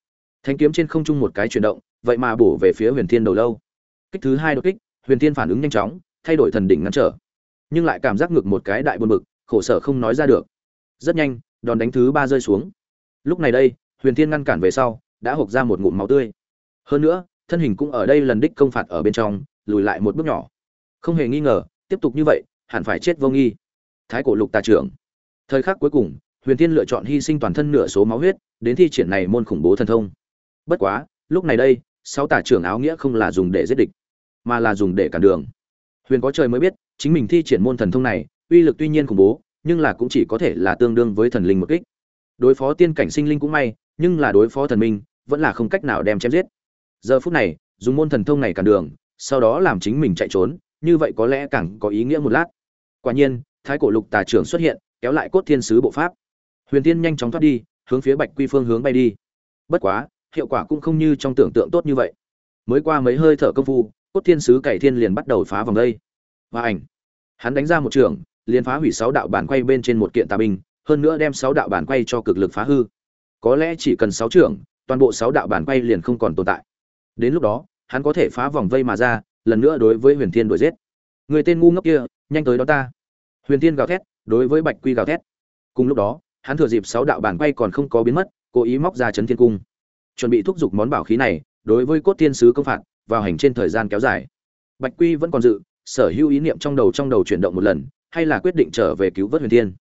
Thanh kiếm trên không trung một cái chuyển động, vậy mà bổ về phía huyền thiên đầu lâu. Kích thứ hai đột kích, huyền thiên phản ứng nhanh chóng, thay đổi thần đỉnh ngăn trở nhưng lại cảm giác ngược một cái đại buồn bực, khổ sở không nói ra được. Rất nhanh, đòn đánh thứ ba rơi xuống. Lúc này đây, huyền thiên ngăn cản về sau, đã hộc ra một ngụm máu tươi. Hơn nữa, thân hình cũng ở đây lần đích công phạt ở bên trong, lùi lại một bước nhỏ. Không hề nghi ngờ, tiếp tục như vậy, hẳn phải chết vô nghi. Thái cổ lục tà trưởng. Thời khắc cuối cùng, huyền thiên lựa chọn hy sinh toàn thân nửa số máu huyết, đến thi triển này môn khủng bố thần thông. Bất quá, lúc này đây, sáu tà trưởng áo nghĩa không là dùng để giết địch, mà là dùng để cản đường. Huyền có trời mới biết chính mình thi triển môn thần thông này, uy lực tuy nhiên khủng bố, nhưng là cũng chỉ có thể là tương đương với thần linh một kích. Đối phó tiên cảnh sinh linh cũng may, nhưng là đối phó thần minh, vẫn là không cách nào đem chém giết. Giờ phút này, dùng môn thần thông này cản đường, sau đó làm chính mình chạy trốn, như vậy có lẽ càng có ý nghĩa một lát. Quả nhiên, thái cổ lục tà trưởng xuất hiện, kéo lại cốt thiên sứ bộ pháp. Huyền tiên nhanh chóng thoát đi, hướng phía bạch quy phương hướng bay đi. Bất quá, hiệu quả cũng không như trong tưởng tượng tốt như vậy. Mới qua mấy hơi thở công phu, cốt thiên sứ cày thiên liền bắt đầu phá vòng đây và ảnh. Hắn đánh ra một trường, liền phá hủy sáu đạo bản quay bên trên một kiện tà binh, hơn nữa đem sáu đạo bản quay cho cực lực phá hư. Có lẽ chỉ cần sáu trường toàn bộ sáu đạo bản quay liền không còn tồn tại. Đến lúc đó, hắn có thể phá vòng vây mà ra, lần nữa đối với huyền thiên đuổi giết. Người tên ngu ngốc kia, nhanh tới đó ta. Huyền thiên gào thét, đối với bạch quy gào thét. Cùng lúc đó, hắn thừa dịp sáu đạo bản quay còn không có biến mất, cố ý móc ra chấn thiên cung. Chuẩn bị thúc giục món bảo khí này, đối với cốt thiên sứ công phạt, vào hành trên thời gian kéo dài. Bạch quy vẫn còn dự sở hữu ý niệm trong đầu trong đầu chuyển động một lần, hay là quyết định trở về cứu vớt huyền thiên.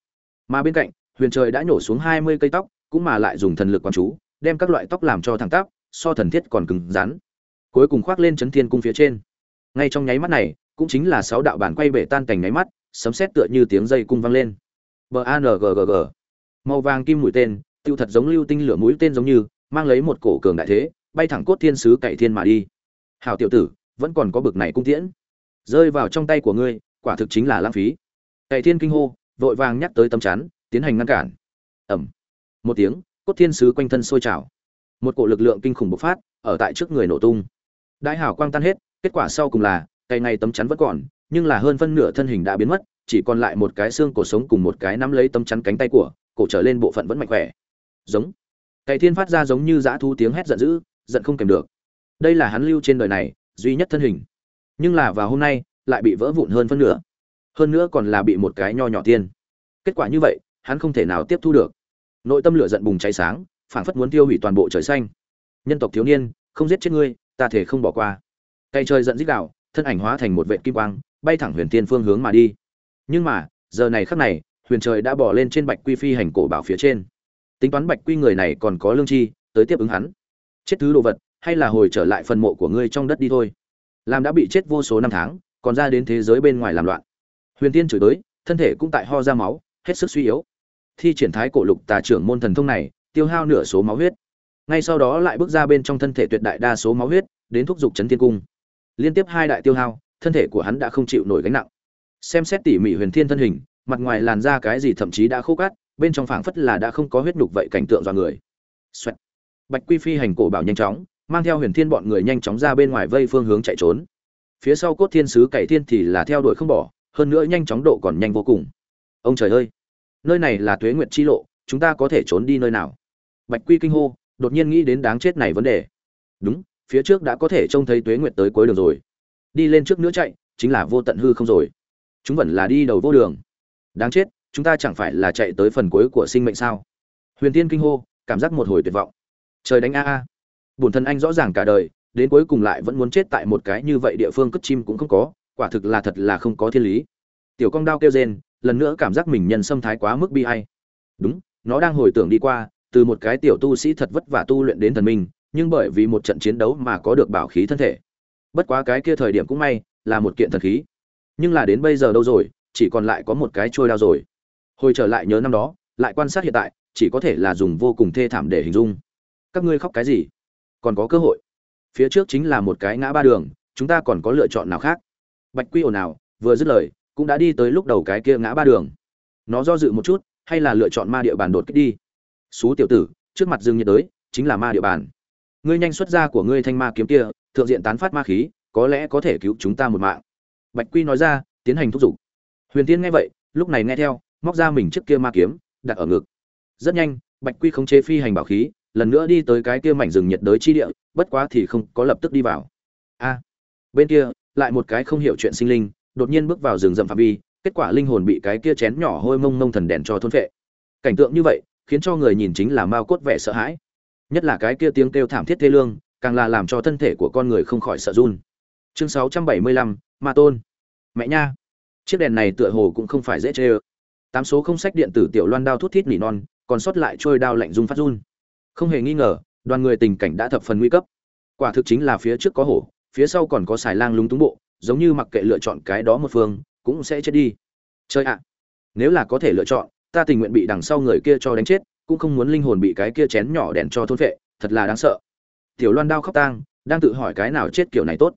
Mà bên cạnh, huyền trời đã nhổ xuống hai mươi cây tóc, cũng mà lại dùng thần lực quán chú, đem các loại tóc làm cho thẳng tắp, so thần thiết còn cứng rắn. Cuối cùng khoác lên chấn thiên cung phía trên. Ngay trong nháy mắt này, cũng chính là sáu đạo bản quay bể tan cảnh nháy mắt, sấm sét tựa như tiếng dây cung vang lên. B a n g g g. Màu vàng kim mũi tên tiêu thật giống lưu tinh lửa mũi tên giống như, mang lấy một cổ cường đại thế, bay thẳng cốt thiên sứ cậy thiên mà đi. Hảo tiểu tử, vẫn còn có bực này cung tiễn rơi vào trong tay của ngươi, quả thực chính là lãng phí. Cậy thiên kinh hô, vội vàng nhắc tới tấm chắn, tiến hành ngăn cản. Ẩm một tiếng, cốt thiên sứ quanh thân sôi trào. Một cổ lực lượng kinh khủng bộc phát, ở tại trước người nổ tung. Đại hảo quang tan hết, kết quả sau cùng là cây này tấm chắn vẫn còn, nhưng là hơn phân nửa thân hình đã biến mất, chỉ còn lại một cái xương cổ sống cùng một cái nắm lấy tấm chắn cánh tay của, cổ trở lên bộ phận vẫn mạnh khỏe. Giống. Cày thiên phát ra giống như dã thu tiếng hét giận dữ, giận không kèm được. Đây là hắn lưu trên đời này, duy nhất thân hình nhưng là vào hôm nay, lại bị vỡ vụn hơn phân nửa. Hơn nữa còn là bị một cái nho nhỏ tiên. Kết quả như vậy, hắn không thể nào tiếp thu được. Nội tâm lửa giận bùng cháy sáng, phảng phất muốn tiêu hủy toàn bộ trời xanh. Nhân tộc thiếu niên, không giết chết ngươi, ta thể không bỏ qua. Cây trời giận dích đạo, thân ảnh hóa thành một vệ kim quang, bay thẳng huyền tiên phương hướng mà đi. Nhưng mà, giờ này khắc này, huyền trời đã bỏ lên trên bạch quy phi hành cổ bảo phía trên. Tính toán bạch quy người này còn có lương chi tới tiếp ứng hắn. Chết thứ đồ vật, hay là hồi trở lại phần mộ của ngươi trong đất đi thôi làm đã bị chết vô số năm tháng, còn ra đến thế giới bên ngoài làm loạn. Huyền tiên chửi tới, thân thể cũng tại ho ra máu, hết sức suy yếu. Thi triển thái cổ lục tà trưởng môn thần thông này, tiêu hao nửa số máu huyết. Ngay sau đó lại bước ra bên trong thân thể tuyệt đại đa số máu huyết, đến thúc giục chấn thiên cung. Liên tiếp hai đại tiêu hao, thân thể của hắn đã không chịu nổi gánh nặng. Xem xét tỉ mỉ huyền thiên thân hình, mặt ngoài làn da cái gì thậm chí đã khô cát, bên trong phảng phất là đã không có huyết nhục vậy cảnh tượng dọa người. Xoẹt. bạch quy phi hành cổ bảo nhanh chóng mang theo huyền thiên bọn người nhanh chóng ra bên ngoài vây phương hướng chạy trốn. Phía sau cốt thiên sứ cậy thiên thì là theo đuổi không bỏ, hơn nữa nhanh chóng độ còn nhanh vô cùng. Ông trời ơi, nơi này là tuế nguyệt chi lộ, chúng ta có thể trốn đi nơi nào? Bạch quy kinh hô, đột nhiên nghĩ đến đáng chết này vấn đề. Đúng, phía trước đã có thể trông thấy tuế nguyệt tới cuối đường rồi. Đi lên trước nữa chạy, chính là vô tận hư không rồi. Chúng vẫn là đi đầu vô đường. Đáng chết, chúng ta chẳng phải là chạy tới phần cuối của sinh mệnh sao? Huyền tiên kinh hô, cảm giác một hồi tuyệt vọng. Trời đánh a a bổn thân anh rõ ràng cả đời, đến cuối cùng lại vẫn muốn chết tại một cái như vậy địa phương cất chim cũng không có, quả thực là thật là không có thiên lý. Tiểu cong đao kêu rên, lần nữa cảm giác mình nhân xâm thái quá mức bi hay đúng, nó đang hồi tưởng đi qua, từ một cái tiểu tu sĩ thật vất vả tu luyện đến thần minh, nhưng bởi vì một trận chiến đấu mà có được bảo khí thân thể. Bất quá cái kia thời điểm cũng may, là một kiện thần khí. Nhưng là đến bây giờ đâu rồi, chỉ còn lại có một cái trôi đao rồi. Hồi trở lại nhớ năm đó, lại quan sát hiện tại, chỉ có thể là dùng vô cùng thê thảm để hình dung. Các ngươi khóc cái gì? Còn có cơ hội. Phía trước chính là một cái ngã ba đường, chúng ta còn có lựa chọn nào khác? Bạch quy ồn nào vừa dứt lời, cũng đã đi tới lúc đầu cái kia ngã ba đường. Nó do dự một chút, hay là lựa chọn ma địa bàn đột kích đi? Xú tiểu tử, trước mặt dương nhiệt đới chính là ma địa bàn. Ngươi nhanh xuất ra của ngươi thanh ma kiếm kia, thượng diện tán phát ma khí, có lẽ có thể cứu chúng ta một mạng. Bạch quy nói ra, tiến hành thúc giục. Huyền tiên nghe vậy, lúc này nghe theo, móc ra mình trước kia ma kiếm, đặt ở ngực. Rất nhanh, bạch quy khống chế phi hành bảo khí lần nữa đi tới cái kia mảnh rừng nhiệt đới chi địa bất quá thì không có lập tức đi vào. A bên kia lại một cái không hiểu chuyện sinh linh đột nhiên bước vào rừng rậm phạm vi kết quả linh hồn bị cái kia chén nhỏ hôi mông mông thần đèn cho thôn phệ. Cảnh tượng như vậy khiến cho người nhìn chính là mau cốt vẻ sợ hãi. Nhất là cái kia tiếng kêu thảm thiết thê lương càng là làm cho thân thể của con người không khỏi sợ run. Chương 675, ma tôn. Mẹ nha. Chiếc đèn này tựa hồ cũng không phải dễ chơi. tám số không sách điện tử tiểu loan đao thút thít nỉ non còn sót lại trôi đao lạnh run phát run không hề nghi ngờ, đoàn người tình cảnh đã thập phần nguy cấp. Quả thực chính là phía trước có hổ, phía sau còn có xài lang lúng túng bộ, giống như mặc kệ lựa chọn cái đó một phương, cũng sẽ chết đi. Chơi ạ! Nếu là có thể lựa chọn, ta tình nguyện bị đằng sau người kia cho đánh chết, cũng không muốn linh hồn bị cái kia chén nhỏ đèn cho thôn vệ thật là đáng sợ. Tiểu loan đao khóc tang, đang tự hỏi cái nào chết kiểu này tốt.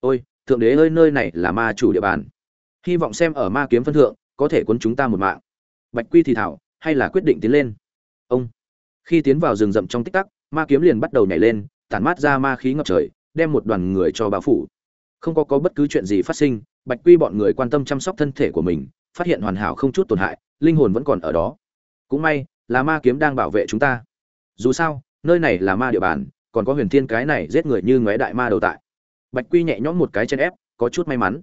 Ôi, thượng đế ơi, nơi này là ma chủ địa bàn. Hy vọng xem ở ma kiếm phân thượng, có thể cuốn chúng ta một mạng. Bạch quy thì thảo, hay là quyết định tiến lên? Ông khi tiến vào rừng rậm trong tích tắc, ma kiếm liền bắt đầu nhảy lên, tản mát ra ma khí ngập trời, đem một đoàn người cho bao phủ. Không có có bất cứ chuyện gì phát sinh, bạch quy bọn người quan tâm chăm sóc thân thể của mình, phát hiện hoàn hảo không chút tổn hại, linh hồn vẫn còn ở đó. Cũng may, là ma kiếm đang bảo vệ chúng ta. Dù sao, nơi này là ma địa bàn, còn có huyền thiên cái này giết người như ngóe đại ma đầu tại. Bạch quy nhẹ nhõm một cái chân ép, có chút may mắn.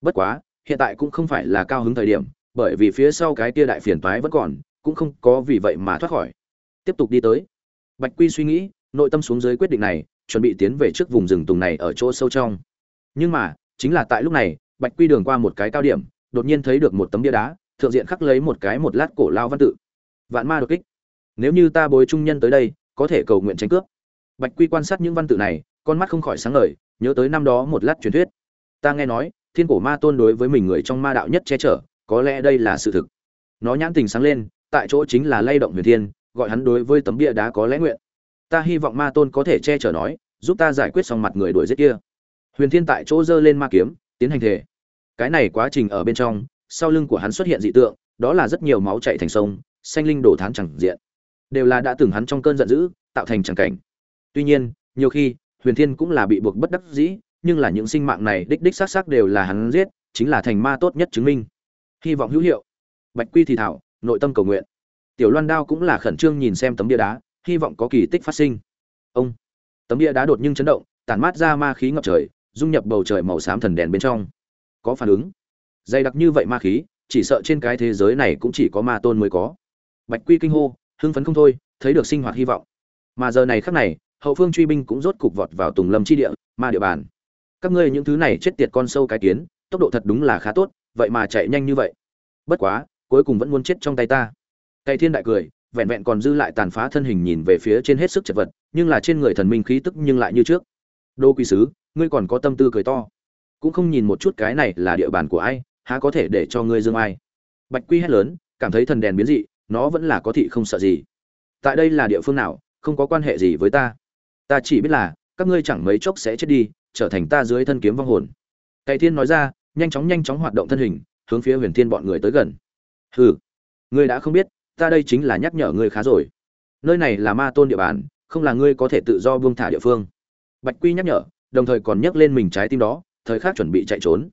Bất quá, hiện tại cũng không phải là cao hứng thời điểm, bởi vì phía sau cái kia đại phiền toái vẫn còn, cũng không có vì vậy mà thoát khỏi tiếp tục đi tới. Bạch quy suy nghĩ, nội tâm xuống dưới quyết định này, chuẩn bị tiến về trước vùng rừng tùng này ở chỗ sâu trong. Nhưng mà, chính là tại lúc này, bạch quy đường qua một cái cao điểm, đột nhiên thấy được một tấm bia đá, thượng diện khắc lấy một cái một lát cổ lao văn tự. Vạn ma đột kích. Nếu như ta bối trung nhân tới đây, có thể cầu nguyện tránh cướp. Bạch quy quan sát những văn tự này, con mắt không khỏi sáng ngời, nhớ tới năm đó một lát truyền thuyết. Ta nghe nói, thiên cổ ma tôn đối với mình người trong ma đạo nhất che chở, có lẽ đây là sự thực. Nó nhãn tình sáng lên, tại chỗ chính là lay động huyền thiên gọi hắn đối với tấm bia đá có lẽ nguyện. Ta hy vọng ma tôn có thể che chở nói, giúp ta giải quyết xong mặt người đuổi giết kia. Huyền thiên tại chỗ giơ lên ma kiếm, tiến hành thể cái này quá trình ở bên trong, sau lưng của hắn xuất hiện dị tượng, đó là rất nhiều máu chạy thành sông, xanh linh đổ thán chẳng diện. Đều là đã từng hắn trong cơn giận dữ, tạo thành chẳng cảnh. Tuy nhiên, nhiều khi, huyền thiên cũng là bị buộc bất đắc dĩ, nhưng là những sinh mạng này đích đích xác xác đều là hắn giết, chính là thành ma tốt nhất chứng minh. Hy vọng hữu hiệu. Bạch quy thì thảo, nội tâm cầu nguyện tiểu loan đao cũng là khẩn trương nhìn xem tấm bia đá, hy vọng có kỳ tích phát sinh. Ông, tấm bia đá đột nhiên chấn động, tản mát ra ma khí ngập trời, dung nhập bầu trời màu xám thần đèn bên trong. Có phản ứng. Dày đặc như vậy ma khí, chỉ sợ trên cái thế giới này cũng chỉ có ma tôn mới có. Bạch quy kinh hô, hưng phấn không thôi, thấy được sinh hoạt hy vọng. Mà giờ này khắc này, hậu phương truy binh cũng rốt cục vọt vào tùng lâm chi địa, ma địa bàn. Các ngươi những thứ này chết tiệt con sâu cái kiến, tốc độ thật đúng là khá tốt, vậy mà chạy nhanh như vậy. Bất quá, cuối cùng vẫn muốn chết trong tay ta cây thiên đại cười, vẹn vẹn còn dư lại tàn phá thân hình nhìn về phía trên hết sức chật vật, nhưng là trên người thần minh khí tức nhưng lại như trước. Đô Quý sứ, ngươi còn có tâm tư cười to. Cũng không nhìn một chút cái này là địa bàn của ai, há có thể để cho ngươi dương ai. Bạch quy hét lớn, cảm thấy thần đèn biến dị, nó vẫn là có thị không sợ gì. Tại đây là địa phương nào, không có quan hệ gì với ta. Ta chỉ biết là, các ngươi chẳng mấy chốc sẽ chết đi, trở thành ta dưới thân kiếm vong hồn. Cày thiên nói ra, nhanh chóng nhanh chóng hoạt động thân hình, hướng phía huyền thiên bọn người tới gần. Hừ, ngươi đã không biết ta đây chính là nhắc nhở ngươi khá rồi. Nơi này là ma tôn địa bàn, không là ngươi có thể tự do buông thả địa phương. Bạch quy nhắc nhở, đồng thời còn nhấc lên mình trái tim đó, thời khắc chuẩn bị chạy trốn.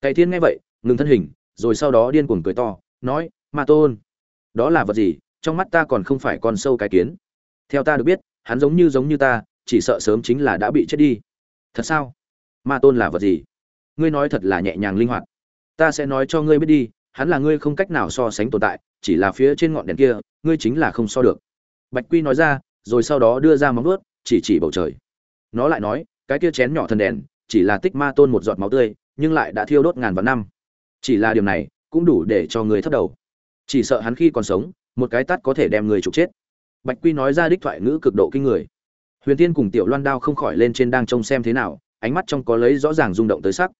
Cày thiên nghe vậy, ngừng thân hình, rồi sau đó điên cuồng cười to, nói, ma tôn, đó là vật gì? Trong mắt ta còn không phải con sâu cái kiến. Theo ta được biết, hắn giống như giống như ta, chỉ sợ sớm chính là đã bị chết đi. Thật sao? Ma tôn là vật gì? Ngươi nói thật là nhẹ nhàng linh hoạt. Ta sẽ nói cho ngươi biết đi, hắn là ngươi không cách nào so sánh tồn tại chỉ là phía trên ngọn đèn kia, ngươi chính là không so được. Bạch quy nói ra, rồi sau đó đưa ra móng vuốt, chỉ chỉ bầu trời. Nó lại nói, cái kia chén nhỏ thần đèn, chỉ là tích ma tôn một giọt máu tươi, nhưng lại đã thiêu đốt ngàn vạn năm. Chỉ là điều này, cũng đủ để cho người thất đầu. Chỉ sợ hắn khi còn sống, một cái tắt có thể đem người trục chết. Bạch quy nói ra đích thoại ngữ cực độ kinh người. Huyền tiên cùng tiểu loan đao không khỏi lên trên đang trông xem thế nào, ánh mắt trong có lấy rõ ràng rung động tới sắc.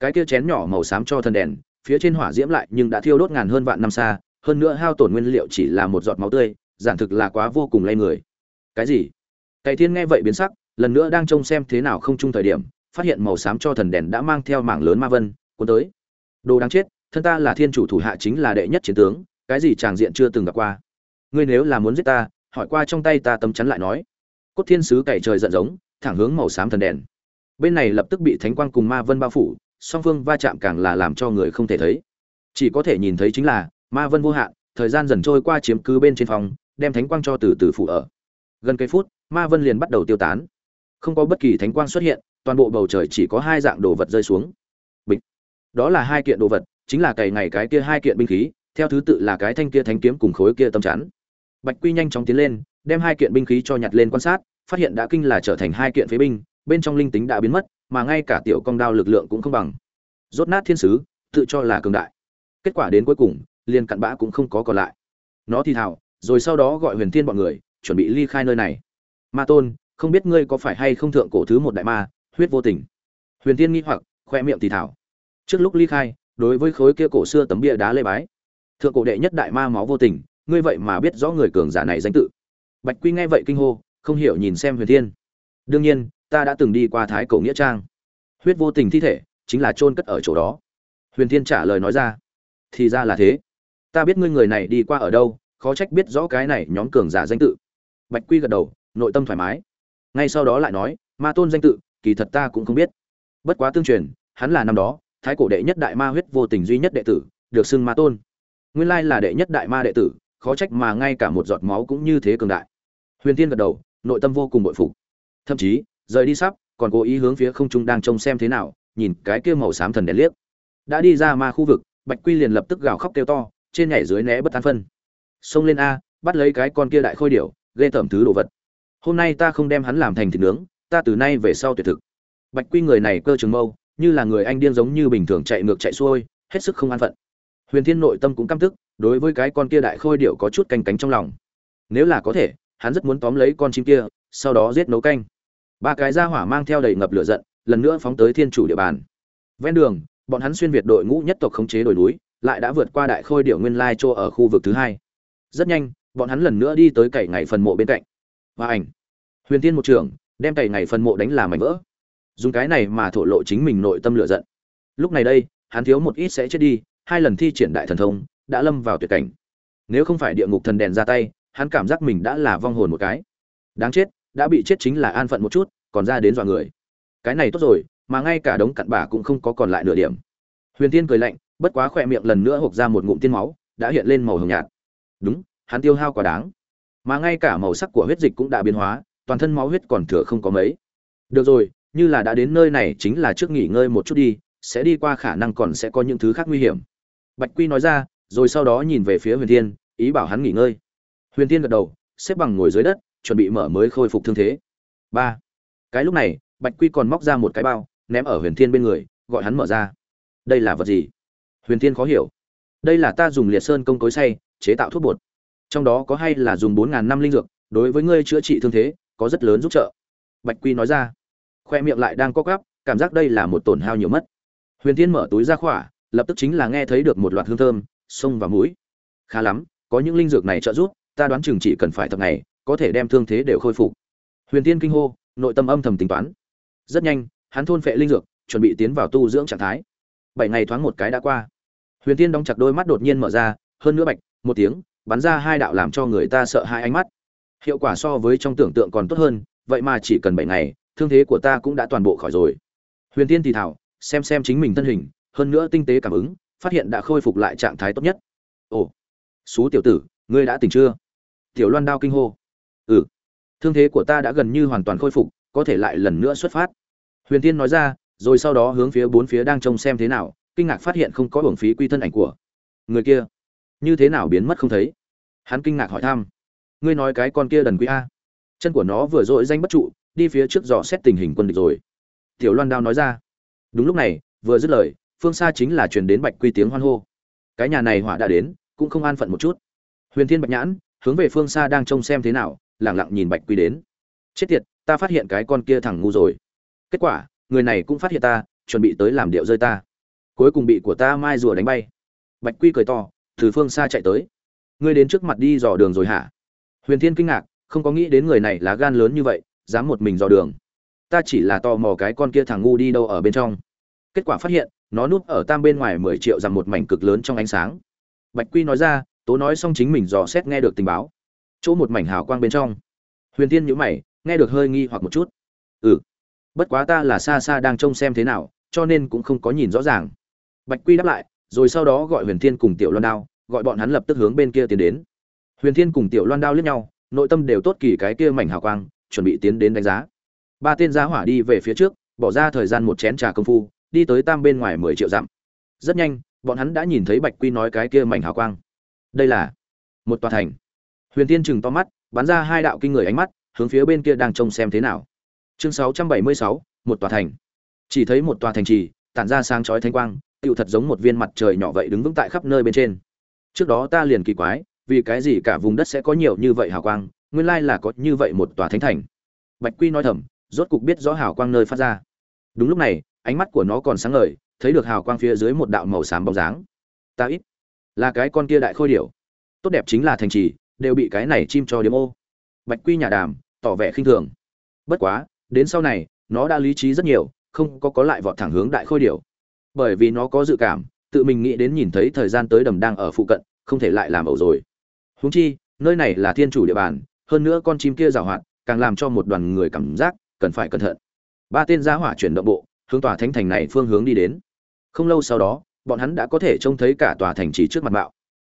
Cái kia chén nhỏ màu xám cho thần đèn, phía trên hỏa diễm lại nhưng đã thiêu đốt ngàn hơn vạn năm xa hơn nữa hao tổn nguyên liệu chỉ là một giọt máu tươi, giản thực là quá vô cùng lay người. Cái gì? Cày thiên nghe vậy biến sắc, lần nữa đang trông xem thế nào không chung thời điểm, phát hiện màu xám cho thần đèn đã mang theo mảng lớn ma vân, cuốn tới. Đồ đáng chết, thân ta là thiên chủ thủ hạ chính là đệ nhất chiến tướng, cái gì tràng diện chưa từng gặp qua. Ngươi nếu là muốn giết ta, hỏi qua trong tay ta tấm chắn lại nói. Cốt thiên sứ cày trời giận giống, thẳng hướng màu xám thần đèn. Bên này lập tức bị thánh quang cùng ma vân bao phủ, song phương va chạm càng là làm cho người không thể thấy. Chỉ có thể nhìn thấy chính là ma vân vô hạn, thời gian dần trôi qua chiếm cứ bên trên phòng, đem thánh quang cho từ từ phủ ở. Gần cây phút, ma vân liền bắt đầu tiêu tán. Không có bất kỳ thánh quang xuất hiện, toàn bộ bầu trời chỉ có hai dạng đồ vật rơi xuống. Bịch. Đó là hai kiện đồ vật, chính là cày ngày cái kia hai kiện binh khí, theo thứ tự là cái thanh kia thánh kiếm cùng khối kia tâm chắn. Bạch quy nhanh chóng tiến lên, đem hai kiện binh khí cho nhặt lên quan sát, phát hiện đã kinh là trở thành hai kiện phế binh, bên trong linh tính đã biến mất, mà ngay cả tiểu công đao lực lượng cũng không bằng. Rốt nát thiên sứ, tự cho là cường đại. Kết quả đến cuối cùng liền cặn bã cũng không có còn lại. Nó thì thào rồi sau đó gọi huyền thiên bọn người, chuẩn bị ly khai nơi này. Ma tôn, không biết ngươi có phải hay không thượng cổ thứ một đại ma, huyết vô tình? Huyền thiên nghi hoặc, khoe miệng thì thảo. Trước lúc ly khai, đối với khối kia cổ xưa tấm bia đá lê bái, thượng cổ đệ nhất đại ma máu vô tình, ngươi vậy mà biết rõ người cường giả này danh tự. Bạch quy nghe vậy kinh hô, không hiểu nhìn xem huyền thiên. Đương nhiên, ta đã từng đi qua thái cổ nghĩa trang. Huyết vô tình thi thể, chính là chôn cất ở chỗ đó. Huyền thiên trả lời nói ra. Thì ra là thế ta biết ngươi người này đi qua ở đâu, khó trách biết rõ cái này nhóm cường giả danh tự. Bạch quy gật đầu, nội tâm thoải mái. Ngay sau đó lại nói, ma tôn danh tự, kỳ thật ta cũng không biết. Bất quá tương truyền, hắn là năm đó, thái cổ đệ nhất đại ma huyết vô tình duy nhất đệ tử, được xưng ma tôn. Nguyên lai là đệ nhất đại ma đệ tử, khó trách mà ngay cả một giọt máu cũng như thế cường đại. Huyền tiên gật đầu, nội tâm vô cùng bội phục. Thậm chí, rời đi sắp, còn cố ý hướng phía không trung đang trông xem thế nào, nhìn cái kia màu xám thần đèn liếc. Đã đi ra ma khu vực, bạch quy liền lập tức gào khóc kêu to trên nhảy dưới né bất an phân. Xông lên a, bắt lấy cái con kia đại khôi điểu, ghê tởm thứ đồ vật. Hôm nay ta không đem hắn làm thành thịt nướng, ta từ nay về sau tuyệt thực. Bạch quy người này cơ trường mâu, như là người anh điên giống như bình thường chạy ngược chạy xuôi, hết sức không an phận. Huyền thiên nội tâm cũng căm tức, đối với cái con kia đại khôi điệu có chút canh cánh trong lòng. Nếu là có thể, hắn rất muốn tóm lấy con chim kia, sau đó giết nấu canh. Ba cái ra hỏa mang theo đầy ngập lửa giận, lần nữa phóng tới thiên chủ địa bàn. Ven đường, bọn hắn xuyên việt đội ngũ nhất tộc khống chế đồi núi lại đã vượt qua đại khôi điệu nguyên lai chỗ ở khu vực thứ hai. Rất nhanh, bọn hắn lần nữa đi tới cậy ngày phần mộ bên cạnh. Và ảnh. Huyền tiên một trưởng, đem cậy ngày phần mộ đánh làm mảnh vỡ. Dùng cái này mà thổ lộ chính mình nội tâm lửa giận. Lúc này đây, hắn thiếu một ít sẽ chết đi, hai lần thi triển đại thần thông, đã lâm vào tuyệt cảnh. Nếu không phải địa ngục thần đèn ra tay, hắn cảm giác mình đã là vong hồn một cái. Đáng chết, đã bị chết chính là an phận một chút, còn ra đến dọa người. Cái này tốt rồi, mà ngay cả đống cặn bà cũng không có còn lại nửa điểm. Huyền tiên cười lạnh bất quá khỏe miệng lần nữa hộc ra một ngụm tiên máu, đã hiện lên màu hồng nhạt. Đúng, hắn tiêu hao quá đáng. Mà ngay cả màu sắc của huyết dịch cũng đã biến hóa, toàn thân máu huyết còn thừa không có mấy. Được rồi, như là đã đến nơi này chính là trước nghỉ ngơi một chút đi, sẽ đi qua khả năng còn sẽ có những thứ khác nguy hiểm. Bạch quy nói ra, rồi sau đó nhìn về phía huyền thiên, ý bảo hắn nghỉ ngơi. Huyền thiên gật đầu, xếp bằng ngồi dưới đất, chuẩn bị mở mới khôi phục thương thế. Ba. Cái lúc này, bạch quy còn móc ra một cái bao, ném ở huyền thiên bên người, gọi hắn mở ra. Đây là vật gì? Huyền thiên khó hiểu. Đây là ta dùng liệt sơn công cối say chế tạo thuốc bột. Trong đó có hay là dùng bốn ngàn năm linh dược, đối với ngươi chữa trị thương thế, có rất lớn giúp trợ. Bạch quy nói ra. Khoe miệng lại đang co gắp cảm giác đây là một tổn hao nhiều mất. Huyền thiên mở túi ra khỏa, lập tức chính là nghe thấy được một loạt hương thơm xông vào mũi. Khá lắm, có những linh dược này trợ giúp, ta đoán chừng chỉ cần phải tập ngày, có thể đem thương thế đều khôi phục. Huyền Thiên kinh hô, nội tâm âm thầm tính toán. Rất nhanh, hắn thôn phệ linh dược, chuẩn bị tiến vào tu dưỡng trạng thái bảy ngày thoáng một cái đã qua. Huyền tiên đóng chặt đôi mắt đột nhiên mở ra, hơn nữa bạch, một tiếng, bắn ra hai đạo làm cho người ta sợ hai ánh mắt. Hiệu quả so với trong tưởng tượng còn tốt hơn, vậy mà chỉ cần bảy ngày, thương thế của ta cũng đã toàn bộ khỏi rồi. Huyền tiên thì thảo, xem xem chính mình thân hình, hơn nữa tinh tế cảm ứng, phát hiện đã khôi phục lại trạng thái tốt nhất. Ồ xú tiểu tử, ngươi đã tỉnh chưa? Tiểu loan đao kinh hô. Ừ thương thế của ta đã gần như hoàn toàn khôi phục, có thể lại lần nữa xuất phát. Huyền tiên nói ra rồi sau đó hướng phía bốn phía đang trông xem thế nào, kinh ngạc phát hiện không có hưởng phí quy thân ảnh của người kia. Như thế nào biến mất không thấy? Hắn kinh ngạc hỏi thăm. Ngươi nói cái con kia đần quý a. Chân của nó vừa dội danh bất trụ, đi phía trước dò xét tình hình quân địch rồi. Tiểu loan đao nói ra. Đúng lúc này, vừa dứt lời, phương xa chính là truyền đến bạch quy tiếng hoan hô. Cái nhà này hỏa đã đến, cũng không an phận một chút. Huyền thiên bạch nhãn, hướng về phương xa đang trông xem thế nào lẳng lặng nhìn bạch quy đến. Chết tiệt, ta phát hiện cái con kia thằng ngu rồi. Kết quả người này cũng phát hiện ta, chuẩn bị tới làm điệu rơi ta. Cuối cùng bị của ta mai rùa đánh bay. Bạch quy cười to, từ phương xa chạy tới. Ngươi đến trước mặt đi dò đường rồi hả? Huyền thiên kinh ngạc, không có nghĩ đến người này là gan lớn như vậy, dám một mình dò đường. Ta chỉ là tò mò cái con kia thằng ngu đi đâu ở bên trong. Kết quả phát hiện, nó núp ở tam bên ngoài mười triệu rằng một mảnh cực lớn trong ánh sáng. Bạch quy nói ra, tố nói xong chính mình dò xét nghe được tình báo. Chỗ một mảnh hào quang bên trong. Huyền tiên nhữ mày, nghe được hơi nghi hoặc một chút. Ừ bất quá ta là xa xa đang trông xem thế nào, cho nên cũng không có nhìn rõ ràng. Bạch quy đáp lại, rồi sau đó gọi huyền thiên cùng tiểu loan đao, gọi bọn hắn lập tức hướng bên kia tiến đến. Huyền thiên cùng tiểu loan đao liếc nhau, nội tâm đều tốt kỳ cái kia mảnh hào quang, chuẩn bị tiến đến đánh giá. Ba tên giá hỏa đi về phía trước, bỏ ra thời gian một chén trà công phu, đi tới tam bên ngoài mười triệu dặm. Rất nhanh, bọn hắn đã nhìn thấy bạch quy nói cái kia mảnh hào quang. Đây là một tòa thành. Huyền Thiên chừng to mắt, bắn ra hai đạo kinh người ánh mắt, hướng phía bên kia đang trông xem thế nào chương sáu trăm bảy mươi sáu, một tòa thành. Chỉ thấy một tòa thành trì, tản ra sáng chói thanh quang, tựu thật giống một viên mặt trời nhỏ vậy đứng vững tại khắp nơi bên trên. Trước đó ta liền kỳ quái, vì cái gì cả vùng đất sẽ có nhiều như vậy hào quang, nguyên lai là có như vậy một tòa thánh thành. Bạch quy nói thầm, rốt cục biết rõ hào quang nơi phát ra. Đúng lúc này, ánh mắt của nó còn sáng ngời, thấy được hào quang phía dưới một đạo màu xám bóng dáng. Ta ít, là cái con kia đại khôi điểu. Tốt đẹp chính là thành trì, đều bị cái này chim cho điếm ô. Bạch quy nhà đàm, tỏ vẻ khinh thường. Bất quá đến sau này, nó đã lý trí rất nhiều, không có có lại vọt thẳng hướng đại khôi điểu bởi vì nó có dự cảm, tự mình nghĩ đến nhìn thấy thời gian tới đầm đang ở phụ cận, không thể lại làm ẩu rồi. Huống chi, nơi này là thiên chủ địa bàn, hơn nữa con chim kia giảo hoạt, càng làm cho một đoàn người cảm giác cần phải cẩn thận. Ba tên gia hỏa chuyển động bộ, hướng tòa thánh thành này phương hướng đi đến. Không lâu sau đó, bọn hắn đã có thể trông thấy cả tòa thành trì trước mặt bạo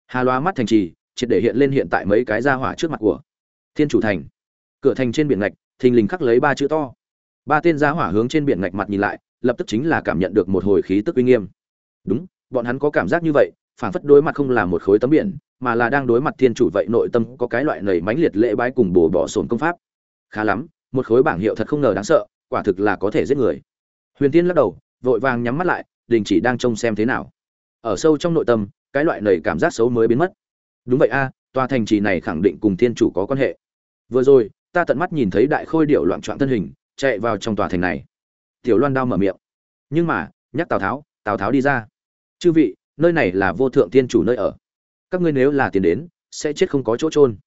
hà loa mắt thành trì, triệt để hiện lên hiện tại mấy cái gia hỏa trước mặt của thiên chủ thành. Cửa thành trên biển ngạch thình lình khắc lấy ba chữ to. Ba tên gia hỏa hướng trên biển ngạch mặt nhìn lại, lập tức chính là cảm nhận được một hồi khí tức uy nghiêm. Đúng, bọn hắn có cảm giác như vậy phản phất đối mặt không là một khối tấm biển, mà là đang đối mặt thiên chủ vậy nội tâm có cái loại nảy mãnh liệt lễ bái cùng bổ bỏ sồn công pháp. Khá lắm, một khối bảng hiệu thật không ngờ đáng sợ, quả thực là có thể giết người. Huyền tiên lắc đầu, vội vàng nhắm mắt lại, đình chỉ đang trông xem thế nào. Ở sâu trong nội tâm, cái loại nảy cảm giác xấu mới biến mất. Đúng vậy a, tòa thành trì này khẳng định cùng thiên chủ có quan hệ. Vừa rồi ta tận mắt nhìn thấy đại khôi điệu loạn trọn thân hình, chạy vào trong tòa thành này. Tiểu loan đao mở miệng. Nhưng mà, nhắc tào tháo tào tháo đi ra. Chư vị, nơi này là vô thượng tiên chủ nơi ở. Các ngươi nếu là tiền đến, sẽ chết không có chỗ trôn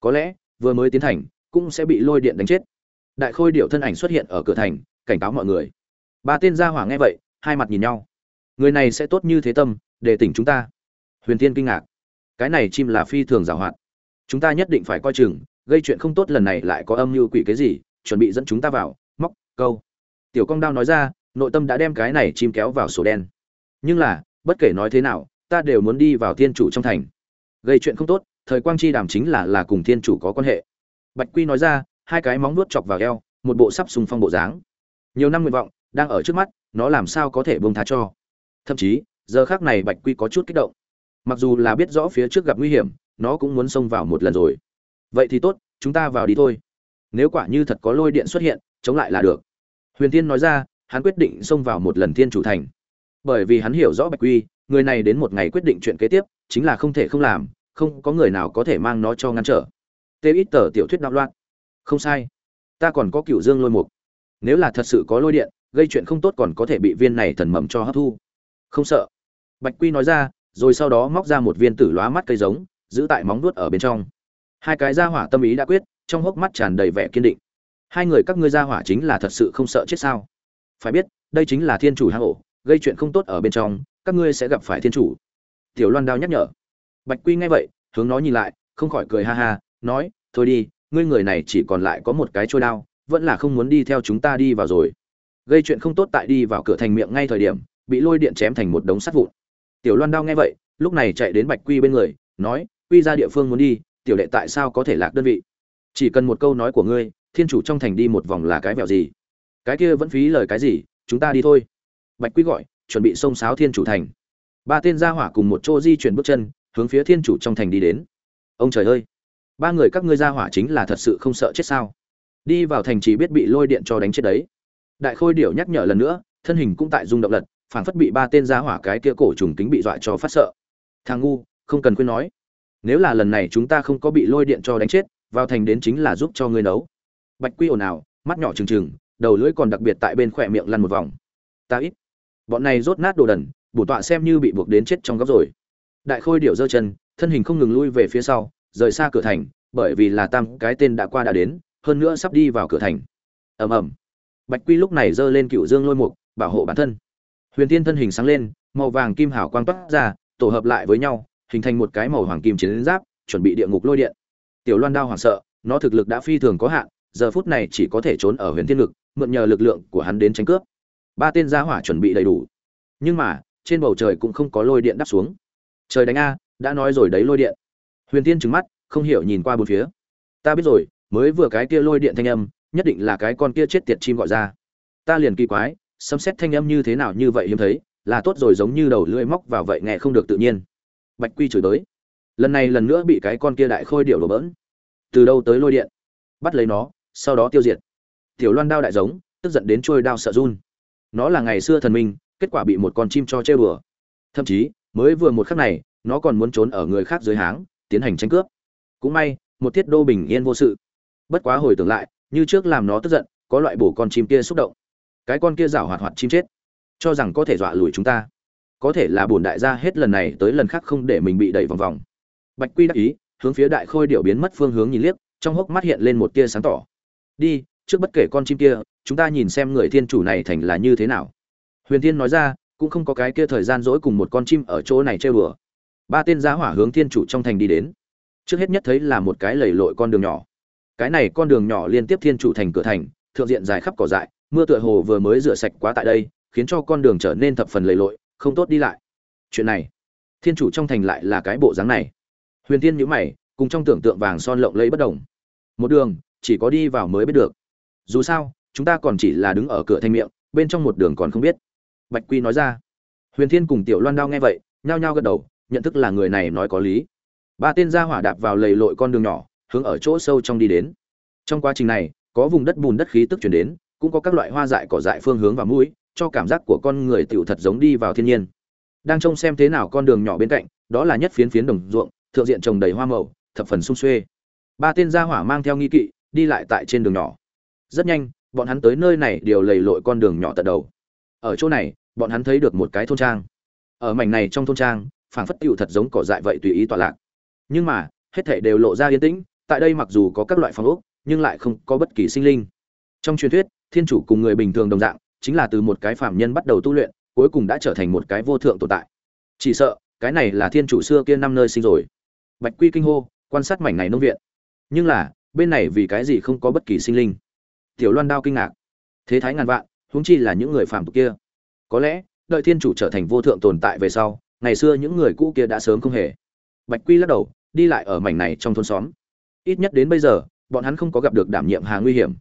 có lẽ, vừa mới tiến thành, cũng sẽ bị lôi điện đánh chết. Đại khôi điệu thân ảnh xuất hiện ở cửa thành, cảnh cáo mọi người. Ba tên gia hỏa nghe vậy, hai mặt nhìn nhau. Người này sẽ tốt như thế tâm, để tỉnh chúng ta. Huyền tiên kinh ngạc. Cái này chim là phi thường giảo hoạt chúng ta nhất định phải coi chừng gây chuyện không tốt lần này lại có âm mưu quỷ cái gì, chuẩn bị dẫn chúng ta vào, móc, câu. Tiểu công đao nói ra, nội tâm đã đem cái này chim kéo vào sổ đen. Nhưng là, bất kể nói thế nào, ta đều muốn đi vào thiên chủ trong thành. Gây chuyện không tốt, thời quang chi đàm chính là là cùng thiên chủ có quan hệ. Bạch quy nói ra, hai cái móng nuốt chọc vào eo, một bộ sắp sùng phong bộ dáng. Nhiều năm nguyện vọng, đang ở trước mắt, nó làm sao có thể bông tha cho? Thậm chí, giờ khác này bạch quy có chút kích động. Mặc dù là biết rõ phía trước gặp nguy hiểm, nó cũng muốn xông vào một lần rồi vậy thì tốt, chúng ta vào đi thôi. Nếu quả như thật có lôi điện xuất hiện, chống lại là được. Huyền tiên nói ra, hắn quyết định xông vào một lần thiên chủ thành. Bởi vì hắn hiểu rõ bạch quy, người này đến một ngày quyết định chuyện kế tiếp, chính là không thể không làm, không có người nào có thể mang nó cho ngăn trở. Tê ít tờ tiểu thuyết đạo loạn. Không sai. Ta còn có cựu dương lôi mục. Nếu là thật sự có lôi điện, gây chuyện không tốt còn có thể bị viên này thần mầm cho hấp thu. Không sợ. Bạch quy nói ra, rồi sau đó móc ra một viên tử lóa mắt cây giống, giữ tại móng nuốt ở bên trong hai cái gia hỏa tâm ý đã quyết, trong hốc mắt tràn đầy vẻ kiên định. Hai người các ngươi gia hỏa chính là thật sự không sợ chết sao? Phải biết, đây chính là thiên chủ hang ổ, gây chuyện không tốt ở bên trong, các ngươi sẽ gặp phải thiên chủ. Tiểu loan đao nhắc nhở. Bạch quy nghe vậy, hướng nó nhìn lại, không khỏi cười ha ha, nói, thôi đi, ngươi người này chỉ còn lại có một cái trôi đao, vẫn là không muốn đi theo chúng ta đi vào rồi. Gây chuyện không tốt tại đi vào cửa thành miệng ngay thời điểm, bị lôi điện chém thành một đống sắt vụn. Tiểu loan đao nghe vậy, lúc này chạy đến bạch quy bên người, nói, quy ra địa phương muốn đi tiểu đệ tại sao có thể lạc đơn vị? Chỉ cần một câu nói của ngươi, thiên chủ trong thành đi một vòng là cái vẹo gì? Cái kia vẫn phí lời cái gì? Chúng ta đi thôi. Bạch Quý gọi, chuẩn bị xông sáo thiên chủ thành. Ba tên gia hỏa cùng một chỗ di chuyển bước chân, hướng phía thiên chủ trong thành đi đến. Ông trời ơi! Ba người các ngươi gia hỏa chính là thật sự không sợ chết sao? Đi vào thành chỉ biết bị lôi điện cho đánh chết đấy. Đại khôi điểu nhắc nhở lần nữa, thân hình cũng tại rung động lật, phảng phất bị ba tên gia hỏa cái kia cổ trùng kính bị dọa cho phát sợ. Thằng ngu, không cần khuyên nói nếu là lần này chúng ta không có bị lôi điện cho đánh chết, vào thành đến chính là giúp cho ngươi nấu. Bạch quy ồn ào, mắt nhỏ trừng trừng, đầu lưỡi còn đặc biệt tại bên khỏe miệng lăn một vòng. Ta ít. Bọn này rốt nát đồ đần, bổ tọa xem như bị buộc đến chết trong góc rồi. Đại khôi điệu giơ chân, thân hình không ngừng lui về phía sau, rời xa cửa thành, bởi vì là tam cái tên đã qua đã đến, hơn nữa sắp đi vào cửa thành. Ầm ầm. Bạch quy lúc này giơ lên cựu dương lôi mục, bảo hộ bản thân. Huyền tiên thân hình sáng lên, màu vàng kim hảo quang toát ra, tổ hợp lại với nhau hình thành một cái màu hoàng kim chiến giáp, chuẩn bị địa ngục lôi điện. Tiểu loan đao hoảng sợ, nó thực lực đã phi thường có hạn, giờ phút này chỉ có thể trốn ở huyền thiên lực, mượn nhờ lực lượng của hắn đến tránh cướp. Ba tên gia hỏa chuẩn bị đầy đủ. Nhưng mà, trên bầu trời cũng không có lôi điện đắp xuống. Trời đánh a, đã nói rồi đấy lôi điện. Huyền tiên trừng mắt, không hiểu nhìn qua bốn phía. Ta biết rồi, mới vừa cái kia lôi điện thanh âm, nhất định là cái con kia chết tiệt chim gọi ra. Ta liền kỳ quái, sấm xét thanh âm như thế nào như vậy hiếm thấy, là tốt rồi giống như đầu lưỡi móc vào vậy nghe không được tự nhiên bạch quy chửi tới lần này lần nữa bị cái con kia đại khôi điệu đổ bỡn. Từ đâu tới lôi điện? Bắt lấy nó, sau đó tiêu diệt. Tiểu loan đao đại giống, tức giận đến trôi đao sợ run. Nó là ngày xưa thần minh, kết quả bị một con chim cho chơi bừa thậm chí, mới vừa một khắc này, nó còn muốn trốn ở người khác dưới háng, tiến hành tranh cướp. Cũng may, một thiết đô bình yên vô sự. Bất quá hồi tưởng lại, như trước làm nó tức giận, có loại bổ con chim kia xúc động. Cái con kia rảo hoạt hoạt chim chết. Cho rằng có thể dọa lùi chúng ta có thể là bổn đại gia hết lần này tới lần khác không để mình bị đẩy vòng vòng. Bạch quy đắc ý, hướng phía đại khôi điệu biến mất phương hướng nhìn liếc, trong hốc mắt hiện lên một tia sáng tỏ. Đi, trước bất kể con chim kia, chúng ta nhìn xem người thiên chủ này thành là như thế nào. Huyền thiên nói ra, cũng không có cái kia thời gian dỗi cùng một con chim ở chỗ này chơi bừa ba tên giá hỏa hướng thiên chủ trong thành đi đến. Trước hết nhất thấy là một cái lầy lội con đường nhỏ. Cái này con đường nhỏ liên tiếp thiên chủ thành cửa thành, thượng diện dài khắp cỏ dại, mưa tựa hồ vừa mới rửa sạch quá tại đây, khiến cho con đường trở nên thập phần lầy lội không tốt đi lại. Chuyện này, thiên chủ trong thành lại là cái bộ dáng này. Huyền tiên nhữ mày, cùng trong tưởng tượng vàng son lộng lẫy bất đồng. Một đường, chỉ có đi vào mới biết được. Dù sao, chúng ta còn chỉ là đứng ở cửa thanh miệng, bên trong một đường còn không biết. Bạch quy nói ra. Huyền thiên cùng tiểu loan đao nghe vậy, nhao nhao gật đầu, nhận thức là người này nói có lý. Ba tên gia hỏa đạp vào lầy lội con đường nhỏ, hướng ở chỗ sâu trong đi đến. Trong quá trình này, có vùng đất bùn đất khí tức chuyển đến, cũng có các loại hoa dại cỏ dại phương hướng và mũi cho cảm giác của con người tựu thật giống đi vào thiên nhiên. Đang trông xem thế nào con đường nhỏ bên cạnh, đó là nhất phiến phiến đồng ruộng, thượng diện trồng đầy hoa màu, thập phần sung xuê. Ba tên gia hỏa mang theo nghi kỵ, đi lại tại trên đường nhỏ. Rất nhanh, bọn hắn tới nơi này đều lầy lội con đường nhỏ tận đầu. Ở chỗ này, bọn hắn thấy được một cái thôn trang. Ở mảnh này trong thôn trang, phảng phất tựu thật giống cỏ dại vậy tùy ý tọa lạc. Nhưng mà, hết thảy đều lộ ra yên tĩnh, tại đây mặc dù có các loại phong ốc, nhưng lại không có bất kỳ sinh linh. Trong truyền thuyết, thiên chủ cùng người bình thường đồng dạng chính là từ một cái phạm nhân bắt đầu tu luyện, cuối cùng đã trở thành một cái vô thượng tồn tại. Chỉ sợ, cái này là thiên chủ xưa kia năm nơi sinh rồi. Bạch quy kinh hô, quan sát mảnh này nông viện. Nhưng là, bên này vì cái gì không có bất kỳ sinh linh? Tiểu loan đao kinh ngạc. Thế thái ngàn vạn, huống chi là những người phạm tục kia. Có lẽ, đợi thiên chủ trở thành vô thượng tồn tại về sau, ngày xưa những người cũ kia đã sớm không hề. Bạch quy lắc đầu, đi lại ở mảnh này trong thôn xóm. Ít nhất đến bây giờ, bọn hắn không có gặp được đảm nhiệm hà nguy hiểm.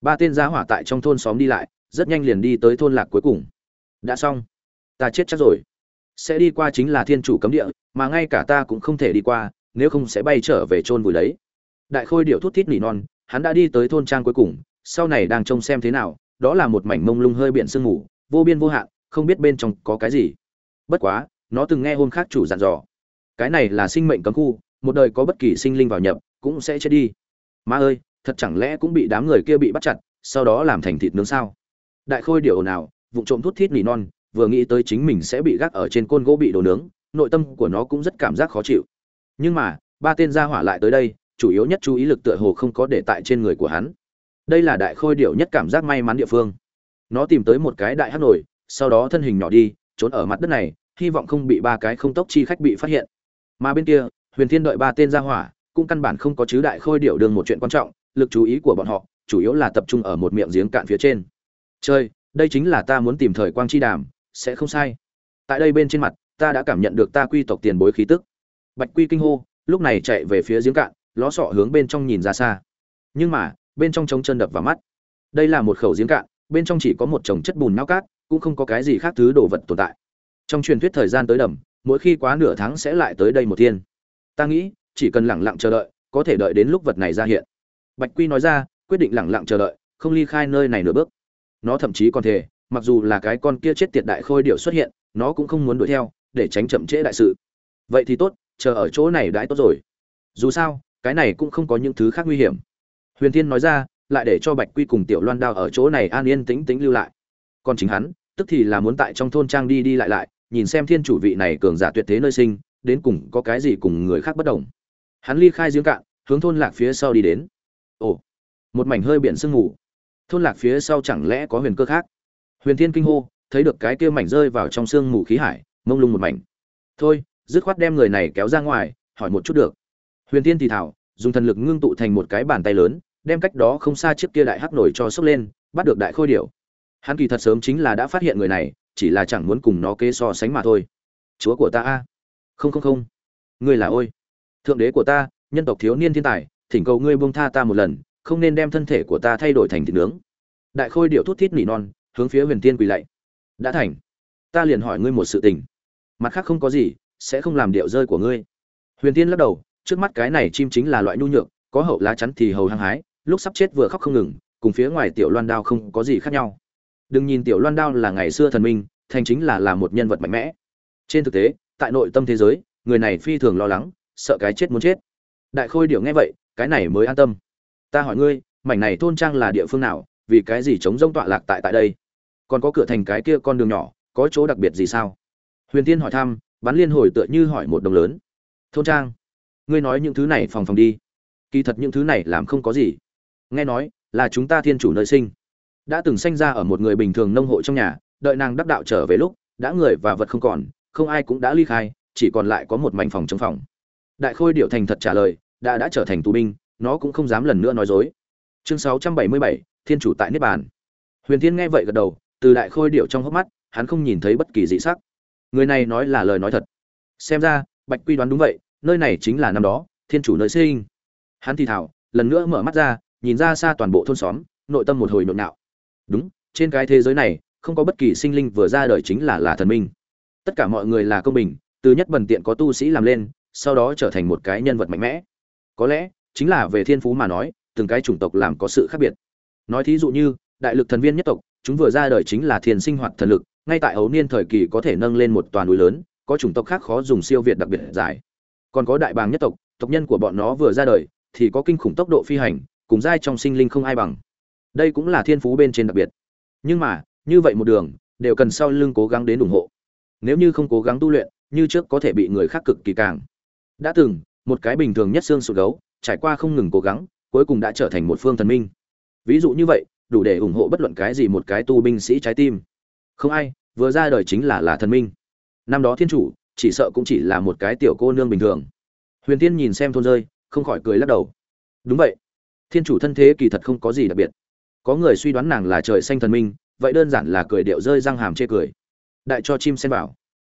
Ba tên giá hỏa tại trong thôn xóm đi lại rất nhanh liền đi tới thôn lạc cuối cùng. Đã xong. Ta chết chắc rồi. Sẽ đi qua chính là thiên chủ cấm địa, mà ngay cả ta cũng không thể đi qua, nếu không sẽ bay trở về chôn vùi đấy. Đại khôi điệu thút thít nỉ non, hắn đã đi tới thôn trang cuối cùng, sau này đang trông xem thế nào, đó là một mảnh mông lung hơi biển sương mù, vô biên vô hạn, không biết bên trong có cái gì. Bất quá, nó từng nghe hôm khác chủ dặn dò. Cái này là sinh mệnh cấm khu, một đời có bất kỳ sinh linh vào nhập, cũng sẽ chết đi. Ma ơi, thật chẳng lẽ cũng bị đám người kia bị bắt chặt, sau đó làm thành thịt nướng sao? Đại khôi điệu nào vụ trộm thút thít nỉ non, vừa nghĩ tới chính mình sẽ bị gác ở trên côn gỗ bị đồ nướng, nội tâm của nó cũng rất cảm giác khó chịu. Nhưng mà, ba tên gia hỏa lại tới đây, chủ yếu nhất chú ý lực tựa hồ không có để tại trên người của hắn. Đây là đại khôi điệu nhất cảm giác may mắn địa phương. Nó tìm tới một cái đại hát nổi sau đó thân hình nhỏ đi, trốn ở mặt đất này, hy vọng không bị ba cái không tốc chi khách bị phát hiện. Mà bên kia, huyền thiên đợi ba tên gia hỏa, cũng căn bản không có chứ đại khôi điệu đường một chuyện quan trọng, lực chú ý của bọn họ, chủ yếu là tập trung ở một miệng giếng cạn phía trên chơi, đây chính là ta muốn tìm thời quang chi đàm, sẽ không sai. Tại đây bên trên mặt, ta đã cảm nhận được ta quy tộc tiền bối khí tức. Bạch quy kinh hô, lúc này chạy về phía giếng cạn, ló sọ hướng bên trong nhìn ra xa. Nhưng mà, bên trong trống chân đập vào mắt. Đây là một khẩu giếng cạn, bên trong chỉ có một chồng chất bùn nao cát, cũng không có cái gì khác thứ đồ vật tồn tại. Trong truyền thuyết thời gian tới đầm, mỗi khi quá nửa tháng sẽ lại tới đây một thiên. Ta nghĩ, chỉ cần lẳng lặng chờ đợi, có thể đợi đến lúc vật này ra hiện. Bạch quy nói ra, quyết định lẳng lặng chờ đợi, không ly khai nơi này nửa bước nó thậm chí còn thể mặc dù là cái con kia chết tiệt đại khôi điệu xuất hiện, nó cũng không muốn đuổi theo, để tránh chậm trễ đại sự. Vậy thì tốt, chờ ở chỗ này đãi tốt rồi. Dù sao, cái này cũng không có những thứ khác nguy hiểm. Huyền thiên nói ra, lại để cho bạch quy cùng tiểu loan đao ở chỗ này an yên tĩnh tĩnh lưu lại. Còn chính hắn, tức thì là muốn tại trong thôn trang đi đi lại lại, nhìn xem thiên chủ vị này cường giả tuyệt thế nơi sinh, đến cùng có cái gì cùng người khác bất đồng. Hắn ly khai giếng cạn, hướng thôn lạc phía sau đi đến. Ồ, một mảnh hơi biển sương mù thôn lạc phía sau chẳng lẽ có huyền cơ khác? Huyền thiên kinh hô, thấy được cái kia mảnh rơi vào trong sương mù khí hải, mông lung một mảnh. Thôi, dứt khoát đem người này kéo ra ngoài, hỏi một chút được. Huyền thiên thì thảo, dùng thần lực ngưng tụ thành một cái bàn tay lớn, đem cách đó không xa chiếc kia đại hắc nổi cho sốc lên, bắt được đại khôi điểu. Hắn kỳ thật sớm chính là đã phát hiện người này, chỉ là chẳng muốn cùng nó kế so sánh mà thôi. Chúa của ta a. Không không không. Ngươi là ôi. Thượng đế của ta, nhân tộc thiếu niên thiên tài, thỉnh cầu ngươi buông tha ta một lần không nên đem thân thể của ta thay đổi thành thịt nướng. Đại khôi điệu thút thít nỉ non, hướng phía huyền tiên quỳ lạy. Đã thành. Ta liền hỏi ngươi một sự tình. Mặt khác không có gì, sẽ không làm điệu rơi của ngươi. Huyền tiên lắc đầu, trước mắt cái này chim chính là loại nhu nhược, có hậu lá chắn thì hầu hăng hái, lúc sắp chết vừa khóc không ngừng, cùng phía ngoài tiểu loan đao không có gì khác nhau. Đừng nhìn tiểu loan đao là ngày xưa thần minh, thành chính là là một nhân vật mạnh mẽ. Trên thực tế, tại nội tâm thế giới, người này phi thường lo lắng, sợ cái chết muốn chết. Đại khôi điệu nghe vậy, cái này mới an tâm ta hỏi ngươi, mảnh này thôn trang là địa phương nào, vì cái gì chống rông tọa lạc tại tại đây? Còn có cửa thành cái kia con đường nhỏ, có chỗ đặc biệt gì sao? Huyền tiên hỏi thăm, bắn liên hồi tựa như hỏi một đồng lớn. Thôn trang? Ngươi nói những thứ này phòng phòng đi. Kỳ thật những thứ này làm không có gì. Nghe nói, là chúng ta thiên chủ nơi sinh. Đã từng sanh ra ở một người bình thường nông hộ trong nhà, đợi nàng đắc đạo trở về lúc, đã người và vật không còn, không ai cũng đã ly khai, chỉ còn lại có một mảnh phòng trong phòng. Đại khôi điệu thành thật trả lời, đã đã trở thành tù binh nó cũng không dám lần nữa nói dối. Chương 677, thiên chủ tại niết bàn. Huyền thiên nghe vậy gật đầu từ đại khôi điệu trong hốc mắt hắn không nhìn thấy bất kỳ dị sắc. Người này nói là lời nói thật. Xem ra bạch quy đoán đúng vậy nơi này chính là năm đó thiên chủ nơi sinh. Hắn thì thảo lần nữa mở mắt ra nhìn ra xa toàn bộ thôn xóm nội tâm một hồi nhộn nhạo đúng trên cái thế giới này không có bất kỳ sinh linh vừa ra đời chính là là thần minh. Tất cả mọi người là công bình từ nhất bần tiện có tu sĩ làm lên sau đó trở thành một cái nhân vật mạnh mẽ. Có lẽ chính là về thiên phú mà nói, từng cái chủng tộc làm có sự khác biệt. Nói thí dụ như, đại lực thần viên nhất tộc, chúng vừa ra đời chính là thiên sinh hoạt thần lực, ngay tại hấu niên thời kỳ có thể nâng lên một toàn núi lớn, có chủng tộc khác khó dùng siêu việt đặc biệt giải. Còn có đại bàng nhất tộc tộc nhân của bọn nó vừa ra đời, thì có kinh khủng tốc độ phi hành, cùng giai trong sinh linh không ai bằng. Đây cũng là thiên phú bên trên đặc biệt. Nhưng mà, như vậy một đường, đều cần sau lưng cố gắng đến ủng hộ. Nếu như không cố gắng tu luyện, như trước có thể bị người khác cực kỳ càng. Đã từng, một cái bình thường nhất xương sụt gấu trải qua không ngừng cố gắng, cuối cùng đã trở thành một phương thần minh. Ví dụ như vậy, đủ để ủng hộ bất luận cái gì một cái tu binh sĩ trái tim. Không ai, vừa ra đời chính là là thần minh. Năm đó thiên chủ, chỉ sợ cũng chỉ là một cái tiểu cô nương bình thường. Huyền tiên nhìn xem thôn rơi, không khỏi cười lắc đầu. Đúng vậy. Thiên chủ thân thế kỳ thật không có gì đặc biệt. Có người suy đoán nàng là trời xanh thần minh, vậy đơn giản là cười điệu rơi răng hàm chê cười. Đại cho chim sen bảo.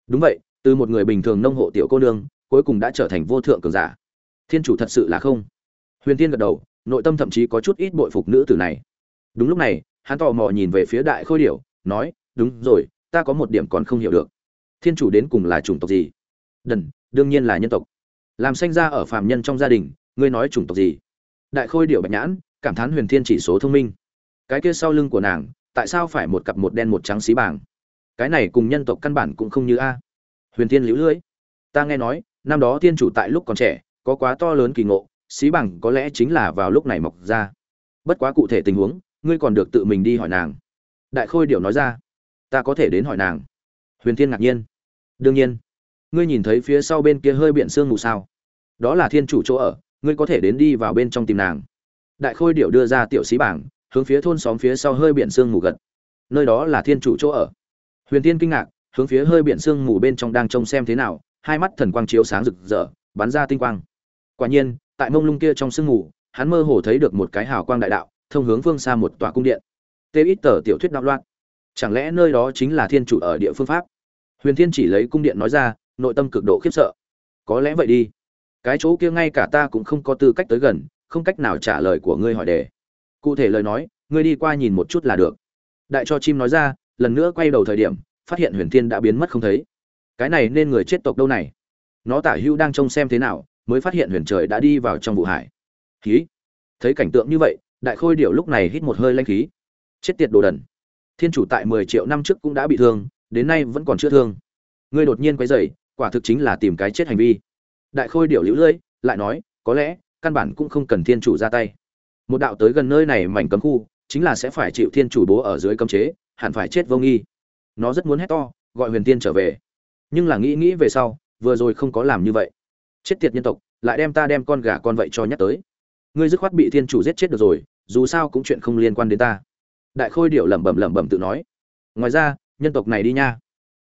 Đúng vậy, từ một người bình thường nông hộ tiểu cô nương, cuối cùng đã trở thành vô thượng cường giả thiên chủ thật sự là không. Huyền tiên gật đầu, nội tâm thậm chí có chút ít bội phục nữ tử này. Đúng lúc này, hắn tò mò nhìn về phía đại khôi điểu, nói, đúng rồi, ta có một điểm còn không hiểu được. Thiên chủ đến cùng là chủng tộc gì? Đần, đương nhiên là nhân tộc. Làm sanh ra ở phàm nhân trong gia đình, ngươi nói chủng tộc gì? Đại khôi điệu bạch nhãn, cảm thán huyền thiên chỉ số thông minh. Cái kia sau lưng của nàng, tại sao phải một cặp một đen một trắng xí bảng cái này cùng nhân tộc căn bản cũng không như a. Huyền thiên lũ lưỡi ta nghe nói, năm đó thiên chủ tại lúc còn trẻ có quá to lớn kỳ ngộ, xí bằng có lẽ chính là vào lúc này mọc ra. Bất quá cụ thể tình huống, ngươi còn được tự mình đi hỏi nàng. Đại khôi điệu nói ra. Ta có thể đến hỏi nàng. Huyền thiên ngạc nhiên. Đương nhiên. Ngươi nhìn thấy phía sau bên kia hơi biển sương mù sao? Đó là thiên chủ chỗ ở, ngươi có thể đến đi vào bên trong tìm nàng. Đại khôi điệu đưa ra tiểu sĩ bảng, hướng phía thôn xóm phía sau hơi biển sương mù gật. Nơi đó là thiên chủ chỗ ở. Huyền tiên kinh ngạc, hướng phía hơi biển sương mù bên trong đang trông xem thế nào, hai mắt thần quang chiếu sáng rực rỡ, bắn ra tinh quang quả nhiên, tại mông lung kia trong sương mù, hắn mơ hồ thấy được một cái hào quang đại đạo, thông hướng phương xa một tòa cung điện. Tê ít tờ tiểu thuyết đạo loạn. Chẳng lẽ nơi đó chính là thiên chủ ở địa phương pháp? Huyền thiên chỉ lấy cung điện nói ra, nội tâm cực độ khiếp sợ. Có lẽ vậy đi. Cái chỗ kia ngay cả ta cũng không có tư cách tới gần, không cách nào trả lời của ngươi hỏi đề. Cụ thể lời nói, ngươi đi qua nhìn một chút là được. Đại cho chim nói ra, lần nữa quay đầu thời điểm, phát hiện huyền thiên đã biến mất không thấy. Cái này nên người chết tộc đâu này? Nó tả hưu đang trông xem thế nào mới phát hiện huyền trời đã đi vào trong vụ hải. Khí thấy cảnh tượng như vậy, đại khôi điệu lúc này hít một hơi lanh khí. Chết tiệt đồ đần! Thiên chủ tại mười triệu năm trước cũng đã bị thương, đến nay vẫn còn chưa thương. Ngươi đột nhiên quay dày quả thực chính là tìm cái chết hành vi. Đại khôi điệu lũ lưỡi, lại nói, có lẽ, căn bản cũng không cần thiên chủ ra tay. Một đạo tới gần nơi này mảnh cấm khu, chính là sẽ phải chịu thiên chủ bố ở dưới cấm chế, hẳn phải chết vô nghi. Nó rất muốn hét to, gọi huyền tiên trở về. Nhưng là nghĩ nghĩ về sau, vừa rồi không có làm như vậy chết tiệt nhân tộc, lại đem ta đem con gà con vậy cho nhắc tới. Ngươi dứt khoát bị thiên chủ giết chết được rồi, dù sao cũng chuyện không liên quan đến ta. Đại khôi điệu lẩm bẩm lẩm bẩm tự nói. Ngoài ra, nhân tộc này đi nha.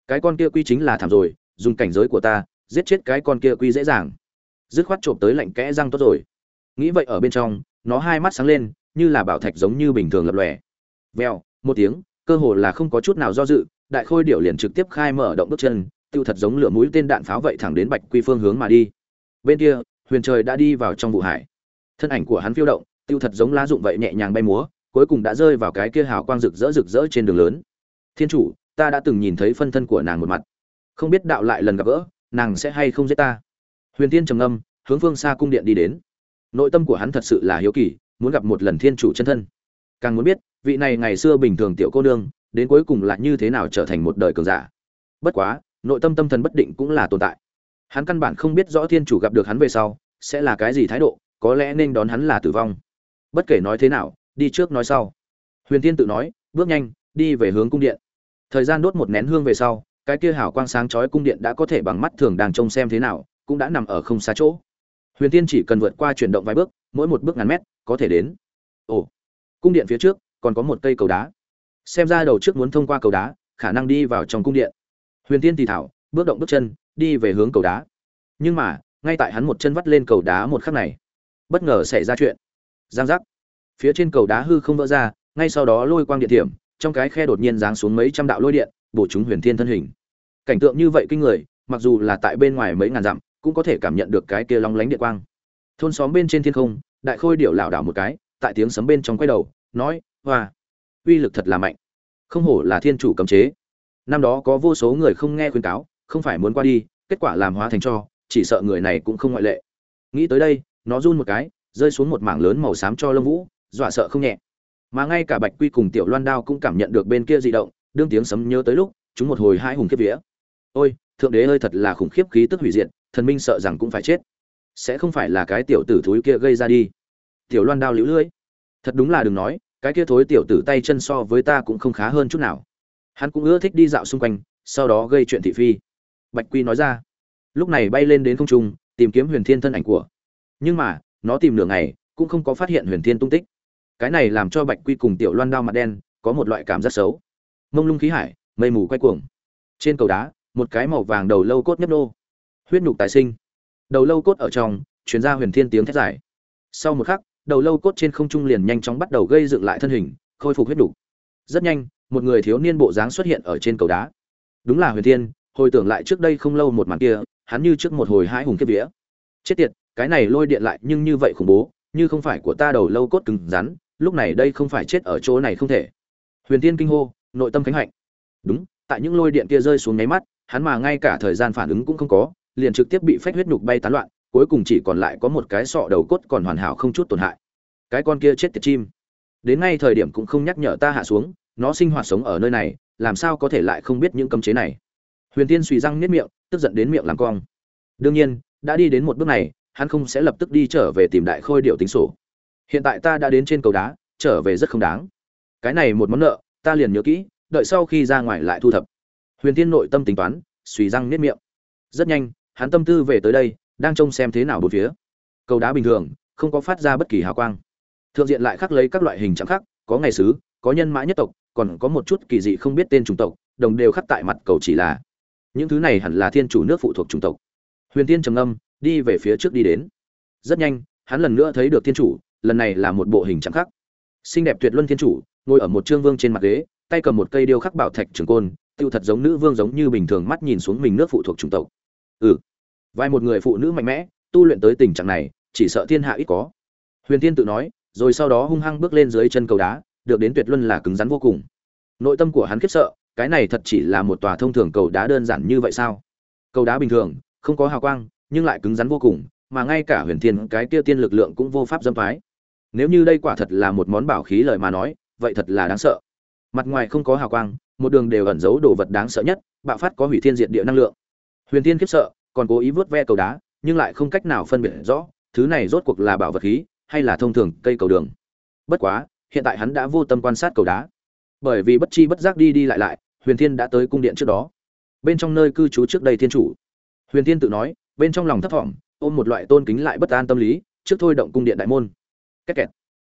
Cái con kia quy chính là thảm rồi, dùng cảnh giới của ta, giết chết cái con kia quy dễ dàng. Dứt khoát trộm tới lạnh kẽ răng tốt rồi. Nghĩ vậy ở bên trong, nó hai mắt sáng lên, như là bảo thạch giống như bình thường lập lòe. Vèo, một tiếng, cơ hồ là không có chút nào do dự, đại khôi điệu liền trực tiếp khai mở động bước chân, tiêu thật giống lửa mũi tên đạn pháo vậy thẳng đến bạch quy phương hướng mà đi bên kia, huyền trời đã đi vào trong vụ hải. Thân ảnh của hắn phiêu động, tiêu thật giống lá dụng vậy nhẹ nhàng bay múa, cuối cùng đã rơi vào cái kia hào quang rực rỡ rực rỡ trên đường lớn. Thiên chủ, ta đã từng nhìn thấy phân thân của nàng một mặt. Không biết đạo lại lần gặp gỡ, nàng sẽ hay không giết ta? Huyền tiên trầm ngâm, hướng phương xa cung điện đi đến. Nội tâm của hắn thật sự là hiếu kỳ, muốn gặp một lần thiên chủ chân thân. Càng muốn biết, vị này ngày xưa bình thường tiểu cô nương, đến cuối cùng là như thế nào trở thành một đời cường giả. Bất quá, nội tâm tâm thần bất định cũng là tồn tại hắn căn bản không biết rõ thiên chủ gặp được hắn về sau, sẽ là cái gì thái độ, có lẽ nên đón hắn là tử vong. Bất kể nói thế nào, đi trước nói sau. Huyền Thiên tự nói, bước nhanh, đi về hướng cung điện. Thời gian đốt một nén hương về sau, cái kia hào quang sáng chói cung điện đã có thể bằng mắt thường đang trông xem thế nào, cũng đã nằm ở không xa chỗ. Huyền tiên chỉ cần vượt qua chuyển động vài bước, mỗi một bước ngàn mét, có thể đến. Ồ, cung điện phía trước, còn có một cây cầu đá. Xem ra đầu trước muốn thông qua cầu đá, khả năng đi vào trong cung điện. Huyền tiên thì thảo, bước động bước chân đi về hướng cầu đá. Nhưng mà, ngay tại hắn một chân vắt lên cầu đá một khắc này, bất ngờ xảy ra chuyện. Giang giác. Phía trên cầu đá hư không vỡ ra, ngay sau đó lôi quang điện thiểm, trong cái khe đột nhiên giáng xuống mấy trăm đạo lôi điện, bổ chúng huyền thiên thân hình. Cảnh tượng như vậy kinh người, mặc dù là tại bên ngoài mấy ngàn dặm, cũng có thể cảm nhận được cái kia long lánh điện quang. Thôn xóm bên trên thiên không, đại khôi điệu lảo đảo một cái, tại tiếng sấm bên trong quay đầu, nói, hoa, uy lực thật là mạnh. Không hổ là thiên chủ cấm chế. Năm đó có vô số người không nghe khuyên cáo không phải muốn qua đi, kết quả làm hóa thành cho, chỉ sợ người này cũng không ngoại lệ. Nghĩ tới đây, nó run một cái, rơi xuống một mảng lớn màu xám cho lông vũ, dọa sợ không nhẹ. Mà ngay cả bạch quy cùng tiểu loan đao cũng cảm nhận được bên kia dị động, đương tiếng sấm nhớ tới lúc, chúng một hồi hai hùng kiếp vía. Ôi, thượng đế ơi thật là khủng khiếp khí tức hủy diệt, thần minh sợ rằng cũng phải chết. Sẽ không phải là cái tiểu tử thúi kia gây ra đi. Tiểu loan đao lũ lưỡi. Thật đúng là đừng nói, cái kia thối tiểu tử tay chân so với ta cũng không khá hơn chút nào. Hắn cũng ưa thích đi dạo xung quanh, sau đó gây chuyện thị phi bạch quy nói ra. Lúc này bay lên đến không trung, tìm kiếm huyền thiên thân ảnh của. Nhưng mà, nó tìm nửa ngày, cũng không có phát hiện huyền thiên tung tích. Cái này làm cho bạch quy cùng tiểu loan đao mặt đen, có một loại cảm giác xấu. Mông lung khí hải, mây mù quay cuồng. Trên cầu đá, một cái màu vàng đầu lâu cốt nhấp nô. Huyết nhục tái sinh. Đầu lâu cốt ở trong chuyến ra huyền thiên tiếng thét dài. Sau một khắc, đầu lâu cốt trên không trung liền nhanh chóng bắt đầu gây dựng lại thân hình, khôi phục huyết nhục. Rất nhanh, một người thiếu niên bộ dáng xuất hiện ở trên cầu đá. Đúng là huyền thiên hồi tưởng lại trước đây không lâu một màn kia, hắn như trước một hồi hai hùng kiếp vía. Chết tiệt, cái này lôi điện lại nhưng như vậy khủng bố, như không phải của ta đầu lâu cốt cứng rắn, lúc này đây không phải chết ở chỗ này không thể. Huyền tiên kinh hô, nội tâm khánh hạnh. Đúng, tại những lôi điện kia rơi xuống nháy mắt, hắn mà ngay cả thời gian phản ứng cũng không có, liền trực tiếp bị phách huyết nhục bay tán loạn, cuối cùng chỉ còn lại có một cái sọ đầu cốt còn hoàn hảo không chút tổn hại. Cái con kia chết tiệt chim. Đến ngay thời điểm cũng không nhắc nhở ta hạ xuống, nó sinh hoạt sống ở nơi này, làm sao có thể lại không biết những cấm chế này? Huyền tiên suy răng nếp miệng, tức giận đến miệng làm cong. Đương nhiên, đã đi đến một bước này, hắn không sẽ lập tức đi trở về tìm đại khôi điệu tính sổ. Hiện tại ta đã đến trên cầu đá, trở về rất không đáng. Cái này một món nợ, ta liền nhớ kỹ, đợi sau khi ra ngoài lại thu thập. Huyền tiên nội tâm tính toán suy răng nếp miệng. Rất nhanh, hắn tâm tư về tới đây, đang trông xem thế nào bốn phía. Cầu đá bình thường, không có phát ra bất kỳ hào quang. Thượng diện lại khắc lấy các loại hình trạng khắc, có ngày sứ có nhân mã nhất tộc, còn có một chút kỳ dị không biết tên chủng tộc, đồng đều khắc tại mặt cầu chỉ là những thứ này hẳn là thiên chủ nước phụ thuộc chủng tộc. Huyền tiên trầm âm đi về phía trước đi đến. Rất nhanh, hắn lần nữa thấy được thiên chủ, lần này là một bộ hình trạng khắc xinh đẹp tuyệt luân thiên chủ, ngồi ở một trương vương trên mặt ghế, tay cầm một cây điêu khắc bảo thạch trường côn, tiêu thật giống nữ vương giống như bình thường mắt nhìn xuống mình nước phụ thuộc chủng tộc. Ừ. Vài một người phụ nữ mạnh mẽ, tu luyện tới tình trạng này, chỉ sợ thiên hạ ít có. Huyền tiên tự nói, rồi sau đó hung hăng bước lên dưới chân cầu đá, được đến tuyệt luân là cứng rắn vô cùng. Nội tâm của hắn khiếp sợ cái này thật chỉ là một tòa thông thường cầu đá đơn giản như vậy sao? Cầu đá bình thường, không có hào quang, nhưng lại cứng rắn vô cùng, mà ngay cả huyền thiên cái kia tiên lực lượng cũng vô pháp dâm phái nếu như đây quả thật là một món bảo khí lời mà nói, vậy thật là đáng sợ. Mặt ngoài không có hào quang, một đường đều ẩn giấu đồ vật đáng sợ nhất, bạo phát có hủy thiên diệt địa năng lượng. Huyền thiên khiếp sợ, còn cố ý vớt ve cầu đá, nhưng lại không cách nào phân biệt rõ, thứ này rốt cuộc là bảo vật khí, hay là thông thường cây cầu đường. Bất quá, hiện tại hắn đã vô tâm quan sát cầu đá bởi vì bất chi bất giác đi đi lại lại, huyền thiên đã tới cung điện trước đó. Bên trong nơi cư trú trước đây thiên chủ. Huyền thiên tự nói, bên trong lòng thấp thỏm, ôm một loại tôn kính lại bất an tâm lý, trước thôi động cung điện đại môn. Két kẹt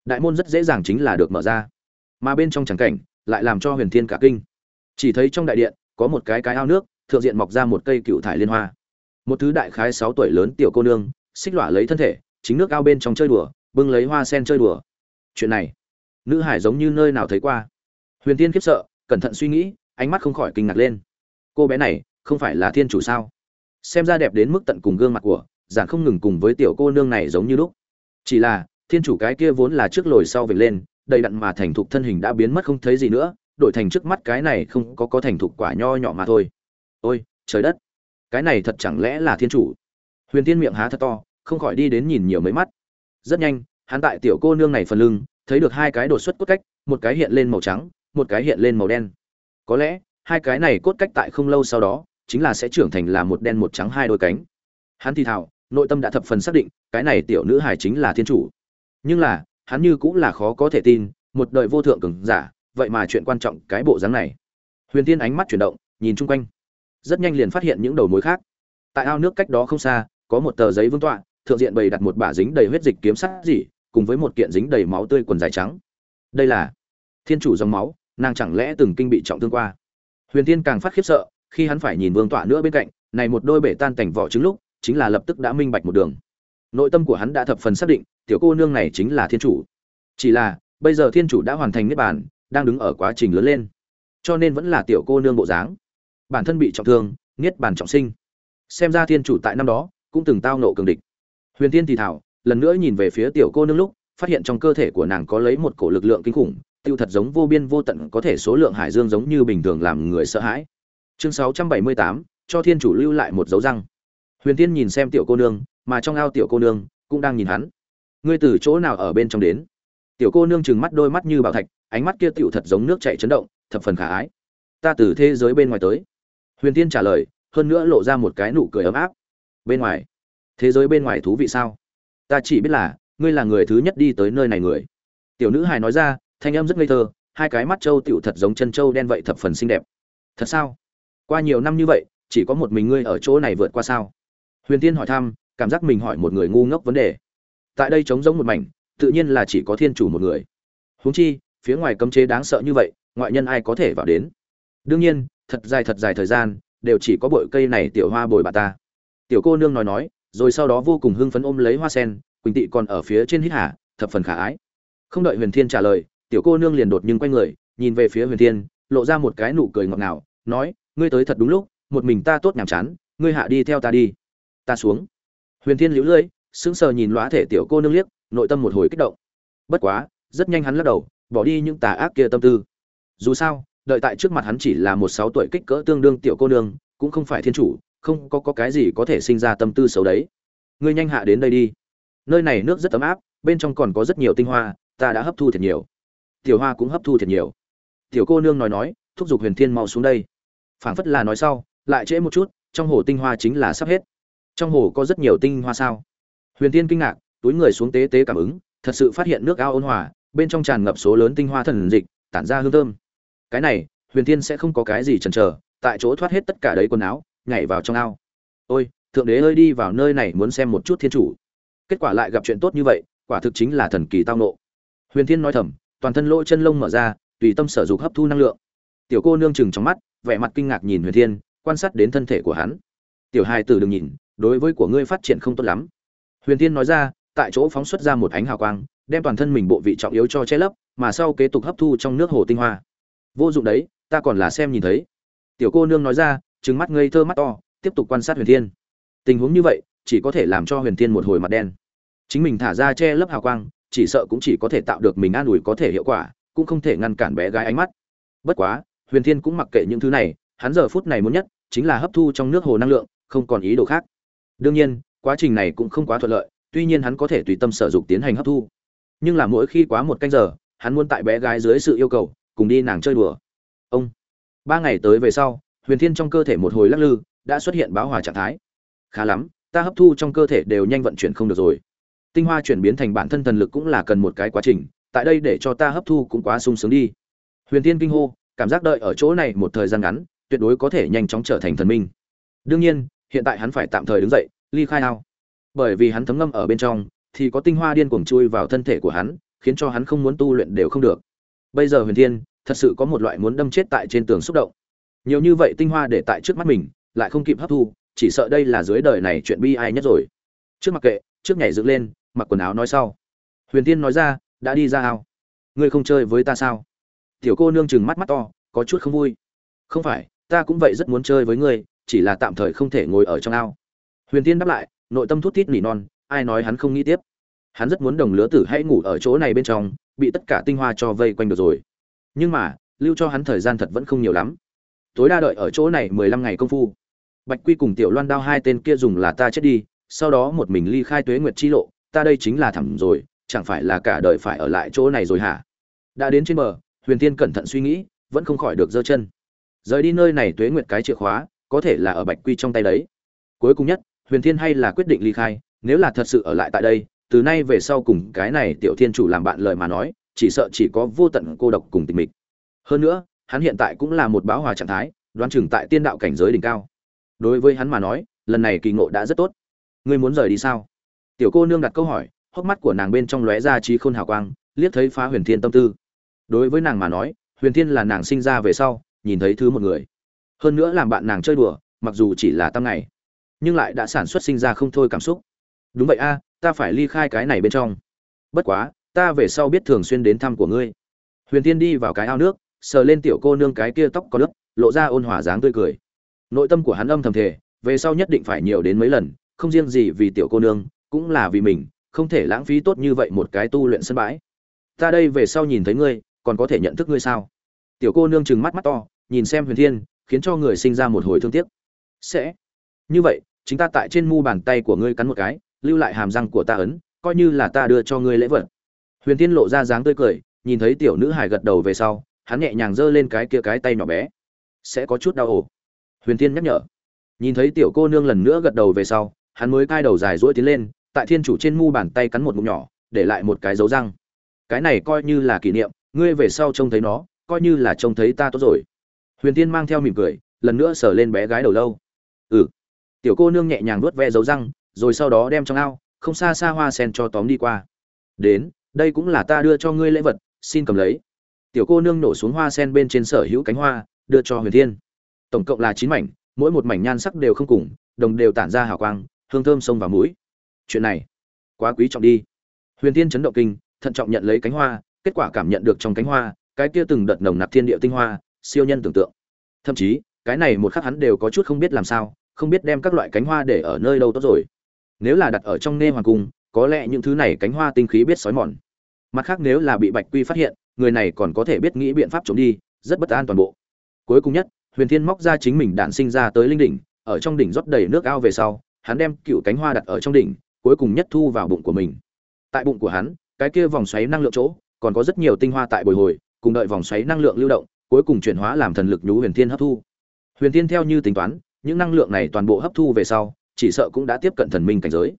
đại môn rất dễ dàng chính là được mở ra. Mà bên trong tràng cảnh, lại làm cho huyền thiên cả kinh. Chỉ thấy trong đại điện, có một cái cái ao nước, thượng diện mọc ra một cây cựu thải liên hoa. Một thứ đại khái sáu tuổi lớn tiểu cô nương, xích lọa lấy thân thể, chính nước ao bên trong chơi đùa, bưng lấy hoa sen chơi đùa. Chuyện này, nữ hải giống như nơi nào thấy qua huyền tiên khiếp sợ, cẩn thận suy nghĩ, ánh mắt không khỏi kinh ngạc lên. Cô bé này, không phải là thiên chủ sao? Xem ra đẹp đến mức tận cùng gương mặt của, giản không ngừng cùng với tiểu cô nương này giống như lúc. Chỉ là, thiên chủ cái kia vốn là trước lồi sau vệt lên, đầy đặn mà thành thục thân hình đã biến mất không thấy gì nữa, đổi thành trước mắt cái này không có có thành thục quả nho nhỏ mà thôi. Ôi, trời đất! Cái này thật chẳng lẽ là thiên chủ? Huyền tiên miệng há thật to, không khỏi đi đến nhìn nhiều mấy mắt. Rất nhanh, hắn tại tiểu cô nương này phần lưng, thấy được hai cái đột xuất cốt cách, một cái hiện lên màu trắng một cái hiện lên màu đen. Có lẽ, hai cái này cốt cách tại không lâu sau đó, chính là sẽ trưởng thành là một đen một trắng hai đôi cánh. Hắn thì thào nội tâm đã thập phần xác định, cái này tiểu nữ hài chính là thiên chủ. Nhưng là, hắn như cũng là khó có thể tin, một đời vô thượng cường giả, vậy mà chuyện quan trọng cái bộ dáng này. Huyền tiên ánh mắt chuyển động, nhìn chung quanh. Rất nhanh liền phát hiện những đầu mối khác. Tại ao nước cách đó không xa, có một tờ giấy vương tọa, thượng diện bày đặt một bả dính đầy huyết dịch kiếm sắt gì cùng với một kiện dính đầy máu tươi quần dài trắng. Đây là thiên chủ dòng máu nàng chẳng lẽ từng kinh bị trọng thương qua? Huyền tiên càng phát khiếp sợ, khi hắn phải nhìn vương tọa nữa bên cạnh, này một đôi bể tan cảnh vỏ trứng lúc, chính là lập tức đã minh bạch một đường. Nội tâm của hắn đã thập phần xác định, tiểu cô nương này chính là thiên chủ. Chỉ là, bây giờ thiên chủ đã hoàn thành niết bàn, đang đứng ở quá trình lớn lên. Cho nên vẫn là tiểu cô nương bộ dáng. Bản thân bị trọng thương, niết bàn trọng sinh. Xem ra thiên chủ tại năm đó, cũng từng tao nộ cường địch. Huyền tiên thì thảo, lần nữa nhìn về phía tiểu cô nương lúc, phát hiện trong cơ thể của nàng có lấy một cổ lực lượng kinh khủng tiêu thật giống vô biên vô tận có thể số lượng hải dương giống như bình thường làm người sợ hãi. Chương 678, cho thiên chủ lưu lại một dấu răng. Huyền tiên nhìn xem tiểu cô nương mà trong ao tiểu cô nương cũng đang nhìn hắn. Ngươi từ chỗ nào ở bên trong đến? Tiểu cô nương trừng mắt đôi mắt như bảo thạch ánh mắt kia tiểu thật giống nước chảy chấn động thập phần khả ái. Ta từ thế giới bên ngoài tới. Huyền tiên trả lời hơn nữa lộ ra một cái nụ cười ấm áp. Bên ngoài? Thế giới bên ngoài thú vị sao? Ta chỉ biết là ngươi là người thứ nhất đi tới nơi này người. Tiểu nữ hài nói ra thanh âm rất ngây thơ, hai cái mắt trâu tựu thật giống chân trâu đen vậy thập phần xinh đẹp. Thật sao? Qua nhiều năm như vậy, chỉ có một mình ngươi ở chỗ này vượt qua sao? Huyền tiên hỏi thăm, cảm giác mình hỏi một người ngu ngốc vấn đề. Tại đây trống rỗng một mảnh, tự nhiên là chỉ có thiên chủ một người. Huống chi, phía ngoài cấm chế đáng sợ như vậy, ngoại nhân ai có thể vào đến? Đương nhiên, thật dài thật dài thời gian, đều chỉ có bụi cây này tiểu hoa bồi bà ta. Tiểu cô nương nói nói, rồi sau đó vô cùng hưng phấn ôm lấy hoa sen, quỳnh tị còn ở phía trên hít hà, thập phần khả ái. Không đợi huyền thiên trả lời tiểu cô nương liền đột nhưng quay người nhìn về phía huyền thiên lộ ra một cái nụ cười ngọt ngào nói ngươi tới thật đúng lúc một mình ta tốt nhàm chán ngươi hạ đi theo ta đi. Ta xuống. Huyền thiên liễu lưỡi sững sờ nhìn lóa thể tiểu cô nương liếc nội tâm một hồi kích động. Bất quá rất nhanh hắn lắc đầu bỏ đi những tà ác kia tâm tư. Dù sao đợi tại trước mặt hắn chỉ là một sáu tuổi kích cỡ tương đương tiểu cô nương cũng không phải thiên chủ không có, có cái gì có thể sinh ra tâm tư xấu đấy. Ngươi nhanh hạ đến đây đi. Nơi này nước rất ấm áp bên trong còn có rất nhiều tinh hoa ta đã hấp thu thật nhiều tiểu hoa cũng hấp thu thật nhiều. Tiểu cô nương nói nói, thúc giục huyền thiên mau xuống đây. Phảng phất là nói sau, lại trễ một chút, trong hồ tinh hoa chính là sắp hết. Trong hồ có rất nhiều tinh hoa sao? Huyền thiên kinh ngạc, túi người xuống tế tế cảm ứng, thật sự phát hiện nước ao ôn hòa, bên trong tràn ngập số lớn tinh hoa thần dịch, tản ra hương thơm. Cái này, huyền thiên sẽ không có cái gì chần chờ, tại chỗ thoát hết tất cả đấy quần áo, nhảy vào trong ao. Ôi, thượng đế ơi đi vào nơi này muốn xem một chút thiên chủ. Kết quả lại gặp chuyện tốt như vậy, quả thực chính là thần kỳ tao nộ. Huyền thiên nói thầm toàn thân lỗ chân lông mở ra, tùy tâm sở dục hấp thu năng lượng. Tiểu cô nương chừng trong mắt, vẻ mặt kinh ngạc nhìn huyền thiên, quan sát đến thân thể của hắn. Tiểu hai tử đừng nhìn, đối với của ngươi phát triển không tốt lắm. Huyền thiên nói ra, tại chỗ phóng xuất ra một ánh hào quang, đem toàn thân mình bộ vị trọng yếu cho che lấp, mà sau kế tục hấp thu trong nước hồ tinh hoa. Vô dụng đấy, ta còn là xem nhìn thấy. Tiểu cô nương nói ra, trừng mắt ngây thơ mắt to, tiếp tục quan sát huyền thiên. Tình huống như vậy, chỉ có thể làm cho huyền thiên một hồi mặt đen. Chính mình thả ra che lấp hào quang chỉ sợ cũng chỉ có thể tạo được mình an ủi có thể hiệu quả, cũng không thể ngăn cản bé gái ánh mắt. Bất quá, huyền thiên cũng mặc kệ những thứ này, hắn giờ phút này muốn nhất chính là hấp thu trong nước hồ năng lượng, không còn ý đồ khác. Đương nhiên, quá trình này cũng không quá thuận lợi, tuy nhiên hắn có thể tùy tâm sở dục tiến hành hấp thu. Nhưng là mỗi khi quá một canh giờ, hắn muốn tại bé gái dưới sự yêu cầu, cùng đi nàng chơi đùa. Ông. Ba ngày tới về sau, huyền thiên trong cơ thể một hồi lắc lư, đã xuất hiện báo hòa trạng thái. Khá lắm, ta hấp thu trong cơ thể đều nhanh vận chuyển không được rồi tinh hoa chuyển biến thành bản thân thần lực cũng là cần một cái quá trình, tại đây để cho ta hấp thu cũng quá sung sướng đi. Huyền thiên kinh hô, cảm giác đợi ở chỗ này một thời gian ngắn, tuyệt đối có thể nhanh chóng trở thành thần minh. Đương nhiên, hiện tại hắn phải tạm thời đứng dậy, ly khai ao. Bởi vì hắn thấm ngâm ở bên trong, thì có tinh hoa điên cuồng chui vào thân thể của hắn, khiến cho hắn không muốn tu luyện đều không được. Bây giờ huyền thiên, thật sự có một loại muốn đâm chết tại trên tường xúc động. Nhiều như vậy tinh hoa để tại trước mắt mình, lại không kịp hấp thu, chỉ sợ đây là dưới đời này chuyện bi ai nhất rồi. Trước mặc kệ, trước nhảy dựng lên mặc quần áo nói sau. Huyền tiên nói ra, đã đi ra ao. Ngươi không chơi với ta sao? Tiểu cô nương chừng mắt mắt to, có chút không vui. Không phải, ta cũng vậy rất muốn chơi với ngươi, chỉ là tạm thời không thể ngồi ở trong ao. Huyền tiên đáp lại, nội tâm thút thít nỉ non, ai nói hắn không nghĩ tiếp. Hắn rất muốn đồng lứa tử hãy ngủ ở chỗ này bên trong, bị tất cả tinh hoa cho vây quanh được rồi. Nhưng mà, lưu cho hắn thời gian thật vẫn không nhiều lắm. Tối đa đợi ở chỗ này mười lăm ngày công phu. Bạch quy cùng tiểu loan đao hai tên kia dùng là ta chết đi, sau đó một mình ly khai tuế nguyệt chi lộ ta đây chính là thẳm rồi, chẳng phải là cả đời phải ở lại chỗ này rồi hả? Đã đến trên bờ, huyền tiên cẩn thận suy nghĩ, vẫn không khỏi được giơ chân. Rời đi nơi này tuế nguyệt cái chìa khóa, có thể là ở bạch quy trong tay đấy. Cuối cùng nhất, huyền thiên hay là quyết định ly khai, nếu là thật sự ở lại tại đây, từ nay về sau cùng cái này tiểu thiên chủ làm bạn lời mà nói, chỉ sợ chỉ có vô tận cô độc cùng tình mịch. Hơn nữa, hắn hiện tại cũng là một báo hòa trạng thái, đoán chừng tại tiên đạo cảnh giới đỉnh cao. Đối với hắn mà nói, lần này kỳ ngộ đã rất tốt. Ngươi muốn rời đi sao? Tiểu cô nương đặt câu hỏi, hốc mắt của nàng bên trong lóe ra trí khôn hào quang, liếc thấy phá huyền thiên tâm tư. Đối với nàng mà nói, huyền thiên là nàng sinh ra về sau, nhìn thấy thứ một người. Hơn nữa làm bạn nàng chơi đùa, mặc dù chỉ là tăng ngày, nhưng lại đã sản xuất sinh ra không thôi cảm xúc. Đúng vậy a, ta phải ly khai cái này bên trong. Bất quá, ta về sau biết thường xuyên đến thăm của ngươi. Huyền Thiên đi vào cái ao nước, sờ lên tiểu cô nương cái kia tóc có nước lộ ra ôn hòa dáng tươi cười. Nội tâm của hắn âm thầm thề, về sau nhất định phải nhiều đến mấy lần, không riêng gì vì tiểu cô nương cũng là vì mình, không thể lãng phí tốt như vậy một cái tu luyện sân bãi. Ta đây về sau nhìn thấy ngươi, còn có thể nhận thức ngươi sao? Tiểu cô nương trừng mắt mắt to, nhìn xem huyền thiên, khiến cho người sinh ra một hồi thương tiếc. Sẽ. Như vậy, chính ta tại trên mu bàn tay của ngươi cắn một cái, lưu lại hàm răng của ta ấn, coi như là ta đưa cho ngươi lễ vật. Huyền thiên lộ ra dáng tươi cười, nhìn thấy tiểu nữ hải gật đầu về sau, hắn nhẹ nhàng giơ lên cái kia cái tay nhỏ bé. Sẽ có chút đau ổ. Huyền thiên nhắc nhở. Nhìn thấy tiểu cô nương lần nữa gật đầu về sau, hắn mới cai đầu dài duỗi tiến lên tại thiên chủ trên mu bàn tay cắn một ngụm nhỏ, để lại một cái dấu răng. Cái này coi như là kỷ niệm, ngươi về sau trông thấy nó, coi như là trông thấy ta tốt rồi. Huyền tiên mang theo mỉm cười, lần nữa sờ lên bé gái đầu lâu. Ừ. Tiểu cô nương nhẹ nhàng nuốt ve dấu răng, rồi sau đó đem trong ao, không xa xa hoa sen cho tóm đi qua. Đến, đây cũng là ta đưa cho ngươi lễ vật, xin cầm lấy. Tiểu cô nương nổ xuống hoa sen bên trên sở hữu cánh hoa, đưa cho huyền thiên. Tổng cộng là chín mảnh, mỗi một mảnh nhan sắc đều không cùng, đồng đều tản ra hào quang, hương thơm sông vào mũi chuyện này quá quý trọng đi. Huyền thiên chấn động kinh, thận trọng nhận lấy cánh hoa, kết quả cảm nhận được trong cánh hoa, cái kia từng đợt nồng nặc thiên địa tinh hoa, siêu nhân tưởng tượng. Thậm chí, cái này một khắc hắn đều có chút không biết làm sao, không biết đem các loại cánh hoa để ở nơi đâu tốt rồi. Nếu là đặt ở trong nê hoàng cung, có lẽ những thứ này cánh hoa tinh khí biết sói mòn. Mặt khác nếu là bị bạch quy phát hiện, người này còn có thể biết nghĩ biện pháp trốn đi, rất bất an toàn bộ. Cuối cùng nhất, huyền thiên móc ra chính mình đạn sinh ra tới linh đỉnh, ở trong đỉnh rót đầy nước ao về sau, hắn đem cựu cánh hoa đặt ở trong đỉnh cuối cùng nhất thu vào bụng của mình. Tại bụng của hắn, cái kia vòng xoáy năng lượng chỗ, còn có rất nhiều tinh hoa tại bồi hồi, cùng đợi vòng xoáy năng lượng lưu động, cuối cùng chuyển hóa làm thần lực nhú huyền thiên hấp thu. Huyền thiên theo như tính toán, những năng lượng này toàn bộ hấp thu về sau, chỉ sợ cũng đã tiếp cận thần minh cảnh giới.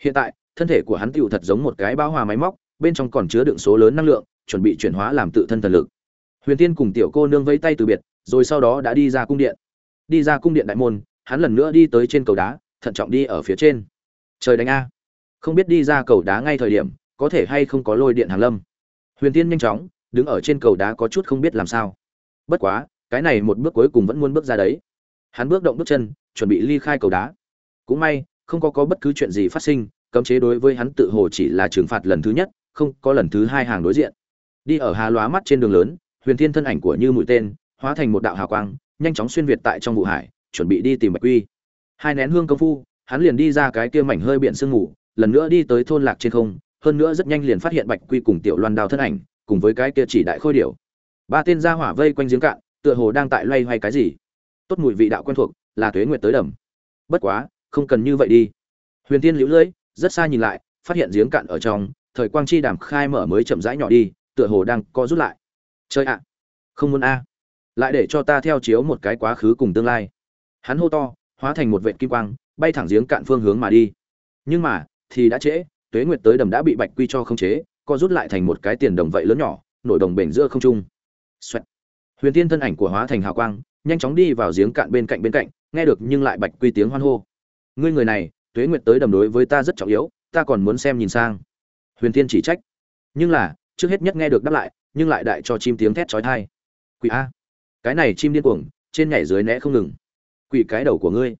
Hiện tại, thân thể của hắn tựu thật giống một cái bão hòa máy móc, bên trong còn chứa đựng số lớn năng lượng, chuẩn bị chuyển hóa làm tự thân thần lực. Huyền tiên cùng tiểu cô nương vẫy tay từ biệt, rồi sau đó đã đi ra cung điện. Đi ra cung điện đại môn, hắn lần nữa đi tới trên cầu đá, thận trọng đi ở phía trên trời đánh a. Không biết đi ra cầu đá ngay thời điểm, có thể hay không có lôi điện hàng lâm. Huyền tiên nhanh chóng, đứng ở trên cầu đá có chút không biết làm sao. Bất quá, cái này một bước cuối cùng vẫn muốn bước ra đấy. Hắn bước động bước chân, chuẩn bị ly khai cầu đá. Cũng may, không có có bất cứ chuyện gì phát sinh, cấm chế đối với hắn tự hồ chỉ là trừng phạt lần thứ nhất, không có lần thứ hai hàng đối diện. Đi ở hà lóa mắt trên đường lớn, huyền thiên thân ảnh của như mũi tên, hóa thành một đạo hào quang, nhanh chóng xuyên việt tại trong vụ hải, chuẩn bị đi tìm bạch quy. Hai nén hương công phu hắn liền đi ra cái kia mảnh hơi biển sương ngủ lần nữa đi tới thôn lạc trên không, hơn nữa rất nhanh liền phát hiện bạch quy cùng tiểu loan đao thân ảnh, cùng với cái kia chỉ đại khôi điểu. Ba tên gia hỏa vây quanh giếng cạn, tựa hồ đang tại loay hoay cái gì. Tốt mùi vị đạo quen thuộc, là tuế nguyệt tới đầm. Bất quá, không cần như vậy đi. Huyền tiên liễu lưỡi rất xa nhìn lại, phát hiện giếng cạn ở trong, thời quang chi đàm khai mở mới chậm rãi nhỏ đi, tựa hồ đang co rút lại. Chơi ạ. Không muốn a. Lại để cho ta theo chiếu một cái quá khứ cùng tương lai. Hắn hô to, hóa thành một vệt kim quang bay thẳng giếng cạn phương hướng mà đi. Nhưng mà, thì đã trễ, tuế nguyệt tới đầm đã bị bạch quy cho không chế, co rút lại thành một cái tiền đồng vậy lớn nhỏ, nổi đồng bể giữa không trung. Xoẹt. huyền tiên thân ảnh của hóa thành hào quang, nhanh chóng đi vào giếng cạn bên cạnh bên cạnh, nghe được nhưng lại bạch quy tiếng hoan hô. Ngươi người này, tuế nguyệt tới đầm đối với ta rất trọng yếu, ta còn muốn xem nhìn sang. Huyền tiên chỉ trách. Nhưng là, trước hết nhất nghe được đáp lại, nhưng lại đại cho chim tiếng thét chói tai. Quỷ a. Cái này chim điên cuồng, trên nhảy dưới né không ngừng. Quỷ cái đầu của ngươi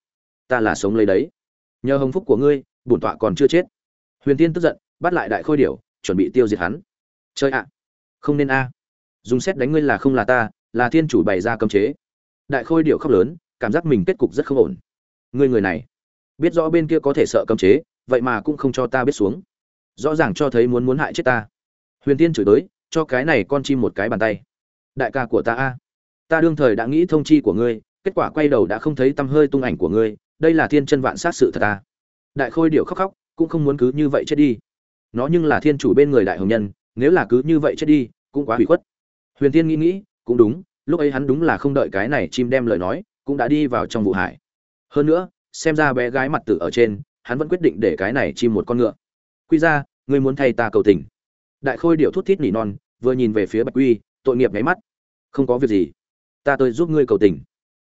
ta là sống lấy đấy. Nhờ hồng phúc của ngươi, bổn tọa còn chưa chết. Huyền tiên tức giận, bắt lại đại khôi điểu, chuẩn bị tiêu diệt hắn. Chơi ạ. Không nên a. Dùng xét đánh ngươi là không là ta, là thiên chủ bày ra cấm chế. Đại khôi điểu khóc lớn, cảm giác mình kết cục rất không ổn. Ngươi người này, biết rõ bên kia có thể sợ cấm chế, vậy mà cũng không cho ta biết xuống. Rõ ràng cho thấy muốn muốn hại chết ta. Huyền tiên chửi tới, cho cái này con chim một cái bàn tay. Đại ca của ta a. Ta đương thời đã nghĩ thông chi của ngươi, kết quả quay đầu đã không thấy tăm hơi tung ảnh của ngươi đây là thiên chân vạn sát sự thật ta đại khôi điệu khóc khóc, cũng không muốn cứ như vậy chết đi. Nó nhưng là thiên chủ bên người đại hồng nhân, nếu là cứ như vậy chết đi, cũng quá hủy khuất. Huyền tiên nghĩ nghĩ, cũng đúng, lúc ấy hắn đúng là không đợi cái này chim đem lời nói, cũng đã đi vào trong vụ hải. Hơn nữa, xem ra bé gái mặt tử ở trên, hắn vẫn quyết định để cái này chim một con ngựa. Quy ra, ngươi muốn thay ta cầu tình. Đại khôi điệu thút thít nỉ non, vừa nhìn về phía bạch quy, tội nghiệp nháy mắt. Không có việc gì. Ta tôi giúp ngươi cầu tình.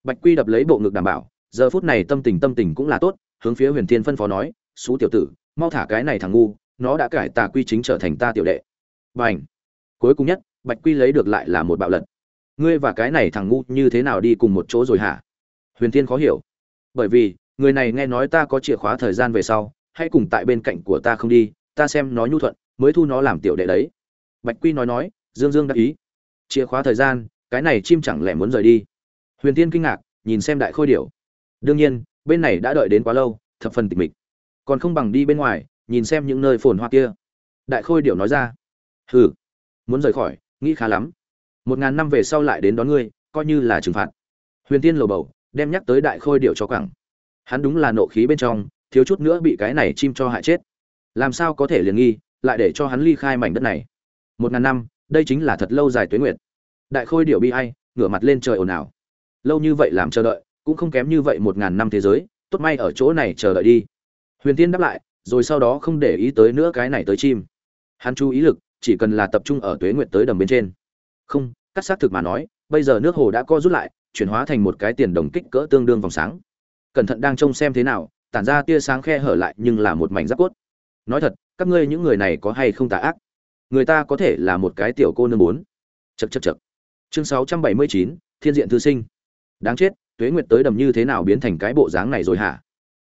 Bạch quy đập lấy bộ ngực đảm bảo giờ phút này tâm tình tâm tình cũng là tốt, hướng phía huyền thiên phân phó nói xú tiểu tử, mau thả cái này thằng ngu, nó đã cải tà quy chính trở thành ta tiểu đệ. Và ảnh cuối cùng nhất, bạch quy lấy được lại là một bạo lật. Ngươi và cái này thằng ngu như thế nào đi cùng một chỗ rồi hả? Huyền thiên khó hiểu. Bởi vì, người này nghe nói ta có chìa khóa thời gian về sau, hãy cùng tại bên cạnh của ta không đi, ta xem nó nhu thuận, mới thu nó làm tiểu đệ đấy. Bạch quy nói nói, dương dương đắc ý. Chìa khóa thời gian, cái này chim chẳng lẽ muốn rời đi? Huyền tiên kinh ngạc, nhìn xem đại khôi điểu đương nhiên bên này đã đợi đến quá lâu thập phần tịch mịch. Còn không bằng đi bên ngoài nhìn xem những nơi phồn hoa kia. Đại khôi điệu nói ra. Hừ muốn rời khỏi nghĩ khá lắm. Một ngàn năm về sau lại đến đón ngươi coi như là trừng phạt. Huyền tiên lầu bầu đem nhắc tới đại khôi điệu cho cẳng, hắn đúng là nộ khí bên trong thiếu chút nữa bị cái này chim cho hại chết. Làm sao có thể liền nghi lại để cho hắn ly khai mảnh đất này? Một ngàn năm đây chính là thật lâu dài tuế nguyệt. Đại khôi điệu bi hay ngửa mặt lên trời ồn ào. Lâu như vậy làm chờ đợi cũng không kém như vậy một ngàn năm thế giới, tốt may ở chỗ này chờ đợi đi. Huyền tiên đáp lại, rồi sau đó không để ý tới nữa cái này tới chim. Hắn chú ý lực, chỉ cần là tập trung ở tuế nguyệt tới đầm bên trên. Không, cắt xác thực mà nói, bây giờ nước hồ đã co rút lại, chuyển hóa thành một cái tiền đồng kích cỡ tương đương vòng sáng. Cẩn thận đang trông xem thế nào, tản ra tia sáng khe hở lại nhưng là một mảnh giáp cốt. Nói thật, các ngươi những người này có hay không tà ác? Người ta có thể là một cái tiểu cô nương bốn. Chật chật chật chương sáu trăm bảy mươi chín, thiên diện thư sinh. Đáng chết tuế nguyệt tới đầm như thế nào biến thành cái bộ dáng này rồi hả?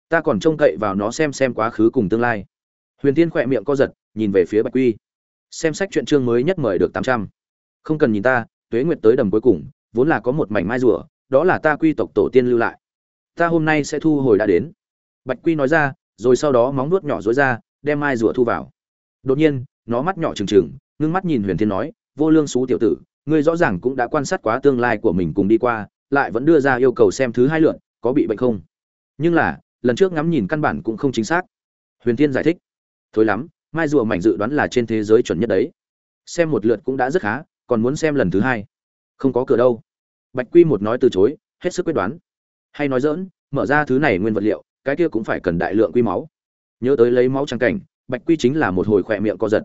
Ta còn trông cậy vào nó xem xem quá khứ cùng tương lai. Huyền tiên khỏe miệng co giật, nhìn về phía bạch quy. Xem sách chuyện chương mới nhất mời được tám trăm. Không cần nhìn ta, tuế nguyệt tới đầm cuối cùng, vốn là có một mảnh mai rùa, đó là ta quy tộc tổ tiên lưu lại. Ta hôm nay sẽ thu hồi đã đến. Bạch quy nói ra, rồi sau đó móng nuốt nhỏ dối ra, đem mai rùa thu vào. Đột nhiên, nó mắt nhỏ trừng trừng, ngưng mắt nhìn huyền thiên nói, vô lương xú tiểu tử, ngươi rõ ràng cũng đã quan sát quá tương lai của mình cùng đi qua lại vẫn đưa ra yêu cầu xem thứ hai lượn có bị bệnh không? Nhưng là, lần trước ngắm nhìn căn bản cũng không chính xác. Huyền thiên giải thích. Thôi lắm, mai rùa mảnh dự đoán là trên thế giới chuẩn nhất đấy. Xem một lượt cũng đã rất khá, còn muốn xem lần thứ hai. Không có cửa đâu. Bạch quy một nói từ chối, hết sức quyết đoán. Hay nói dỡn mở ra thứ này nguyên vật liệu, cái kia cũng phải cần đại lượng quy máu. Nhớ tới lấy máu trang cảnh, bạch quy chính là một hồi khỏe miệng co giật.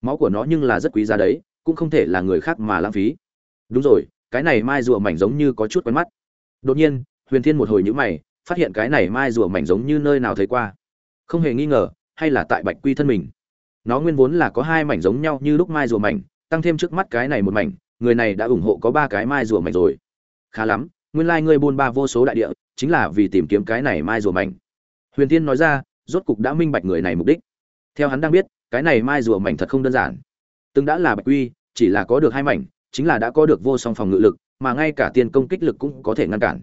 Máu của nó nhưng là rất quý giá đấy, cũng không thể là người khác mà lãng phí. Đúng rồi cái này mai rùa mảnh giống như có chút quen mắt. Đột nhiên, huyền thiên một hồi nhữ mày, phát hiện cái này mai rùa mảnh giống như nơi nào thấy qua. Không hề nghi ngờ, hay là tại bạch quy thân mình. Nó nguyên vốn là có hai mảnh giống nhau như lúc mai rùa mảnh, tăng thêm trước mắt cái này một mảnh, người này đã ủng hộ có ba cái mai rùa mảnh rồi. Khá lắm, nguyên lai、like、ngươi buôn ba vô số đại địa, chính là vì tìm kiếm cái này mai rùa mảnh. Huyền tiên nói ra, rốt cục đã minh bạch người này mục đích. Theo hắn đang biết, cái này mai rùa mảnh thật không đơn giản. Từng đã là bạch quy, chỉ là có được hai mảnh chính là đã có được vô song phòng ngự lực, mà ngay cả tiền công kích lực cũng có thể ngăn cản.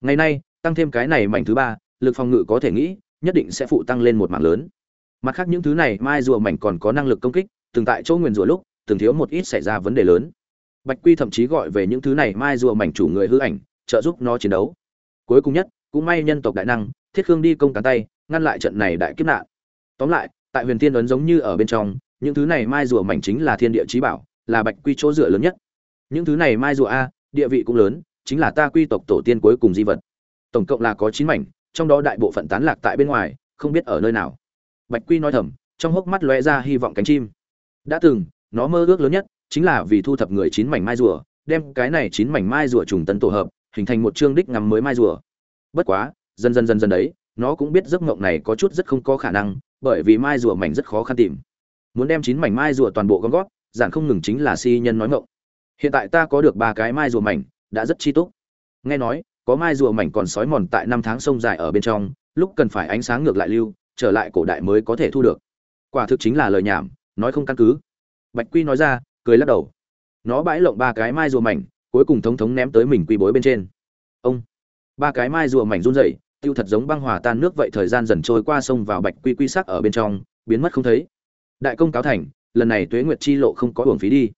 Ngày nay, tăng thêm cái này mảnh thứ ba, lực phòng ngự có thể nghĩ, nhất định sẽ phụ tăng lên một mảng lớn. Mặt khác những thứ này, mai rùa mảnh còn có năng lực công kích, từng tại chỗ nguyên rùa lúc, từng thiếu một ít xảy ra vấn đề lớn. Bạch quy thậm chí gọi về những thứ này mai rùa mảnh chủ người hư ảnh, trợ giúp nó chiến đấu. Cuối cùng nhất, cũng may nhân tộc đại năng, thiết khương đi công cán tay, ngăn lại trận này đại kiếp nạn. Tóm lại, tại huyền tiên ấn giống như ở bên trong, những thứ này mai rùa mảnh chính là thiên địa trí bảo là bạch quy chỗ dựa lớn nhất. Những thứ này mai rùa a, địa vị cũng lớn, chính là ta quy tộc tổ tiên cuối cùng di vật. Tổng cộng là có chín mảnh, trong đó đại bộ phận tán lạc tại bên ngoài, không biết ở nơi nào. Bạch quy nói thầm, trong hốc mắt lóe ra hy vọng cánh chim. Đã từng, nó mơ ước lớn nhất, chính là vì thu thập người chín mảnh mai rùa, đem cái này chín mảnh mai rùa trùng tấn tổ hợp, hình thành một chương đích ngắm mới mai rùa. Bất quá, dần dần dần dần đấy, nó cũng biết giấc mộng này có chút rất không có khả năng, bởi vì mai rùa mảnh rất khó khăn tìm. Muốn đem chín mảnh mai rùa toàn bộ gom góp giản không ngừng chính là si nhân nói ngộng hiện tại ta có được ba cái mai rùa mảnh, đã rất chi túc. Nghe nói, có mai rùa mảnh còn sói mòn tại năm tháng sông dài ở bên trong, lúc cần phải ánh sáng ngược lại lưu, trở lại cổ đại mới có thể thu được. Quả thực chính là lời nhảm, nói không căn cứ. Bạch quy nói ra, cười lắc đầu. Nó bãi lộng ba cái mai rùa mảnh, cuối cùng thống thống ném tới mình quy bối bên trên. Ông, ba cái mai rùa mảnh run rẩy, tiêu thật giống băng hòa tan nước vậy thời gian dần trôi qua sông vào bạch quy quy sắc ở bên trong, biến mất không thấy. Đại công cáo thành lần này tuế nguyệt chi lộ không có uổng phí đi.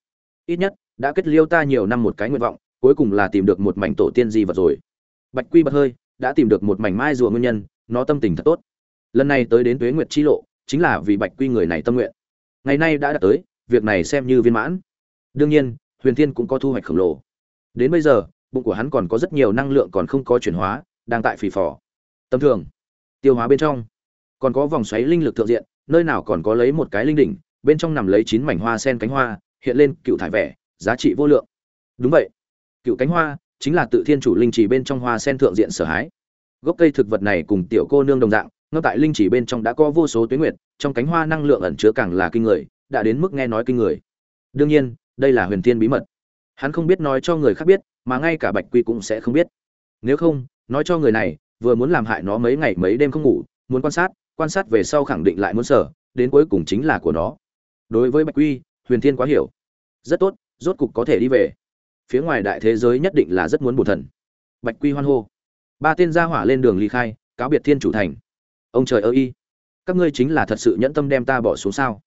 Ít nhất, đã kết liêu ta nhiều năm một cái nguyện vọng, cuối cùng là tìm được một mảnh tổ tiên di vật rồi. Bạch quy bật hơi, đã tìm được một mảnh mai rùa nguyên nhân, nó tâm tình thật tốt. Lần này tới đến tuế nguyệt chi lộ, chính là vì bạch quy người này tâm nguyện. Ngày nay đã đạt tới, việc này xem như viên mãn. Đương nhiên, huyền thiên cũng có thu hoạch khổng lồ. Đến bây giờ, bụng của hắn còn có rất nhiều năng lượng còn không có chuyển hóa, đang tại phì phò. Tầm thường, tiêu hóa bên trong, còn có vòng xoáy linh lực thượng diện, nơi nào còn có lấy một cái linh đỉnh bên trong nằm lấy chín mảnh hoa sen cánh hoa, hiện lên cựu thải vẻ, giá trị vô lượng. Đúng vậy. Cựu cánh hoa chính là tự thiên chủ linh chỉ bên trong hoa sen thượng diện sở hái. Gốc cây thực vật này cùng tiểu cô nương đồng dạng ngay tại linh chỉ bên trong đã có vô số tuyến nguyệt, trong cánh hoa năng lượng ẩn chứa càng là kinh người, đã đến mức nghe nói kinh người. Đương nhiên, đây là huyền thiên bí mật. Hắn không biết nói cho người khác biết, mà ngay cả bạch quy cũng sẽ không biết. Nếu không, nói cho người này, vừa muốn làm hại nó mấy ngày mấy đêm không ngủ, muốn quan sát quan sát về sau khẳng định lại muốn sở, đến cuối cùng chính là của nó đối với bạch quy, huyền thiên quá hiểu. Rất tốt, rốt cục có thể đi về. Phía ngoài đại thế giới nhất định là rất muốn bùn thần. Bạch quy hoan hô. Ba tên gia hỏa lên đường ly khai, cáo biệt thiên chủ thành. Ông trời ơi y các ngươi chính là thật sự nhẫn tâm đem ta bỏ xuống sao?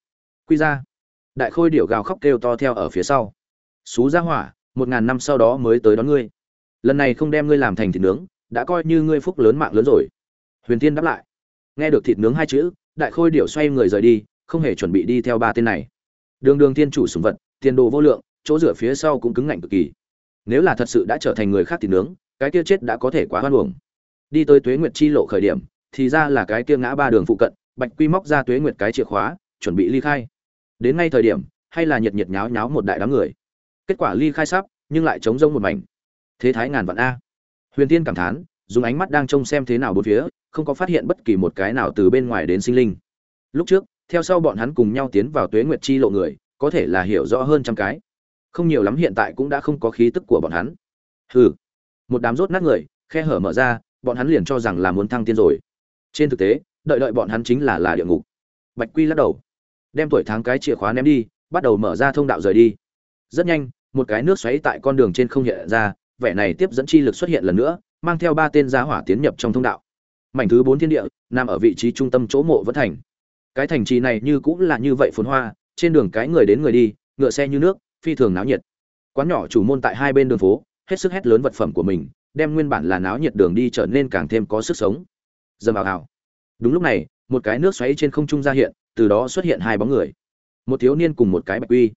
Quy ra. Đại khôi điệu gào khóc kêu to theo ở phía sau. Xú gia hỏa, một ngàn năm sau đó mới tới đón ngươi. Lần này không đem ngươi làm thành thịt nướng, đã coi như ngươi phúc lớn mạng lớn rồi. Huyền Thiên đáp lại. Nghe được thịt nướng hai chữ, đại khôi điệu xoay người rời đi không hề chuẩn bị đi theo ba tên này. Đường đường tiên chủ sùng vật, tiền đồ vô lượng, chỗ dựa phía sau cũng cứng ngạnh cực kỳ. Nếu là thật sự đã trở thành người khác thì nướng, cái kia chết đã có thể quá hoan hồng đi tới tuế nguyệt chi lộ khởi điểm, thì ra là cái kia ngã ba đường phụ cận, bạch quy móc ra tuế nguyệt cái chìa khóa, chuẩn bị ly khai. Đến ngay thời điểm, hay là nhiệt nhiệt nháo nháo một đại đám người. Kết quả ly khai sắp, nhưng lại chống rông một mảnh. Thế thái ngàn vạn a. Huyền tiên cảm thán, dùng ánh mắt đang trông xem thế nào bốn phía, không có phát hiện bất kỳ một cái nào từ bên ngoài đến sinh linh. Lúc trước theo sau bọn hắn cùng nhau tiến vào tuế nguyệt chi lộ người, có thể là hiểu rõ hơn trăm cái. Không nhiều lắm hiện tại cũng đã không có khí tức của bọn hắn. Hừ. Một đám rốt nát người, khe hở mở ra, bọn hắn liền cho rằng là muốn thăng tiên rồi. Trên thực tế, đợi đợi bọn hắn chính là là địa ngục. Bạch quy lắc đầu. Đem tuổi tháng cái chìa khóa ném đi, bắt đầu mở ra thông đạo rời đi. Rất nhanh, một cái nước xoáy tại con đường trên không hiện ra, vẻ này tiếp dẫn chi lực xuất hiện lần nữa, mang theo ba tên giá hỏa tiến nhập trong thông đạo. Mảnh thứ bốn thiên địa, nằm ở vị trí trung tâm chỗ mộ vẫn thành cái thành trì này như cũng là như vậy phồn hoa, trên đường cái người đến người đi, ngựa xe như nước, phi thường náo nhiệt. Quán nhỏ chủ môn tại hai bên đường phố, hết sức hét lớn vật phẩm của mình, đem nguyên bản là náo nhiệt đường đi trở nên càng thêm có sức sống. Dầm vào hào đúng lúc này, một cái nước xoáy trên không trung ra hiện, từ đó xuất hiện hai bóng người. Một thiếu niên cùng một cái bạch quy.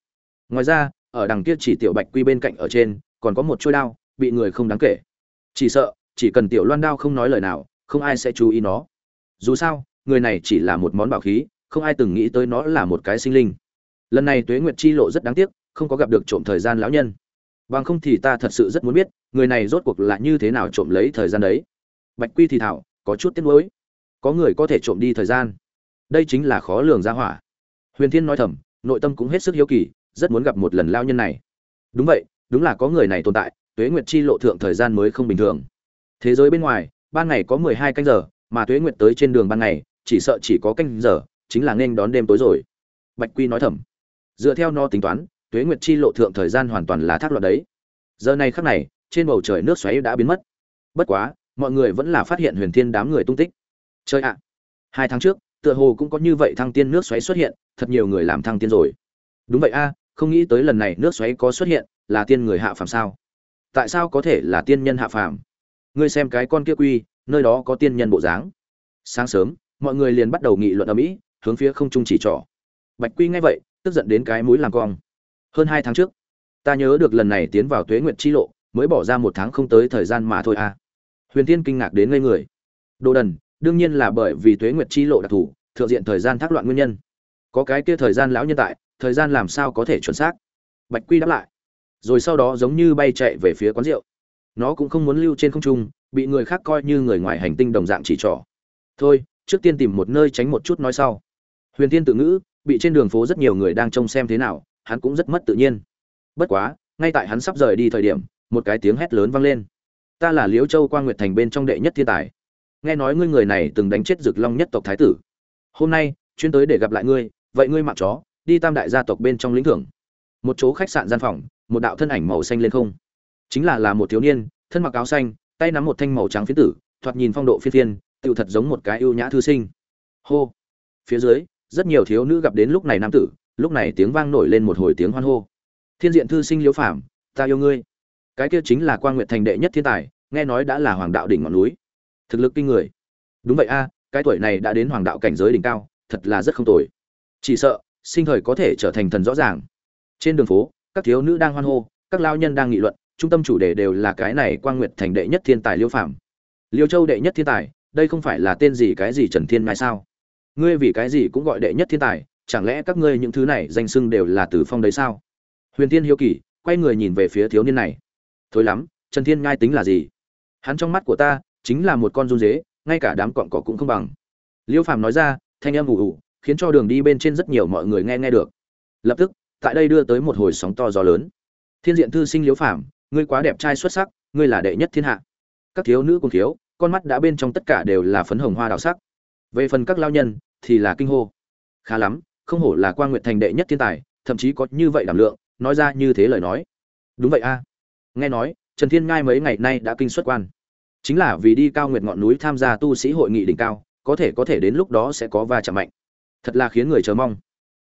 Ngoài ra, ở đằng kia chỉ tiểu bạch quy bên cạnh ở trên, còn có một trôi đao, bị người không đáng kể. Chỉ sợ, chỉ cần tiểu loan đao không nói lời nào, không ai sẽ chú ý nó. Dù sao người này chỉ là một món bảo khí, không ai từng nghĩ tới nó là một cái sinh linh. Lần này tuế nguyệt chi lộ rất đáng tiếc, không có gặp được trộm thời gian lão nhân. Bằng không thì ta thật sự rất muốn biết, người này rốt cuộc là như thế nào trộm lấy thời gian đấy. Bạch quy thì thảo, có chút tiếc nuối. Có người có thể trộm đi thời gian. Đây chính là khó lường ra hỏa. Huyền thiên nói thầm, nội tâm cũng hết sức hiếu kỳ, rất muốn gặp một lần lao nhân này. Đúng vậy, đúng là có người này tồn tại, tuế nguyệt chi lộ thượng thời gian mới không bình thường. Thế giới bên ngoài, ban ngày có mười hai canh giờ, mà tuế nguyệt tới trên đường ban ngày chỉ sợ chỉ có canh giờ, chính là nên đón đêm tối rồi. Bạch quy nói thầm. Dựa theo nó tính toán, tuế nguyệt chi lộ thượng thời gian hoàn toàn là thác loạn đấy. Giờ này khắc này, trên bầu trời nước xoáy đã biến mất. Bất quá, mọi người vẫn là phát hiện huyền thiên đám người tung tích. Chơi ạ! Hai tháng trước, tựa hồ cũng có như vậy thăng tiên nước xoáy xuất hiện, thật nhiều người làm thăng tiên rồi. Đúng vậy a, không nghĩ tới lần này nước xoáy có xuất hiện, là tiên người hạ phàm sao? Tại sao có thể là tiên nhân hạ phàm? Ngươi xem cái con kia quy, nơi đó có tiên nhân bộ dáng. Sáng sớm mọi người liền bắt đầu nghị luận ở mỹ, hướng phía không trung chỉ trỏ. Bạch quy nghe vậy, tức giận đến cái mũi làm cong. Hơn hai tháng trước, ta nhớ được lần này tiến vào tuế nguyệt chi lộ, mới bỏ ra một tháng không tới thời gian mà thôi a huyền tiên kinh ngạc đến ngây người. Đồ đần, đương nhiên là bởi vì tuế nguyệt chi lộ đặc thù, thượng diện thời gian thác loạn nguyên nhân. Có cái kia thời gian lão nhân tại, thời gian làm sao có thể chuẩn xác? Bạch quy đáp lại. Rồi sau đó giống như bay chạy về phía quán rượu. Nó cũng không muốn lưu trên không trung, bị người khác coi như người ngoài hành tinh đồng dạng chỉ trỏ. Thôi trước tiên tìm một nơi tránh một chút nói sau. Huyền tiên tự ngữ, bị trên đường phố rất nhiều người đang trông xem thế nào, hắn cũng rất mất tự nhiên. Bất quá, ngay tại hắn sắp rời đi thời điểm, một cái tiếng hét lớn vang lên. Ta là liễu châu quan nguyệt thành bên trong đệ nhất thiên tài. Nghe nói ngươi người này từng đánh chết rực long nhất tộc thái tử. Hôm nay, chuyên tới để gặp lại ngươi, vậy ngươi mặc chó, đi tam đại gia tộc bên trong lĩnh thưởng. Một chỗ khách sạn gian phòng, một đạo thân ảnh màu xanh lên không. Chính là là một thiếu niên, thân mặc áo xanh, tay nắm một thanh màu trắng phiến tử, thoạt nhìn phong độ phiên phiên tựu thật giống một cái ưu nhã thư sinh. Hô. Phía dưới, rất nhiều thiếu nữ gặp đến lúc này nam tử, lúc này tiếng vang nổi lên một hồi tiếng hoan hô. Thiên diện thư sinh liễu phảm ta yêu ngươi. Cái kia chính là quan nguyệt thành đệ nhất thiên tài, nghe nói đã là hoàng đạo đỉnh ngọn núi. Thực lực kinh người. Đúng vậy a, cái tuổi này đã đến hoàng đạo cảnh giới đỉnh cao, thật là rất không tồi. Chỉ sợ, sinh thời có thể trở thành thần rõ ràng. Trên đường phố, các thiếu nữ đang hoan hô, các lao nhân đang nghị luận, trung tâm chủ đề đều là cái này quan nguyệt thành đệ nhất thiên tài liêu phạm liêu châu đệ nhất thiên tài đây không phải là tên gì cái gì trần thiên mai sao? Ngươi vì cái gì cũng gọi đệ nhất thiên tài, chẳng lẽ các ngươi những thứ này danh sưng đều là từ phong đấy sao? Huyền tiên hiếu kỳ, quay người nhìn về phía thiếu niên này. Thối lắm, trần thiên ngai tính là gì? Hắn trong mắt của ta chính là một con run dế, ngay cả đám cọn cỏ cũng không bằng. Liêu phàm nói ra, thanh âm ù ù, khiến cho đường đi bên trên rất nhiều mọi người nghe nghe được. Lập tức, tại đây đưa tới một hồi sóng to gió lớn. Thiên diện thư sinh liêu phàm, ngươi quá đẹp trai xuất sắc, ngươi là đệ nhất thiên hạ. Các thiếu nữ cùng thiếu con mắt đã bên trong tất cả đều là phấn hồng hoa đào sắc. Về phần các lao nhân, thì là kinh hô. Khá lắm, không hổ là quan nguyện thành đệ nhất thiên tài, thậm chí có như vậy đảm lượng, nói ra như thế lời nói. Đúng vậy a. Nghe nói, trần thiên ngai mấy ngày nay đã kinh xuất quan. Chính là vì đi cao nguyệt ngọn núi tham gia tu sĩ hội nghị đỉnh cao, có thể có thể đến lúc đó sẽ có va chạm mạnh. Thật là khiến người chờ mong.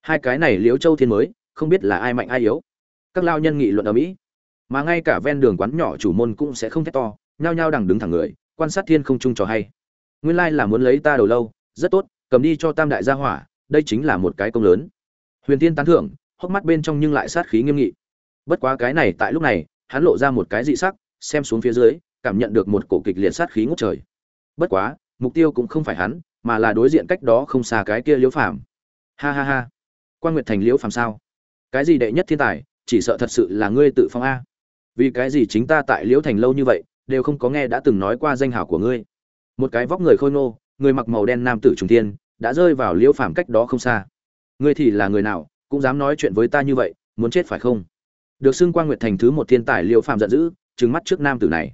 Hai cái này liễu châu thiên mới, không biết là ai mạnh ai yếu. Các lao nhân nghị luận ở mỹ, mà ngay cả ven đường quán nhỏ chủ môn cũng sẽ không thét to, nhao nhao đằng đứng thẳng người quan sát thiên không trung trò hay. Nguyên lai là muốn lấy ta đầu lâu, rất tốt, cầm đi cho tam đại gia hỏa, đây chính là một cái công lớn. Huyền tiên tán thưởng, hốc mắt bên trong nhưng lại sát khí nghiêm nghị. Bất quá cái này tại lúc này, hắn lộ ra một cái dị sắc, xem xuống phía dưới, cảm nhận được một cổ kịch liệt sát khí ngút trời. Bất quá, mục tiêu cũng không phải hắn, mà là đối diện cách đó không xa cái kia liễu phàm. Ha ha ha. Quan nguyệt thành liễu phàm sao? Cái gì đệ nhất thiên tài, chỉ sợ thật sự là ngươi tự phong a. Vì cái gì chính ta tại liễu thành lâu như vậy đều không có nghe đã từng nói qua danh hảo của ngươi. Một cái vóc người khôi ngô, người mặc màu đen nam tử trung tiên đã rơi vào liễu phàm cách đó không xa. Ngươi thì là người nào, cũng dám nói chuyện với ta như vậy, muốn chết phải không? Được xưng quang nguyệt thành thứ một thiên tài liễu phàm giận dữ, trừng mắt trước nam tử này.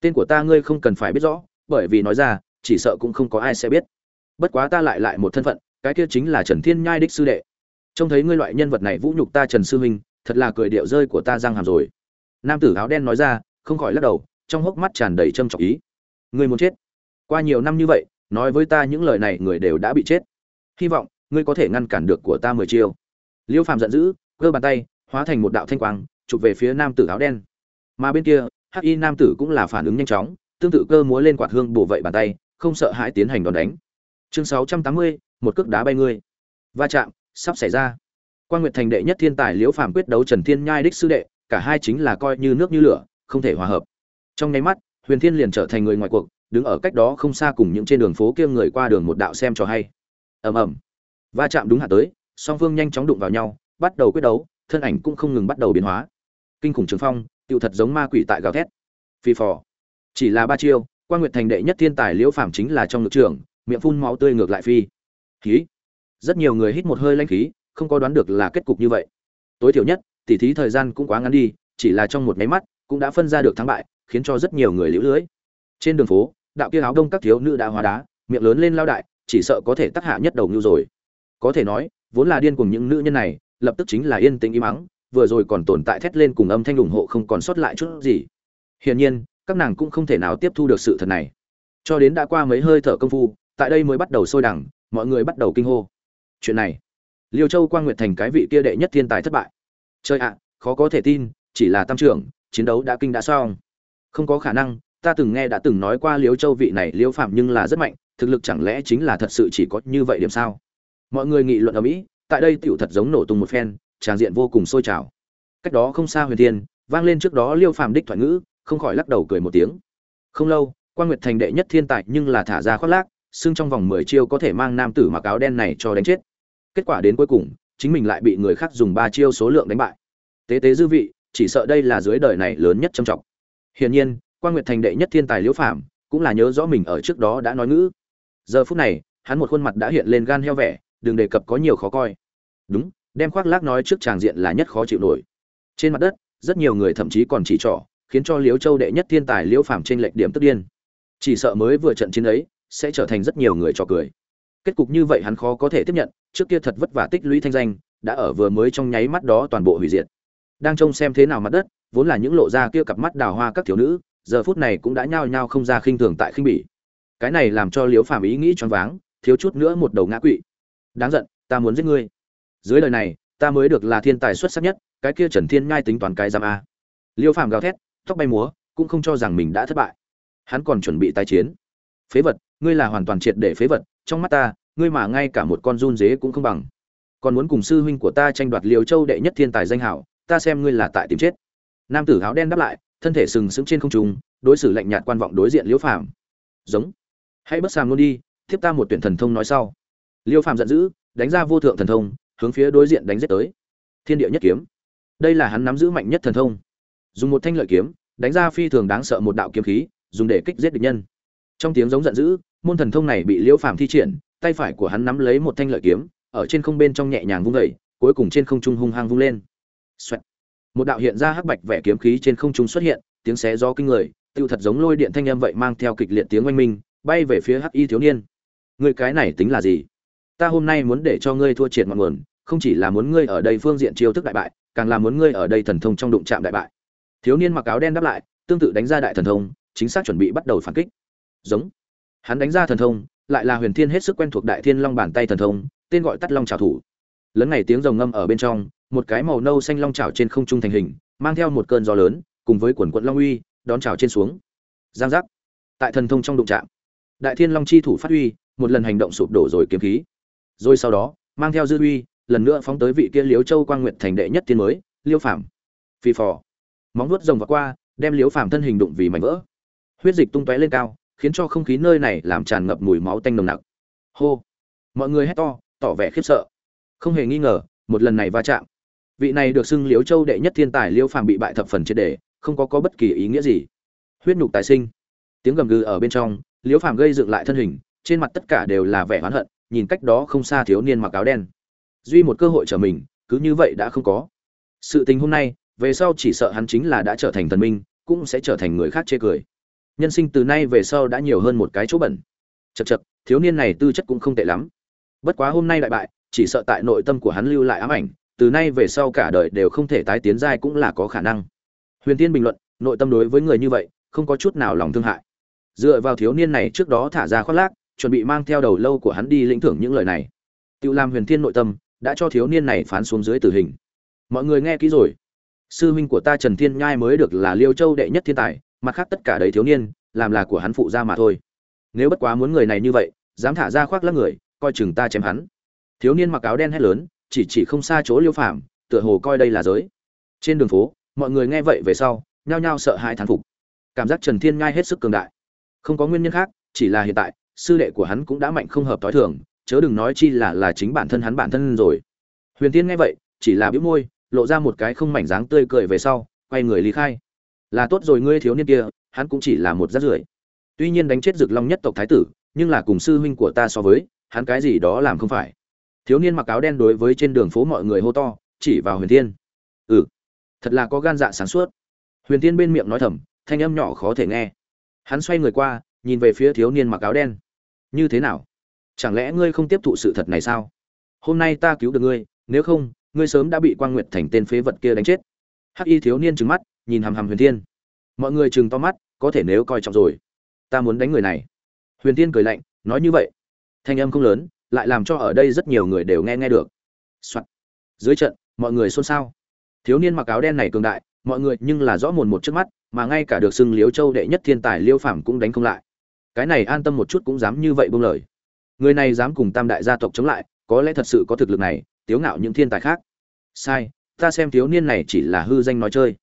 Tên của ta ngươi không cần phải biết rõ, bởi vì nói ra, chỉ sợ cũng không có ai sẽ biết. Bất quá ta lại lại một thân phận, cái kia chính là trần thiên nhai đích sư đệ. Trông thấy ngươi loại nhân vật này vũ nhục ta trần sư huynh thật là cười điệu rơi của ta răng hàm rồi. Nam tử áo đen nói ra, không khỏi lắc đầu trong hốc mắt tràn đầy trâm trọng ý. Ngươi muốn chết? Qua nhiều năm như vậy, nói với ta những lời này người đều đã bị chết. Hy vọng, ngươi có thể ngăn cản được của ta mười chiêu. Liêu phàm giận dữ cơ bàn tay, hóa thành một đạo thanh quang, chụp về phía nam tử áo đen. Mà bên kia, hắc y nam tử cũng là phản ứng nhanh chóng, tương tự cơ múa lên quạt hương bổ vậy bàn tay, không sợ hãi tiến hành đòn đánh. Chương sáu trăm tám mươi, một cước đá bay ngươi. Va chạm, sắp xảy ra. Quan nguyệt thành đệ nhất thiên tài liễu phàm quyết đấu trần thiên nhai đích sư đệ, cả hai chính là coi như nước như lửa, không thể hòa hợp trong nháy mắt, huyền thiên liền trở thành người ngoài cuộc, đứng ở cách đó không xa cùng những trên đường phố kia người qua đường một đạo xem cho hay. Ầm ầm. Va chạm đúng hạ tới, song phương nhanh chóng đụng vào nhau, bắt đầu quyết đấu, thân ảnh cũng không ngừng bắt đầu biến hóa. Kinh khủng trường phong, tựu thật giống ma quỷ tại gào thét. Phi phò. Chỉ là ba chiêu quan nguyệt thành đệ nhất thiên tài liễu phàm chính là trong lực trường, miệng phun máu tươi ngược lại phi. Khí. Rất nhiều người hít một hơi lanh khí, không có đoán được là kết cục như vậy. Tối thiểu nhất, tỉ thí thời gian cũng quá ngắn đi, chỉ là trong một máy mắt, cũng đã phân ra được thắng bại khiến cho rất nhiều người liễu lưới. Trên đường phố, đạo kia áo đông các thiếu nữ đã hóa đá, miệng lớn lên lao đại, chỉ sợ có thể tác hạ nhất đầu như rồi. Có thể nói, vốn là điên cùng những nữ nhân này, lập tức chính là yên tĩnh im mắng vừa rồi còn tồn tại thét lên cùng âm thanh ủng hộ không còn sót lại chút gì. Hiển nhiên, các nàng cũng không thể nào tiếp thu được sự thật này. Cho đến đã qua mấy hơi thở công phu, tại đây mới bắt đầu sôi đẳng mọi người bắt đầu kinh hô. Chuyện này, liêu châu, quang nguyệt thành cái vị kia đệ nhất thiên tài thất bại. Chơi ạ, khó có thể tin, chỉ là tam trưởng, chiến đấu đã kinh đã xong không có khả năng, ta từng nghe đã từng nói qua liêu châu vị này liêu phạm nhưng là rất mạnh, thực lực chẳng lẽ chính là thật sự chỉ có như vậy điểm sao? Mọi người nghị luận ở mỹ, tại đây tiểu thật giống nổ tung một phen, tràng diện vô cùng sôi trào. Cách đó không xa huyền thiên, vang lên trước đó liêu phạm đích thoại ngữ, không khỏi lắc đầu cười một tiếng. Không lâu quan nguyệt thành đệ nhất thiên tài nhưng là thả ra khoác lác, xưng trong vòng mười chiêu có thể mang nam tử mặc áo đen này cho đánh chết. Kết quả đến cuối cùng, chính mình lại bị người khác dùng ba chiêu số lượng đánh bại. Tế tế dư vị, chỉ sợ đây là dưới đời này lớn nhất trầm trọng hiển nhiên quan nguyệt thành đệ nhất thiên tài liễu phàm cũng là nhớ rõ mình ở trước đó đã nói ngữ. Giờ phút này, hắn một khuôn mặt đã hiện lên gan heo vẻ, đừng đề cập có nhiều khó coi. Đúng, đem khoác lác nói trước chàng diện là nhất khó chịu nổi. Trên mặt đất, rất nhiều người thậm chí còn chỉ trỏ, khiến cho liễu châu đệ nhất thiên tài liễu phàm trên lệch điểm tức điên. Chỉ sợ mới vừa trận chiến ấy, sẽ trở thành rất nhiều người trò cười. Kết cục như vậy hắn khó có thể tiếp nhận, trước kia thật vất vả tích lũy thanh danh, đã ở vừa mới trong nháy mắt đó toàn bộ hủy diệt. Đang trông xem thế nào mặt đất vốn là những lộ ra kia cặp mắt đào hoa các thiếu nữ giờ phút này cũng đã nhao nhao không ra khinh thường tại khinh bỉ. Cái này làm cho liễu phàm ý nghĩ choáng váng thiếu chút nữa một đầu ngã quỵ. Đáng giận ta muốn giết ngươi. Dưới lời này ta mới được là thiên tài xuất sắc nhất cái kia trần thiên ngay tính toàn cái giam a. Liêu phàm gào thét tóc bay múa cũng không cho rằng mình đã thất bại. Hắn còn chuẩn bị tái chiến. Phế vật ngươi là hoàn toàn triệt để phế vật trong mắt ta ngươi mà ngay cả một con run dế cũng không bằng. Còn muốn cùng sư huynh của ta tranh đoạt Liêu châu đệ nhất thiên tài danh hiệu, ta xem ngươi là tại tìm chết nam tử áo đen đáp lại, thân thể sừng sững trên không trung, đối xử lạnh nhạt quan vọng đối diện liễu phàm. Giống. Hãy bất sàm luôn đi, thiếp ta một tuyển thần thông nói sau. Liễu phàm giận dữ, đánh ra vô thượng thần thông, hướng phía đối diện đánh giết tới. Thiên địa nhất kiếm. Đây là hắn nắm giữ mạnh nhất thần thông. Dùng một thanh lợi kiếm, đánh ra phi thường đáng sợ một đạo kiếm khí, dùng để kích giết địch nhân. Trong tiếng giống giận dữ, môn thần thông này bị liễu phàm thi triển, tay phải của hắn nắm lấy một thanh lợi kiếm, ở trên không bên trong nhẹ nhàng vung vẩy cuối cùng trên không trung hung hăng vung lên、Xoẹt một đạo hiện ra hắc bạch vẻ kiếm khí trên không trung xuất hiện, tiếng xé gió kinh người, tiêu thật giống lôi điện thanh âm vậy mang theo kịch liệt tiếng oanh minh, bay về phía hắc y thiếu niên. Người cái này tính là gì? Ta hôm nay muốn để cho ngươi thua triệt ngọn nguồn, không chỉ là muốn ngươi ở đây phương diện chiêu thức đại bại, càng là muốn ngươi ở đây thần thông trong đụng chạm đại bại. Thiếu niên mặc áo đen đáp lại, tương tự đánh ra đại thần thông, chính xác chuẩn bị bắt đầu phản kích. Giống. Hắn đánh ra thần thông, lại là huyền thiên hết sức quen thuộc đại thiên long bàn tay thần thông, tên gọi tắt long trào thủ. Lớn ngày tiếng rồng ngâm ở bên trong một cái màu nâu xanh long trào trên không trung thành hình mang theo một cơn gió lớn cùng với quần quận long uy đón trào trên xuống. Giang giác. Tại thần thông trong đụng trạng, đại thiên long chi thủ phát huy một lần hành động sụp đổ rồi kiếm khí. Rồi sau đó mang theo dư uy lần nữa phóng tới vị kia liếu châu quang nguyệt thành đệ nhất tiên mới liêu phàm. Phi phò. Móng vuốt rồng vọt qua đem liếu phàm thân hình đụng vì mảnh vỡ. Huyết dịch tung tóe lên cao khiến cho không khí nơi này làm tràn ngập mùi máu tanh nồng nặc. Hô. Mọi người hét to tỏ vẻ khiếp sợ. Không hề nghi ngờ một lần này va chạm vị này được xưng liếu châu đệ nhất thiên tài liêu phàm bị bại thập phần triệt đề, không có có bất kỳ ý nghĩa gì. Huyết nhục tài sinh. Tiếng gầm gừ ở bên trong liếu phàm gây dựng lại thân hình, trên mặt tất cả đều là vẻ oán hận, nhìn cách đó không xa thiếu niên mặc áo đen. Duy một cơ hội trở mình, cứ như vậy đã không có. Sự tình hôm nay, về sau chỉ sợ hắn chính là đã trở thành thần minh, cũng sẽ trở thành người khác chê cười. Nhân sinh từ nay về sau đã nhiều hơn một cái chỗ bẩn. Chật chật thiếu niên này tư chất cũng không tệ lắm. Bất quá hôm nay đại bại, chỉ sợ tại nội tâm của hắn lưu lại ám ảnh từ nay về sau cả đời đều không thể tái tiến giai cũng là có khả năng. Huyền tiên bình luận, nội tâm đối với người như vậy, không có chút nào lòng thương hại. Dựa vào thiếu niên này trước đó thả ra khoác lác, chuẩn bị mang theo đầu lâu của hắn đi lĩnh thưởng những lời này. Tự làm huyền thiên nội tâm đã cho thiếu niên này phán xuống dưới tử hình. Mọi người nghe kỹ rồi. Sư huynh của ta trần thiên nhai mới được là liêu châu đệ nhất thiên tài, mặt khác tất cả đấy thiếu niên, làm là của hắn phụ gia mà thôi. Nếu bất quá muốn người này như vậy, dám thả ra khoác lác người, coi chừng ta chém hắn. Thiếu niên mặc áo đen hét lớn chỉ chỉ không xa chỗ liêu phàm, tựa hồ coi đây là giới. Trên đường phố, mọi người nghe vậy về sau, nhao nhao sợ hãi thán phục. Cảm giác trần thiên nhai hết sức cường đại. Không có nguyên nhân khác, chỉ là hiện tại, sư đệ của hắn cũng đã mạnh không hợp thói thường, chớ đừng nói chi là là chính bản thân hắn bản thân rồi. Huyền tiên nghe vậy, chỉ là bĩu môi, lộ ra một cái không mảnh dáng tươi cười về sau, quay người lý khai. Là tốt rồi ngươi thiếu niên kia, hắn cũng chỉ là một rát rưởi. Tuy nhiên đánh chết rực long nhất tộc thái tử, nhưng là cùng sư huynh của ta so với, hắn cái gì đó làm không phải thiếu niên mặc áo đen đối với trên đường phố mọi người hô to, chỉ vào huyền thiên. Ừ thật là có gan dạ sáng suốt. Huyền thiên bên miệng nói thầm, thanh âm nhỏ khó thể nghe. Hắn xoay người qua, nhìn về phía thiếu niên mặc áo đen. Như thế nào? Chẳng lẽ ngươi không tiếp thụ sự thật này sao? Hôm nay ta cứu được ngươi, nếu không, ngươi sớm đã bị quang nguyệt thành tên phế vật kia đánh chết. Hắc y thiếu niên trừng mắt, nhìn hằm hằm huyền thiên. Mọi người chừng to mắt, có thể nếu coi trọng rồi. Ta muốn đánh người này. Huyền thiên cười lạnh, nói như vậy. Thanh âm không lớn lại làm cho ở đây rất nhiều người đều nghe nghe được、Soạn. dưới trận, mọi người xôn xao. Thiếu niên mặc áo đen này cường đại, mọi người nhưng là rõ mồn một trước mắt, mà ngay cả được xưng liếu châu đệ nhất thiên tài liêu phàm cũng đánh không lại. Cái này an tâm một chút cũng dám như vậy buông lời. Người này dám cùng tam đại gia tộc chống lại, có lẽ thật sự có thực lực này, tiếu ngạo những thiên tài khác. Sai, ta xem thiếu niên này chỉ là hư danh nói chơi.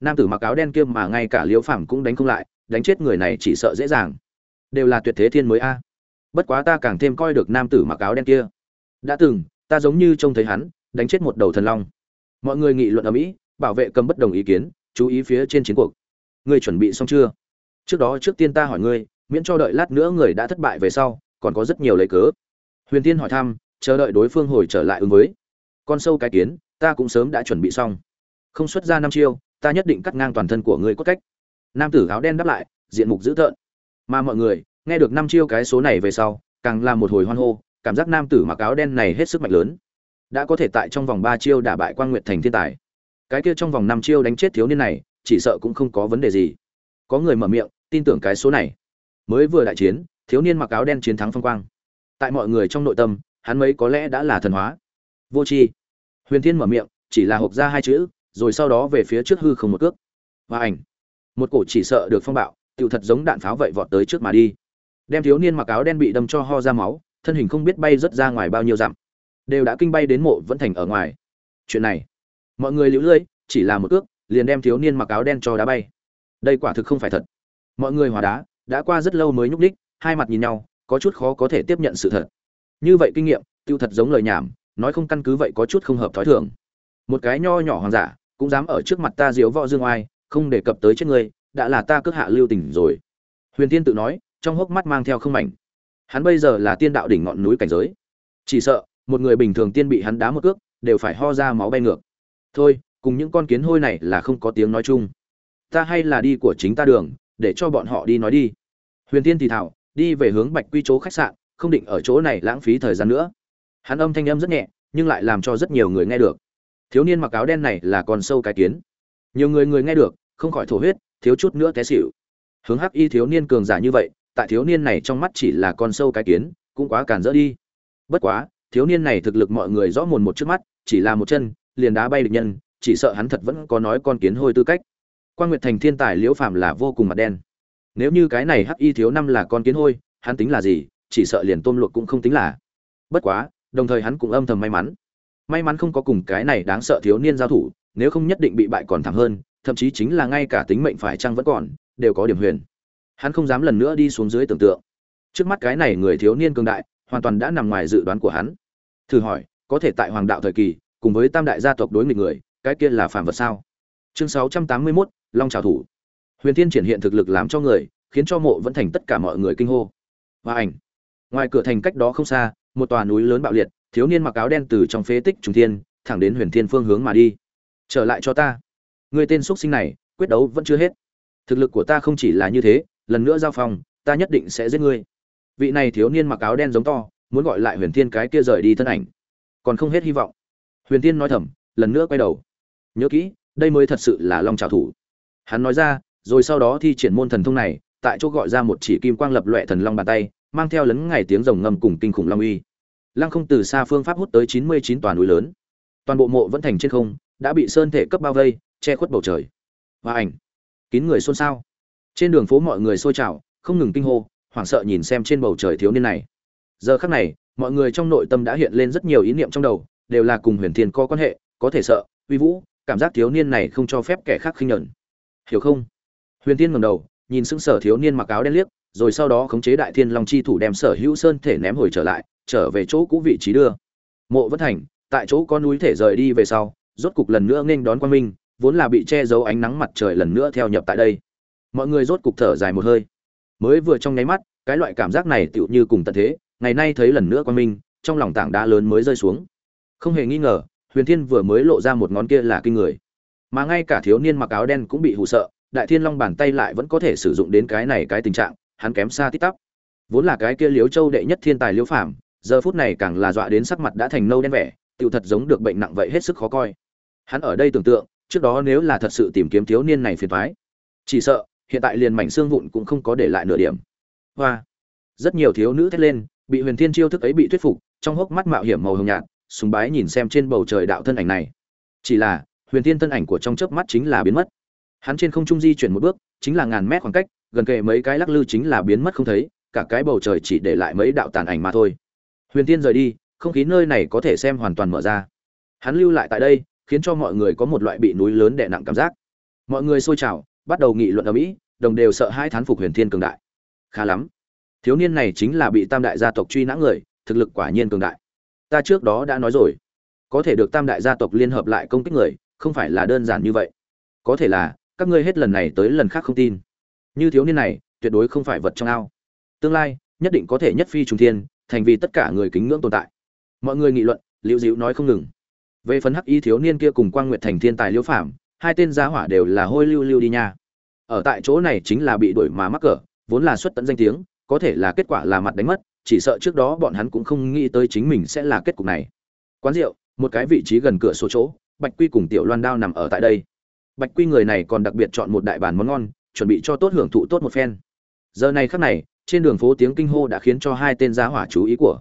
Nam tử mặc áo đen kia mà ngay cả liễu phàm cũng đánh không lại, đánh chết người này chỉ sợ dễ dàng. Đều là tuyệt thế thiên mới a bất quá ta càng thêm coi được nam tử mặc áo đen kia. Đã từng, ta giống như trông thấy hắn, đánh chết một đầu thần long. Mọi người nghị luận ở mỹ, bảo vệ cầm bất đồng ý kiến, chú ý phía trên chiến cuộc. Ngươi chuẩn bị xong chưa? Trước đó trước tiên ta hỏi ngươi, miễn cho đợi lát nữa người đã thất bại về sau, còn có rất nhiều lấy cớ. Huyền tiên hỏi thăm, chờ đợi đối phương hồi trở lại ứng với. Con sâu cái kiến, ta cũng sớm đã chuẩn bị xong. Không xuất ra năm chiêu, ta nhất định cắt ngang toàn thân của ngươi cốt cách. Nam tử áo đen đáp lại, diện mục dữ tợn. Mà mọi người nghe được năm chiêu cái số này về sau, càng là một hồi hoan hô, cảm giác nam tử mặc áo đen này hết sức mạnh lớn. Đã có thể tại trong vòng ba chiêu đả bại quan nguyệt thành thiên tài. Cái kia trong vòng năm chiêu đánh chết thiếu niên này, chỉ sợ cũng không có vấn đề gì. Có người mở miệng, tin tưởng cái số này. Mới vừa đại chiến, thiếu niên mặc áo đen chiến thắng phong quang. Tại mọi người trong nội tâm, hắn mấy có lẽ đã là thần hóa. Vô tri. Huyền thiên mở miệng, chỉ là hộp ra hai chữ, rồi sau đó về phía trước hư không một cước. Và ảnh. Một cổ chỉ sợ được phong bạo tựu thật giống đạn pháo vậy vọt tới trước mà đi đem thiếu niên mặc áo đen bị đâm cho ho ra máu thân hình không biết bay rất ra ngoài bao nhiêu dặm. Đều đã kinh bay đến mộ vẫn thành ở ngoài. Chuyện này mọi người liễu lưỡi chỉ là một ước liền đem thiếu niên mặc áo đen cho đá bay. Đây quả thực không phải thật. Mọi người hòa đá đã qua rất lâu mới nhúc đích, hai mặt nhìn nhau có chút khó có thể tiếp nhận sự thật. Như vậy kinh nghiệm tiêu thật giống lời nhảm nói không căn cứ vậy có chút không hợp thói thường. Một cái nho nhỏ hoàng giả cũng dám ở trước mặt ta diếu võ dương oai không đề cập tới chết người, đã là ta cước hạ lưu tình rồi. Huyền tiên tự nói trong hốc mắt mang theo không mảnh. Hắn bây giờ là tiên đạo đỉnh ngọn núi cảnh giới. Chỉ sợ, một người bình thường tiên bị hắn đá một cước, đều phải ho ra máu bay ngược. Thôi, cùng những con kiến hôi này là không có tiếng nói chung. Ta hay là đi của chính ta đường, để cho bọn họ đi nói đi. Huyền tiên thì thảo, đi về hướng bạch quy chỗ khách sạn, không định ở chỗ này lãng phí thời gian nữa. Hắn âm thanh âm rất nhẹ, nhưng lại làm cho rất nhiều người nghe được. Thiếu niên mặc áo đen này là con sâu cái kiến. Nhiều người người nghe được, không khỏi thổ huyết, thiếu chút nữa té xỉu. Hướng hắc y thiếu niên cường giả như vậy tại thiếu niên này trong mắt chỉ là con sâu cái kiến, cũng quá cản rỡ đi. Bất quá, thiếu niên này thực lực mọi người rõ mồn một trước mắt, chỉ là một chân, liền đá bay địch nhân, chỉ sợ hắn thật vẫn có nói con kiến hôi tư cách. Quan nguyệt thành thiên tài liễu phàm là vô cùng mặt đen. Nếu như cái này hắc y thiếu năm là con kiến hôi, hắn tính là gì, chỉ sợ liền tôm luộc cũng không tính là. Bất quá, đồng thời hắn cũng âm thầm may mắn. May mắn không có cùng cái này đáng sợ thiếu niên giao thủ, nếu không nhất định bị bại còn thảm hơn, thậm chí chính là ngay cả tính mệnh phải chăng vẫn còn, đều có điểm huyền hắn không dám lần nữa đi xuống dưới tưởng tượng. Trước mắt cái này người thiếu niên cường đại hoàn toàn đã nằm ngoài dự đoán của hắn. Thử hỏi có thể tại hoàng đạo thời kỳ cùng với tam đại gia tộc đối nghịch người cái kia là phàm vật sao? Chương 681, long trào thủ. Huyền thiên triển hiện thực lực làm cho người khiến cho mộ vẫn thành tất cả mọi người kinh hô. Và ảnh. Ngoài cửa thành cách đó không xa một tòa núi lớn bạo liệt thiếu niên mặc áo đen từ trong phế tích trùng thiên thẳng đến huyền thiên phương hướng mà đi. Trở lại cho ta. Người tên xuất sinh này quyết đấu vẫn chưa hết. Thực lực của ta không chỉ là như thế lần nữa giao phòng ta nhất định sẽ giết ngươi. Vị này thiếu niên mặc áo đen giống to, muốn gọi lại huyền thiên cái kia rời đi thân ảnh. Còn không hết hy vọng. Huyền thiên nói thầm, lần nữa quay đầu. Nhớ kỹ, đây mới thật sự là long trào thủ. Hắn nói ra, rồi sau đó thi triển môn thần thông này, tại chỗ gọi ra một chỉ kim quang lập loẹ thần long bàn tay, mang theo lấn ngày tiếng rồng ngầm cùng kinh khủng long uy. Lăng không từ xa phương pháp hút tới chín mươi chín toàn núi lớn. Toàn bộ mộ vẫn thành trên không, đã bị sơn thể cấp bao vây, che khuất bầu trời. Và ảnh. Kín người xôn xao trên đường phố mọi người xôi trào, không ngừng kinh hô, hoảng sợ nhìn xem trên bầu trời thiếu niên này. Giờ khắc này, mọi người trong nội tâm đã hiện lên rất nhiều ý niệm trong đầu, đều là cùng huyền thiên có quan hệ, có thể sợ, uy vũ, cảm giác thiếu niên này không cho phép kẻ khác khinh nhẫn. Hiểu không? Huyền thiên ngầm đầu, nhìn sững sở thiếu niên mặc áo đen liếc, rồi sau đó khống chế đại thiên long chi thủ đem sở hữu sơn thể ném hồi trở lại, trở về chỗ cũ vị trí đưa. Mộ vẫn thành, tại chỗ có núi thể rời đi về sau, rốt cục lần nữa nghênh đón quan minh, vốn là bị che giấu ánh nắng mặt trời lần nữa theo nhập tại đây mọi người rốt cục thở dài một hơi. Mới vừa trong nháy mắt, cái loại cảm giác này tựu như cùng tận thế, ngày nay thấy lần nữa quan minh, trong lòng tảng đá lớn mới rơi xuống. Không hề nghi ngờ, huyền thiên vừa mới lộ ra một ngón kia là kinh người. Mà ngay cả thiếu niên mặc áo đen cũng bị hụ sợ, đại thiên long bàn tay lại vẫn có thể sử dụng đến cái này cái tình trạng, hắn kém xa tít tắp. Vốn là cái kia liếu châu đệ nhất thiên tài liếu phảm giờ phút này càng là dọa đến sắc mặt đã thành nâu đen vẻ, tựu thật giống được bệnh nặng vậy hết sức khó coi. Hắn ở đây tưởng tượng, trước đó nếu là thật sự tìm kiếm thiếu niên này phiền thoái chỉ sợ hiện tại liền mảnh xương vụn cũng không có để lại nửa điểm. Hoa. Rất nhiều thiếu nữ thét lên, bị huyền thiên chiêu thức ấy bị thuyết phục, trong hốc mắt mạo hiểm màu hồng nhạt, sùng bái nhìn xem trên bầu trời đạo thân ảnh này. Chỉ là, huyền thiên thân ảnh của trong chớp mắt chính là biến mất. Hắn trên không trung di chuyển một bước, chính là ngàn mét khoảng cách, gần kề mấy cái lắc lư chính là biến mất không thấy, cả cái bầu trời chỉ để lại mấy đạo tàn ảnh mà thôi. Huyền thiên rời đi, không khí nơi này có thể xem hoàn toàn mở ra. Hắn lưu lại tại đây, khiến cho mọi người có một loại bị núi lớn đè nặng cảm giác. Mọi người xôi trào bắt đầu nghị luận ở mỹ, đồng đều sợ hai thán phục huyền thiên cường đại. Khá lắm. Thiếu niên này chính là bị tam đại gia tộc truy nã người, thực lực quả nhiên cường đại. Ta trước đó đã nói rồi. Có thể được tam đại gia tộc liên hợp lại công kích người, không phải là đơn giản như vậy. Có thể là, các ngươi hết lần này tới lần khác không tin. Như thiếu niên này, tuyệt đối không phải vật trong ao. Tương lai, nhất định có thể nhất phi trùng thiên, thành vì tất cả người kính ngưỡng tồn tại. Mọi người nghị luận, liễu dịu nói không ngừng. Về phần hắc y thiếu niên kia cùng quang nguyệt thành thiên tài liễu phạm hai tên giá hỏa đều là hôi lưu lưu đi nha. Ở tại chỗ này chính là bị đuổi mà mắc cỡ, vốn là xuất tận danh tiếng, có thể là kết quả là mặt đánh mất, chỉ sợ trước đó bọn hắn cũng không nghĩ tới chính mình sẽ là kết cục này. Quán rượu, một cái vị trí gần cửa sổ chỗ, bạch quy cùng tiểu loan đao nằm ở tại đây. Bạch quy người này còn đặc biệt chọn một đại bàn món ngon, chuẩn bị cho tốt hưởng thụ tốt một phen. Giờ này khắc này, trên đường phố tiếng kinh hô đã khiến cho hai tên giá hỏa chú ý của.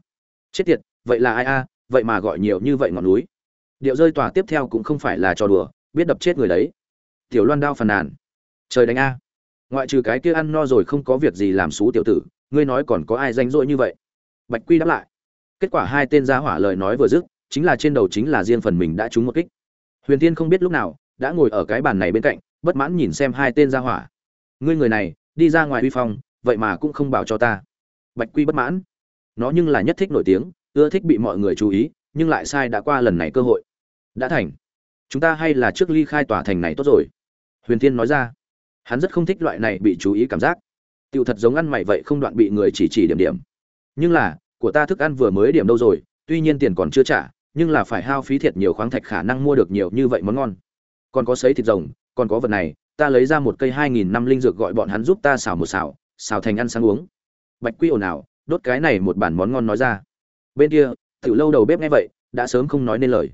Chết tiệt, vậy là ai a? Vậy mà gọi nhiều như vậy ngọn núi. Điệu rơi tòa tiếp theo cũng không phải là trò đùa biết đập chết người đấy. Tiểu loan đao phàn nàn. Trời đánh a. Ngoại trừ cái kia ăn no rồi không có việc gì làm xú tiểu tử, ngươi nói còn có ai danh dội như vậy? Bạch quy đáp lại. Kết quả hai tên gia hỏa lời nói vừa dứt, chính là trên đầu chính là riêng phần mình đã trúng một kích. Huyền tiên không biết lúc nào, đã ngồi ở cái bàn này bên cạnh, bất mãn nhìn xem hai tên gia hỏa. Ngươi người này, đi ra ngoài uy phong, vậy mà cũng không bảo cho ta. Bạch quy bất mãn. Nó nhưng là nhất thích nổi tiếng, ưa thích bị mọi người chú ý, nhưng lại sai đã qua lần này cơ hội. Đã thành chúng ta hay là trước ly khai tòa thành này tốt rồi? Huyền thiên nói ra. Hắn rất không thích loại này bị chú ý cảm giác. Tựu thật giống ăn mày vậy không đoạn bị người chỉ chỉ điểm điểm. Nhưng là, của ta thức ăn vừa mới điểm đâu rồi, tuy nhiên tiền còn chưa trả, nhưng là phải hao phí thiệt nhiều khoáng thạch khả năng mua được nhiều như vậy món ngon. Còn có sấy thịt rồng, còn có vật này, ta lấy ra một cây hai nghìn năm linh dược gọi bọn hắn giúp ta xào một xào xào thành ăn sáng uống. Bạch quy ồn ào, đốt cái này một bản món ngon nói ra. Bên kia, tiểu lâu đầu bếp nghe vậy, đã sớm không nói nên lời.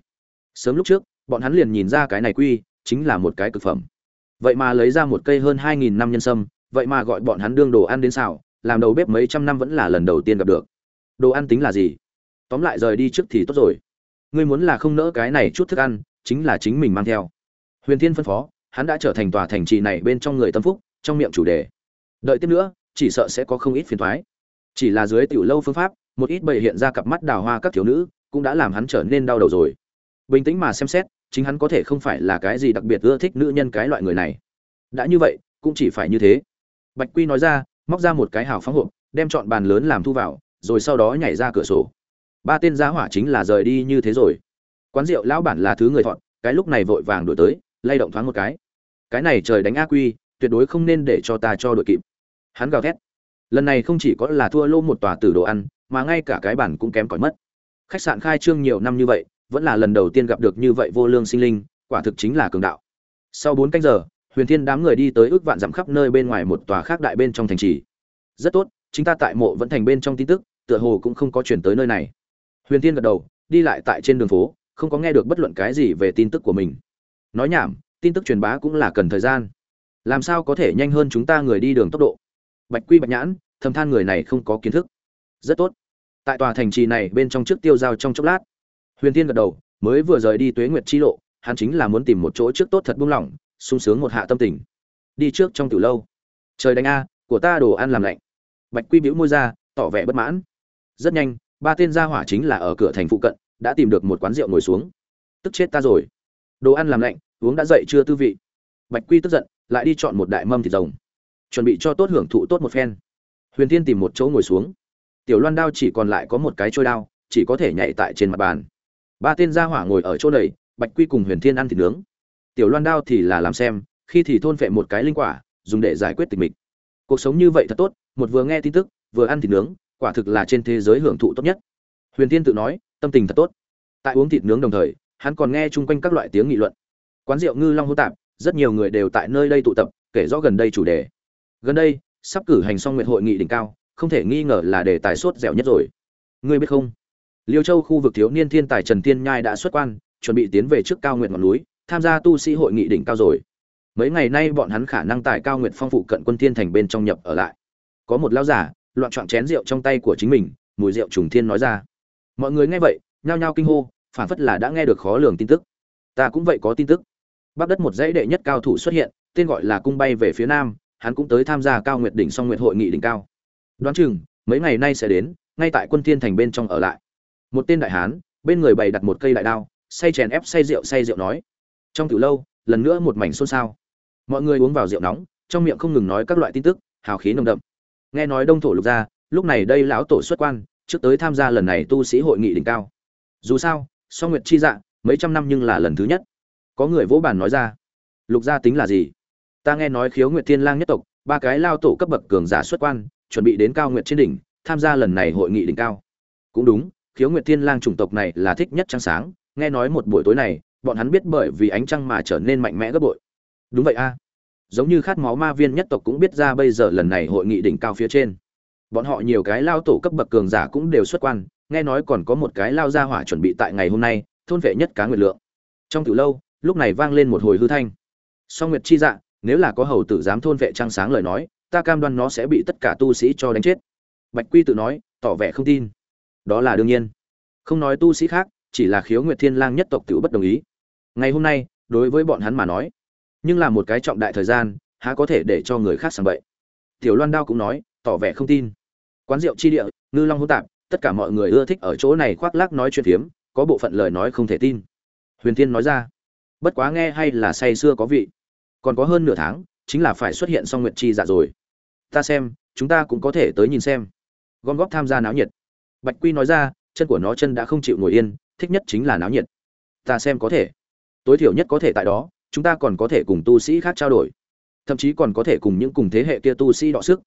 Sớm lúc trước bọn hắn liền nhìn ra cái này quy, chính là một cái cực phẩm. Vậy mà lấy ra một cây hơn hai nghìn năm nhân sâm, vậy mà gọi bọn hắn đương đồ ăn đến xào, làm đầu bếp mấy trăm năm vẫn là lần đầu tiên gặp được. Đồ ăn tính là gì? Tóm lại rời đi trước thì tốt rồi. Ngươi muốn là không nỡ cái này chút thức ăn, chính là chính mình mang theo. Huyền thiên phân phó, hắn đã trở thành tòa thành trì này bên trong người tâm phúc, trong miệng chủ đề. Đợi tiếp nữa, chỉ sợ sẽ có không ít phiền thoái chỉ là dưới tiểu lâu phương pháp, một ít bày hiện ra cặp mắt đào hoa các thiếu nữ, cũng đã làm hắn trở nên đau đầu rồi. Bình tĩnh mà xem xét chính hắn có thể không phải là cái gì đặc biệt ưa thích nữ nhân cái loại người này. Đã như vậy, cũng chỉ phải như thế. Bạch quy nói ra, móc ra một cái hào phóng hộp, đem chọn bàn lớn làm thu vào, rồi sau đó nhảy ra cửa sổ. Ba tên giá hỏa chính là rời đi như thế rồi. Quán rượu lão bản là thứ người thọn, cái lúc này vội vàng đổi tới, lay động thoáng một cái. Cái này trời đánh a quy, tuyệt đối không nên để cho ta cho đội kịp. Hắn gào thét. Lần này không chỉ có là thua lô một tòa tử đồ ăn, mà ngay cả cái bản cũng kém cỏi mất. Khách sạn khai trương nhiều năm như vậy vẫn là lần đầu tiên gặp được như vậy vô lương sinh linh, quả thực chính là cường đạo. Sau bốn canh giờ, huyền thiên đám người đi tới ước vạn dặm khắp nơi bên ngoài một tòa khác đại bên trong thành trì. Rất tốt, chính ta tại mộ vẫn thành bên trong tin tức, tựa hồ cũng không có chuyển tới nơi này. Huyền thiên gật đầu, đi lại tại trên đường phố, không có nghe được bất luận cái gì về tin tức của mình. Nói nhảm, tin tức truyền bá cũng là cần thời gian. Làm sao có thể nhanh hơn chúng ta người đi đường tốc độ? Bạch quy bạch nhãn, thầm than người này không có kiến thức. Rất tốt. Tại tòa thành trì này bên trong trước tiêu giao trong chốc lát huyền tiên gật đầu, mới vừa rời đi tuế nguyệt chi lộ, hắn chính là muốn tìm một chỗ trước tốt thật buông lỏng, sung sướng một hạ tâm tình. Đi trước trong từ lâu. Trời đánh a, của ta đồ ăn làm lạnh. Bạch quy bĩu môi ra, tỏ vẻ bất mãn. Rất nhanh, ba tên gia hỏa chính là ở cửa thành phụ cận, đã tìm được một quán rượu ngồi xuống. Tức chết ta rồi. Đồ ăn làm lạnh, uống đã dậy chưa tư vị. Bạch quy tức giận, lại đi chọn một đại mâm thịt rồng. Chuẩn bị cho tốt hưởng thụ tốt một phen. Huyền tiên tìm một chỗ ngồi xuống. Tiểu loan đao chỉ còn lại có một cái trôi đao, chỉ có thể nhảy tại trên mặt bàn ba tên gia hỏa ngồi ở chỗ này, bạch quy cùng huyền thiên ăn thịt nướng. Tiểu loan đao thì là làm xem, khi thì thôn phệ một cái linh quả, dùng để giải quyết tình mịch. Cuộc sống như vậy thật tốt, một vừa nghe tin tức, vừa ăn thịt nướng, quả thực là trên thế giới hưởng thụ tốt nhất. Huyền thiên tự nói, tâm tình thật tốt. Tại uống thịt nướng đồng thời, hắn còn nghe chung quanh các loại tiếng nghị luận. Quán rượu ngư long hô tạp, rất nhiều người đều tại nơi đây tụ tập, kể rõ gần đây chủ đề. Gần đây, sắp cử hành xong nguyện hội nghị đỉnh cao, không thể nghi ngờ là đề tài sốt dẻo nhất rồi. Ngươi biết không? Liêu châu khu vực thiếu niên thiên tài trần tiên nhai đã xuất quan, chuẩn bị tiến về trước cao nguyện ngọn núi, tham gia tu sĩ hội nghị đỉnh cao rồi. Mấy ngày nay bọn hắn khả năng tại cao nguyện phong phụ cận quân thiên thành bên trong nhập ở lại. Có một lão giả loạn trọn chén rượu trong tay của chính mình, mùi rượu trùng thiên nói ra. Mọi người nghe vậy, nhao nhao kinh hô, phản phất là đã nghe được khó lường tin tức. Ta cũng vậy có tin tức. Bắc đất một dãy đệ nhất cao thủ xuất hiện, tên gọi là cung bay về phía nam, hắn cũng tới tham gia cao nguyệt đỉnh song nguyệt hội nghị đỉnh cao. Đoán chừng, mấy ngày nay sẽ đến, ngay tại quân thiên thành bên trong ở lại một tên đại hán, bên người bày đặt một cây đại đao say chèn ép say rượu say rượu nói, trong từ lâu, lần nữa một mảnh xôn xao. Mọi người uống vào rượu nóng, trong miệng không ngừng nói các loại tin tức, hào khí nồng đậm. Nghe nói đông thổ lục gia, lúc này đây lão tổ xuất quan, trước tới tham gia lần này tu sĩ hội nghị đỉnh cao. Dù sao so nguyệt chi dạ mấy trăm năm nhưng là lần thứ nhất. Có người vỗ bàn nói ra, lục gia tính là gì? Ta nghe nói khiếu nguyệt thiên lang nhất tộc, ba cái lao tổ cấp bậc cường giả xuất quan, chuẩn bị đến cao nguyệt trên đỉnh, tham gia lần này hội nghị đỉnh cao. Cũng đúng khiếu nguyệt thiên lang chủng tộc này là thích nhất trăng sáng, nghe nói một buổi tối này, bọn hắn biết bởi vì ánh trăng mà trở nên mạnh mẽ gấp bội. Đúng vậy a. Giống như khát máu ma viên nhất tộc cũng biết ra bây giờ lần này hội nghị đỉnh cao phía trên. Bọn họ nhiều cái lao tổ cấp bậc cường giả cũng đều xuất quan, nghe nói còn có một cái lao ra hỏa chuẩn bị tại ngày hôm nay, thôn vệ nhất cá nguyệt lượng. Trong từ lâu, lúc này vang lên một hồi hư thanh. Song nguyệt chi dạ nếu là có hầu tử dám thôn vệ trăng sáng lời nói, ta cam đoan nó sẽ bị tất cả tu sĩ cho đánh chết. Bạch quy tự nói, tỏ vẻ không tin đó là đương nhiên. Không nói tu sĩ khác, chỉ là khiếu nguyệt thiên lang nhất tộc tự bất đồng ý. Ngày hôm nay, đối với bọn hắn mà nói, nhưng là một cái trọng đại thời gian, há có thể để cho người khác sảng bậy. Tiểu loan đao cũng nói, tỏ vẻ không tin. Quán rượu chi địa, ngư long hỗn tạp, tất cả mọi người ưa thích ở chỗ này khoác lác nói chuyện phiếm, có bộ phận lời nói không thể tin. Huyền thiên nói ra, bất quá nghe hay là say xưa có vị. Còn có hơn nửa tháng, chính là phải xuất hiện song nguyệt chi dạ rồi. Ta xem, chúng ta cũng có thể tới nhìn xem. Gom góp tham gia náo nhiệt bạch quy nói ra, chân của nó chân đã không chịu ngồi yên, thích nhất chính là náo nhiệt. Ta xem có thể. Tối thiểu nhất có thể tại đó, chúng ta còn có thể cùng tu sĩ khác trao đổi. Thậm chí còn có thể cùng những cùng thế hệ kia tu sĩ đọ sức.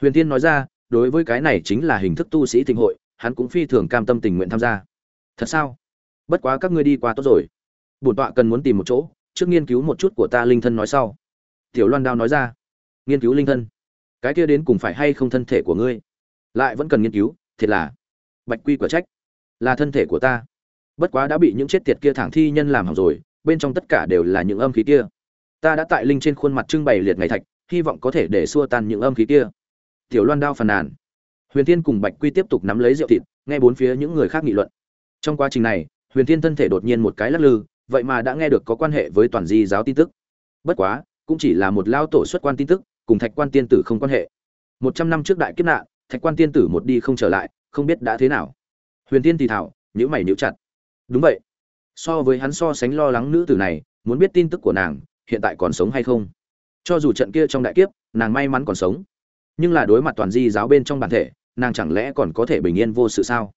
Huyền tiên nói ra, đối với cái này chính là hình thức tu sĩ thịnh hội, hắn cũng phi thường cam tâm tình nguyện tham gia. Thật sao? Bất quá các ngươi đi qua tốt rồi. Bổn tọa cần muốn tìm một chỗ, trước nghiên cứu một chút của ta linh thân nói sau. Tiểu loan đao nói ra. Nghiên cứu linh thân. Cái kia đến cùng phải hay không thân thể của ngươi? Lại vẫn cần nghiên cứu, thiệt là bạch quy quả trách, là thân thể của ta. Bất quá đã bị những chết tiệt kia thẳng thi nhân làm hỏng rồi, bên trong tất cả đều là những âm khí kia. Ta đã tại linh trên khuôn mặt trưng bày liệt ngày thạch, hy vọng có thể để xua tan những âm khí kia. Tiểu loan đao phàn nàn. Huyền Thiên cùng bạch quy tiếp tục nắm lấy rượu thịt, nghe bốn phía những người khác nghị luận. Trong quá trình này, huyền Thiên thân thể đột nhiên một cái lắc lư, vậy mà đã nghe được có quan hệ với toàn di giáo tin tức. Bất quá, cũng chỉ là một lao tổ xuất quan tin tức, cùng thạch quan tiên tử không quan hệ. Một trăm năm trước đại kiếp nạn, thạch quan tiên tử một đi không trở lại không biết đã thế nào. Huyền tiên thì thảo nhữ mày nhữ chặt. Đúng vậy. So với hắn so sánh lo lắng nữ tử này muốn biết tin tức của nàng hiện tại còn sống hay không? Cho dù trận kia trong đại kiếp nàng may mắn còn sống. Nhưng là đối mặt toàn di giáo bên trong bản thể nàng chẳng lẽ còn có thể bình yên vô sự sao?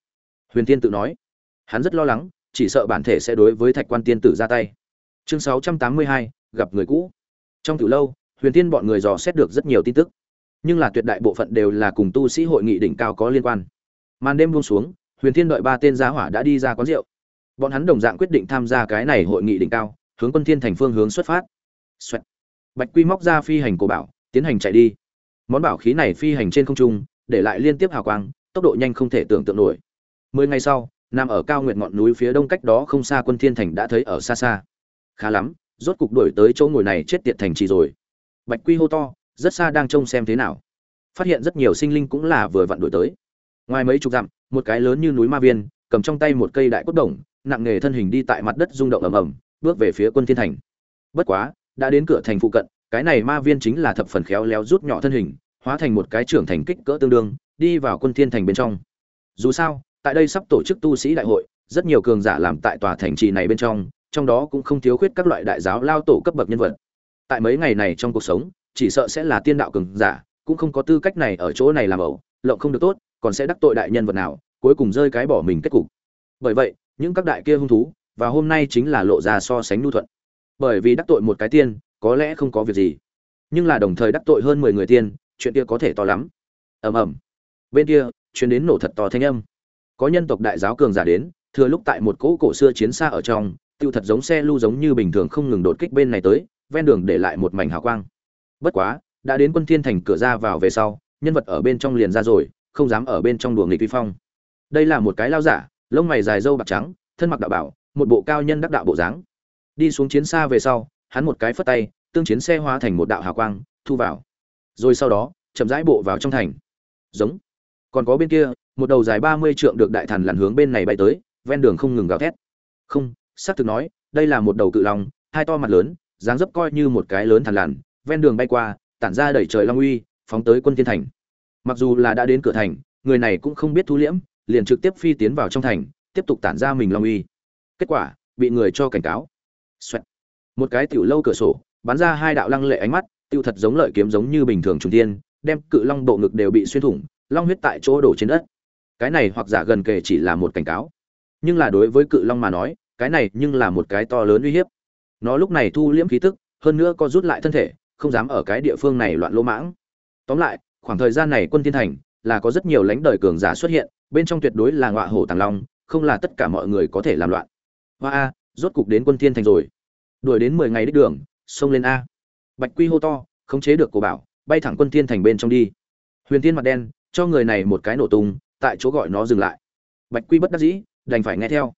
Huyền tiên tự nói. Hắn rất lo lắng chỉ sợ bản thể sẽ đối với thạch quan tiên tử ra tay. Chương 682, gặp người cũ. Trong từ lâu huyền tiên bọn người dò xét được rất nhiều tin tức. Nhưng là tuyệt đại bộ phận đều là cùng tu sĩ hội nghị đỉnh cao có liên quan màn đêm buông xuống, huyền thiên đợi ba tên giá hỏa đã đi ra quán rượu. Bọn hắn đồng dạng quyết định tham gia cái này hội nghị đỉnh cao, hướng quân thiên thành phương hướng xuất phát. Xoẹt. bạch quy móc ra phi hành cổ bảo, tiến hành chạy đi. Món bảo khí này phi hành trên không trung, để lại liên tiếp hào quang, tốc độ nhanh không thể tưởng tượng nổi. Mười ngày sau, nằm ở cao nguyện ngọn núi phía đông cách đó không xa quân thiên thành đã thấy ở xa xa. Khá lắm, rốt cục đuổi tới chỗ ngồi này chết tiệt thành trì rồi. Bạch quy hô to, rất xa đang trông xem thế nào. Phát hiện rất nhiều sinh linh cũng là vừa vặn đuổi tới ngoài mấy chục dặm, một cái lớn như núi ma viên, cầm trong tay một cây đại cốt đồng, nặng nghề thân hình đi tại mặt đất rung động ầm ầm, bước về phía quân thiên thành. Bất quá, đã đến cửa thành phụ cận, cái này ma viên chính là thập phần khéo léo rút nhỏ thân hình, hóa thành một cái trưởng thành kích cỡ tương đương, đi vào quân thiên thành bên trong. Dù sao, tại đây sắp tổ chức tu sĩ đại hội, rất nhiều cường giả làm tại tòa thành trì này bên trong trong đó cũng không thiếu khuyết các loại đại giáo lao tổ cấp bậc nhân vật. Tại mấy ngày này trong cuộc sống, chỉ sợ sẽ là tiên đạo cường giả, cũng không có tư cách này ở chỗ này làm ẩu, lộng không được tốt còn sẽ đắc tội đại nhân vật nào, cuối cùng rơi cái bỏ mình kết cục. Bởi vậy, những các đại kia hung thú, và hôm nay chính là lộ ra so sánh nhu thuận. Bởi vì đắc tội một cái tiên, có lẽ không có việc gì. Nhưng là đồng thời đắc tội hơn mười người tiên, chuyện kia có thể to lắm. Ầm ầm. Bên kia chuyến đến nổ thật to thanh âm. Có nhân tộc đại giáo cường giả đến, thừa lúc tại một cỗ cổ xưa chiến xa ở trong, tiêu thật giống xe lưu giống như bình thường không ngừng đột kích bên này tới, ven đường để lại một mảnh hào quang. Bất quá, đã đến quân thiên thành cửa ra vào về sau, nhân vật ở bên trong liền ra rồi không dám ở bên trong đùa nghịch vi phong. Đây là một cái lao giả, lông mày dài râu bạc trắng, thân mặc đạo bảo, một bộ cao nhân đắc đạo bộ dáng. Đi xuống chiến xa về sau, hắn một cái phất tay, tương chiến xe hóa thành một đạo hào quang, thu vào. Rồi sau đó, chậm rãi bộ vào trong thành. Giống. Còn có bên kia, một đầu dài ba mươi trượng được đại thần lặn hướng bên này bay tới, ven đường không ngừng gào thét. Không, xác thực nói, đây là một đầu cự long, hai to mặt lớn, dáng dấp coi như một cái lớn thằn lằn ven đường bay qua, tản ra đẩy trời long uy, phóng tới quân thiên thành mặc dù là đã đến cửa thành, người này cũng không biết thu liễm, liền trực tiếp phi tiến vào trong thành, tiếp tục tản ra mình long uy. Kết quả, bị người cho cảnh cáo. Xoẹt. một cái tiểu lâu cửa sổ, bắn ra hai đạo lăng lệ ánh mắt tiêu thật giống lợi kiếm giống như bình thường trùng tiên, đem cự long bộ ngực đều bị xuyên thủng, long huyết tại chỗ đổ trên đất. Cái này hoặc giả gần kề chỉ là một cảnh cáo. Nhưng là đối với cự long mà nói, cái này nhưng là một cái to lớn uy hiếp. Nó lúc này thu liễm khí tức, hơn nữa có rút lại thân thể, không dám ở cái địa phương này loạn lỗ mãng. Tóm lại khoảng thời gian này quân thiên thành là có rất nhiều lãnh đời cường giả xuất hiện, bên trong tuyệt đối là ngọa hổ tàng long, không là tất cả mọi người có thể làm loạn. Hoa a, rốt cục đến quân thiên thành rồi. Đuổi đến mười ngày đích đường, xông lên a. Bạch quy hô to, khống chế được cổ bảo, bay thẳng quân thiên thành bên trong đi. Huyền thiên mặt đen, cho người này một cái nổ tung, tại chỗ gọi nó dừng lại. Bạch quy bất đắc dĩ, đành phải nghe theo.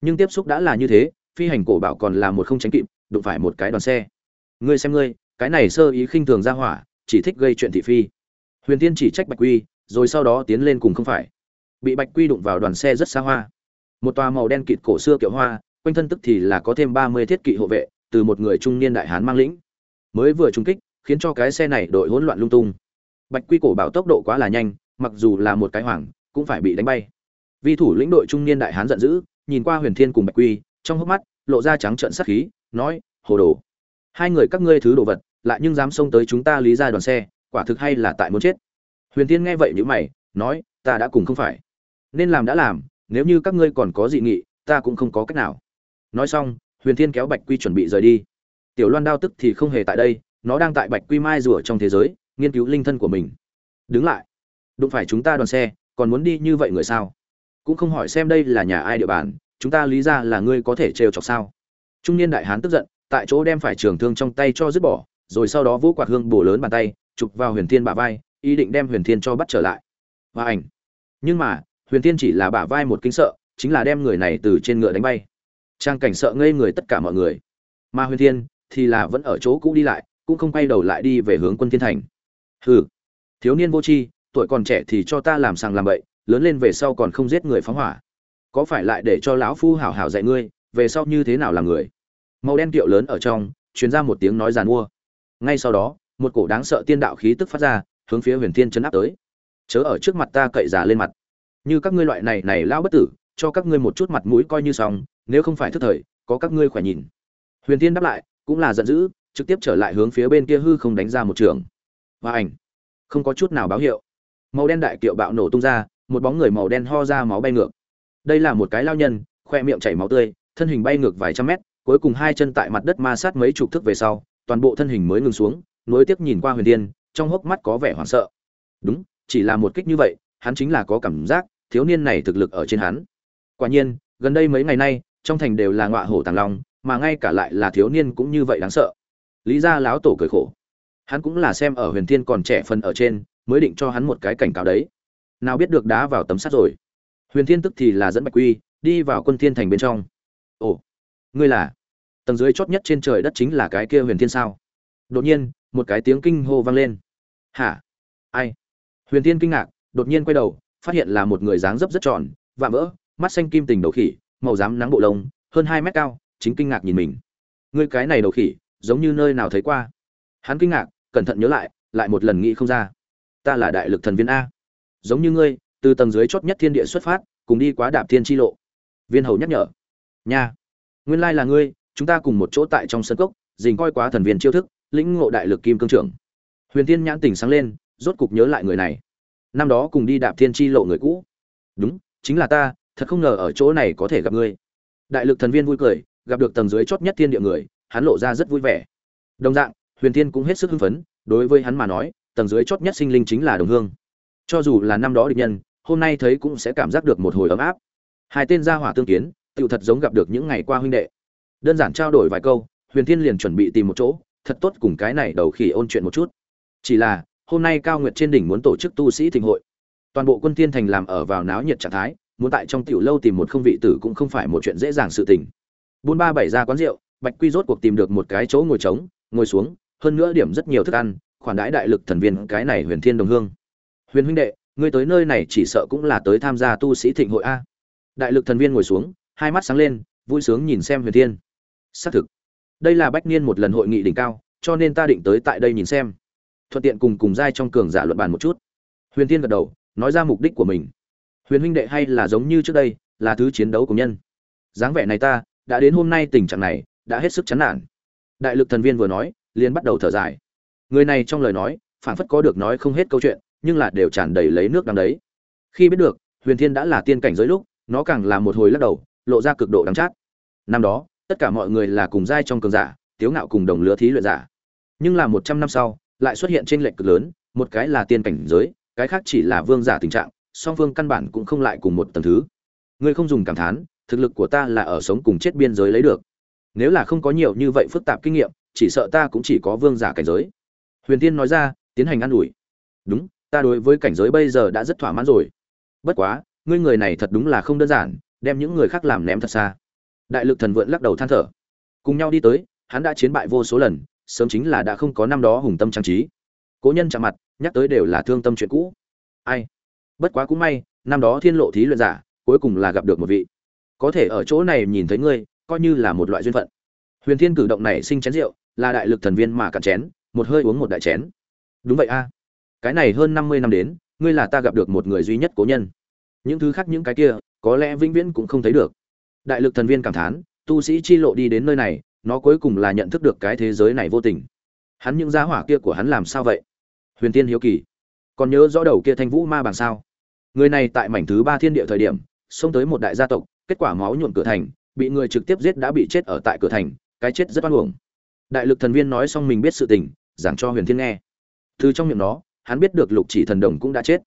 Nhưng tiếp xúc đã là như thế, phi hành cổ bảo còn là một không tránh kịp, đụng phải một cái đoàn xe. Ngươi xem ngươi, cái này sơ ý khinh thường ra hỏa, chỉ thích gây chuyện thị phi huyền tiên chỉ trách bạch quy, rồi sau đó tiến lên cùng không phải. Bị bạch quy đụng vào đoàn xe rất xa hoa. Một tòa màu đen kịt cổ xưa kiểu hoa, quanh thân tức thì là có thêm ba mươi thiết kỵ hộ vệ, từ một người trung niên đại hán mang lĩnh. Mới vừa trung kích, khiến cho cái xe này đội hỗn loạn lung tung. Bạch quy cổ bảo tốc độ quá là nhanh, mặc dù là một cái hoàng cũng phải bị đánh bay. Vi thủ lĩnh đội trung niên đại hán giận dữ, nhìn qua huyền thiên cùng bạch quy, trong hốc mắt lộ ra trắng trợn sắc khí, nói, hồ đồ, hai người các ngươi thứ đồ vật, lại nhưng dám xông tới chúng ta lý ra đoàn xe quả thực hay là tại muốn chết. Huyền thiên nghe vậy nhữ mày, nói, ta đã cùng không phải. Nên làm đã làm, nếu như các ngươi còn có dị nghị, ta cũng không có cách nào. Nói xong, huyền thiên kéo bạch quy chuẩn bị rời đi. Tiểu loan đao tức thì không hề tại đây, nó đang tại bạch quy mai rùa trong thế giới, nghiên cứu linh thân của mình. Đứng lại. Đụng phải chúng ta đoàn xe, còn muốn đi như vậy người sao? Cũng không hỏi xem đây là nhà ai địa bàn, chúng ta lý ra là ngươi có thể trêu chọc sao? Trung niên đại hán tức giận, tại chỗ đem phải trường thương trong tay cho dứt bỏ, rồi sau đó vũ quạt hương bổ lớn bàn tay chụp vào huyền thiên bả vai, ý định đem huyền thiên cho bắt trở lại. Và ảnh. Nhưng mà, huyền thiên chỉ là bả vai một kinh sợ, chính là đem người này từ trên ngựa đánh bay. Trang cảnh sợ ngây người tất cả mọi người. Mà huyền thiên thì là vẫn ở chỗ cũ đi lại, cũng không quay đầu lại đi về hướng quân thiên thành. Hừ. Thiếu niên vô tri, tuổi còn trẻ thì cho ta làm sàng làm bậy, lớn lên về sau còn không giết người phóng hỏa. Có phải lại để cho lão phu hảo hảo dạy ngươi, về sau như thế nào làm người? Màu đen kiệu lớn ở trong, truyền ra một tiếng nói giàn mua. Ngay sau đó một cổ đáng sợ tiên đạo khí tức phát ra, hướng phía huyền thiên chấn áp tới. Chớ ở trước mặt ta cậy giả lên mặt. Như các ngươi loại này này lao bất tử, cho các ngươi một chút mặt mũi coi như xong, nếu không phải thức thời, có các ngươi khỏe nhìn. Huyền thiên đáp lại, cũng là giận dữ, trực tiếp trở lại hướng phía bên kia hư không đánh ra một trường. Và ảnh. Không có chút nào báo hiệu. Màu đen đại kiệu bạo nổ tung ra, một bóng người màu đen ho ra máu bay ngược. Đây là một cái lao nhân, khoe miệng chảy máu tươi, thân hình bay ngược vài trăm mét, cuối cùng hai chân tại mặt đất ma sát mấy chục thước về sau, toàn bộ thân hình mới ngừng xuống nối tiếp nhìn qua huyền Thiên, trong hốc mắt có vẻ hoảng sợ. Đúng chỉ là một kích như vậy hắn chính là có cảm giác thiếu niên này thực lực ở trên hắn. Quả nhiên gần đây mấy ngày nay trong thành đều là ngọa hổ tàng long mà ngay cả lại là thiếu niên cũng như vậy đáng sợ. Lý gia láo tổ cười khổ. Hắn cũng là xem ở huyền thiên còn trẻ phần ở trên mới định cho hắn một cái cảnh cáo đấy. Nào biết được đá vào tấm sắt rồi. Huyền thiên tức thì là dẫn bạch quy đi vào quân thiên thành bên trong. Ồ ngươi là? Tầng dưới chót nhất trên trời đất chính là cái kia huyền thiên sao? Đột nhiên một cái tiếng kinh hô vang lên. Hả? Ai? Huyền thiên kinh ngạc, đột nhiên quay đầu, phát hiện là một người dáng dấp rất tròn, vạm vỡ, mắt xanh kim tình đầu khỉ, màu rám nắng bộ lông, hơn hai mét cao, chính kinh ngạc nhìn mình. Ngươi cái này đầu khỉ, giống như nơi nào thấy qua. Hắn kinh ngạc, cẩn thận nhớ lại lại một lần nghĩ không ra. Ta là đại lực thần viên a. Giống như ngươi, từ tầng dưới chót nhất thiên địa xuất phát, cùng đi quá đạp thiên chi lộ. Viên hầu nhắc nhở. Nha. Nguyên lai là ngươi, chúng ta cùng một chỗ tại trong sân cốc, dình coi quá thần viên chiêu thức lĩnh ngộ đại lực kim cương trưởng. Huyền tiên nhãn tỉnh sáng lên, rốt cục nhớ lại người này. Năm đó cùng đi đạp thiên chi lộ người cũ. Đúng, chính là ta, thật không ngờ ở chỗ này có thể gặp ngươi. Đại lực thần viên vui cười, gặp được tầng dưới chót nhất thiên địa người, hắn lộ ra rất vui vẻ. Đồng dạng, huyền tiên cũng hết sức hưng phấn, đối với hắn mà nói, tầng dưới chót nhất sinh linh chính là đồng hương. Cho dù là năm đó địch nhân, hôm nay thấy cũng sẽ cảm giác được một hồi ấm áp. Hai tên gia hỏa tương kiến, tựu thật giống gặp được những ngày qua huynh đệ. Đơn giản trao đổi vài câu, huyền thiên liền chuẩn bị tìm một chỗ thật tốt cùng cái này đầu khỉ ôn chuyện một chút. Chỉ là, hôm nay cao nguyệt trên đỉnh muốn tổ chức tu sĩ thịnh hội. Toàn bộ quân tiên thành làm ở vào náo nhiệt trạng thái, muốn tại trong tiểu lâu tìm một không vị tử cũng không phải một chuyện dễ dàng sự tình. Bốn ba bảy ra quán rượu, bạch quy rốt cuộc tìm được một cái chỗ ngồi trống, ngồi xuống, hơn nữa điểm rất nhiều thức ăn, khoản đãi đại lực thần viên cái này huyền thiên đồng hương. Huyền huynh đệ, ngươi tới nơi này chỉ sợ cũng là tới tham gia tu sĩ thịnh hội a. Đại lực thần viên ngồi xuống, hai mắt sáng lên, vui sướng nhìn xem huyền thiên. Xác thực đây là bách niên một lần hội nghị đỉnh cao, cho nên ta định tới tại đây nhìn xem. Thuận tiện cùng cùng giai trong cường giả luận bàn một chút. Huyền thiên gật đầu, nói ra mục đích của mình. Huyền huynh đệ hay là giống như trước đây, là thứ chiến đấu của nhân. Dáng vẻ này ta, đã đến hôm nay tình trạng này, đã hết sức chán nản. Đại lực thần viên vừa nói, liền bắt đầu thở dài. Người này trong lời nói phản phất có được nói không hết câu chuyện, nhưng là đều tràn đầy lấy nước đằng đấy. Khi biết được, huyền thiên đã là tiên cảnh giới lúc, nó càng là một hồi lắc đầu, lộ ra cực độ đắng chát. Năm đó tất cả mọi người là cùng giai trong cường giả, tiếu ngạo cùng đồng lứa thí luyện giả. Nhưng là một trăm năm sau, lại xuất hiện trên lệnh cực lớn, một cái là tiên cảnh giới, cái khác chỉ là vương giả tình trạng, song phương căn bản cũng không lại cùng một tầng thứ. Ngươi không dùng cảm thán, thực lực của ta là ở sống cùng chết biên giới lấy được. Nếu là không có nhiều như vậy phức tạp kinh nghiệm, chỉ sợ ta cũng chỉ có vương giả cảnh giới. Huyền tiên nói ra, tiến hành ă n ủi. Đúng, ta đối với cảnh giới bây giờ đã rất thỏa mãn rồi. Bất quá, ngươi người này thật đúng là không đơn giản, đem những người khác làm ném thật xa đại lực thần vượn lắc đầu than thở. Cùng nhau đi tới, hắn đã chiến bại vô số lần, sớm chính là đã không có năm đó hùng tâm trang trí. Cố nhân chạm mặt, nhắc tới đều là thương tâm chuyện cũ. Ai? Bất quá cũng may, năm đó thiên lộ thí luyện giả, cuối cùng là gặp được một vị. Có thể ở chỗ này nhìn thấy ngươi, coi như là một loại duyên phận. Huyền thiên cử động này sinh chén rượu, là đại lực thần viên mà cạn chén, một hơi uống một đại chén. Đúng vậy a. Cái này hơn năm mươi năm đến, ngươi là ta gặp được một người duy nhất cố nhân. Những thứ khác những cái kia, có lẽ vĩnh viễn cũng không thấy được đại lực thần viên cảm thán, tu sĩ chi lộ đi đến nơi này, nó cuối cùng là nhận thức được cái thế giới này vô tình. Hắn những giá hỏa kia của hắn làm sao vậy? Huyền tiên hiếu kỳ. Còn nhớ rõ đầu kia thanh vũ ma bằng sao? Người này tại mảnh thứ ba thiên địa thời điểm, xông tới một đại gia tộc, kết quả máu nhuộm cửa thành, bị người trực tiếp giết đã bị chết ở tại cửa thành, cái chết rất oan uổng. Đại lực thần viên nói xong mình biết sự tình, giảng cho huyền thiên nghe. Từ trong miệng nó, hắn biết được lục chỉ thần đồng cũng đã chết.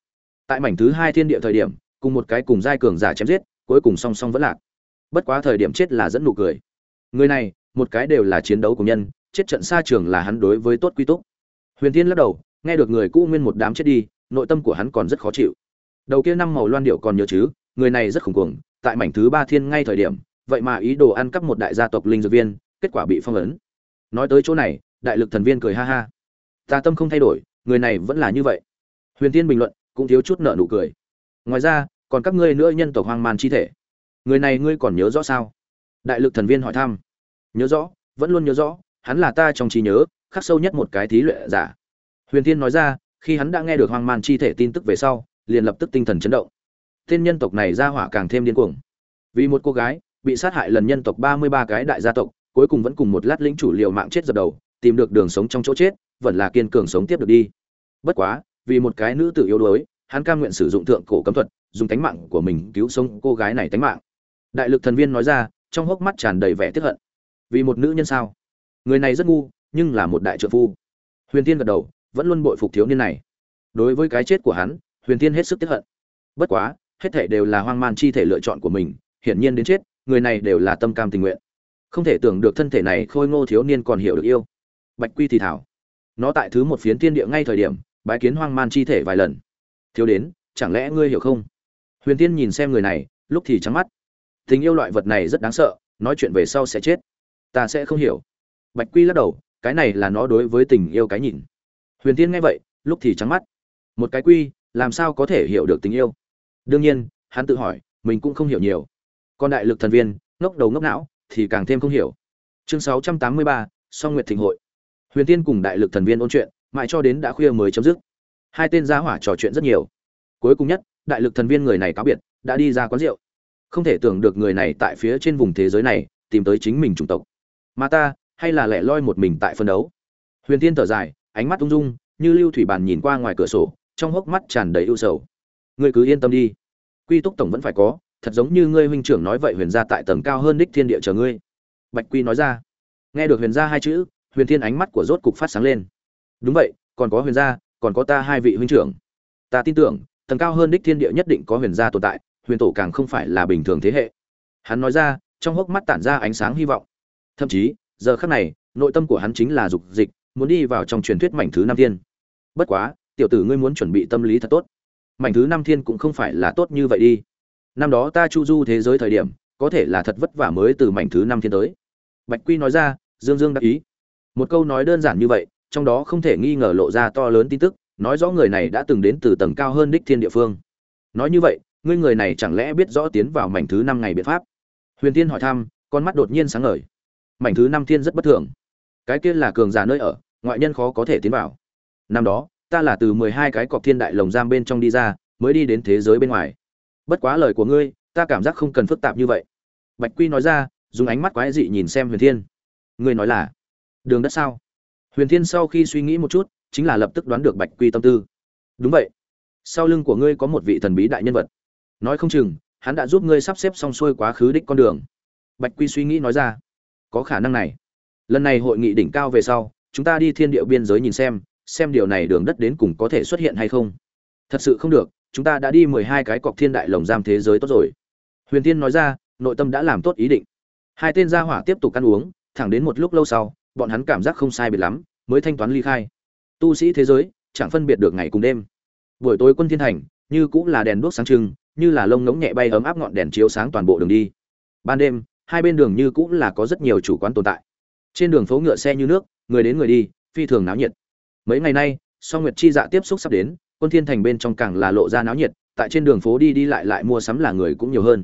Tại mảnh thứ hai thiên địa thời điểm, cùng một cái cùng giai cường giả chém giết, cuối cùng song song vẫn lạc bất quá thời điểm chết là dẫn nụ cười. Người này, một cái đều là chiến đấu của nhân, chết trận xa trường là hắn đối với tốt quy túc. Huyền thiên lắc đầu, nghe được người cũ nguyên một đám chết đi, nội tâm của hắn còn rất khó chịu. Đầu kia năm màu loan điệu còn nhớ chứ, người này rất khủng cuồng, tại mảnh thứ ba thiên ngay thời điểm, vậy mà ý đồ ăn cắp một đại gia tộc linh dược viên, kết quả bị phong ấn. Nói tới chỗ này, đại lực thần viên cười ha ha. Ta tâm không thay đổi, người này vẫn là như vậy. Huyền tiên bình luận, cũng thiếu chút nợ nụ cười. Ngoài ra, còn các ngươi nữa nhân tộc hoang man chi thể người này ngươi còn nhớ rõ sao? Đại lực thần viên hỏi thăm. Nhớ rõ, vẫn luôn nhớ rõ, hắn là ta trong trí nhớ, khắc sâu nhất một cái thí luyện giả. Huyền Thiên nói ra, khi hắn đã nghe được hoang man chi thể tin tức về sau, liền lập tức tinh thần chấn động. Tên nhân tộc này ra hỏa càng thêm điên cuồng. Vì một cô gái, bị sát hại lần nhân tộc ba mươi ba cái đại gia tộc, cuối cùng vẫn cùng một lát lĩnh chủ liều mạng chết dập đầu, tìm được đường sống trong chỗ chết, vẫn là kiên cường sống tiếp được đi. Bất quá, vì một cái nữ tử yếu đuối, hắn cam nguyện sử dụng thượng cổ cấm thuật, dùng tánh mạng của mình cứu sống cô gái này tánh mạng đại lực thần viên nói ra, trong hốc mắt tràn đầy vẻ tiếc hận. Vì một nữ nhân sao? Người này rất ngu, nhưng là một đại trợ phu. Huyền tiên gật đầu, vẫn luôn bội phục thiếu niên này. Đối với cái chết của hắn, huyền tiên hết sức tiếc hận. Bất quá, hết thể đều là hoang man chi thể lựa chọn của mình, hiển nhiên đến chết, người này đều là tâm cam tình nguyện. Không thể tưởng được thân thể này khôi ngô thiếu niên còn hiểu được yêu. Bạch quy thì thảo. Nó tại thứ một phiến tiên địa ngay thời điểm, bái kiến hoang man chi thể vài lần. Thiếu đến, chẳng lẽ ngươi hiểu không? Huyền tiên nhìn xem người này, lúc thì trắng mắt tình yêu loại vật này rất đáng sợ nói chuyện về sau sẽ chết. Ta sẽ không hiểu. Bạch quy lắc đầu cái này là nó đối với tình yêu cái nhìn. Huyền tiên nghe vậy lúc thì trắng mắt. Một cái quy làm sao có thể hiểu được tình yêu? Đương nhiên hắn tự hỏi mình cũng không hiểu nhiều. Còn đại lực thần viên ngốc đầu ngốc não thì càng thêm không hiểu. Chương 683, song nguyệt thịnh hội. Huyền tiên cùng đại lực thần viên ôn chuyện mãi cho đến đã khuya mới chấm dứt. Hai tên gia hỏa trò chuyện rất nhiều. Cuối cùng nhất đại lực thần viên người này cáo biệt đã đi ra quán rượu không thể tưởng được người này tại phía trên vùng thế giới này tìm tới chính mình chủng tộc. Mà ta, hay là lẻ loi một mình tại phân đấu? Huyền tiên thở dài, ánh mắt ung dung, như lưu thủy bàn nhìn qua ngoài cửa sổ, trong hốc mắt tràn đầy ưu sầu. Ngươi cứ yên tâm đi. Quy túc tổng vẫn phải có, thật giống như ngươi huynh trưởng nói vậy huyền gia tại tầng cao hơn đích thiên địa chờ ngươi. Bạch quy nói ra. Nghe được huyền gia hai chữ, huyền thiên ánh mắt của rốt cục phát sáng lên. Đúng vậy, còn có huyền gia, còn có ta hai vị huynh trưởng. Ta tin tưởng, tầng cao hơn đích thiên địa nhất định có huyền gia tồn tại huyền tổ càng không phải là bình thường thế hệ. Hắn nói ra, trong hốc mắt tản ra ánh sáng hy vọng. Thậm chí, giờ khắc này, nội tâm của hắn chính là dục dịch, muốn đi vào trong truyền thuyết mảnh thứ năm thiên. Bất quá, tiểu tử ngươi muốn chuẩn bị tâm lý thật tốt. Mảnh thứ năm thiên cũng không phải là tốt như vậy đi. Năm đó ta chu du thế giới thời điểm, có thể là thật vất vả mới từ mảnh thứ năm thiên tới. Bạch quy nói ra, dương dương đắc ý. Một câu nói đơn giản như vậy, trong đó không thể nghi ngờ lộ ra to lớn tin tức, nói rõ người này đã từng đến từ tầng cao hơn đích thiên địa phương. Nói như vậy ngươi người này chẳng lẽ biết rõ tiến vào mảnh thứ năm ngày biện pháp? Huyền tiên hỏi thăm, con mắt đột nhiên sáng ngời. Mảnh thứ năm thiên rất bất thường. Cái kia là cường giả nơi ở, ngoại nhân khó có thể tiến vào. Năm đó, ta là từ mười hai cái cọc thiên đại lồng giam bên trong đi ra, mới đi đến thế giới bên ngoài. Bất quá lời của ngươi, ta cảm giác không cần phức tạp như vậy. Bạch quy nói ra, dùng ánh mắt quái dị nhìn xem huyền thiên. Ngươi nói là, đường đất sao? Huyền thiên sau khi suy nghĩ một chút, chính là lập tức đoán được bạch quy tâm tư. Đúng vậy. Sau lưng của ngươi có một vị thần bí đại nhân vật nói không chừng, hắn đã giúp ngươi sắp xếp xong xuôi quá khứ đích con đường. Bạch quy suy nghĩ nói ra. Có khả năng này. Lần này hội nghị đỉnh cao về sau, chúng ta đi thiên địa biên giới nhìn xem xem điều này đường đất đến cùng có thể xuất hiện hay không. Thật sự không được, chúng ta đã đi mười hai cái cọc thiên đại lồng giam thế giới tốt rồi. Huyền tiên nói ra, nội tâm đã làm tốt ý định. Hai tên gia hỏa tiếp tục ăn uống, thẳng đến một lúc lâu sau, bọn hắn cảm giác không sai biệt lắm, mới thanh toán ly khai. Tu sĩ thế giới, chẳng phân biệt được ngày cùng đêm. Buổi tối quân thiên thành, như cũng là đèn đuốc sáng trưng như là lông ngỗng nhẹ bay ấm áp ngọn đèn chiếu sáng toàn bộ đường đi. Ban đêm, hai bên đường như cũng là có rất nhiều chủ quán tồn tại. Trên đường phố ngựa xe như nước, người đến người đi, phi thường náo nhiệt. Mấy ngày nay, song nguyệt chi dạ tiếp xúc sắp đến, quân thiên thành bên trong càng là lộ ra náo nhiệt, tại trên đường phố đi đi lại lại mua sắm là người cũng nhiều hơn.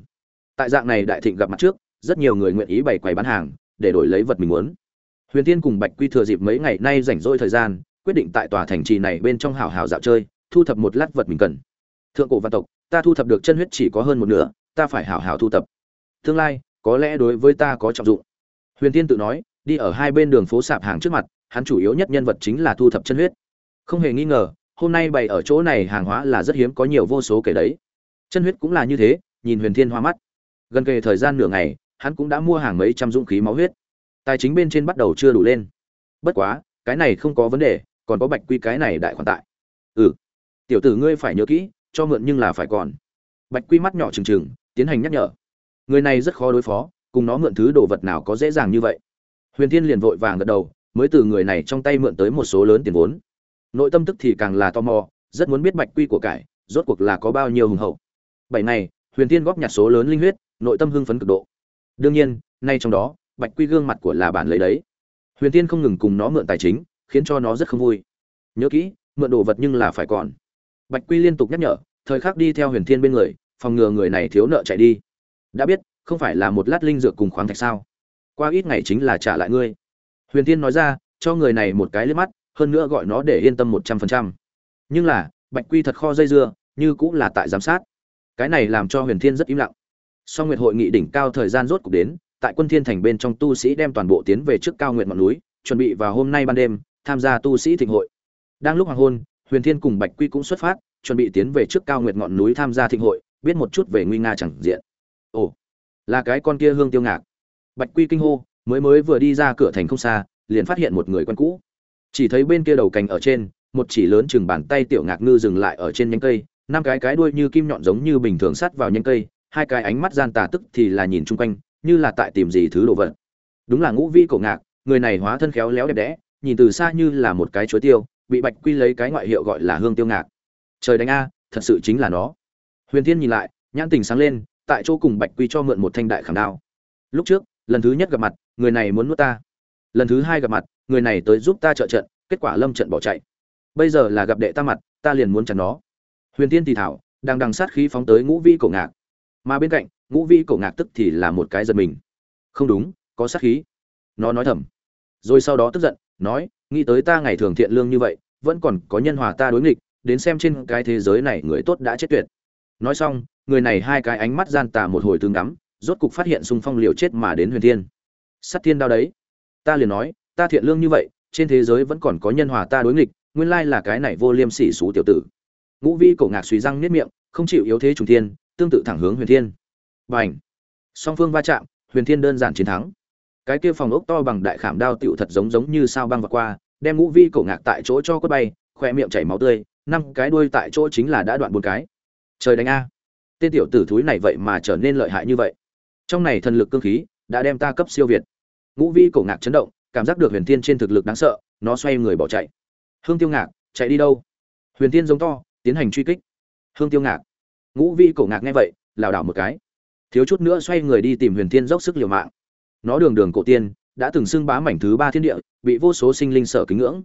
Tại dạng này đại thịnh gặp mặt trước, rất nhiều người nguyện ý bày quầy bán hàng, để đổi lấy vật mình muốn. Huyền tiên cùng bạch quy thừa dịp mấy ngày nay rảnh rỗi thời gian, quyết định tại tòa thành trì này bên trong hào hào dạo chơi, thu thập một lát vật mình cần. Thượng cổ văn tộc ta thu thập được chân huyết chỉ có hơn một nửa, ta phải hảo hảo thu thập tương lai, có lẽ đối với ta có trọng dụng. Huyền tiên tự nói, đi ở hai bên đường phố sạp hàng trước mặt, hắn chủ yếu nhất nhân vật chính là thu thập chân huyết. Không hề nghi ngờ, hôm nay bày ở chỗ này hàng hóa là rất hiếm có nhiều vô số kể đấy. Chân huyết cũng là như thế, nhìn huyền thiên hoa mắt. Gần kề thời gian nửa ngày, hắn cũng đã mua hàng mấy trăm dũng khí máu huyết. Tài chính bên trên bắt đầu chưa đủ lên. Bất quá, cái này không có vấn đề, còn có bạch quy cái này đại khoản tại. Ừ. Tiểu tử ngươi phải nhớ kỹ cho mượn nhưng là phải còn. Bạch quy mắt nhỏ trừng trừng, tiến hành nhắc nhở. Người này rất khó đối phó, cùng nó mượn thứ đồ vật nào có dễ dàng như vậy. Huyền thiên liền vội vàng gật đầu, mới từ người này trong tay mượn tới một số lớn tiền vốn. Nội tâm tức thì càng là tò mò, rất muốn biết bạch quy của cải, rốt cuộc là có bao nhiêu hùng hậu. Bảy này huyền thiên góp nhặt số lớn linh huyết, nội tâm hưng phấn cực độ. Đương nhiên, nay trong đó, bạch quy gương mặt của là bản lấy đấy. Huyền Thiên không ngừng cùng nó mượn tài chính, khiến cho nó rất không vui. Nhớ kỹ, mượn đồ vật nhưng là phải còn bạch quy liên tục nhắc nhở, thời khắc đi theo huyền thiên bên người, phòng ngừa người này thiếu nợ chạy đi. Đã biết, không phải là một lát linh dược cùng khoáng thạch sao? Qua ít ngày chính là trả lại ngươi. Huyền Thiên nói ra, cho người này một cái liếc mắt, hơn nữa gọi nó để yên tâm một trăm phần trăm. Nhưng là, bạch quy thật kho dây dưa, như cũng là tại giám sát. Cái này làm cho huyền thiên rất im lặng. Song nguyệt hội nghị đỉnh cao thời gian rốt cục đến, tại quân thiên thành bên trong tu sĩ đem toàn bộ tiến về trước cao nguyện ngọn núi, chuẩn bị vào hôm nay ban đêm, tham gia tu sĩ thịnh hội. Đang lúc hoàng hôn huyền thiên cùng bạch quy cũng xuất phát, chuẩn bị tiến về trước cao nguyệt ngọn núi tham gia thịnh hội, biết một chút về nguy nga chẳng diện. Ồ, là cái con kia hương tiêu ngạc. Bạch quy kinh hô, mới mới vừa đi ra cửa thành không xa, liền phát hiện một người quen cũ. Chỉ thấy bên kia đầu cành ở trên, một chỉ lớn chừng bàn tay tiểu ngạc ngư dừng lại ở trên nhánh cây, năm cái cái đuôi như kim nhọn giống như bình thường sắt vào nhánh cây, hai cái ánh mắt gian tà tức thì là nhìn chung quanh, như là tại tìm gì thứ đồ vật. Đúng là ngũ vi cổ ngạc, người này hóa thân khéo léo đẹp đẽ, nhìn từ xa như là một cái chuối tiêu bị bạch quy lấy cái ngoại hiệu gọi là hương tiêu ngạc. Trời đánh a, thật sự chính là nó. Huyền thiên nhìn lại, nhãn tình sáng lên, tại chỗ cùng bạch quy cho mượn một thanh đại khảm đao. Lúc trước, lần thứ nhất gặp mặt, người này muốn nuốt ta. Lần thứ hai gặp mặt, người này tới giúp ta trợ trận, kết quả lâm trận bỏ chạy. Bây giờ là gặp đệ ta mặt, ta liền muốn chặn nó. Huyền tiên thì thảo, đang đằng sát khí phóng tới ngũ vi cổ ngạc. Mà bên cạnh, ngũ vi cổ ngạc tức thì là một cái giật mình. Không đúng, có sát khí. Nó nói thầm. Rồi sau đó tức giận, nói nghĩ tới ta ngày thường thiện lương như vậy, vẫn còn có nhân hòa ta đối nghịch, đến xem trên cái thế giới này người tốt đã chết tuyệt. Nói xong, người này hai cái ánh mắt gian tà một hồi tương đắm rốt cục phát hiện xung phong liều chết mà đến huyền thiên. Sắt thiên đao đấy. Ta liền nói, ta thiện lương như vậy, trên thế giới vẫn còn có nhân hòa ta đối nghịch, nguyên lai là cái này vô liêm sỉ xú tiểu tử. Ngũ vi cổ ngạc suy răng niết miệng, không chịu yếu thế trùng thiên, tương tự thẳng hướng huyền thiên. B à n h song phương va chạm, huyền thiên đơn giản chiến thắng cái kia phòng ốc to bằng đại khảm đao tựu thật giống giống như sao băng vượt qua, đem ngũ vi cổ ngạc tại chỗ cho quất bay khoe miệng chảy máu tươi, năm cái đuôi tại chỗ chính là đã đoạn bốn cái. Trời đánh a. Tên tiểu tử thúi này vậy mà trở nên lợi hại như vậy. Trong này thần lực cương khí đã đem ta cấp siêu việt. Ngũ vi cổ ngạc chấn động, cảm giác được huyền thiên trên thực lực đáng sợ, nó xoay người bỏ chạy. Hương tiêu ngạc, chạy đi đâu? Huyền thiên giống to, tiến hành truy kích. Hương tiêu ngạc. Ngũ vi cổ ngạc nghe vậy, lảo đảo một cái. Thiếu chút nữa xoay người đi tìm huyền thiên dốc sức liều mạng nó đường đường cổ tiên, đã từng xưng bá mảnh thứ ba thiên địa, bị vô số sinh linh sợ kính ngưỡng.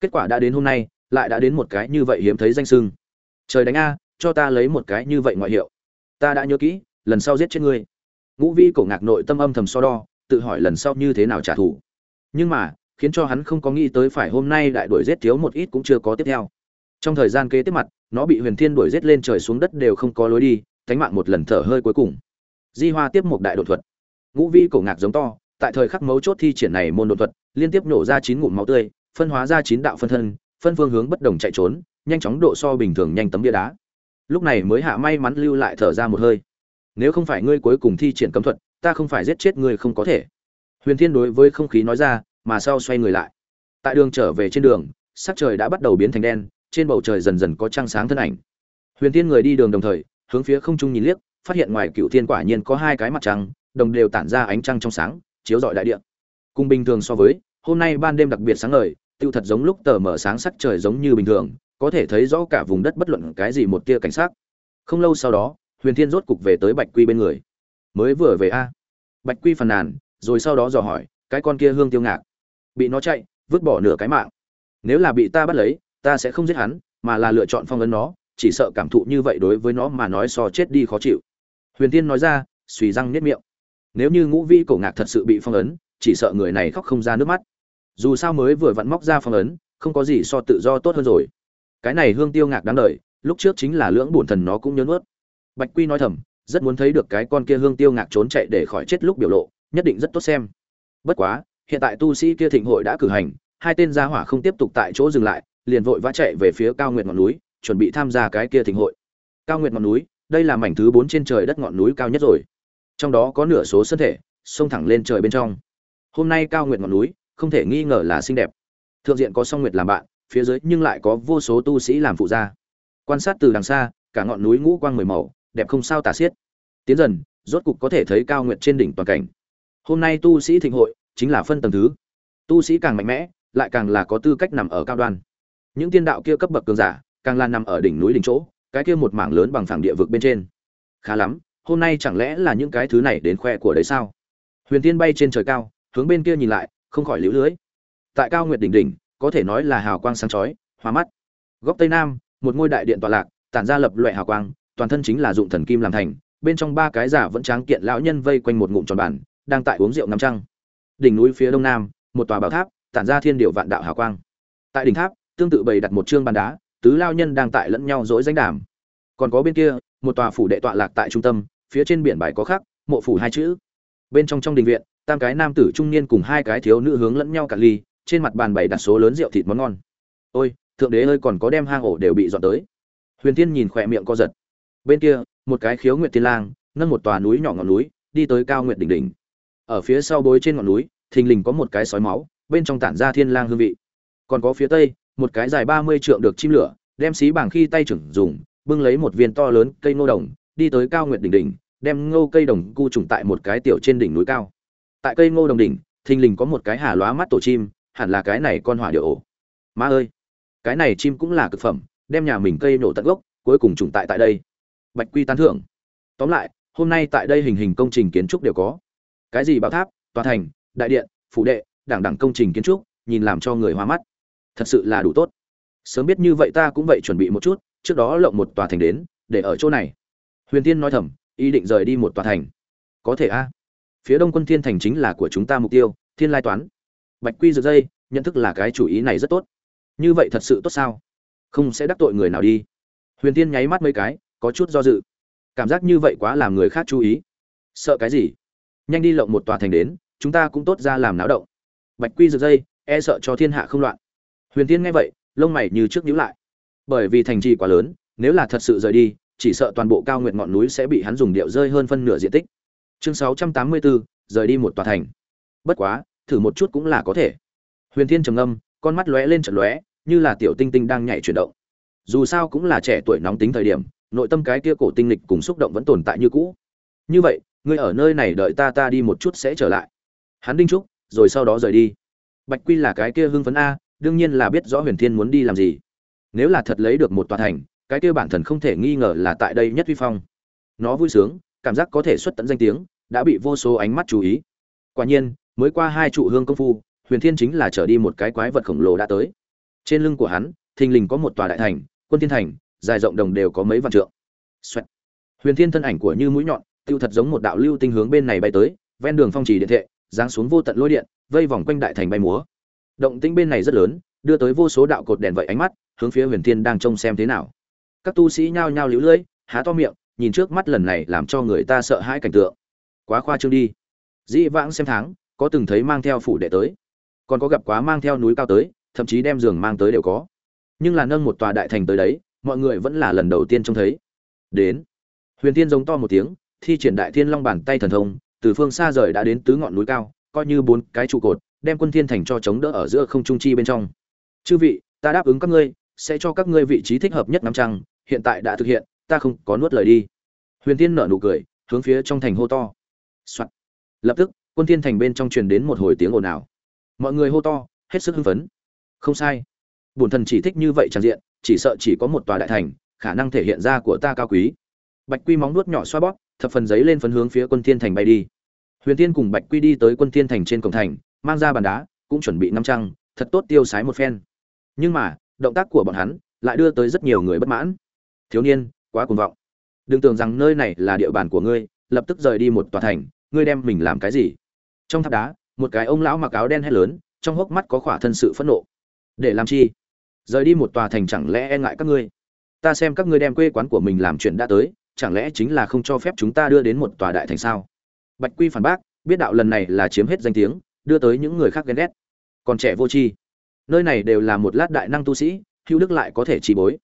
Kết quả đã đến hôm nay, lại đã đến một cái như vậy hiếm thấy danh sưng trời đánh a, cho ta lấy một cái như vậy ngoại hiệu. Ta đã nhớ kỹ, lần sau giết chết ngươi. Ngũ vi cổ ngạc nội tâm âm thầm so đo, tự hỏi lần sau như thế nào trả thù. Nhưng mà, khiến cho hắn không có nghĩ tới phải hôm nay đại đuổi giết thiếu một ít cũng chưa có tiếp theo. Trong thời gian kế tiếp mặt, nó bị huyền thiên đuổi giết lên trời xuống đất đều không có lối đi, thánh mạng một lần thở hơi cuối cùng. Di hoa tiếp một đại đột thuật ngũ vi cổ ngạc giống to, tại thời khắc mấu chốt thi triển này môn đột thuật, liên tiếp nổ ra chín ngụm máu tươi, phân hóa ra chín đạo phân thân, phân phương hướng bất đồng chạy trốn, nhanh chóng độ so bình thường nhanh tấm bia đá. Lúc này mới hạ may mắn lưu lại thở ra một hơi. Nếu không phải ngươi cuối cùng thi triển cấm thuật, ta không phải giết chết ngươi không có thể. Huyền thiên đối với không khí nói ra, mà sau xoay người lại. Tại đường trở về trên đường, sắc trời đã bắt đầu biến thành đen, trên bầu trời dần dần có trăng sáng thân ảnh. Huyền thiên người đi đường đồng thời, hướng phía không trung nhìn liếc, phát hiện ngoài cựu thiên quả nhiên có hai cái mặt trăng đồng đều tản ra ánh trăng trong sáng, chiếu rọi đại địa. Cùng bình thường so với, hôm nay ban đêm đặc biệt sáng ngời, tiêu thật giống lúc tờ mở sáng sắc trời giống như bình thường, có thể thấy rõ cả vùng đất bất luận cái gì một tia cảnh sát không lâu sau đó, huyền thiên rốt cục về tới bạch quy bên người. Mới vừa về a? Bạch quy phàn nàn, rồi sau đó dò hỏi, cái con kia hương tiêu ngạc, bị nó chạy, vứt bỏ nửa cái mạng. Nếu là bị ta bắt lấy, ta sẽ không giết hắn, mà là lựa chọn phong ấn nó, chỉ sợ cảm thụ như vậy đối với nó mà nói so chết đi khó chịu. Huyền tiên nói ra, suy răng nếp miệng nếu như ngũ vi cổ ngạc thật sự bị phong ấn, chỉ sợ người này khóc không ra nước mắt. Dù sao mới vừa vặn móc ra phong ấn, không có gì so tự do tốt hơn rồi. Cái này hương tiêu ngạc đáng đời lúc trước chính là lưỡng bổn thần nó cũng nhớ nuốt. Bạch quy nói thầm, rất muốn thấy được cái con kia hương tiêu ngạc trốn chạy để khỏi chết lúc biểu lộ, nhất định rất tốt xem. Bất quá, hiện tại tu sĩ kia thịnh hội đã cử hành, hai tên gia hỏa không tiếp tục tại chỗ dừng lại, liền vội vã chạy về phía cao nguyệt ngọn núi, chuẩn bị tham gia cái kia thịnh hội. Cao nguyệt ngọn núi, đây là mảnh thứ bốn trên trời đất ngọn núi cao nhất rồi trong đó có nửa số sân thể, xông thẳng lên trời bên trong. Hôm nay cao nguyệt ngọn núi, không thể nghi ngờ là xinh đẹp. Thượng diện có song nguyệt làm bạn, phía dưới nhưng lại có vô số tu sĩ làm phụ gia. Quan sát từ đằng xa, cả ngọn núi ngũ quang mười màu, đẹp không sao tả xiết. Tiến dần, rốt cục có thể thấy cao nguyệt trên đỉnh toàn cảnh. Hôm nay tu sĩ thịnh hội, chính là phân tầng thứ. Tu sĩ càng mạnh mẽ, lại càng là có tư cách nằm ở cao đoan. Những tiên đạo kia cấp bậc cường giả, càng là nằm ở đỉnh núi đỉnh chỗ, cái kia một mảng lớn bằng phẳng địa vực bên trên. Khá lắm hôm nay chẳng lẽ là những cái thứ này đến khoe của đấy sao? Huyền tiên bay trên trời cao, hướng bên kia nhìn lại, không khỏi liễu lưới. Tại cao nguyệt đỉnh đỉnh, có thể nói là hào quang sáng chói, hoa mắt. Góc tây nam, một ngôi đại điện tọa lạc, tản ra lập loại hào quang, toàn thân chính là dụng thần kim làm thành, bên trong ba cái giả vẫn tráng kiện lão nhân vây quanh một ngụm tròn bản đang tại uống rượu ngắm trăng. Đỉnh núi phía đông nam, một tòa bảo tháp, tản ra thiên điệu vạn đạo hào quang. Tại đỉnh tháp, tương tự bày đặt một trương bàn đá, tứ lao nhân đang tại lẫn nhau dỗi danh đàm. Còn có bên kia, một tòa phủ đệ tọa lạc tại trung tâm phía trên biển bài có khắc, mộ phủ hai chữ. Bên trong trong đình viện, tam cái nam tử trung niên cùng hai cái thiếu nữ hướng lẫn nhau cả ly, trên mặt bàn bày đặt số lớn rượu thịt món ngon. Ôi, thượng đế ơi, còn có đem hang ổ đều bị dọn tới. Huyền tiên nhìn khỏe miệng co giật. Bên kia, một cái khiếu nguyệt tiên lang, nâng một tòa núi nhỏ ngọn núi, đi tới cao nguyệt đỉnh đỉnh. Ở phía sau bối trên ngọn núi, thình lình có một cái sói máu, bên trong tản ra thiên lang hương vị. Còn có phía tây, một cái dài ba mươi trượng được chim lửa, đem xí bảng khi tay trưởng dùng, bưng lấy một viên to lớn cây ngô đồng, đi tới cao nguyệt đỉnh đỉnh đem ngô cây đồng cu trùng tại một cái tiểu trên đỉnh núi cao. Tại cây ngô đồng đỉnh, thình lình có một cái hà lóa mắt tổ chim, hẳn là cái này con hỏa điệu ổ. Má ơi, cái này chim cũng là cực phẩm, đem nhà mình cây nổ tận gốc, cuối cùng trùng tại tại đây. Bạch quy tán thưởng. Tóm lại, hôm nay tại đây hình hình công trình kiến trúc đều có. Cái gì bảo tháp, tòa thành, đại điện, phủ đệ, đảng đẳng công trình kiến trúc, nhìn làm cho người hoa mắt. Thật sự là đủ tốt. Sớm biết như vậy ta cũng vậy chuẩn bị một chút, trước đó lộng một tòa thành đến, để ở chỗ này. Huyền tiên nói thầm ý định rời đi một tòa thành. Có thể a. Phía đông quân thiên thành chính là của chúng ta mục tiêu, thiên lai toán. Bạch quy rực dây, nhận thức là cái chủ ý này rất tốt. Như vậy thật sự tốt sao? Không sẽ đắc tội người nào đi. Huyền tiên nháy mắt mấy cái, có chút do dự. Cảm giác như vậy quá làm người khác chú ý. Sợ cái gì? Nhanh đi lộng một tòa thành đến, chúng ta cũng tốt ra làm náo động. Bạch quy rực dây e sợ cho thiên hạ không loạn. Huyền tiên nghe vậy, lông mày như trước nhíu lại. Bởi vì thành trì quá lớn, nếu là thật sự rời đi chỉ sợ toàn bộ cao nguyện ngọn núi sẽ bị hắn dùng điệu rơi hơn phân nửa diện tích. Chương 684, rời đi một tòa thành. Bất quá thử một chút cũng là có thể. Huyền thiên trầm ngâm con mắt lóe lên trận lóe như là tiểu tinh tinh đang nhảy chuyển động. Dù sao cũng là trẻ tuổi nóng tính thời điểm nội tâm cái kia cổ tinh lịch cùng xúc động vẫn tồn tại như cũ. Như vậy ngươi ở nơi này đợi ta ta đi một chút sẽ trở lại. Hắn đinh trúc rồi sau đó rời đi. Bạch quy là cái kia hưng phấn a đương nhiên là biết rõ huyền thiên muốn đi làm gì. Nếu là thật lấy được một tòa thành cái kia bản thần không thể nghi ngờ là tại đây nhất vi phong. Nó vui sướng, cảm giác có thể xuất tận danh tiếng, đã bị vô số ánh mắt chú ý. Quả nhiên, mới qua hai trụ hương công phu, huyền thiên chính là trở đi một cái quái vật khổng lồ đã tới. Trên lưng của hắn, thình lình có một tòa đại thành, quân thiên thành, dài rộng đồng đều có mấy vạn trượng. Xoẹt. huyền thiên thân ảnh của như mũi nhọn, tiêu thật giống một đạo lưu tinh hướng bên này bay tới, ven đường phong trì điện thệ, giáng xuống vô tận lôi điện, vây vòng quanh đại thành bay múa. Động tĩnh bên này rất lớn, đưa tới vô số đạo cột đèn vậy ánh mắt, hướng phía huyền thiên đang trông xem thế nào các tu sĩ nhao nhao liễu lưỡi há to miệng, nhìn trước mắt lần này làm cho người ta sợ hãi cảnh tượng. Quá khoa trương đi. Dĩ vãng xem tháng, có từng thấy mang theo phủ đệ tới. Còn có gặp quá mang theo núi cao tới, thậm chí đem giường mang tới đều có. Nhưng là nâng một tòa đại thành tới đấy, mọi người vẫn là lần đầu tiên trông thấy. Đến. Huyền tiên giống to một tiếng, thi triển đại thiên long bàn tay thần thông, từ phương xa rời đã đến tứ ngọn núi cao, coi như bốn cái trụ cột, đem quân thiên thành cho chống đỡ ở giữa không trung chi bên trong. Chư vị, ta đáp ứng các ngươi, sẽ cho các ngươi vị trí thích hợp nhất ngắm trăng hiện tại đã thực hiện, ta không có nuốt lời đi. Huyền tiên nở nụ cười, hướng phía trong thành hô to. Soạn. lập tức, quân thiên thành bên trong truyền đến một hồi tiếng ồn ào. Mọi người hô to, hết sức hưng phấn. Không sai. Bổn thần chỉ thích như vậy tràn diện, chỉ sợ chỉ có một tòa đại thành, khả năng thể hiện ra của ta cao quý. Bạch quy móng nuốt nhỏ xoa bóp, thập phần giấy lên phấn hướng phía quân thiên thành bay đi. Huyền tiên cùng bạch quy đi tới quân thiên thành trên cổng thành, mang ra bàn đá, cũng chuẩn bị năm trăng, thật tốt tiêu sái một phen. Nhưng mà, động tác của bọn hắn lại đưa tới rất nhiều người bất mãn thiếu niên, quá cuồng vọng. Đừng tưởng rằng nơi này là địa bàn của ngươi, lập tức rời đi một tòa thành, ngươi đem mình làm cái gì? Trong tháp đá, một cái ông lão mặc áo đen hét lớn, trong hốc mắt có khỏa thân sự phẫn nộ. Để làm chi? Rời đi một tòa thành chẳng lẽ e ngại các ngươi? Ta xem các ngươi đem quê quán của mình làm chuyện đã tới, chẳng lẽ chính là không cho phép chúng ta đưa đến một tòa đại thành sao? Bạch quy phản bác, biết đạo lần này là chiếm hết danh tiếng, đưa tới những người khác ghen ghét. Còn trẻ vô tri. Nơi này đều là một lát đại năng tu sĩ, hữu đức lại có thể trì bối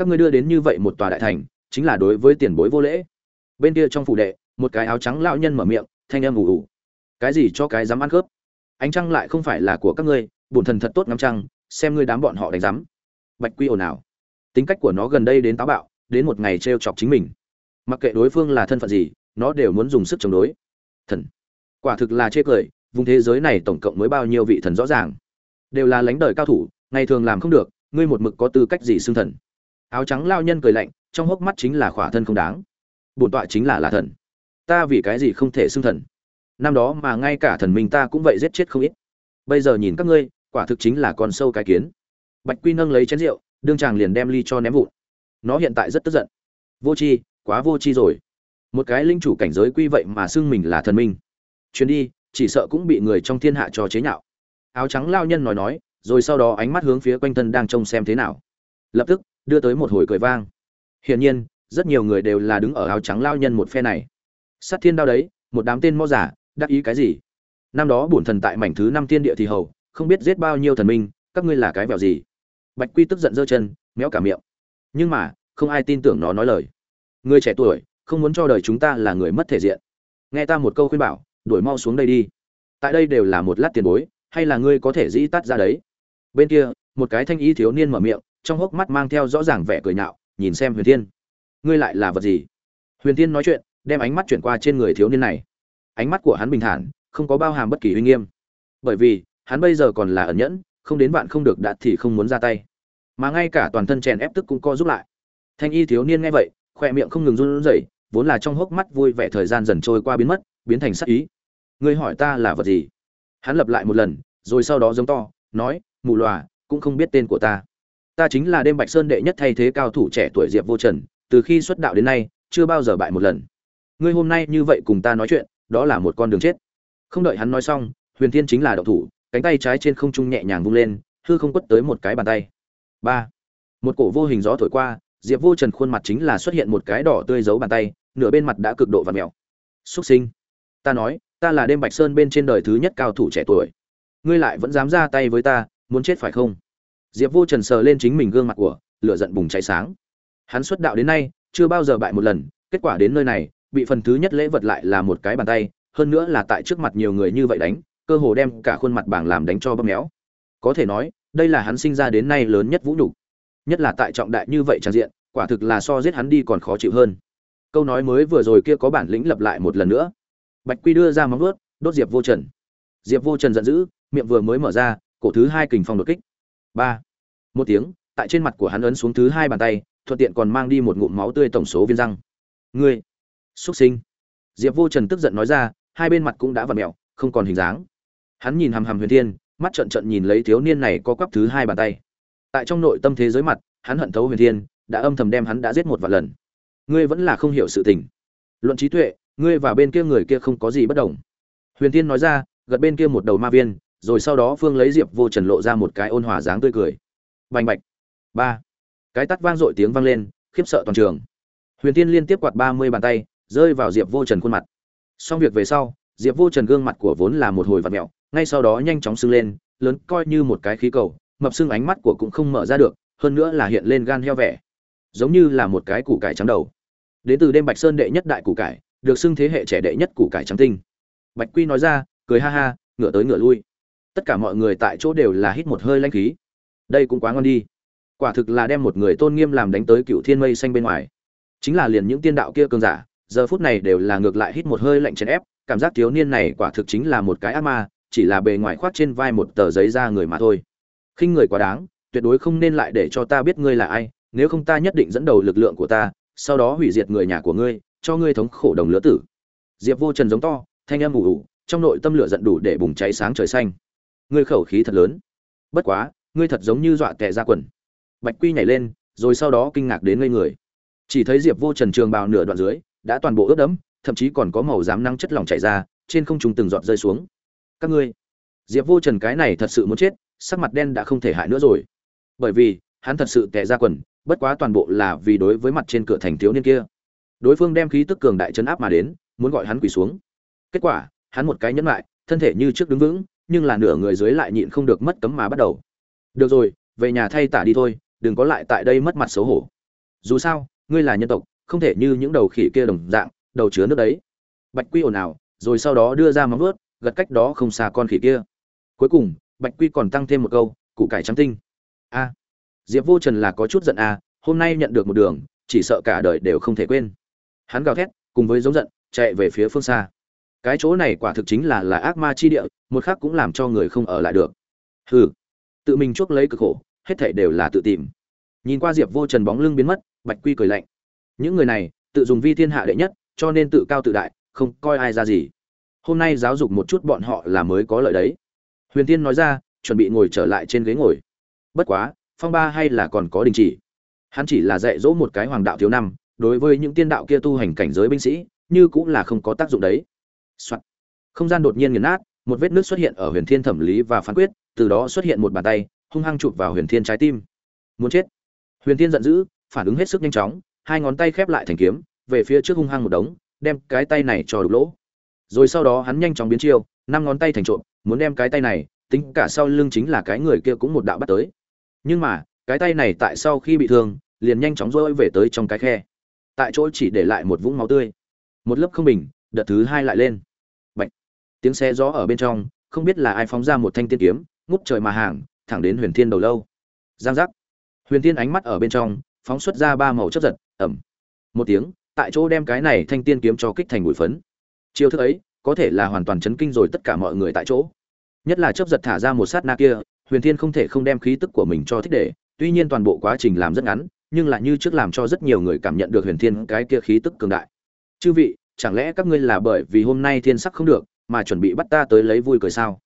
các ngươi đưa đến như vậy một tòa đại thành, chính là đối với tiền bối vô lễ. Bên kia trong phủ đệ, một cái áo trắng lão nhân mở miệng, thanh âm ù ù. Cái gì cho cái dám ăn cướp? Ánh trăng lại không phải là của các ngươi, bổn thần thật tốt ngắm trăng, xem ngươi đám bọn họ đánh rắm bạch quy ồn ào. Tính cách của nó gần đây đến táo bạo, đến một ngày t chọc chính mình. Mặc kệ đối phương là thân phận gì, nó đều muốn dùng sức chống đối. Thần. Quả thực là chê cười, vùng thế giới này tổng cộng mới bao nhiêu vị thần rõ ràng. Đều là lãnh đời cao thủ, ngày thường làm không được, ngươi một mực có tư cách gì xưng thần? Áo trắng lao nhân cười lạnh, trong hốc mắt chính là khỏa thân không đáng. Bổn tọa chính là là thần. Ta vì cái gì không thể xưng thần? Năm đó mà ngay cả thần minh ta cũng vậy giết chết không ít. Bây giờ nhìn các ngươi, quả thực chính là con sâu cái kiến. Bạch quy nâng lấy chén rượu, đương chàng liền đem ly cho ném vụn. Nó hiện tại rất tức giận. Vô tri, quá vô tri rồi. Một cái linh chủ cảnh giới quy vậy mà xưng mình là thần minh. Chuyến đi, chỉ sợ cũng bị người trong thiên hạ cho chế nhạo. Áo trắng lao nhân nói nói, rồi sau đó ánh mắt hướng phía quanh thân đang trông xem thế nào. Lập tức đưa tới một hồi cười vang. Hiển nhiên, rất nhiều người đều là đứng ở áo trắng lao nhân một phe này. Sát thiên đao đấy, một đám tên mo giả, đắc ý cái gì? Năm đó bổn thần tại mảnh thứ năm thiên địa thì hầu, không biết giết bao nhiêu thần minh, các ngươi là cái vẹo gì? Bạch quy tức giận giơ chân, méo cả miệng. Nhưng mà, không ai tin tưởng nó nói lời. Người trẻ tuổi, không muốn cho đời chúng ta là người mất thể diện. Nghe ta một câu khuyên bảo, đuổi mau xuống đây đi. Tại đây đều là một lát tiền bối, hay là ngươi có thể dĩ tắt ra đấy? Bên kia, một cái thanh ý thiếu niên mở miệng trong hốc mắt mang theo rõ ràng vẻ cười nhạo, nhìn xem huyền thiên. Ngươi lại là vật gì? Huyền Thiên nói chuyện, đem ánh mắt chuyển qua trên người thiếu niên này. Ánh mắt của hắn bình thản, không có bao hàm bất kỳ uy nghiêm. Bởi vì, hắn bây giờ còn là ẩn nhẫn, không đến bạn không được đạt thì không muốn ra tay. Mà ngay cả toàn thân chèn ép tức cũng co giúp lại. Thanh y thiếu niên nghe vậy, khoe miệng không ngừng run rẩy, vốn là trong hốc mắt vui vẻ thời gian dần trôi qua biến mất, biến thành sắc ý. Ngươi hỏi ta là vật gì? Hắn lập lại một lần, rồi sau đó giống to, nói, mù lòa cũng không biết tên của ta ta chính là đêm bạch sơn đệ nhất thay thế cao thủ trẻ tuổi diệp vô trần, từ khi xuất đạo đến nay, chưa bao giờ bại một lần. Ngươi hôm nay như vậy cùng ta nói chuyện, đó là một con đường chết. Không đợi hắn nói xong, huyền thiên chính là đậu thủ, cánh tay trái trên không trung nhẹ nhàng vung lên, hư không quất tới một cái bàn tay. Ba. Một cổ vô hình gió thổi qua, diệp vô trần khuôn mặt chính là xuất hiện một cái đỏ tươi giấu bàn tay, nửa bên mặt đã cực độ và mèo. Xuất sinh. Ta nói, ta là đêm bạch sơn bên trên đời thứ nhất cao thủ trẻ tuổi. Ngươi lại vẫn dám ra tay với ta, muốn chết phải không? Diệp vô trần sờ lên chính mình gương mặt của, lửa giận bùng cháy sáng. Hắn xuất đạo đến nay, chưa bao giờ bại một lần, kết quả đến nơi này, bị phần thứ nhất lễ vật lại là một cái bàn tay, hơn nữa là tại trước mặt nhiều người như vậy đánh, cơ hồ đem cả khuôn mặt bảng làm đánh cho bóp méo. Có thể nói, đây là hắn sinh ra đến nay lớn nhất vũ nhục. Nhất là tại trọng đại như vậy trang diện, quả thực là so giết hắn đi còn khó chịu hơn. Câu nói mới vừa rồi kia có bản lĩnh lặp lại một lần nữa. Bạch quy đưa ra móng ướt đốt diệp vô trần. Diệp vô trần giận dữ, miệng vừa mới mở ra, cổ thứ hai kình phong đột kích ba. Một tiếng, tại trên mặt của hắn ấn xuống thứ hai bàn tay, thuận tiện còn mang đi một ngụm máu tươi tổng số viên răng. Ngươi, xuất sinh. Diệp vô trần tức giận nói ra, hai bên mặt cũng đã vặn mẹo, không còn hình dáng. Hắn nhìn hằm hằm huyền thiên, mắt trận trận nhìn lấy thiếu niên này có quắp thứ hai bàn tay. Tại trong nội tâm thế giới mặt, hắn hận thấu huyền thiên, đã âm thầm đem hắn đã giết một vài lần. Ngươi vẫn là không hiểu sự tình. Luận trí tuệ, ngươi và bên kia người kia không có gì bất đồng. Huyền thiên nói ra, gật bên kia một đầu ma viên rồi sau đó phương lấy diệp vô trần lộ ra một cái ôn hòa dáng tươi cười. Bành bạch. Ba. Cái tắt vang dội tiếng vang lên, khiếp sợ toàn trường. Huyền tiên liên tiếp quạt ba mươi bàn tay, rơi vào diệp vô trần khuôn mặt. Xong việc về sau, diệp vô trần gương mặt của vốn là một hồi vạt mẹo, ngay sau đó nhanh chóng sưng lên, lớn coi như một cái khí cầu, mập sưng ánh mắt của cũng không mở ra được, hơn nữa là hiện lên gan heo vẻ. Giống như là một cái củ cải trắng đầu. Đến từ đêm bạch sơn đệ nhất đại củ cải, được xưng thế hệ trẻ đệ nhất củ cải trắng tinh. Bạch quy nói ra, cười ha ha ngửa tới ngửa lui tất cả mọi người tại chỗ đều là hít một hơi lanh khí. Đây cũng quá ngon đi. Quả thực là đem một người tôn nghiêm làm đánh tới cựu thiên mây xanh bên ngoài. Chính là liền những tiên đạo kia cường giả, giờ phút này đều là ngược lại hít một hơi lạnh chèn ép, cảm giác thiếu niên này quả thực chính là một cái ác ma, chỉ là bề ngoài khoác trên vai một tờ giấy ra người mà thôi. Khinh người quá đáng, tuyệt đối không nên lại để cho ta biết ngươi là ai, nếu không ta nhất định dẫn đầu lực lượng của ta, sau đó hủy diệt người nhà của ngươi, cho ngươi thống khổ đồng lứa tử. Diệp vô trần giống to, thanh âm ủ ủ, trong nội tâm lửa giận đủ để bùng cháy sáng trời xanh ngươi khẩu khí thật lớn. Bất quá, ngươi thật giống như dọa tệ ra quần. Bạch quy nhảy lên, rồi sau đó kinh ngạc đến ngây người. Chỉ thấy diệp vô trần trường bào nửa đoạn dưới, đã toàn bộ ướt đẫm, thậm chí còn có màu dám năng chất lỏng chảy ra, trên không trung từng giọt rơi xuống. Các ngươi, diệp vô trần cái này thật sự muốn chết, sắc mặt đen đã không thể hại nữa rồi. Bởi vì, hắn thật sự tệ ra quần, bất quá toàn bộ là vì đối với mặt trên cửa thành thiếu niên kia. Đối phương đem khí tức cường đại chấn áp mà đến, muốn gọi hắn quỳ xuống. Kết quả, hắn một cái nhẫn lại, thân thể như trước đứng vững nhưng là nửa người dưới lại nhịn không được mất cấm mà bắt đầu. Được rồi, về nhà thay tả đi thôi, đừng có lại tại đây mất mặt xấu hổ. Dù sao, ngươi là nhân tộc, không thể như những đầu khỉ kia đồng dạng, đầu chứa nước đấy. Bạch quy ồn ào, rồi sau đó đưa ra móng vuốt, gật cách đó không xa con khỉ kia. Cuối cùng, bạch quy còn tăng thêm một câu củ cải trắng tinh. A, diệp vô trần là có chút giận a hôm nay nhận được một đường, chỉ sợ cả đời đều không thể quên. Hắn gào thét, cùng với giống giận, chạy về phía phương xa cái chỗ này quả thực chính là là ác ma chi địa, một khác cũng làm cho người không ở lại được. Hừ, tự mình chuốc lấy cực khổ, hết thảy đều là tự tìm. Nhìn qua diệp vô trần bóng lưng biến mất, bạch quy cười lạnh. Những người này, tự dùng vi thiên hạ đệ nhất, cho nên tự cao tự đại, không coi ai ra gì. Hôm nay giáo dục một chút bọn họ là mới có lợi đấy. Huyền tiên nói ra, chuẩn bị ngồi trở lại trên ghế ngồi. Bất quá, phong ba hay là còn có đình chỉ? Hắn chỉ là dạy dỗ một cái hoàng đạo thiếu năm, đối với những tiên đạo kia tu hành cảnh giới binh sĩ, như cũng là không có tác dụng đấy、Soạn. không gian đột nhiên nghiền nát, một vết nứt xuất hiện ở huyền thiên thẩm lý và phán quyết, từ đó xuất hiện một bàn tay, hung hăng chụp vào huyền thiên trái tim. Muốn chết. Huyền thiên giận dữ, phản ứng hết sức nhanh chóng, hai ngón tay khép lại thành kiếm, về phía trước hung hăng một đống, đem cái tay này cho đục lỗ. Rồi sau đó hắn nhanh chóng biến chiêu, năm ngón tay thành trộm, muốn đem cái tay này, tính cả sau lưng chính là cái người kia cũng một đạo bắt tới. Nhưng mà, cái tay này tại sau khi bị thương, liền nhanh chóng rơi về tới trong cái khe. Tại chỗ chỉ để lại một vũng máu tươi. Một lớp không bình, đợt thứ hai lại lên tiếng xe gió ở bên trong, không biết là ai phóng ra một thanh tiên kiếm, ngút trời mà hàng, thẳng đến huyền thiên đầu lâu. Giang giác. Huyền thiên ánh mắt ở bên trong, phóng xuất ra ba màu chất giật ẩm một tiếng, tại chỗ đem cái này thanh tiên kiếm cho kích thành bụi phấn. Chiêu thức ấy, có thể là hoàn toàn chấn kinh rồi tất cả mọi người tại chỗ. Nhất là chớp giật thả ra một sát na kia, huyền thiên không thể không đem khí tức của mình cho thích để, tuy nhiên toàn bộ quá trình làm rất ngắn, nhưng lại như trước làm cho rất nhiều người cảm nhận được huyền thiên cái kia khí tức cường đại. Chư vị, chẳng lẽ các ngươi là bởi vì hôm nay thiên sắc không được mà chuẩn bị bắt ta tới lấy vui cười sao?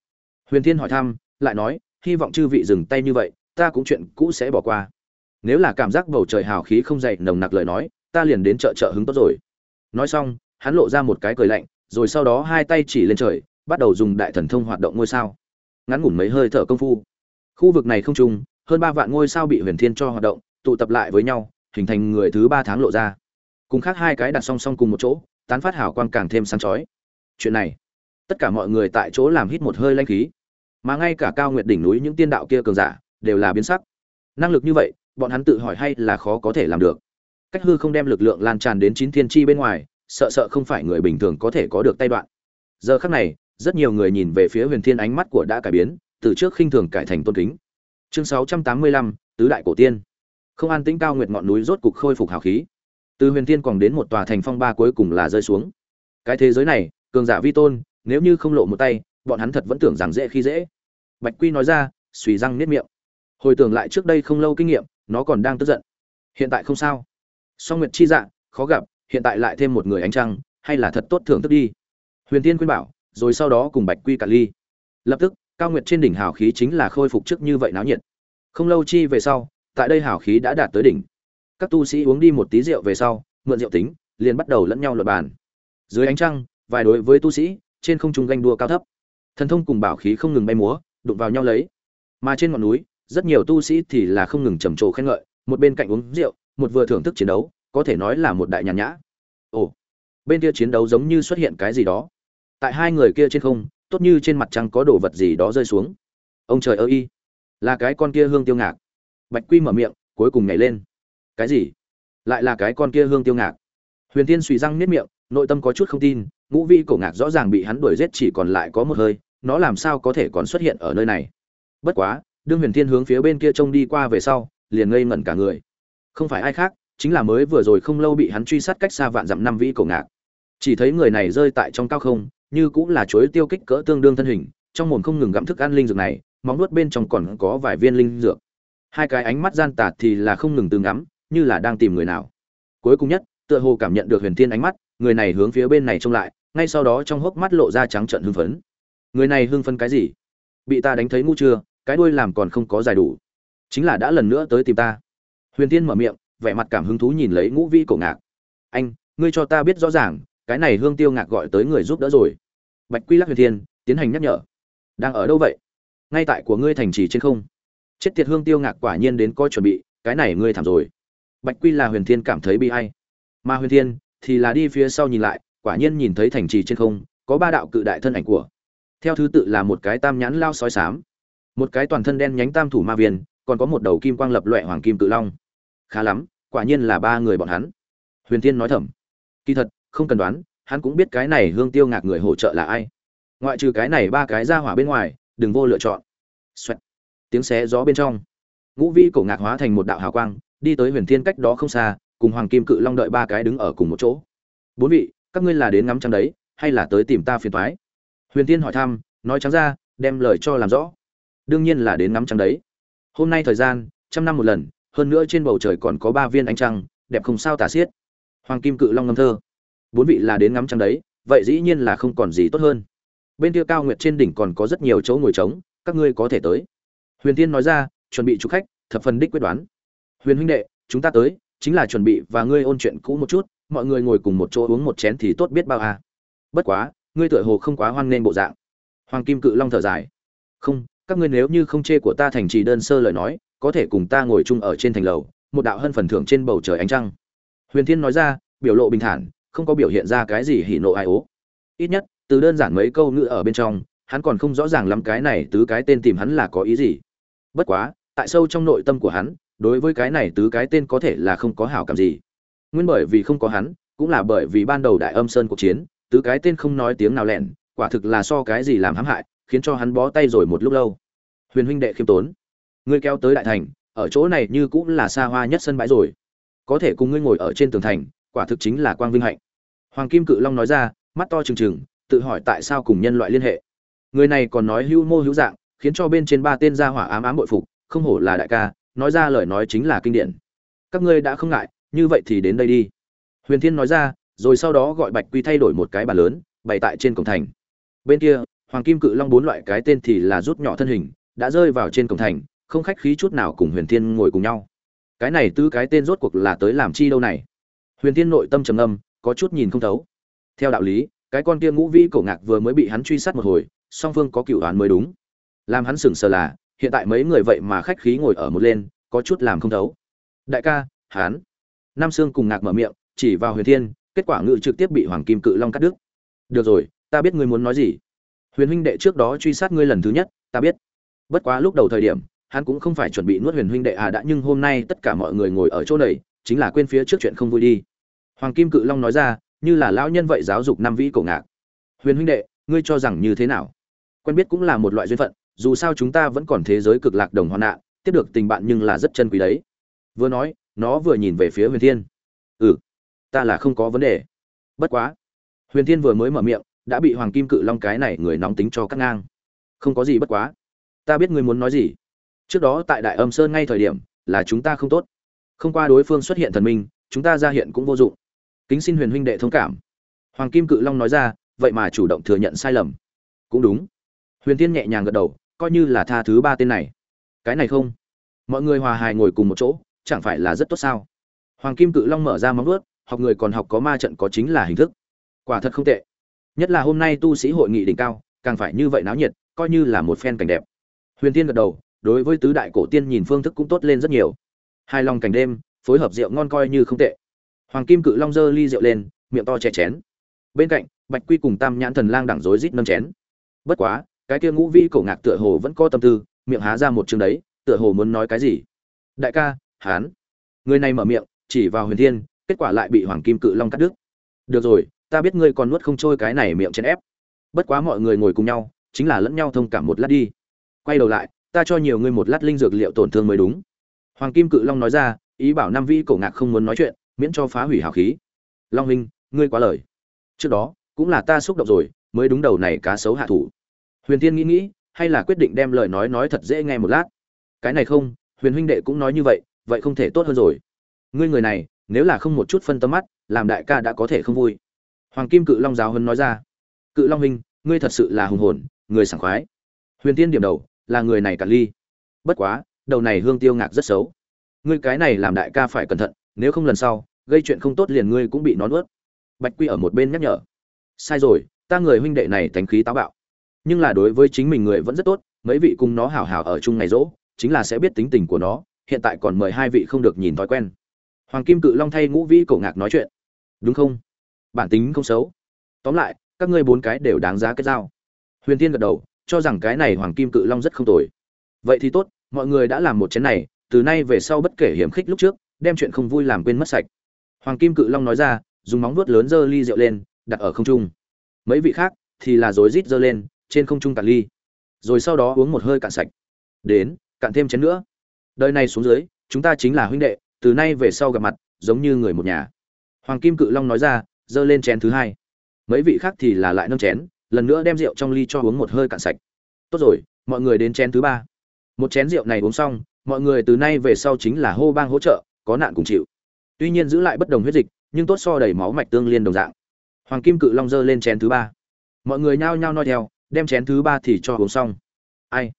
Huyền thiên hỏi thăm, lại nói, hy vọng chư vị dừng tay như vậy, ta cũng chuyện cũ sẽ bỏ qua. Nếu là cảm giác bầu trời hào khí không dậy nồng nặc lời nói, ta liền đến chợ chợ hứng tốt rồi. Nói xong, hắn lộ ra một cái cười lạnh, rồi sau đó hai tay chỉ lên trời, bắt đầu dùng đại thần thông hoạt động ngôi sao. Ngắn ngủn mấy hơi thở công phu. Khu vực này không trùng, hơn ba vạn ngôi sao bị huyền thiên cho hoạt động, tụ tập lại với nhau, hình thành người thứ ba tháng lộ ra. Cùng khác hai cái đặt song song cùng một chỗ, tán phát hào quang càng thêm sáng chói. Chuyện này tất cả mọi người tại chỗ làm hít một hơi lanh khí. Mà ngay cả cao nguyệt đỉnh núi những tiên đạo kia cường giả đều là biến sắc. Năng lực như vậy, bọn hắn tự hỏi hay là khó có thể làm được. Cách hư không đem lực lượng lan tràn đến chín thiên tri bên ngoài, sợ sợ không phải người bình thường có thể có được tay đoạn. Giờ khắc này, rất nhiều người nhìn về phía huyền thiên ánh mắt của đã cải biến, từ trước khinh thường cải thành tôn kính. Chương sáu trăm tám mươi lăm, tứ đại cổ tiên. Không an tĩnh cao nguyệt ngọn núi rốt cục khôi phục hào khí. Từ huyền thiên còn đến một tòa thành phong ba cuối cùng là rơi xuống. Cái thế giới này, cường giả vi tôn nếu như không lộ một tay, bọn hắn thật vẫn tưởng rằng dễ khi dễ. Bạch quy nói ra suy răng nếp miệng. Hồi tưởng lại trước đây không lâu kinh nghiệm, nó còn đang tức giận. Hiện tại không sao. Song nguyệt chi dạ khó gặp, hiện tại lại thêm một người ánh trăng, hay là thật tốt thưởng thức đi. Huyền tiên khuyên bảo, rồi sau đó cùng bạch quy cả ly. Lập tức, cao nguyệt trên đỉnh hào khí chính là khôi phục trước như vậy náo nhiệt. Không lâu chi về sau, tại đây hào khí đã đạt tới đỉnh. Các tu sĩ uống đi một tí rượu về sau, mượn rượu tính, liền bắt đầu lẫn nhau luật bàn. Dưới ánh trăng, vài đối với tu sĩ trên không trung ganh đua cao thấp. Thần thông cùng bảo khí không ngừng bay múa, đụng vào nhau lấy. Mà trên ngọn núi, rất nhiều tu sĩ thì là không ngừng trầm trồ khen ngợi, một bên cạnh uống rượu, một vừa thưởng thức chiến đấu, có thể nói là một đại nhàn nhã. Ồ, bên kia chiến đấu giống như xuất hiện cái gì đó. Tại hai người kia trên không, tốt như trên mặt trăng có đồ vật gì đó rơi xuống. Ông trời ơi y là cái con kia hương tiêu ngạc. Bạch quy mở miệng, cuối cùng nhảy lên. Cái gì? Lại là cái con kia hương tiêu ngạc. Huyền tiên suy răng nếp miệng, nội tâm có chút không tin ngũ vi cổ ngạc rõ ràng bị hắn đuổi giết chỉ còn lại có một hơi, nó làm sao có thể còn xuất hiện ở nơi này? Bất quá, đương huyền thiên hướng phía bên kia trông đi qua về sau, liền ngây ngẩn cả người. Không phải ai khác, chính là mới vừa rồi không lâu bị hắn truy sát cách xa vạn dặm năm vĩ cổ ngạc. Chỉ thấy người này rơi tại trong cao không, như cũng là chuối tiêu kích cỡ tương đương thân hình, trong mồm không ngừng gặm thức ăn linh dược này, móng nuốt bên trong còn có vài viên linh dược. Hai cái ánh mắt gian tạt thì là không ngừng từ ngắm, như là đang tìm người nào. Cuối cùng nhất, tựa hồ cảm nhận được huyền thiên ánh mắt người này hướng phía bên này trông lại, ngay sau đó trong hốc mắt lộ ra trắng trận hưng phấn. Người này hưng phấn cái gì? Bị ta đánh thấy ngu chưa? Cái đuôi làm còn không có dài đủ. Chính là đã lần nữa tới tìm ta. Huyền tiên mở miệng, vẻ mặt cảm hứng thú nhìn lấy ngũ vi cổ ngạc. Anh, ngươi cho ta biết rõ ràng, cái này hương tiêu ngạc gọi tới người giúp đỡ rồi. Bạch quy lắc huyền thiên, tiến hành nhắc nhở. Đang ở đâu vậy? Ngay tại của ngươi thành trì trên không. Chết tiệt hương tiêu ngạc quả nhiên đến coi chuẩn bị, cái này ngươi thảm rồi. Bạch quy là huyền thiên cảm thấy bị hay mà huyền thiên thì là đi phía sau nhìn lại, quả nhiên nhìn thấy thành trì trên không, có ba đạo cự đại thân ảnh của. Theo thứ tự là một cái tam nhãn lao sói sám một cái toàn thân đen nhánh tam thủ ma viên, còn có một đầu kim quang lập loẹ hoàng kim cự long. Khá lắm, quả nhiên là ba người bọn hắn. Huyền tiên nói thầm, kỳ thật, không cần đoán, hắn cũng biết cái này hương tiêu ngạc người hỗ trợ là ai. Ngoại trừ cái này ba cái ra hỏa bên ngoài, đừng vô lựa chọn. Xoẹt. tiếng xé gió bên trong. Ngũ vi cổ ngạc hóa thành một đạo hào quang, đi tới huyền thiên cách đó không xa cùng hoàng kim cự long đợi ba cái đứng ở cùng một chỗ. Bốn vị, các ngươi là đến ngắm trăng đấy, hay là tới tìm ta phiền toái? Huyền tiên hỏi thăm, nói trắng ra, đem lời cho làm rõ. Đương nhiên là đến ngắm trăng đấy. Hôm nay thời gian, trăm năm một lần, hơn nữa trên bầu trời còn có ba viên ánh trăng, đẹp không sao tả xiết. Hoàng kim cự long ngâm thơ. Bốn vị là đến ngắm trăng đấy, vậy dĩ nhiên là không còn gì tốt hơn. Bên kia cao nguyệt trên đỉnh còn có rất nhiều chỗ ngồi trống, các ngươi có thể tới. Huyền tiên nói ra, chuẩn bị chủ khách, thập phần đích quyết đoán. Huyền huynh đệ, chúng ta tới chính là chuẩn bị và ngươi ôn chuyện cũ một chút, mọi người ngồi cùng một chỗ uống một chén thì tốt biết bao à. bất quá, ngươi tựa hồ không quá hoan nghênh bộ dạng. Hoàng kim cự long thở dài. Không, các ngươi nếu như không chê của ta thành trì đơn sơ lời nói, có thể cùng ta ngồi chung ở trên thành lầu, một đạo hân phần thưởng trên bầu trời ánh trăng. Huyền thiên nói ra, biểu lộ bình thản, không có biểu hiện ra cái gì hỉ nộ ai ố. Ít nhất, từ đơn giản mấy câu ngữ ở bên trong, hắn còn không rõ ràng lắm cái này tứ cái tên tìm hắn là có ý gì. Bất quá, tại sâu trong nội tâm của hắn đối với cái này tứ cái tên có thể là không có hảo cảm gì. Nguyên bởi vì không có hắn, cũng là bởi vì ban đầu đại âm sơn cuộc chiến, tứ cái tên không nói tiếng nào lẹn, quả thực là so cái gì làm hãm hại, khiến cho hắn bó tay rồi một lúc lâu. Huyền huynh đệ khiêm tốn, ngươi kéo tới đại thành, ở chỗ này như cũng là xa hoa nhất sân bãi rồi. Có thể cùng ngươi ngồi ở trên tường thành, quả thực chính là quang vinh hạnh. Hoàng kim cự long nói ra, mắt to trừng trừng, tự hỏi tại sao cùng nhân loại liên hệ. Người này còn nói hữu mô hữu dạng, khiến cho bên trên ba tên gia hỏa ám ám bội phục, không hổ là đại ca nói ra lời nói chính là kinh điển. Các ngươi đã không ngại, như vậy thì đến đây đi. Huyền thiên nói ra, rồi sau đó gọi bạch quy thay đổi một cái bàn lớn, bày tại trên cổng thành. Bên kia, hoàng kim cự long bốn loại cái tên thì là rút nhỏ thân hình, đã rơi vào trên cổng thành, không khách khí chút nào cùng huyền thiên ngồi cùng nhau. Cái này tư cái tên rốt cuộc là tới làm chi đâu này? Huyền thiên nội tâm trầm âm có chút nhìn không thấu. Theo đạo lý, cái con kia ngũ vĩ cổ ngạc vừa mới bị hắn truy sát một hồi, song phương có cựu đoán mới đúng. Làm hắn sững sờ là hiện tại mấy người vậy mà khách khí ngồi ở một lên, có chút làm không thấu. Đại ca hắn nam sương cùng ngạc mở miệng, chỉ vào huyền thiên, kết quả ngự trực tiếp bị hoàng kim cự long cắt đứt. Được rồi, ta biết ngươi muốn nói gì. Huyền huynh đệ trước đó truy sát ngươi lần thứ nhất, ta biết. Bất quá lúc đầu thời điểm, hắn cũng không phải chuẩn bị nuốt huyền huynh đệ à đã, nhưng hôm nay tất cả mọi người ngồi ở chỗ này, chính là quên phía trước chuyện không vui đi. Hoàng kim cự long nói ra, như là lão nhân vậy giáo dục năm vĩ cổ ngạc. Huyền huynh đệ, ngươi cho rằng như thế nào? Quen biết cũng là một loại duyên phận dù sao chúng ta vẫn còn thế giới cực lạc đồng hoạn nạn, tiếp được tình bạn nhưng là rất chân quý đấy. Vừa nói, nó vừa nhìn về phía huyền thiên. Ừ ta là không có vấn đề. Bất quá. Huyền thiên vừa mới mở miệng, đã bị hoàng kim cự long cái này người nóng tính cho cắt ngang. Không có gì bất quá. Ta biết ngươi muốn nói gì. Trước đó tại đại âm sơn ngay thời điểm, là chúng ta không tốt. Không qua đối phương xuất hiện thần minh, chúng ta ra hiện cũng vô dụng. Kính xin huyền huynh đệ thông cảm. Hoàng kim cự long nói ra, vậy mà chủ động thừa nhận sai lầm. Cũng đúng. Huyền tiên nhẹ nhàng gật đầu coi như là tha thứ ba tên này. Cái này không? Mọi người hòa hài ngồi cùng một chỗ, chẳng phải là rất tốt sao? Hoàng kim cự long mở ra móng ướt học người còn học có ma trận có chính là hình thức. Quả thật không tệ. Nhất là hôm nay tu sĩ hội nghị đỉnh cao, càng phải như vậy náo nhiệt, coi như là một phen cảnh đẹp. Huyền tiên gật đầu, đối với tứ đại cổ tiên nhìn phương thức cũng tốt lên rất nhiều. Hai lòng cảnh đêm, phối hợp rượu ngon coi như không tệ. Hoàng kim cự long dơ ly rượu lên, miệng to chè chén. Bên cạnh, bạch quy cùng tam nhãn thần lang đẳng rối rít nâng chén. Bất quá cái kia ngũ vi cổ ngạc tựa hồ vẫn có tâm tư miệng há ra một chương đấy tựa hồ muốn nói cái gì. Đại ca hán. Người này mở miệng chỉ vào huyền thiên kết quả lại bị hoàng kim cự long cắt đứt. Được rồi ta biết ngươi còn nuốt không trôi cái này miệng chèn ép. Bất quá mọi người ngồi cùng nhau chính là lẫn nhau thông cảm một lát đi. Quay đầu lại ta cho nhiều ngươi một lát linh dược liệu tổn thương mới đúng. Hoàng kim cự long nói ra ý bảo năm vi cổ ngạc không muốn nói chuyện miễn cho phá hủy hào khí. Long Minh, ngươi quá lời. Trước đó cũng là ta xúc động rồi mới đúng đầu này cá sấu hạ thủ huyền Thiên nghĩ nghĩ, hay là quyết định đem lời nói nói thật dễ nghe một lát. Cái này không, huyền huynh đệ cũng nói như vậy vậy không thể tốt hơn rồi. Ngươi người này, nếu là không một chút phân tâm mắt, làm đại ca đã có thể không vui. Hoàng kim cự long giáo hân nói ra. Cự long huynh, ngươi thật sự là hùng hồn, người sảng khoái. Huyền tiên điểm đầu, là người này cả ly. Bất quá, đầu này hương tiêu ngạc rất xấu. Ngươi cái này làm đại ca phải cẩn thận, nếu không lần sau, gây chuyện không tốt liền ngươi cũng bị nó nuốt. Bạch quy ở một bên nhắc nhở. Sai rồi, ta người huynh đệ này thánh khí táo bạo nhưng là đối với chính mình người vẫn rất tốt, mấy vị cùng nó hảo hảo ở chung ngày rỗ, chính là sẽ biết tính tình của nó, hiện tại còn mời hai vị không được nhìn thói quen. Hoàng kim cự long thay ngũ vĩ cổ ngạc nói chuyện. Đúng không? Bản tính không xấu. Tóm lại, các ngươi bốn cái đều đáng giá kết giao. Huyền tiên gật đầu, cho rằng cái này hoàng kim cự long rất không tồi. Vậy thì tốt, mọi người đã làm một chén này, từ nay về sau bất kể hiểm khích lúc trước, đem chuyện không vui làm quên mất sạch. Hoàng kim cự long nói ra, dùng móng vuốt lớn giơ ly rượu lên, đặt ở không trung. Mấy vị khác thì là rối rít giơ lên trên không trung cạn ly. Rồi sau đó uống một hơi cạn sạch. Đến, cạn thêm chén nữa. Đời này xuống dưới, chúng ta chính là huynh đệ, từ nay về sau gặp mặt, giống như người một nhà. Hoàng kim cự long nói ra, giơ lên chén thứ hai. Mấy vị khác thì là lại nâng chén, lần nữa đem rượu trong ly cho uống một hơi cạn sạch. Tốt rồi, mọi người đến chén thứ ba. Một chén rượu này uống xong, mọi người từ nay về sau chính là hô bang hỗ trợ, có nạn cùng chịu. Tuy nhiên giữ lại bất đồng huyết dịch, nhưng tốt so đầy máu mạch tương liên đồng dạng. Hoàng kim cự long giơ lên chén thứ ba. Mọi người nhao nhao nói theo đem chén thứ ba thì cho uống xong. Ai?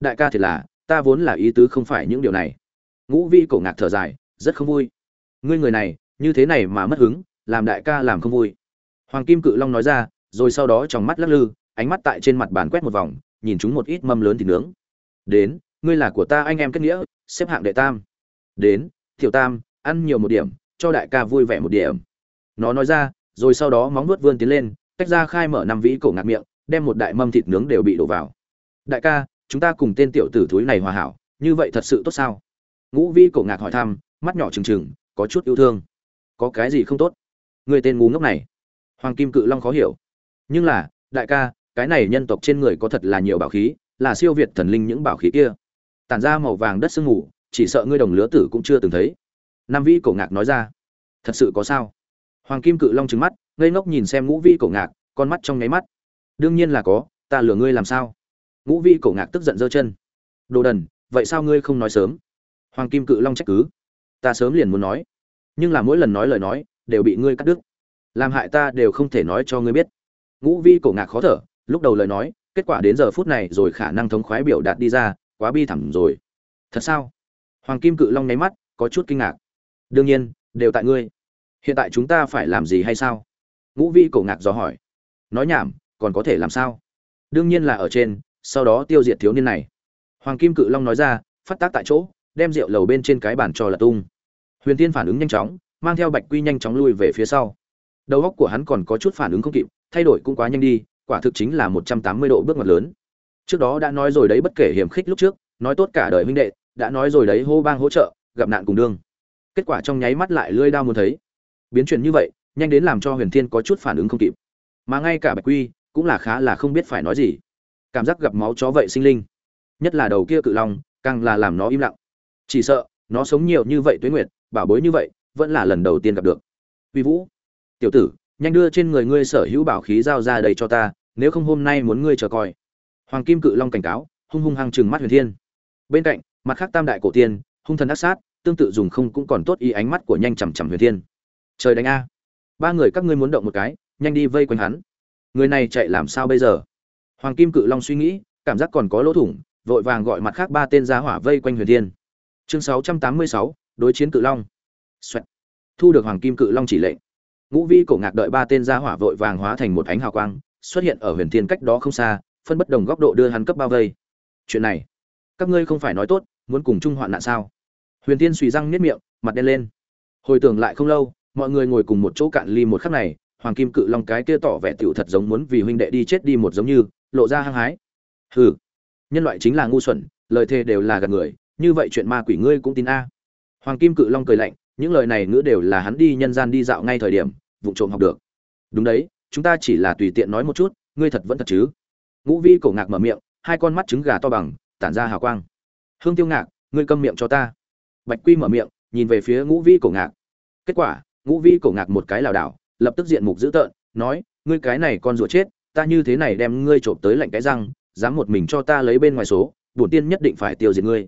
Đại ca thiệt là, ta vốn là ý tứ không phải những điều này. Ngũ vi cổ ngạc thở dài, rất không vui. Ngươi người này, như thế này mà mất hứng, làm đại ca làm không vui. Hoàng kim cự long nói ra, rồi sau đó trong mắt lắc lư, ánh mắt tại trên mặt bàn quét một vòng, nhìn chúng một ít mâm lớn thì nướng. Đến, ngươi là của ta anh em kết nghĩa, xếp hạng đệ tam. Đến, tiểu tam, ăn nhiều một điểm, cho đại ca vui vẻ một điểm. Nó nói ra, rồi sau đó móng nuốt vươn tiến lên, tách ra khai mở năm vĩ cổ ngạc miệng đem một đại mâm thịt nướng đều bị đổ vào. Đại ca, chúng ta cùng tên tiểu tử thúi này hòa hảo, như vậy thật sự tốt sao? Ngũ Vi cổ ngạc hỏi thăm, mắt nhỏ trừng trừng, có chút yêu thương. Có cái gì không tốt? Người tên ngu ngốc này. Hoàng kim cự long khó hiểu. Nhưng là, đại ca, cái này nhân tộc trên người có thật là nhiều bảo khí, là siêu việt thần linh những bảo khí kia. Tản ra màu vàng đất sương mù, chỉ sợ ngươi đồng lứa tử cũng chưa từng thấy. Nam vĩ cổ ngạc nói ra. Thật sự có sao? Hoàng kim cự long trừng mắt, ngây ngốc nhìn xem ngũ vi cổ ngạc, con mắt trong nháy mắt đương nhiên là có, ta lừa ngươi làm sao? Ngũ vi cổ ngạc tức giận giơ chân. Đồ đần, vậy sao ngươi không nói sớm? Hoàng kim cự long trách cứ. Ta sớm liền muốn nói. Nhưng là mỗi lần nói lời nói, đều bị ngươi cắt đứt. Làm hại ta đều không thể nói cho ngươi biết. Ngũ vi cổ ngạc khó thở, lúc đầu lời nói, kết quả đến giờ phút này rồi khả năng thống khoái biểu đạt đi ra, quá bi thảm rồi. Thật sao? Hoàng kim cự long nháy mắt, có chút kinh ngạc. Đương nhiên, đều tại ngươi. Hiện tại chúng ta phải làm gì hay sao? Ngũ vi cổ ngạc dò hỏi. Nói nhảm còn có thể làm sao? Đương nhiên là ở trên, sau đó tiêu diệt thiếu niên này. Hoàng kim cự long nói ra, phát tác tại chỗ, đem rượu lầu bên trên cái bàn cho là tung. Huyền tiên phản ứng nhanh chóng, mang theo bạch quy nhanh chóng lui về phía sau. Đầu óc của hắn còn có chút phản ứng không kịp, thay đổi cũng quá nhanh đi, quả thực chính là một trăm tám mươi độ bước ngoặt lớn. Trước đó đã nói rồi đấy, bất kể hiểm khích lúc trước, nói tốt cả đời huynh đệ, đã nói rồi đấy, hô bang hỗ trợ, gặp nạn cùng đương. Kết quả trong nháy mắt lại lưỡi đao muốn thấy. Biến chuyển như vậy, nhanh đến làm cho huyền thiên có chút phản ứng không kịp. Mà ngay cả bạch quy cũng là khá là không biết phải nói gì. Cảm giác gặp máu chó vậy sinh linh, nhất là đầu kia cự long, càng là làm nó im lặng. Chỉ sợ, nó sống nhiều như vậy tuế nguyệt, bảo bối như vậy, vẫn là lần đầu tiên gặp được. Vi vũ, tiểu tử, nhanh đưa trên người ngươi sở hữu bảo khí giao ra đây cho ta, nếu không hôm nay muốn ngươi chờ coi. Hoàng kim cự long cảnh cáo, hung hung hăng chừng mắt huyền thiên. Bên cạnh, mặt khác tam đại cổ tiên, hung thần ác sát, tương tự dùng không cũng còn tốt ý ánh mắt của nhanh chằm chằm huyền thiên. Trời đánh a. Ba người các ngươi muốn động một cái, nhanh đi vây quanh hắn người này chạy làm sao bây giờ? Hoàng kim cự long suy nghĩ, cảm giác còn có lỗ thủng, vội vàng gọi mặt khác ba tên giá hỏa vây quanh huyền thiên. Chương sáu trăm tám mươi sáu, đối chiến cự long. Xoẹt. thu được hoàng kim cự long chỉ lệnh. Ngũ vi cổ ngạc đợi ba tên giá hỏa vội vàng hóa thành một ánh hào quang, xuất hiện ở huyền thiên cách đó không xa, phân bất đồng góc độ đưa hắn cấp bao vây. Chuyện này, các ngươi không phải nói tốt, muốn cùng chung hoạn nạn sao? Huyền thiên suy răng nếp miệng, mặt đen lên. Hồi tưởng lại không lâu, mọi người ngồi cùng một chỗ cạn ly một khắc này hoàng kim cự long cái kia tỏ vẻ tiểu thật giống muốn vì huynh đệ đi chết đi một giống như, lộ ra hăng hái. Hừ, nhân loại chính là ngu xuẩn, lời thề đều là gạt người, như vậy chuyện ma quỷ ngươi cũng tin a. Hoàng kim cự long cười lạnh, những lời này ngữ đều là hắn đi nhân gian đi dạo ngay thời điểm vụ trộm học được. Đúng đấy, chúng ta chỉ là tùy tiện nói một chút, ngươi thật vẫn thật chứ? Ngũ vi cổ ngạc mở miệng, hai con mắt trứng gà to bằng, tản ra hào quang. Hương tiêu ngạc, ngươi câm miệng cho ta. Bạch quy mở miệng, nhìn về phía ngũ vi cổ ngạc. Kết quả, ngũ vi cổ ngạc một cái lảo đảo lập tức diện mục dữ tợn, nói, ngươi cái này con rùa chết, ta như thế này đem ngươi trộm tới lạnh cái răng, dám một mình cho ta lấy bên ngoài số, bổn tiên nhất định phải tiêu diệt ngươi.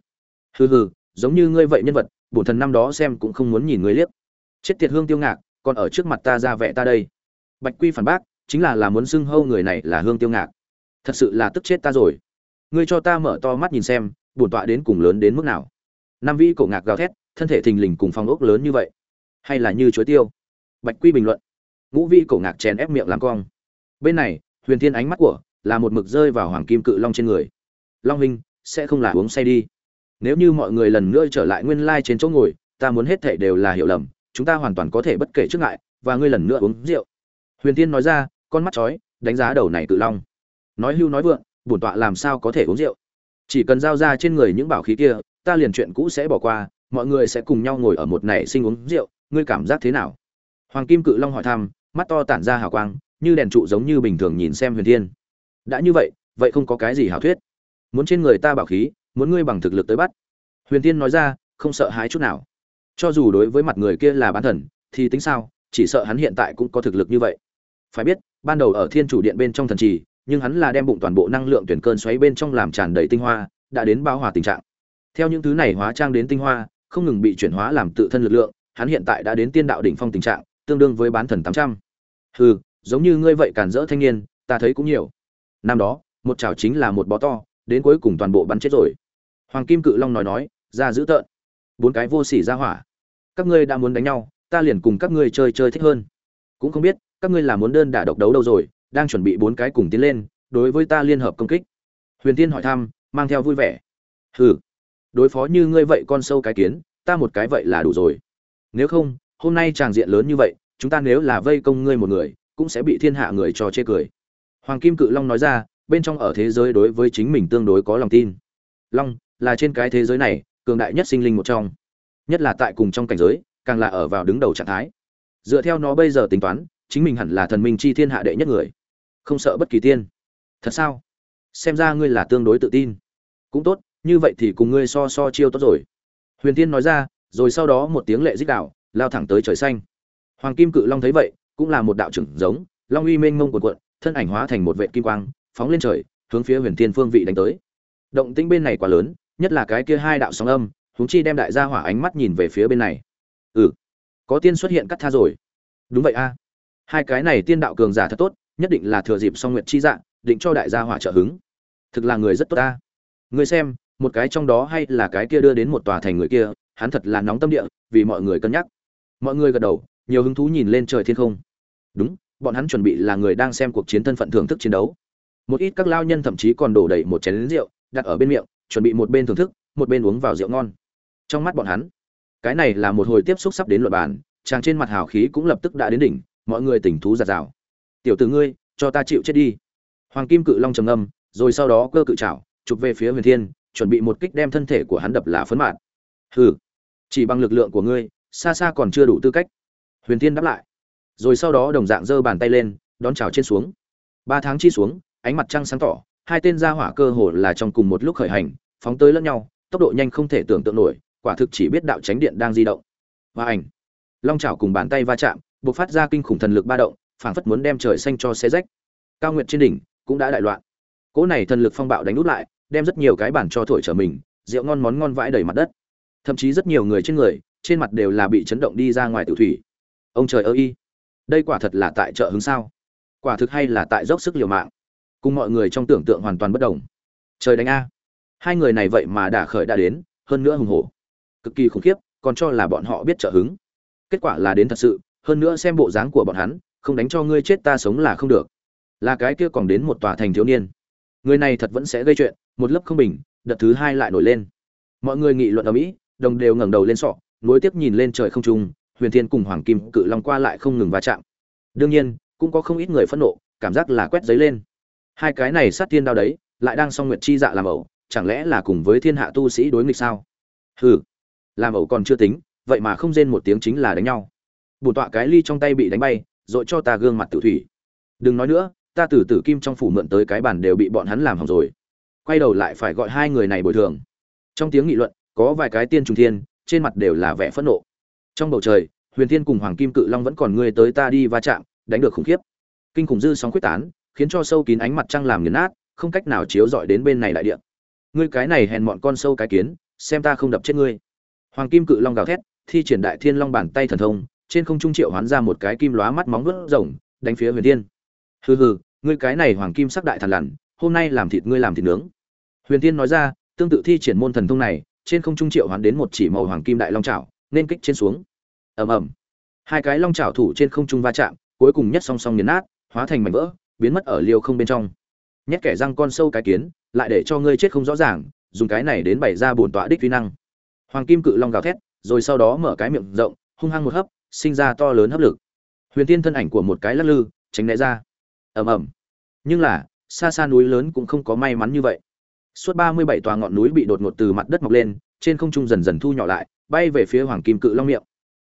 Hừ hừ, giống như ngươi vậy nhân vật, bổn thần năm đó xem cũng không muốn nhìn ngươi liếc. Chết tiệt hương tiêu ngạc, còn ở trước mặt ta ra vẻ ta đây. Bạch quy phản bác, chính là là muốn xưng hâu người này là hương tiêu ngạc. Thật sự là tức chết ta rồi. Ngươi cho ta mở to mắt nhìn xem, bổn tọa đến cùng lớn đến mức nào. Nam vĩ cổ ngạc gào thét, thân thể thình lình cùng phong ốc lớn như vậy. Hay là như chuối tiêu? Bạch quy bình luận ngũ Vi cổ ngạc chèn ép miệng làm cong. Bên này, huyền thiên ánh mắt của, là một mực rơi vào hoàng kim cự long trên người. Long huynh, sẽ không là uống say đi. Nếu như mọi người lần nữa trở lại nguyên lai trên chỗ ngồi, ta muốn hết thảy đều là hiểu lầm, chúng ta hoàn toàn có thể bất kể trước ngại, và ngươi lần nữa uống rượu. Huyền Thiên nói ra, con mắt chói, đánh giá đầu này cự long. Nói hưu nói vượng, bổn tọa làm sao có thể uống rượu? Chỉ cần giao ra trên người những bảo khí kia, ta liền chuyện cũ sẽ bỏ qua, mọi người sẽ cùng nhau ngồi ở một nảy sinh uống rượu, ngươi cảm giác thế nào? Hoàng kim cự long hỏi thăm mắt to tản ra hào quang, như đèn trụ giống như bình thường nhìn xem huyền thiên. Đã như vậy vậy không có cái gì hảo thuyết. Muốn trên người ta bảo khí, muốn ngươi bằng thực lực tới bắt. Huyền tiên nói ra, không sợ hãi chút nào. Cho dù đối với mặt người kia là bán thần, thì tính sao, chỉ sợ hắn hiện tại cũng có thực lực như vậy. Phải biết, ban đầu ở thiên chủ điện bên trong thần trì, nhưng hắn là đem bụng toàn bộ năng lượng tuyển cơn xoáy bên trong làm tràn đầy tinh hoa, đã đến bao hòa tình trạng. Theo những thứ này hóa trang đến tinh hoa, không ngừng bị chuyển hóa làm tự thân lực lượng, hắn hiện tại đã đến tiên đạo đỉnh phong tình trạng tương đương với bán thần tám trăm. Hừ, giống như ngươi vậy cản rỡ thanh niên, ta thấy cũng nhiều. Năm đó, một chảo chính là một bó to, đến cuối cùng toàn bộ bắn chết rồi. Hoàng kim cự long nói nói, ra giữ tợn. Bốn cái vô sỉ ra hỏa. Các ngươi đã muốn đánh nhau, ta liền cùng các ngươi chơi chơi thích hơn. Cũng không biết, các ngươi là muốn đơn đả độc đấu đâu rồi, đang chuẩn bị bốn cái cùng tiến lên, đối với ta liên hợp công kích. Huyền tiên hỏi thăm, mang theo vui vẻ. Hừ, đối phó như ngươi vậy con sâu cái kiến, ta một cái vậy là đủ rồi. Nếu không, hôm nay tràng diện lớn như vậy chúng ta nếu là vây công ngươi một người, cũng sẽ bị thiên hạ người cho chê cười. Hoàng kim cự long nói ra, bên trong ở thế giới đối với chính mình tương đối có lòng tin. Long là trên cái thế giới này, cường đại nhất sinh linh một trong. Nhất là tại cùng trong cảnh giới, càng là ở vào đứng đầu trạng thái. Dựa theo nó bây giờ tính toán, chính mình hẳn là thần minh chi thiên hạ đệ nhất người. Không sợ bất kỳ tiên. Thật sao? Xem ra ngươi là tương đối tự tin. Cũng tốt, như vậy thì cùng ngươi so so chiêu tốt rồi. Huyền tiên nói ra, rồi sau đó một tiếng lệ dích đạo, lao thẳng tới trời xanh hoàng kim cự long thấy vậy, cũng là một đạo trưởng giống, long uy mênh mông cuộn cuộn, thân ảnh hóa thành một vệ kim quang, phóng lên trời, hướng phía huyền thiên phương vị đánh tới. Động tĩnh bên này quá lớn, nhất là cái kia hai đạo sóng âm, huống chi đem đại gia hỏa ánh mắt nhìn về phía bên này. Ừ có tiên xuất hiện cắt tha rồi. Đúng vậy a. Hai cái này tiên đạo cường giả thật tốt, nhất định là thừa dịp song nguyệt chi dạ định cho đại gia hỏa trợ hứng. Thực là người rất tốt ta người xem, một cái trong đó hay là cái kia đưa đến một tòa thành người kia, hắn thật là nóng tâm địa, vì mọi người cân nhắc. Mọi người gật đầu nhiều hứng thú nhìn lên trời thiên không. Đúng, bọn hắn chuẩn bị là người đang xem cuộc chiến thân phận thưởng thức chiến đấu. Một ít các lao nhân thậm chí còn đổ đầy một chén rượu, đặt ở bên miệng, chuẩn bị một bên thưởng thức, một bên uống vào rượu ngon. Trong mắt bọn hắn, cái này là một hồi tiếp xúc sắp đến luật bàn, chàng trên mặt hào khí cũng lập tức đã đến đỉnh, mọi người tỉnh thú giạt rào. Tiểu tử ngươi, cho ta chịu chết đi. Hoàng kim cự long trầm âm rồi sau đó cơ cự chảo chụp về phía huyền thiên, chuẩn bị một kích đem thân thể của hắn đập là phấn mạn. Hừ, chỉ bằng lực lượng của ngươi, xa xa còn chưa đủ tư cách huyền thiên đáp lại. Rồi sau đó đồng dạng giơ bàn tay lên, đón chào trên xuống. Ba tháng chi xuống, ánh mặt trăng sáng tỏ, hai tên gia hỏa cơ hồ là trong cùng một lúc khởi hành, phóng tới lẫn nhau, tốc độ nhanh không thể tưởng tượng nổi, quả thực chỉ biết đạo tránh điện đang di động. Và ảnh. Long chảo cùng bàn tay va chạm, bộc phát ra kinh khủng thần lực ba động, phảng phất muốn đem trời xanh cho xé rách. Cao nguyệt trên đỉnh cũng đã đại loạn. Cỗ này thần lực phong bạo đánh úp lại, đem rất nhiều cái bản cho thổi trở mình, rượu ngon món ngon vãi đầy mặt đất. Thậm chí rất nhiều người trên người, trên mặt đều là bị chấn động đi ra ngoài tử thủy ông trời ơi, đây quả thật là tại chợ hứng sao? Quả thực hay là tại dốc sức liều mạng. Cùng mọi người trong tưởng tượng hoàn toàn bất đồng. Trời đánh a. Hai người này vậy mà đã khởi đã đến, hơn nữa hùng hổ. Cực kỳ khủng khiếp, còn cho là bọn họ biết trợ hứng. Kết quả là đến thật sự, hơn nữa xem bộ dáng của bọn hắn, không đánh cho ngươi chết ta sống là không được. Là cái kia còn đến một tòa thành thiếu niên. Người này thật vẫn sẽ gây chuyện, một lớp không bình, đợt thứ hai lại nổi lên. Mọi người nghị luận ở mỹ, đồng đều ngẩng đầu lên sọ, nối tiếp nhìn lên trời không trung huyền thiên cùng hoàng kim cự long qua lại không ngừng va chạm. Đương nhiên, cũng có không ít người phẫn nộ, cảm giác là quét giấy lên. Hai cái này sát tiên đao đấy, lại đang song nguyệt chi dạ làm ẩu, chẳng lẽ là cùng với thiên hạ tu sĩ đối nghịch sao? Hừ, làm ẩu còn chưa tính, vậy mà không rên một tiếng chính là đánh nhau. Bùn tọa cái ly trong tay bị đánh bay, rồi cho ta gương mặt tự thủy. Đừng nói nữa, ta từ tử kim trong phủ mượn tới cái bàn đều bị bọn hắn làm hỏng rồi. Quay đầu lại phải gọi hai người này bồi thường. Trong tiếng nghị luận, có vài cái tiên trùng thiên, trên mặt đều là vẻ phẫn nộ trong bầu trời, huyền thiên cùng hoàng kim cự long vẫn còn ngươi tới ta đi va chạm, đánh được khủng khiếp. Kinh khủng dư sóng quyết tán, khiến cho sâu kín ánh mặt trăng làm nghiền nát, không cách nào chiếu rọi đến bên này đại địa. Ngươi cái này hèn mọn con sâu cái kiến, xem ta không đập chết ngươi. Hoàng kim cự long gào thét, thi triển đại thiên long bàn tay thần thông, trên không trung triệu hoán ra một cái kim lóa mắt móng vuốt rồng, đánh phía huyền thiên. Hừ hừ, ngươi cái này hoàng kim sắc đại thần lằn, hôm nay làm thịt ngươi làm thịt nướng. Huyền thiên nói ra, tương tự thi triển môn thần thông này, trên không trung triệu hoán đến một chỉ màu hoàng kim đại long chảo nên kích trên xuống. Ầm ầm. Hai cái long chảo thủ trên không trung va chạm, cuối cùng nhất song song nghiền nát, hóa thành mảnh vỡ, biến mất ở liều không bên trong. Nhét kẻ răng con sâu cái kiến, lại để cho ngươi chết không rõ ràng, dùng cái này đến bày ra bổn tọa đích vi năng. Hoàng kim cự long gào thét, rồi sau đó mở cái miệng rộng, hung hăng một hấp, sinh ra to lớn hấp lực. Huyền tiên thân ảnh của một cái lắc lư, tránh né ra. Ầm ầm. Nhưng là, xa xa núi lớn cũng không có may mắn như vậy. Suốt ba mươi bảy tòa ngọn núi bị đột ngột từ mặt đất mọc lên, trên không trung dần dần thu nhỏ lại bay về phía hoàng kim cự long miệng.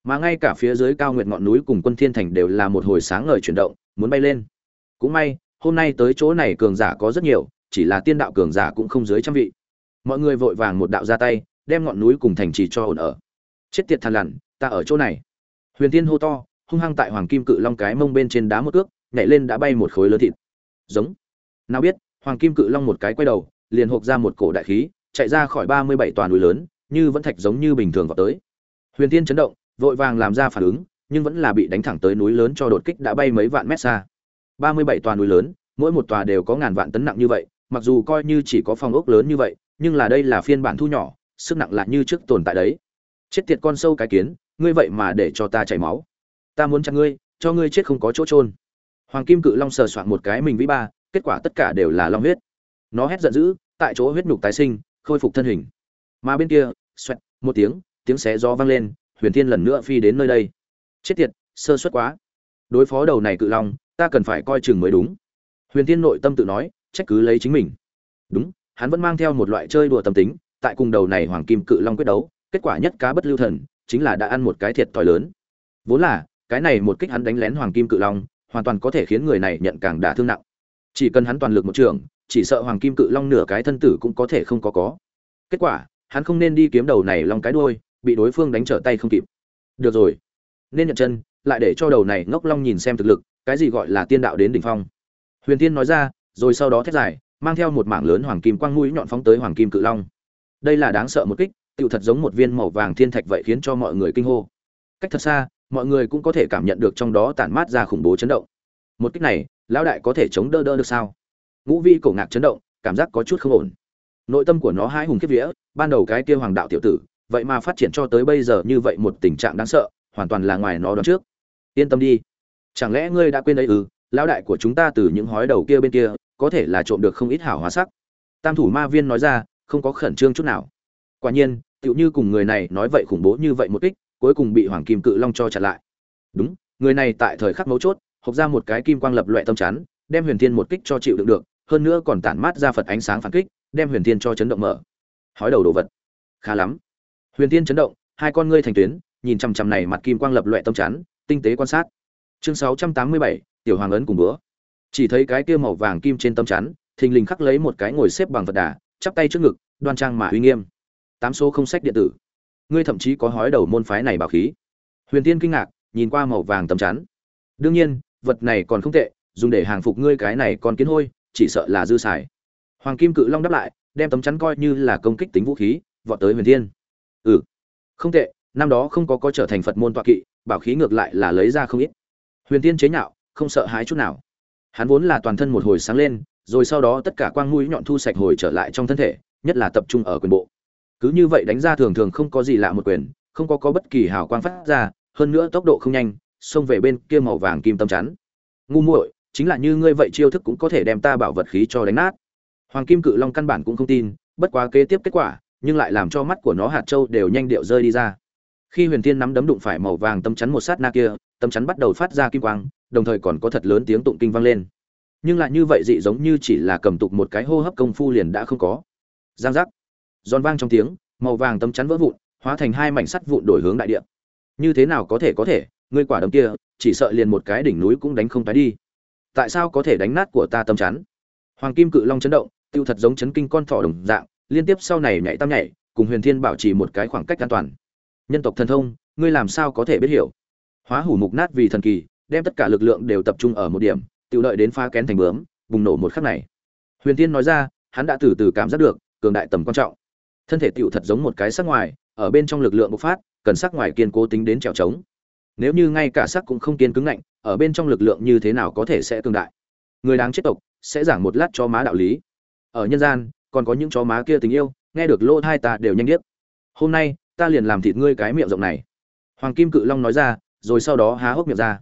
Mà ngay cả phía dưới cao nguyệt ngọn núi cùng quân thiên thành đều là một hồi sáng ngời chuyển động, muốn bay lên. Cũng may, hôm nay tới chỗ này cường giả có rất nhiều, chỉ là tiên đạo cường giả cũng không dưới trăm vị. Mọi người vội vàng một đạo ra tay, đem ngọn núi cùng thành trì cho ổn ở. Chết tiệt thằn lằn, ta ở chỗ này. Huyền tiên hô to, hung hăng tại hoàng kim cự long cái mông bên trên đá một cước, nhảy lên đã bay một khối lớn thịt. Giống. Nào biết, hoàng kim cự long một cái quay đầu, liền hộp ra một cổ đại khí, chạy ra khỏi ba mươi bảy toàn núi lớn như vẫn thạch giống như bình thường vào tới. Huyền tiên chấn động, vội vàng làm ra phản ứng, nhưng vẫn là bị đánh thẳng tới núi lớn cho đột kích đã bay mấy vạn mét xa. Ba mươi bảy tòa núi lớn, mỗi một tòa đều có ngàn vạn tấn nặng như vậy, mặc dù coi như chỉ có phòng ốc lớn như vậy, nhưng là đây là phiên bản thu nhỏ, sức nặng lại như trước tồn tại đấy. Chết tiệt con sâu cái kiến, ngươi vậy mà để cho ta chảy máu. Ta muốn chặt ngươi, cho ngươi chết không có chỗ trôn hoàng kim cự long sờ soạn một cái mình vĩ ba, kết quả tất cả đều là long huyết. Nó hét giận dữ, tại chỗ huyết nhục tái sinh, khôi phục thân hình. Mà bên kia xoẹt, một tiếng tiếng xé gió vang lên, huyền thiên lần nữa phi đến nơi đây. Chết tiệt, sơ suất quá. Đối phó đầu này cự long, ta cần phải coi chừng mới đúng. Huyền thiên nội tâm tự nói, trách cứ lấy chính mình. Đúng, hắn vẫn mang theo một loại chơi đùa tâm tính, tại cùng đầu này hoàng kim cự long quyết đấu, kết quả nhất cá bất lưu thần, chính là đã ăn một cái thiệt to lớn. Vốn là, cái này một kích hắn đánh lén hoàng kim cự long, hoàn toàn có thể khiến người này nhận càng đả thương nặng. Chỉ cần hắn toàn lực một trường, chỉ sợ hoàng kim cự long nửa cái thân tử cũng có thể không có có. Kết quả hắn không nên đi kiếm đầu này long cái đuôi, bị đối phương đánh trở tay không kịp. Được rồi. Nên nhận chân, lại để cho đầu này ngốc long nhìn xem thực lực, cái gì gọi là tiên đạo đến đỉnh phong. Huyền tiên nói ra, rồi sau đó thét dài, mang theo một mảng lớn hoàng kim quang mũi nhọn phóng tới hoàng kim cự long. Đây là đáng sợ một kích, tựu thật giống một viên màu vàng thiên thạch vậy khiến cho mọi người kinh hô. Cách thật xa, mọi người cũng có thể cảm nhận được trong đó tản mát ra khủng bố chấn động. Một kích này, lão đại có thể chống đỡ đỡ được sao? Ngũ vi cổ ngạc chấn động, cảm giác có chút không ổn nội tâm của nó hãi hùng kiếp vía, ban đầu cái kia hoàng đạo tiểu tử, vậy mà phát triển cho tới bây giờ như vậy một tình trạng đáng sợ, hoàn toàn là ngoài nó đón trước. Yên tâm đi. Chẳng lẽ ngươi đã quên đấy ư ừ, lão đại của chúng ta từ những hói đầu kia bên kia, có thể là trộm được không ít hảo hóa sắc. Tam thủ ma viên nói ra, không có khẩn trương chút nào. Quả nhiên, tựu như cùng người này nói vậy khủng bố như vậy một kích, cuối cùng bị hoàng kim cự long cho chặn lại. Đúng, người này tại thời khắc mấu chốt học ra một cái kim quang lập loẹ tâm chắn, đem huyền thiên một kích cho chịu đựng được, hơn nữa còn tản mát ra phật ánh sáng phản kích đem huyền thiên cho chấn động mở. Hói đầu đồ vật. Khá lắm. Huyền thiên chấn động, hai con ngươi thành tuyến, nhìn chằm chằm này mặt kim quang lập loẹ tâm chắn, tinh tế quan sát. Chương sáu trăm tám mươi bảy, tiểu hoàng ấn cùng bữa. Chỉ thấy cái kia màu vàng kim trên tâm chắn, thình lình khắc lấy một cái ngồi xếp bằng vật đà, chắp tay trước ngực, đoan trang mà uy nghiêm. Tám số không sách điện tử. Ngươi thậm chí có hói đầu môn phái này bảo khí. Huyền tiên kinh ngạc, nhìn qua màu vàng tấm chắn. Đương nhiên, vật này còn không tệ, dùng để hàng phục ngươi cái này còn kiến hôi, chỉ sợ là dư xài hoàng kim cự long đáp lại, đem tấm chắn coi như là công kích tính vũ khí, vọt tới huyền thiên. Ừ không tệ, năm đó không có có trở thành phật môn toạ kỵ, bảo khí ngược lại là lấy ra không ít. Huyền Thiên chế nhạo, không sợ hãi chút nào. Hắn vốn là toàn thân một hồi sáng lên, rồi sau đó tất cả quang mũi nhọn thu sạch hồi trở lại trong thân thể, nhất là tập trung ở quyền bộ. Cứ như vậy đánh ra thường thường không có gì lạ một quyền, không có có bất kỳ hào quang phát ra, hơn nữa tốc độ không nhanh, xông về bên kia màu vàng kim tâm chắn. Ngu muội, chính là như ngươi vậy chiêu thức cũng có thể đem ta bảo vật khí cho đánh nát hoàng kim cự long căn bản cũng không tin, bất quá kế tiếp kết quả, nhưng lại làm cho mắt của nó hạt châu đều nhanh điệu rơi đi ra. Khi huyền tiên nắm đấm đụng phải màu vàng tâm chắn một sát na kia tâm chắn bắt đầu phát ra kim quang, đồng thời còn có thật lớn tiếng tụng kinh vang lên. Nhưng lại như vậy dị giống như chỉ là cầm tục một cái hô hấp công phu liền đã không có. Giang giác. Giòn vang trong tiếng, màu vàng tâm chắn vỡ vụn, hóa thành hai mảnh sắt vụn đổi hướng đại địa. Như thế nào có thể có thể, ngươi quả đấm kia, chỉ sợ liền một cái đỉnh núi cũng đánh không tái đi. Tại sao có thể đánh nát của ta tâm chắn? Hoàng kim cự long chấn động tiêu thật giống chấn kinh con thỏ đồng dạng, liên tiếp sau này nhảy tam nhảy, cùng huyền thiên bảo trì một cái khoảng cách an toàn. Nhân tộc thần thông, ngươi làm sao có thể biết hiểu? Hóa hủ mục nát vì thần kỳ, đem tất cả lực lượng đều tập trung ở một điểm tiêu đợi đến pha kén thành bướm, bùng nổ một khắc này. Huyền Thiên nói ra, hắn đã từ từ cảm giác được, cường đại tầm quan trọng. Thân thể Tiêu thật giống một cái sắc ngoài, ở bên trong lực lượng bộc phát, cần sắc ngoài kiên cố tính đến trèo trống. Nếu như ngay cả sắc cũng không kiên cứng ngạnh, ở bên trong lực lượng như thế nào có thể sẽ cường đại? Người đáng chết tộc, sẽ giảng một lát cho má đạo lý ở nhân gian, còn có những chó má kia tình yêu, nghe được lỗ hai ta đều nhanh điếc. Hôm nay, ta liền làm thịt ngươi cái miệng rộng này. Hoàng kim cự long nói ra, rồi sau đó há hốc miệng ra.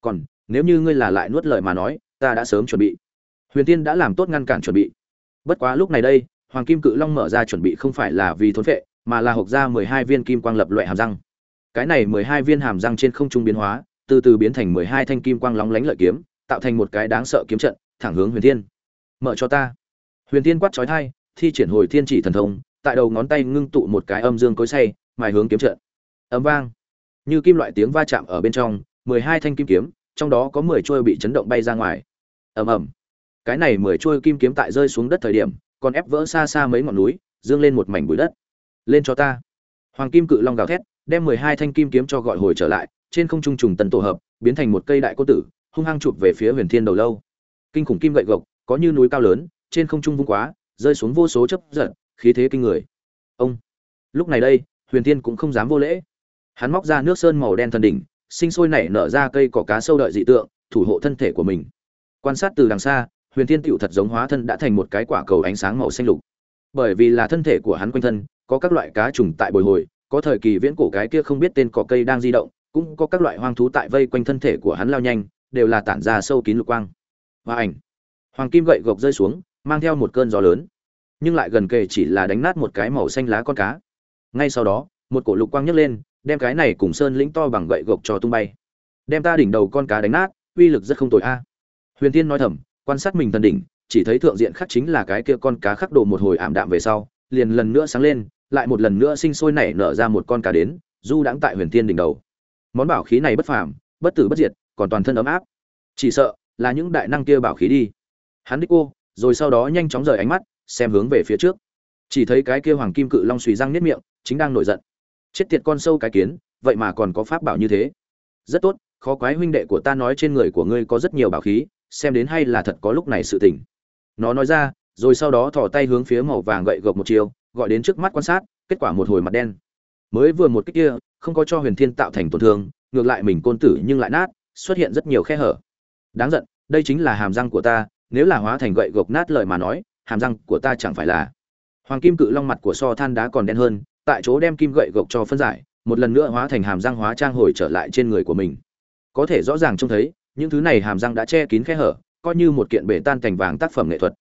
Còn, nếu như ngươi là lại nuốt lời mà nói, ta đã sớm chuẩn bị. Huyền tiên đã làm tốt ngăn cản chuẩn bị. Bất quá lúc này đây, hoàng kim cự long mở ra chuẩn bị không phải là vì thốn phệ, mà là hộp ra mười hai viên kim quang lập loại hàm răng. Cái này mười hai viên hàm răng trên không trung biến hóa, từ từ biến thành mười hai thanh kim quang lóng lánh lợi kiếm, tạo thành một cái đáng sợ kiếm trận, thẳng hướng huyền thiên mở cho ta huyền thiên quát trói thai thi triển hồi thiên chỉ thần thông, tại đầu ngón tay ngưng tụ một cái âm dương cối say mài hướng kiếm trận. Ấm vang. Như kim loại tiếng va chạm ở bên trong, mười hai thanh kim kiếm, trong đó có mười trôi bị chấn động bay ra ngoài. Ầm ầm. Cái này mười trôi kim kiếm tại rơi xuống đất thời điểm, còn ép vỡ xa xa mấy ngọn núi, dương lên một mảnh bụi đất. Lên cho ta. Hoàng kim cự long gào thét, đem mười hai thanh kim kiếm cho gọi hồi trở lại, trên không trung trùng tần tổ hợp, biến thành một cây đại cô tử, hung hăng chụp về phía huyền thiên đầu lâu. Kinh khủng kim gậy gộc, có như núi cao lớn trên không trung vung quá rơi xuống vô số chấp giật, khí thế kinh người. Ông! Lúc này đây huyền thiên cũng không dám vô lễ. Hắn móc ra nước sơn màu đen thần đỉnh sinh sôi nảy nở ra cây cỏ cá sâu đợi dị tượng thủ hộ thân thể của mình. Quan sát từ đằng xa huyền thiên tựu thật giống hóa thân đã thành một cái quả cầu ánh sáng màu xanh lục. Bởi vì là thân thể của hắn quanh thân có các loại cá trùng tại bồi hồi có thời kỳ viễn cổ cái kia không biết tên cỏ cây đang di động cũng có các loại hoang thú tại vây quanh thân thể của hắn lao nhanh đều là tản ra sâu kín lục quang. Và ảnh. Hoàng kim gậy gộc rơi xuống mang theo một cơn gió lớn, nhưng lại gần kề chỉ là đánh nát một cái màu xanh lá con cá. Ngay sau đó, một cổ lục quang nhấc lên, đem cái này cùng sơn lĩnh to bằng gậy gộc cho tung bay. Đem ta đỉnh đầu con cá đánh nát, uy lực rất không tồi a. Huyền tiên nói thầm, quan sát mình thần đỉnh, chỉ thấy thượng diện khắc chính là cái kia con cá khắc đồ một hồi ảm đạm về sau, liền lần nữa sáng lên, lại một lần nữa sinh sôi nảy nở ra một con cá đến, du đãng tại huyền tiên đỉnh đầu. Món bảo khí này bất phàm, bất tử bất diệt, còn toàn thân ấm áp. Chỉ sợ là những đại năng kia bảo khí đi. Hắn đích cô rồi sau đó nhanh chóng rời ánh mắt, xem hướng về phía trước. Chỉ thấy cái kia hoàng kim cự long suy răng niết miệng, chính đang nổi giận. Chết tiệt con sâu cái kiến, vậy mà còn có pháp bảo như thế. Rất tốt, khó quái huynh đệ của ta nói trên người của ngươi có rất nhiều bảo khí, xem đến hay là thật có lúc này sự tỉnh nó nói ra, rồi sau đó thò tay hướng phía màu vàng gậy gộc một chiều, gọi đến trước mắt quan sát, kết quả một hồi mặt đen. Mới vừa một cái kia, không có cho huyền thiên tạo thành tổn thương, ngược lại mình côn tử nhưng lại nát, xuất hiện rất nhiều khe hở. Đáng giận, đây chính là hàm răng của ta nếu là hóa thành gậy gộc nát lời mà nói, hàm răng của ta chẳng phải là. Hoàng kim cự long mặt của so than đá còn đen hơn, tại chỗ đem kim gậy gộc cho phân giải, một lần nữa hóa thành hàm răng hóa trang hồi trở lại trên người của mình. Có thể rõ ràng trông thấy, những thứ này hàm răng đã che kín khe hở, coi như một kiện bể tan cảnh vàng tác phẩm nghệ thuật.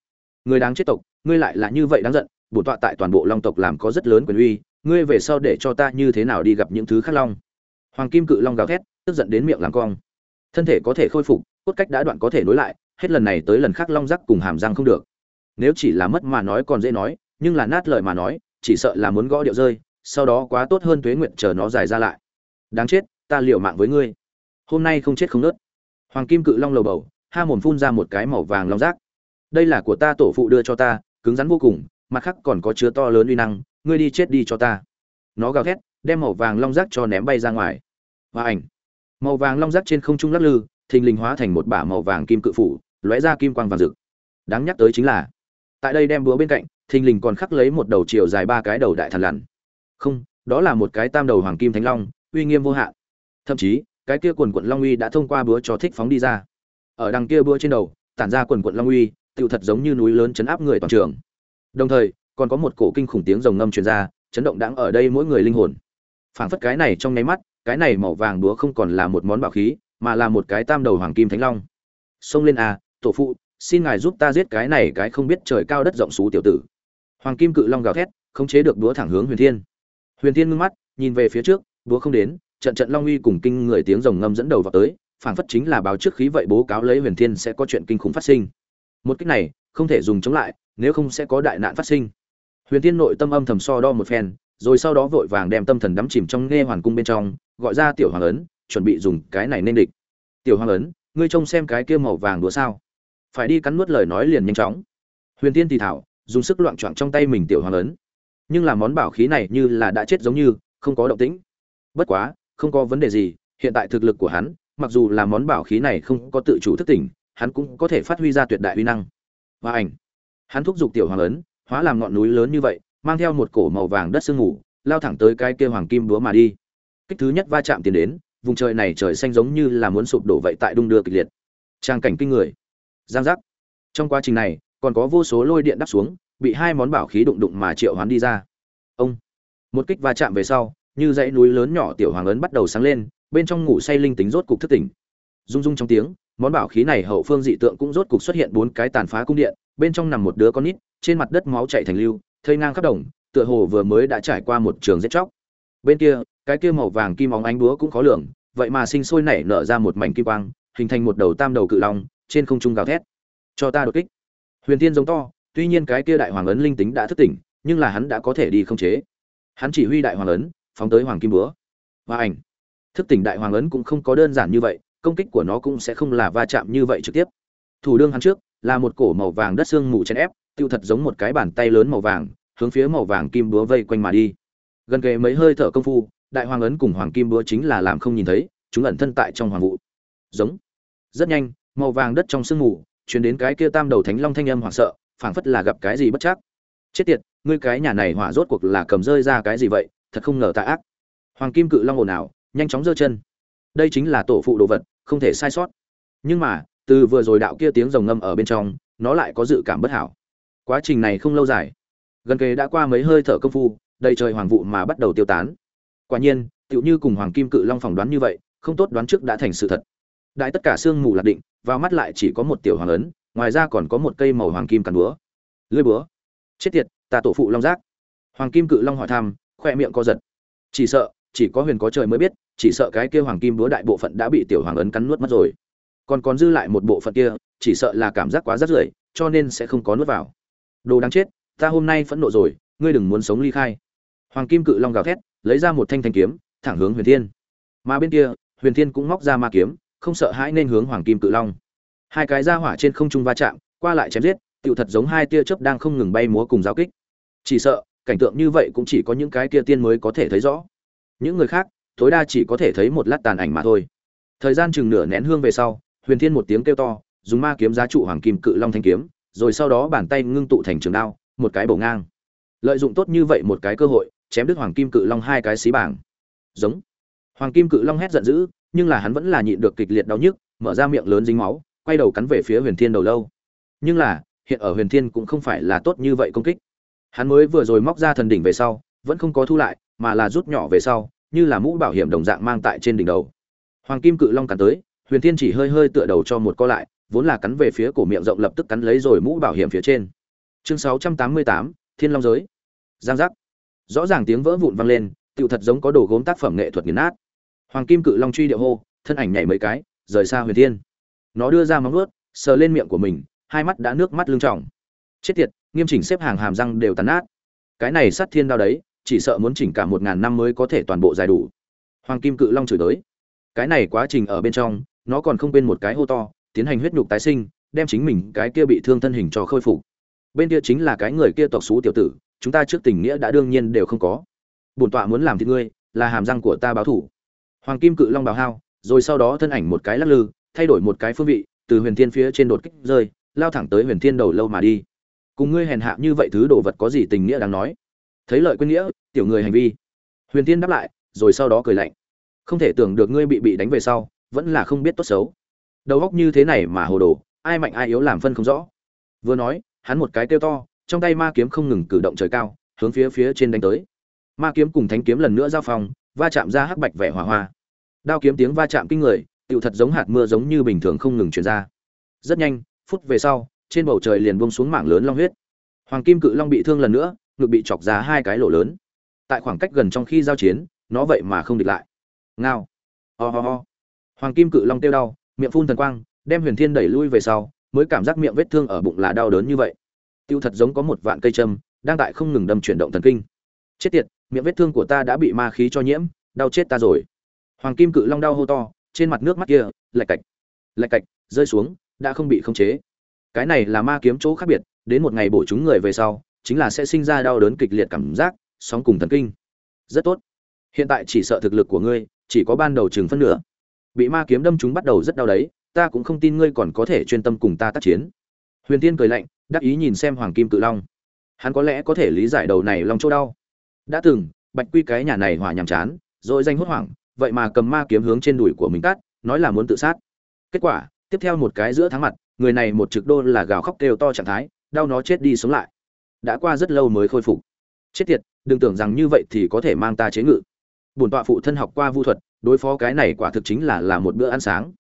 Người đáng chết tộc, ngươi lại là như vậy đáng giận, bổn tọa tại toàn bộ long tộc làm có rất lớn quyền uy, ngươi về sau để cho ta như thế nào đi gặp những thứ khác long? Hoàng kim cự long gào thét, tức giận đến miệng làm cong. Thân thể có thể khôi phục, cốt cách đã đoạn có thể nối lại hết lần này tới lần khác long rắc cùng hàm răng không được. Nếu chỉ là mất mà nói còn dễ nói, nhưng là nát lời mà nói, chỉ sợ là muốn gõ điệu rơi, sau đó quá tốt hơn tuế nguyện chờ nó dài ra lại. Đáng chết, ta liều mạng với ngươi. Hôm nay không chết không nớt. Hoàng kim cự long lầu bầu, ha mồm phun ra một cái màu vàng long rác. Đây là của ta tổ phụ đưa cho ta, cứng rắn vô cùng, mặt khác còn có chứa to lớn uy năng, ngươi đi chết đi cho ta. Nó gào thét, đem màu vàng long rác cho ném bay ra ngoài. Và ảnh. Màu vàng long rác trên không trung lắc lư, thình lình hóa thành một bả màu vàng kim cự phủ lóe ra kim quang vàng rực. Đáng nhắc tới chính là, tại đây đem búa bên cạnh, thình lình còn khắc lấy một đầu chiều dài ba cái đầu đại thần lằn. Không, đó là một cái tam đầu hoàng kim thánh long, uy nghiêm vô hạn. Thậm chí, cái kia quần quận long uy đã thông qua búa cho thích phóng đi ra. Ở đằng kia búa trên đầu, tản ra quần quận long uy, tựu thật giống như núi lớn chấn áp người toàn trường. Đồng thời, còn có một cổ kinh khủng tiếng rồng ngâm truyền ra, chấn động đáng ở đây mỗi người linh hồn. Phảng phất cái này trong nháy mắt, cái này màu vàng búa không còn là một món bảo khí, mà là một cái tam đầu hoàng kim thánh long. Xông lên a tổ phụ, xin ngài giúp ta giết cái này cái không biết trời cao đất rộng xú tiểu tử. Hoàng kim cự long gào thét, khống chế được búa thẳng hướng huyền thiên. Huyền thiên ngưng mắt, nhìn về phía trước, búa không đến, trận trận long uy cùng kinh người tiếng rồng ngâm dẫn đầu vào tới, phảng phất chính là báo trước khí vậy bố cáo lấy huyền thiên sẽ có chuyện kinh khủng phát sinh. Một cách này, không thể dùng chống lại, nếu không sẽ có đại nạn phát sinh. Huyền thiên nội tâm âm thầm so đo một phen, rồi sau đó vội vàng đem tâm thần đắm chìm trong nghe hoàn cung bên trong, gọi ra tiểu hoàng ấn, chuẩn bị dùng cái này nên địch. Tiểu hoàng ấn, ngươi trông xem cái kia màu vàng đũa sao? Phải đi cắn nuốt lời nói liền nhanh chóng. Huyền tiên thì thảo, dùng sức loạn trọn trong tay mình tiểu hoàng ấn. Nhưng là món bảo khí này như là đã chết giống như, không có động tĩnh. Bất quá, không có vấn đề gì, hiện tại thực lực của hắn, mặc dù là món bảo khí này không có tự chủ thức tỉnh, hắn cũng có thể phát huy ra tuyệt đại uy năng. Và ảnh. Hắn thúc giục tiểu hoàng ấn, hóa làm ngọn núi lớn như vậy, mang theo một cổ màu vàng đất sương mù, lao thẳng tới cái kia hoàng kim búa mà đi. Kích thứ nhất va chạm tiền đến, vùng trời này trời xanh giống như là muốn sụp đổ vậy tại đung đưa kịch liệt. Trang cảnh kinh người giang giác. Trong quá trình này, còn có vô số lôi điện đắp xuống, bị hai món bảo khí đụng đụng mà triệu hoán đi ra. Ông. Một kích va chạm về sau, như dãy núi lớn nhỏ tiểu hoàng ấn bắt đầu sáng lên, bên trong ngủ say linh tính rốt cục thức tỉnh. Rung rung trong tiếng, món bảo khí này hậu phương dị tượng cũng rốt cục xuất hiện bốn cái tàn phá cung điện, bên trong nằm một đứa con nít, trên mặt đất máu chảy thành lưu, thây ngang khắp đồng, tựa hồ vừa mới đã trải qua một trường giết chóc. Bên kia, cái kia màu vàng kim óng ánh búa cũng khó lường, vậy mà sinh sôi nảy nở ra một mảnh kim quang, hình thành một đầu tam đầu cự long trên không trung gào thét. Cho ta đột kích. Huyền tiên giống to, tuy nhiên cái kia đại hoàng ấn linh tính đã thức tỉnh, nhưng là hắn đã có thể đi không chế. Hắn chỉ huy đại hoàng ấn, phóng tới hoàng kim búa. Và ảnh. Thức tỉnh đại hoàng ấn cũng không có đơn giản như vậy, công kích của nó cũng sẽ không là va chạm như vậy trực tiếp. Thủ đương hắn trước, là một cổ màu vàng đất xương mù chèn ép, tiêu thật giống một cái bàn tay lớn màu vàng, hướng phía màu vàng kim búa vây quanh mà đi. Gần kề mấy hơi thở công phu, đại hoàng ấn cùng hoàng kim búa chính là làm không nhìn thấy, chúng ẩn thân tại trong hoàng vụ. Giống. Rất nhanh màu vàng đất trong sương mù chuyển đến cái kia tam đầu thánh long thanh âm hoảng sợ, phảng phất là gặp cái gì bất chắc. Chết tiệt, ngươi cái nhà này hỏa rốt cuộc là cầm rơi ra cái gì vậy? Thật không ngờ tà ác. Hoàng kim cự long ồn ào, nhanh chóng giơ chân. Đây chính là tổ phụ đồ vật, không thể sai sót. Nhưng mà, từ vừa rồi đạo kia tiếng rồng ngâm ở bên trong, nó lại có dự cảm bất hảo. Quá trình này không lâu dài. Gần kề đã qua mấy hơi thở công phu, đầy trời hoàng vụ mà bắt đầu tiêu tán. Quả nhiên, tựu như cùng hoàng kim cự long phỏng đoán như vậy, không tốt đoán trước đã thành sự thật. Đại tất cả sương mù lạc định vào mắt lại chỉ có một tiểu hoàng ấn, ngoài ra còn có một cây màu hoàng kim cắn búa. Lưỡi búa. Chết tiệt, ta tổ phụ long giác. Hoàng kim cự long hỏi thăm, khoe miệng co giật. Chỉ sợ, chỉ có huyền có trời mới biết, chỉ sợ cái kia hoàng kim búa đại bộ phận đã bị tiểu hoàng ấn cắn nuốt mất rồi. Còn còn dư lại một bộ phận kia, chỉ sợ là cảm giác quá rất rưởi, cho nên sẽ không có nuốt vào. Đồ đáng chết, ta hôm nay phẫn nộ rồi, ngươi đừng muốn sống ly khai. Hoàng kim cự long gào thét, lấy ra một thanh thanh kiếm, thẳng hướng huyền thiên. Mà bên kia, huyền thiên cũng móc ra ma kiếm không sợ hãi nên hướng hoàng kim cự long. Hai cái ra hỏa trên không trung va chạm, qua lại chém giết, tựu thật giống hai tia chớp đang không ngừng bay múa cùng giao kích. Chỉ sợ, cảnh tượng như vậy cũng chỉ có những cái kia tiên mới có thể thấy rõ. Những người khác, tối đa chỉ có thể thấy một lát tàn ảnh mà thôi. Thời gian chừng nửa nén hương về sau, huyền thiên một tiếng kêu to, dùng ma kiếm giá trụ hoàng kim cự long thanh kiếm, rồi sau đó bàn tay ngưng tụ thành trường đao, một cái bổ ngang. Lợi dụng tốt như vậy một cái cơ hội, chém đứt hoàng kim cự long hai cái xí bảng. Giống. Hoàng kim cự long hét giận dữ nhưng là hắn vẫn là nhịn được kịch liệt đau nhức, mở ra miệng lớn dính máu, quay đầu cắn về phía huyền thiên đầu lâu. Nhưng là, hiện ở huyền thiên cũng không phải là tốt như vậy công kích. Hắn mới vừa rồi móc ra thần đỉnh về sau, vẫn không có thu lại, mà là rút nhỏ về sau, như là mũ bảo hiểm đồng dạng mang tại trên đỉnh đầu. Hoàng kim cự long cắn tới, huyền thiên chỉ hơi hơi tựa đầu cho một co lại, vốn là cắn về phía cổ miệng rộng lập tức cắn lấy rồi mũ bảo hiểm phía trên. Chương sáu trăm tám mươi tám, thiên long giới. Giang giác. Rõ ràng tiếng vỡ vụn vang lên, tựu thật giống có đồ gốm tác phẩm nghệ thuật nghiền nát hoàng kim cự long truy điệu hô, thân ảnh nhảy mấy cái, rời xa huyền thiên. Nó đưa ra móng ướt sờ lên miệng của mình, hai mắt đã nước mắt lưng tròng. Chết tiệt, nghiêm chỉnh xếp hàng hàm răng đều tàn nát. Cái này sát thiên đao đấy, chỉ sợ muốn chỉnh cả một ngàn năm mới có thể toàn bộ dài đủ. Hoàng kim cự long chửi tới. Cái này quá trình ở bên trong, nó còn không quên một cái hô to, tiến hành huyết nhục tái sinh, đem chính mình cái kia bị thương thân hình cho khôi phục. Bên kia chính là cái người kia tộc xú tiểu tử, chúng ta trước tình nghĩa đã đương nhiên đều không có. Bổn tọa muốn làm thì ngươi, là hàm răng của ta báo thủ hoàng kim cự long bào hao, rồi sau đó thân ảnh một cái lắc lư, thay đổi một cái phương vị, từ huyền thiên phía trên đột kích rơi, lao thẳng tới huyền thiên đầu lâu mà đi. Cùng ngươi hèn hạ như vậy thứ đồ vật có gì tình nghĩa đáng nói? Thấy lợi quên nghĩa, tiểu người hành vi. Huyền thiên đáp lại, rồi sau đó cười lạnh. Không thể tưởng được ngươi bị bị đánh về sau, vẫn là không biết tốt xấu. Đầu óc như thế này mà hồ đồ, ai mạnh ai yếu làm phân không rõ. Vừa nói, hắn một cái kêu to, trong tay ma kiếm không ngừng cử động trời cao, hướng phía phía trên đánh tới. Ma kiếm cùng thánh kiếm lần nữa giao phong, va chạm ra hắc bạch vẻ hỏa hoa đao kiếm tiếng va chạm kinh người tựu thật giống hạt mưa giống như bình thường không ngừng truyền ra. Rất nhanh, phút về sau, trên bầu trời liền buông xuống mảng lớn long huyết. Hoàng kim cự long bị thương lần nữa, ngực bị chọc ra hai cái lỗ lớn. Tại khoảng cách gần trong khi giao chiến, nó vậy mà không địch lại. Ngao. Ho、oh、ho、oh. ho. Hoàng kim cự long tiêu đau, miệng phun thần quang, đem huyền thiên đẩy lui về sau, mới cảm giác miệng vết thương ở bụng là đau đớn như vậy. Tiêu thật giống có một vạn cây châm, đang tại không ngừng đâm chuyển động thần kinh. Chết tiệt, miệng vết thương của ta đã bị ma khí cho nhiễm, đau chết ta rồi hoàng kim cự long đau hô to, trên mặt nước mắt kia, lạch cạch lạch cạch, rơi xuống, đã không bị khống chế. Cái này là ma kiếm chỗ khác biệt, đến một ngày bổ chúng người về sau, chính là sẽ sinh ra đau đớn kịch liệt cảm giác, sóng cùng thần kinh. Rất tốt. Hiện tại chỉ sợ thực lực của ngươi, chỉ có ban đầu chừng phân nửa. Bị ma kiếm đâm chúng bắt đầu rất đau đấy, ta cũng không tin ngươi còn có thể chuyên tâm cùng ta tác chiến. Huyền tiên cười lạnh, đắc ý nhìn xem hoàng kim cự long. Hắn có lẽ có thể lý giải đầu này long chỗ đau. Đã từng, bạch quy cái nhà này hỏa nhàm chán, rồi danh hốt hoảng vậy mà cầm ma kiếm hướng trên đùi của mình cắt, nói là muốn tự sát. Kết quả, tiếp theo một cái giữa tháng mặt, người này một trực đô là gào khóc kêu to trạng thái, đau nó chết đi sống lại. Đã qua rất lâu mới khôi phục. Chết tiệt, đừng tưởng rằng như vậy thì có thể mang ta chế ngự. Bổn tọa phụ thân học qua vu thuật, đối phó cái này quả thực chính là là một bữa ăn sáng.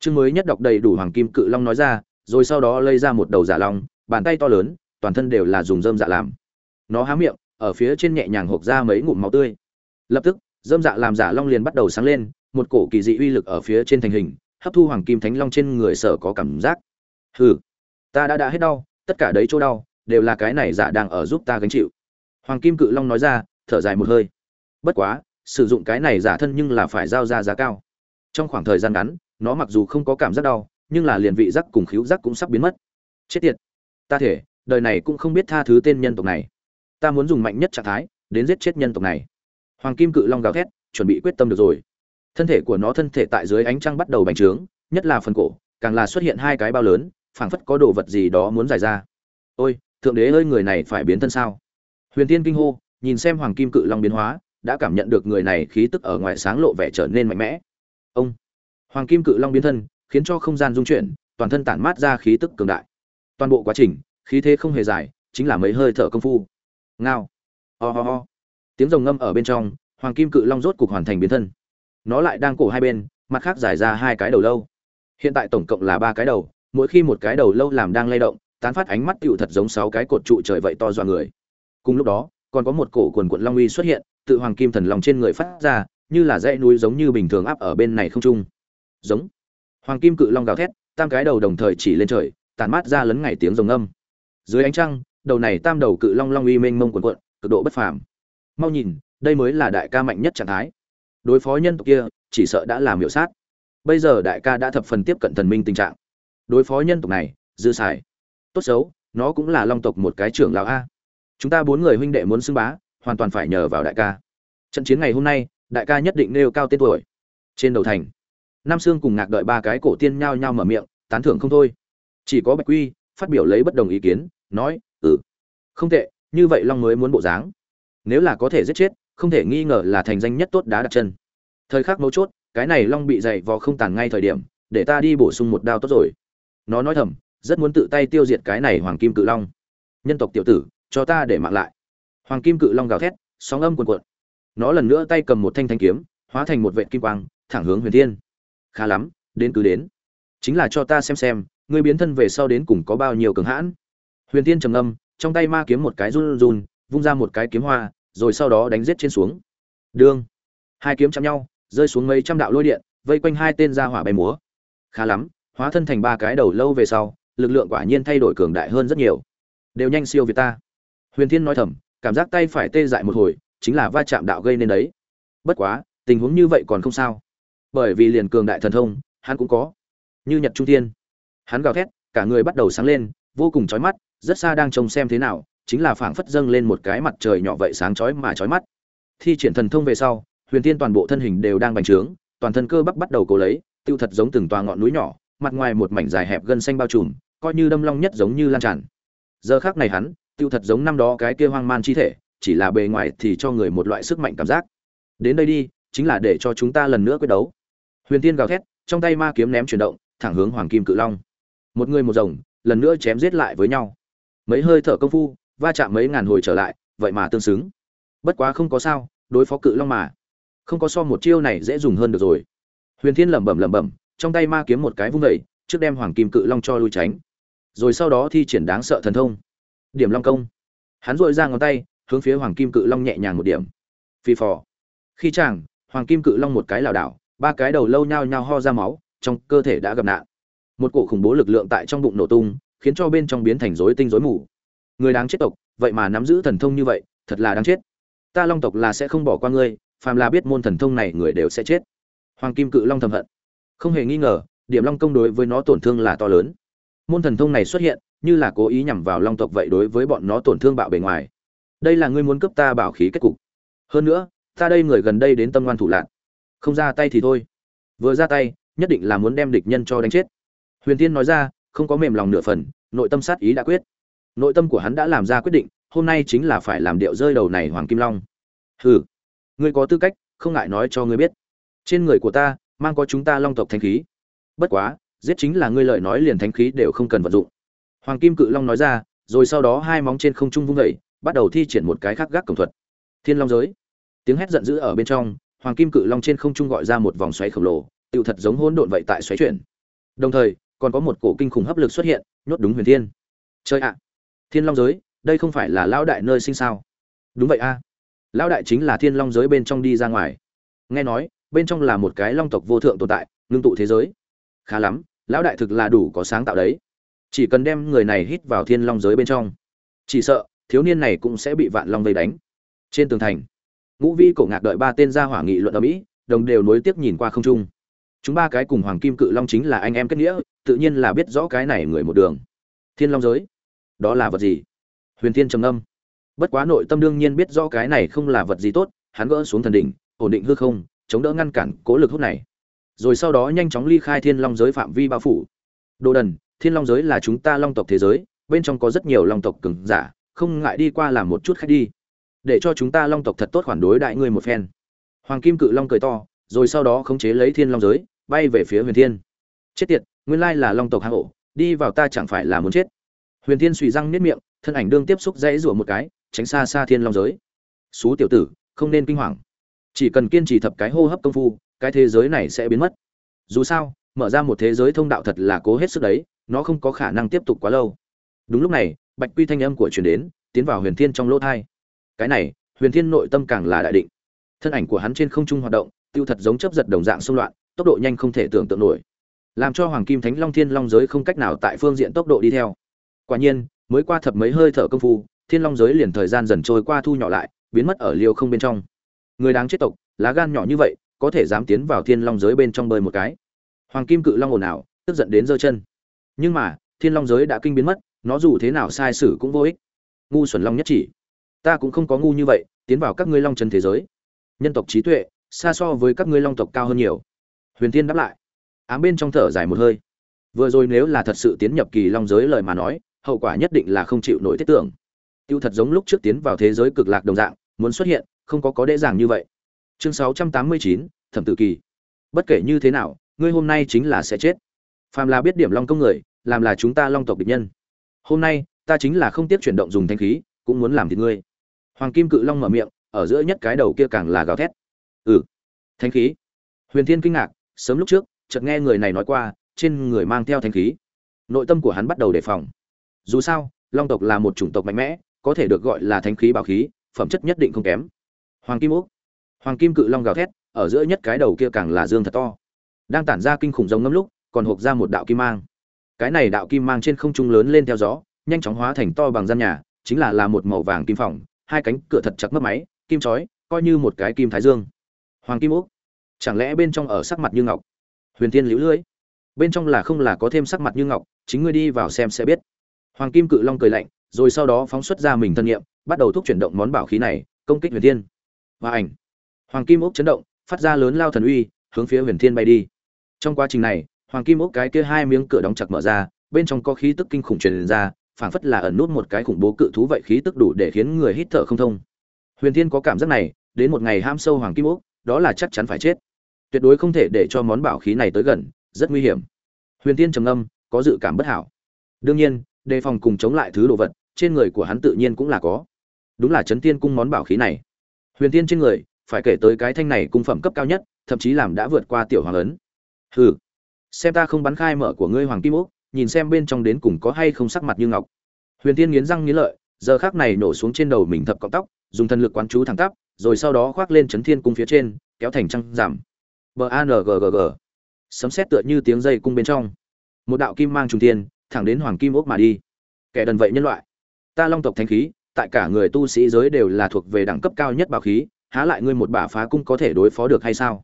Chương mới nhất đọc đầy đủ hoàng kim cự long nói ra, rồi sau đó lấy ra một đầu giả long, bàn tay to lớn, toàn thân đều là dùng dơm dạ làm. Nó há miệng, ở phía trên nhẹ nhàng hộc ra mấy ngụm máu tươi. Lập tức dâm dạ làm giả long liền bắt đầu sáng lên, một cổ kỳ dị uy lực ở phía trên thành hình, hấp thu hoàng kim thánh long trên người sở có cảm giác. Hừ, ta đã đã hết đau, tất cả đấy chỗ đau, đều là cái này giả đang ở giúp ta gánh chịu. Hoàng kim cự long nói ra, thở dài một hơi. Bất quá, sử dụng cái này giả thân nhưng là phải giao ra giá cao. Trong khoảng thời gian ngắn, nó mặc dù không có cảm giác đau, nhưng là liền vị giác cùng khíu giác cũng sắp biến mất. Chết tiệt. Ta thể, đời này cũng không biết tha thứ tên nhân tộc này. Ta muốn dùng mạnh nhất trạng thái, đến giết chết nhân tộc này hoàng kim cự long gào thét, chuẩn bị quyết tâm được rồi. Thân thể của nó thân thể tại dưới ánh trăng bắt đầu bành trướng, nhất là phần cổ, càng là xuất hiện hai cái bao lớn, phảng phất có đồ vật gì đó muốn giải ra. Ôi, thượng đế ơi, người này phải biến thân sao? Huyền tiên kinh hô, nhìn xem hoàng kim cự long biến hóa, đã cảm nhận được người này khí tức ở ngoài sáng lộ vẻ trở nên mạnh mẽ. Ông, hoàng kim cự long biến thân, khiến cho không gian dung chuyển, toàn thân tản mát ra khí tức cường đại. Toàn bộ quá trình, khí thế không hề dài, chính là mấy hơi thở công phu. Ngao. Ho、oh、ho、oh. ho tiếng rồng ngâm ở bên trong, hoàng kim cự long rốt cục hoàn thành biến thân. Nó lại đang cổ hai bên, mặt khác giải ra hai cái đầu lâu. Hiện tại tổng cộng là ba cái đầu, mỗi khi một cái đầu lâu làm đang lay động, tán phát ánh mắt tựu thật giống sáu cái cột trụ trời vậy to dọa người. Cùng lúc đó, còn có một cổ quần quận long uy xuất hiện, tự hoàng kim thần long trên người phát ra, như là dãy núi giống như bình thường áp ở bên này không trung. Giống. Hoàng kim cự long gào thét, tam cái đầu đồng thời chỉ lên trời tàn mát ra lấn ngày tiếng rồng âm dưới ánh trăng, đầu này tam đầu cự long long uy mênh mông quần quận, cực độ bất phàm mau nhìn, đây mới là đại ca mạnh nhất trạng thái. Đối phó nhân tộc kia, chỉ sợ đã làm hiệu sát. Bây giờ đại ca đã thập phần tiếp cận thần minh tình trạng. Đối phó nhân tộc này, dư xài. Tốt xấu, nó cũng là long tộc một cái trưởng lão a. Chúng ta bốn người huynh đệ muốn xưng bá, hoàn toàn phải nhờ vào đại ca. Trận chiến ngày hôm nay, đại ca nhất định nêu cao tên tuổi. Trên đầu thành, nam sương cùng ngạc đợi ba cái cổ tiên nhao nhao mở miệng, tán thưởng không thôi. Chỉ có bạch quy, phát biểu lấy bất đồng ý kiến, nói ừ không tệ, như vậy long mới muốn bộ dáng nếu là có thể giết chết, không thể nghi ngờ là thành danh nhất tốt đá đặt chân. Thời khắc mấu chốt, cái này long bị dày vò không tàn ngay thời điểm, để ta đi bổ sung một đao tốt rồi. Nó nói thầm, rất muốn tự tay tiêu diệt cái này hoàng kim cự long. Nhân tộc tiểu tử, cho ta để mạng lại. Hoàng kim cự long gào thét, sóng âm cuồn cuộn. Nó lần nữa tay cầm một thanh thanh kiếm, hóa thành một vệ kim quang, thẳng hướng huyền thiên. Khá lắm, đến cứ đến. Chính là cho ta xem xem, ngươi biến thân về sau đến cùng có bao nhiêu cường hãn. Huyền thiên trầm âm trong tay ma kiếm một cái run run vung ra một cái kiếm hoa, rồi sau đó đánh giết trên xuống. Đương hai kiếm chạm nhau, rơi xuống mấy trăm đạo lôi điện, vây quanh hai tên ra hỏa bay múa. Khá lắm, hóa thân thành ba cái đầu lâu về sau, lực lượng quả nhiên thay đổi cường đại hơn rất nhiều. Đều nhanh siêu việt ta. Huyền thiên nói thầm, cảm giác tay phải tê dại một hồi, chính là va chạm đạo gây nên đấy. Bất quá, tình huống như vậy còn không sao. Bởi vì liền cường đại thần thông, hắn cũng có. Như nhật trung thiên. Hắn gào thét, cả người bắt đầu sáng lên, vô cùng chói mắt, rất xa đang trông xem thế nào chính là phảng phất dâng lên một cái mặt trời nhỏ vậy sáng chói mà chói mắt. Thi triển thần thông về sau, huyền tiên toàn bộ thân hình đều đang bành trướng, toàn thân cơ bắp bắt đầu cố lấy, tiêu thật giống từng tòa ngọn núi nhỏ, mặt ngoài một mảnh dài hẹp gân xanh bao trùm, coi như đâm long nhất giống như lan tràn. Giờ khắc này hắn, tiêu thật giống năm đó cái kia hoang man chi thể, chỉ là bề ngoài thì cho người một loại sức mạnh cảm giác. Đến đây đi, chính là để cho chúng ta lần nữa quyết đấu. Huyền tiên gào thét, trong tay ma kiếm ném chuyển động, thẳng hướng hoàng kim cự long. Một người một rồng, lần nữa chém giết lại với nhau. Mấy hơi thở công phu va chạm mấy ngàn hồi trở lại, vậy mà tương xứng. Bất quá không có sao, đối phó cự long mà. Không có so một chiêu này dễ dùng hơn được rồi. Huyền thiên lẩm bẩm lẩm bẩm, trong tay ma kiếm một cái vung vẩy trước đem hoàng kim cự long cho lui tránh. Rồi sau đó thi triển đáng sợ thần thông. Điểm long công. Hắn dội ra ngón tay, hướng phía hoàng kim cự long nhẹ nhàng một điểm. Phi phò. Khi chàng, hoàng kim cự long một cái lảo đảo, ba cái đầu lâu nhao nhao ho ra máu, trong cơ thể đã gặp nạn. Một cổ khủng bố lực lượng tại trong bụng nổ tung, khiến cho bên trong biến thành rối tinh rối mù người đáng chết tộc, vậy mà nắm giữ thần thông như vậy, thật là đáng chết. Ta long tộc là sẽ không bỏ qua ngươi, phàm là biết môn thần thông này người đều sẽ chết. Hoàng kim cự long thầm hận. Không hề nghi ngờ, điểm long công đối với nó tổn thương là to lớn. Môn thần thông này xuất hiện, như là cố ý nhằm vào long tộc vậy đối với bọn nó tổn thương bạo bề ngoài. Đây là ngươi muốn cướp ta bảo khí kết cục. Hơn nữa, ta đây người gần đây đến tâm ngoan thủ lạc. Không ra tay thì thôi. Vừa ra tay, nhất định là muốn đem địch nhân cho đánh chết. Huyền tiên nói ra, không có mềm lòng nửa phần, nội tâm sát ý đã quyết nội tâm của hắn đã làm ra quyết định, hôm nay chính là phải làm điệu rơi đầu này hoàng kim long. Hừ, ngươi có tư cách, không ngại nói cho ngươi biết. Trên người của ta, mang có chúng ta long tộc thanh khí. Bất quá, giết chính là ngươi lợi nói liền thanh khí đều không cần vận dụng. Hoàng kim cự long nói ra, rồi sau đó hai móng trên không trung vung vẩy bắt đầu thi triển một cái khác gác cổng thuật. Thiên long giới. Tiếng hét giận dữ ở bên trong, hoàng kim cự long trên không trung gọi ra một vòng xoáy khổng lồ, tựu thật giống hỗn độn vậy tại xoáy chuyển. Đồng thời, còn có một cổ kinh khủng hấp lực xuất hiện, nhốt đúng huyền thiên. Chơi ạ thiên long giới, đây không phải là lão đại nơi sinh sao? Đúng vậy a. Lão đại chính là thiên long giới bên trong đi ra ngoài. Nghe nói, bên trong là một cái long tộc vô thượng tồn tại, ngưng tụ thế giới. Khá lắm, lão đại thực là đủ có sáng tạo đấy. Chỉ cần đem người này hít vào thiên long giới bên trong. Chỉ sợ, thiếu niên này cũng sẽ bị vạn long vây đánh. Trên tường thành, ngũ vi cổ ngạc đợi ba tên gia hỏa nghị luận ở mỹ, đồng đều nối tiếc nhìn qua không trung. Chúng ba cái cùng hoàng kim cự long chính là anh em kết nghĩa, tự nhiên là biết rõ cái này người một đường. Thiên long giới đó là vật gì? Huyền thiên trầm âm bất quá nội tâm đương nhiên biết rõ cái này không là vật gì tốt, hắn gỡ xuống thần đỉnh, ổn định hư không, chống đỡ ngăn cản cố lực hút này. Rồi sau đó nhanh chóng ly khai thiên long giới phạm vi bao phủ. Đồ đần, thiên long giới là chúng ta long tộc thế giới, bên trong có rất nhiều long tộc cứng giả, không ngại đi qua làm một chút khách đi. Để cho chúng ta long tộc thật tốt khoản đối đại ngươi một phen. Hoàng kim cự long cười to, rồi sau đó khống chế lấy thiên long giới, bay về phía huyền thiên. Chết tiệt, nguyên lai là long tộc hang ổ, đi vào ta chẳng phải là muốn chết huyền thiên suy răng nếp miệng, thân ảnh đương tiếp xúc dãy rủa một cái, tránh xa xa thiên long giới. Xú tiểu tử, không nên kinh hoàng. Chỉ cần kiên trì thập cái hô hấp công phu, cái thế giới này sẽ biến mất. Dù sao, mở ra một thế giới thông đạo thật là cố hết sức đấy, nó không có khả năng tiếp tục quá lâu. Đúng lúc này, bạch quy thanh âm của truyền đến, tiến vào huyền thiên trong lỗ thai. Cái này, huyền thiên nội tâm càng là đại định. Thân ảnh của hắn trên không trung hoạt động, tiêu thật giống chấp giật đồng dạng xung loạn, tốc độ nhanh không thể tưởng tượng nổi. Làm cho hoàng kim thánh long thiên long giới không cách nào tại phương diện tốc độ đi theo quả nhiên, mới qua thập mấy hơi thở công phu, thiên long giới liền thời gian dần trôi qua thu nhỏ lại, biến mất ở liêu không bên trong. Người đáng chết tộc, lá gan nhỏ như vậy, có thể dám tiến vào thiên long giới bên trong bơi một cái. Hoàng kim cự long ồn ào, tức giận đến giơ chân. Nhưng mà, thiên long giới đã kinh biến mất, nó dù thế nào sai sử cũng vô ích. Ngu xuẩn long nhất chỉ. Ta cũng không có ngu như vậy, tiến vào các ngươi long chân thế giới. Nhân tộc trí tuệ, xa so với các ngươi long tộc cao hơn nhiều. Huyền thiên đáp lại. Ám bên trong thở dài một hơi. Vừa rồi nếu là thật sự tiến nhập kỳ long giới lời mà nói hậu quả nhất định là không chịu nổi tiết tưởng. Tiêu thật giống lúc trước tiến vào thế giới cực lạc đồng dạng muốn xuất hiện không có có dễ dàng như vậy. Chương 689, thẩm tử kỳ. Bất kể như thế nào ngươi hôm nay chính là sẽ chết. Phàm là biết điểm long công người làm là chúng ta long tộc địch nhân. Hôm nay ta chính là không tiếp chuyển động dùng thanh khí cũng muốn làm thịt ngươi. Hoàng kim cự long mở miệng ở giữa nhất cái đầu kia càng là gào thét. Ừ. Thanh khí. Huyền thiên kinh ngạc sớm lúc trước chợt nghe người này nói qua trên người mang theo thanh khí. Nội tâm của hắn bắt đầu đề phòng dù sao, long tộc là một chủng tộc mạnh mẽ, có thể được gọi là Thánh khí bảo khí, phẩm chất nhất định không kém. Hoàng kim úc. Hoàng kim cự long gào thét, ở giữa nhất cái đầu kia càng là dương thật to. Đang tản ra kinh khủng giống ngâm lúc, còn hộp ra một đạo kim mang. Cái này đạo kim mang trên không trung lớn lên theo gió, nhanh chóng hóa thành to bằng gian nhà, chính là là một màu vàng kim phòng hai cánh cửa thật chặt mất máy, kim chói, coi như một cái kim thái dương. Hoàng kim úc. Chẳng lẽ bên trong ở sắc mặt như ngọc? Huyền tiên liễu lưỡi bên trong là không là có thêm sắc mặt như ngọc, chính ngươi đi vào xem sẽ biết hoàng kim cự long cười lạnh rồi sau đó phóng xuất ra mình thân nghiệm, bắt đầu thúc chuyển động món bảo khí này công kích huyền thiên. Và ảnh. Hoàng kim Ốc chấn động phát ra lớn lao thần uy hướng phía huyền thiên bay đi. Trong quá trình này hoàng kim Ốc cái kia hai miếng cửa đóng chặt mở ra bên trong có khí tức kinh khủng truyền ra phảng phất là ẩn nút một cái khủng bố cự thú vậy khí tức đủ để khiến người hít thở không thông. Huyền thiên có cảm giác này đến một ngày ham sâu hoàng kim Ốc, đó là chắc chắn phải chết. Tuyệt đối không thể để cho món bảo khí này tới gần rất nguy hiểm. Huyền thiên trầm ngâm, có dự cảm bất hảo. Đương nhiên đề phòng cùng chống lại thứ đồ vật, trên người của hắn tự nhiên cũng là có. Đúng là chấn tiên cung món bảo khí này. Huyền tiên trên người, phải kể tới cái thanh này cung phẩm cấp cao nhất, thậm chí làm đã vượt qua tiểu hoàng ấn. Hừ. Xem ta không bắn khai mở của ngươi hoàng kim úc nhìn xem bên trong đến cùng có hay không sắc mặt như ngọc. Huyền tiên nghiến răng nghiến lợi, giờ khác này nổ xuống trên đầu mình thập cọng tóc, dùng thần lực quán chú thẳng tắp, rồi sau đó khoác lên chấn thiên cung phía trên, kéo thành trăng giảm. B a n g g g. Sấm xét tựa như tiếng dây cung bên trong. Một đạo kim mang trùng tiên thẳng đến hoàng kim ốc mà đi. Kẻ đần vậy nhân loại. Ta long tộc thanh khí, tại cả người tu sĩ giới đều là thuộc về đẳng cấp cao nhất bảo khí, há lại ngươi một bả phá cung có thể đối phó được hay sao?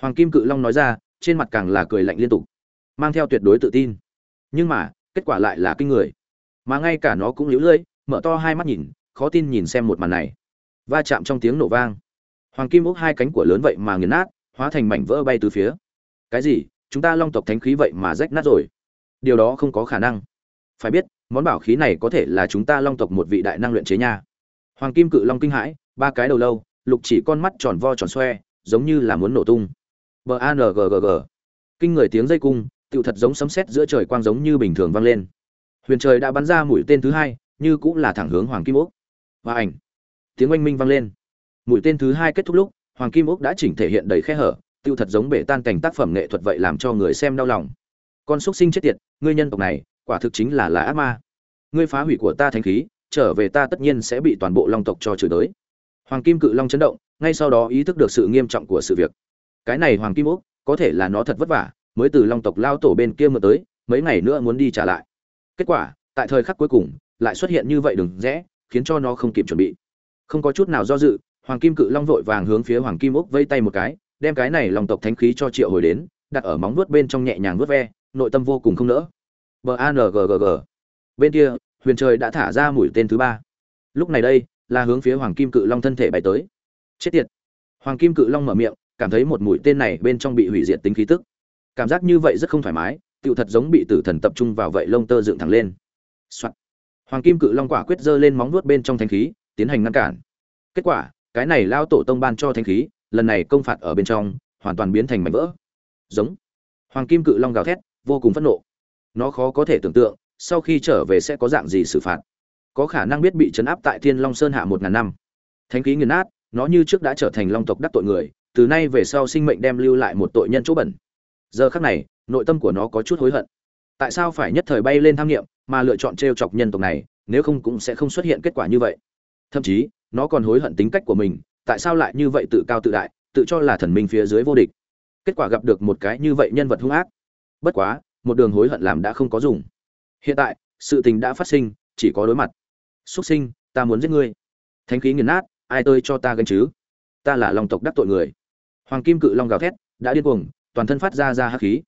Hoàng kim cự long nói ra, trên mặt càng là cười lạnh liên tục, mang theo tuyệt đối tự tin. Nhưng mà, kết quả lại là kinh người. Mà ngay cả nó cũng liễu lưỡi mở to hai mắt nhìn, khó tin nhìn xem một màn này. Va chạm trong tiếng nổ vang. Hoàng kim úc hai cánh của lớn vậy mà nghiền nát, hóa thành mảnh vỡ bay từ phía. Cái gì? Chúng ta long tộc thánh khí vậy mà rách nát rồi điều đó không có khả năng. Phải biết, món bảo khí này có thể là chúng ta long tộc một vị đại năng luyện chế nha. Hoàng kim cự long kinh hãi, ba cái đầu lâu, lục chỉ con mắt tròn vo tròn xoe, giống như là muốn nổ tung. B a n g g g. Kinh người tiếng dây cung, tựu thật giống sấm sét giữa trời quang giống như bình thường vang lên. Huyền trời đã bắn ra mũi tên thứ hai, như cũng là thẳng hướng hoàng kim úc. Và ảnh. Tiếng oanh minh vang lên. Mũi tên thứ hai kết thúc lúc, hoàng kim úc đã chỉnh thể hiện đầy khe hở, tựu thật giống bể tan cảnh tác phẩm nghệ thuật vậy làm cho người xem đau lòng con xúc sinh chết tiệt, ngươi nhân tộc này, quả thực chính là là ác ma. Ngươi phá hủy của ta thánh khí, trở về ta tất nhiên sẽ bị toàn bộ long tộc cho chửi tới. Hoàng kim cự long chấn động, ngay sau đó ý thức được sự nghiêm trọng của sự việc. Cái này hoàng kim úc, có thể là nó thật vất vả, mới từ long tộc lao tổ bên kia mượn tới, mấy ngày nữa muốn đi trả lại. Kết quả, tại thời khắc cuối cùng, lại xuất hiện như vậy đừng rẽ, khiến cho nó không kịp chuẩn bị. Không có chút nào do dự, hoàng kim cự long vội vàng hướng phía hoàng kim úc vây tay một cái, đem cái này long tộc thánh khí cho triệu hồi đến, đặt ở móng vuốt bên trong nhẹ nhàng vuốt ve nội tâm vô cùng không nỡ. B a n g g g. Bên kia, huyền trời đã thả ra mũi tên thứ ba. Lúc này đây, là hướng phía hoàng kim cự long thân thể bay tới. Chết tiệt. Hoàng kim cự long mở miệng, cảm thấy một mũi tên này bên trong bị hủy diệt tính khí tức. Cảm giác như vậy rất không thoải mái, tựu thật giống bị tử thần tập trung vào vậy lông tơ dựng thẳng lên、Soạn. hoàng kim cự long quả quyết giơ lên móng vuốt bên trong thanh khí, tiến hành ngăn cản. Kết quả, cái này lao tổ tông ban cho thanh khí, lần này công phạt ở bên trong, hoàn toàn biến thành mảnh vỡ. Giống. Hoàng kim cự long gào thét vô cùng phẫn nộ. Nó khó có thể tưởng tượng, sau khi trở về sẽ có dạng gì xử phạt. Có khả năng biết bị chấn áp tại thiên long sơn hạ một ngàn năm. Thánh khí nghiền nát, nó như trước đã trở thành long tộc đắc tội người, từ nay về sau sinh mệnh đem lưu lại một tội nhân chỗ bẩn. Giờ khác này, nội tâm của nó có chút hối hận. Tại sao phải nhất thời bay lên tham nghiệm mà lựa chọn t r e o chọc nhân tộc này, nếu không cũng sẽ không xuất hiện kết quả như vậy. Thậm chí, nó còn hối hận tính cách của mình, tại sao lại như vậy tự cao tự đại, tự cho là thần minh phía dưới vô địch. Kết quả gặp được một cái như vậy nhân vật hung ác bất quá, một đường hối hận làm đã không có dùng. Hiện tại, sự tình đã phát sinh, chỉ có đối mặt. Xuất sinh, ta muốn giết ngươi. Thánh khí nghiền nát, ai tơi cho ta gánh chứ? Ta là lòng tộc đắc tội người. Hoàng kim cự long gào thét, đã điên cuồng, toàn thân phát ra ra hắc khí.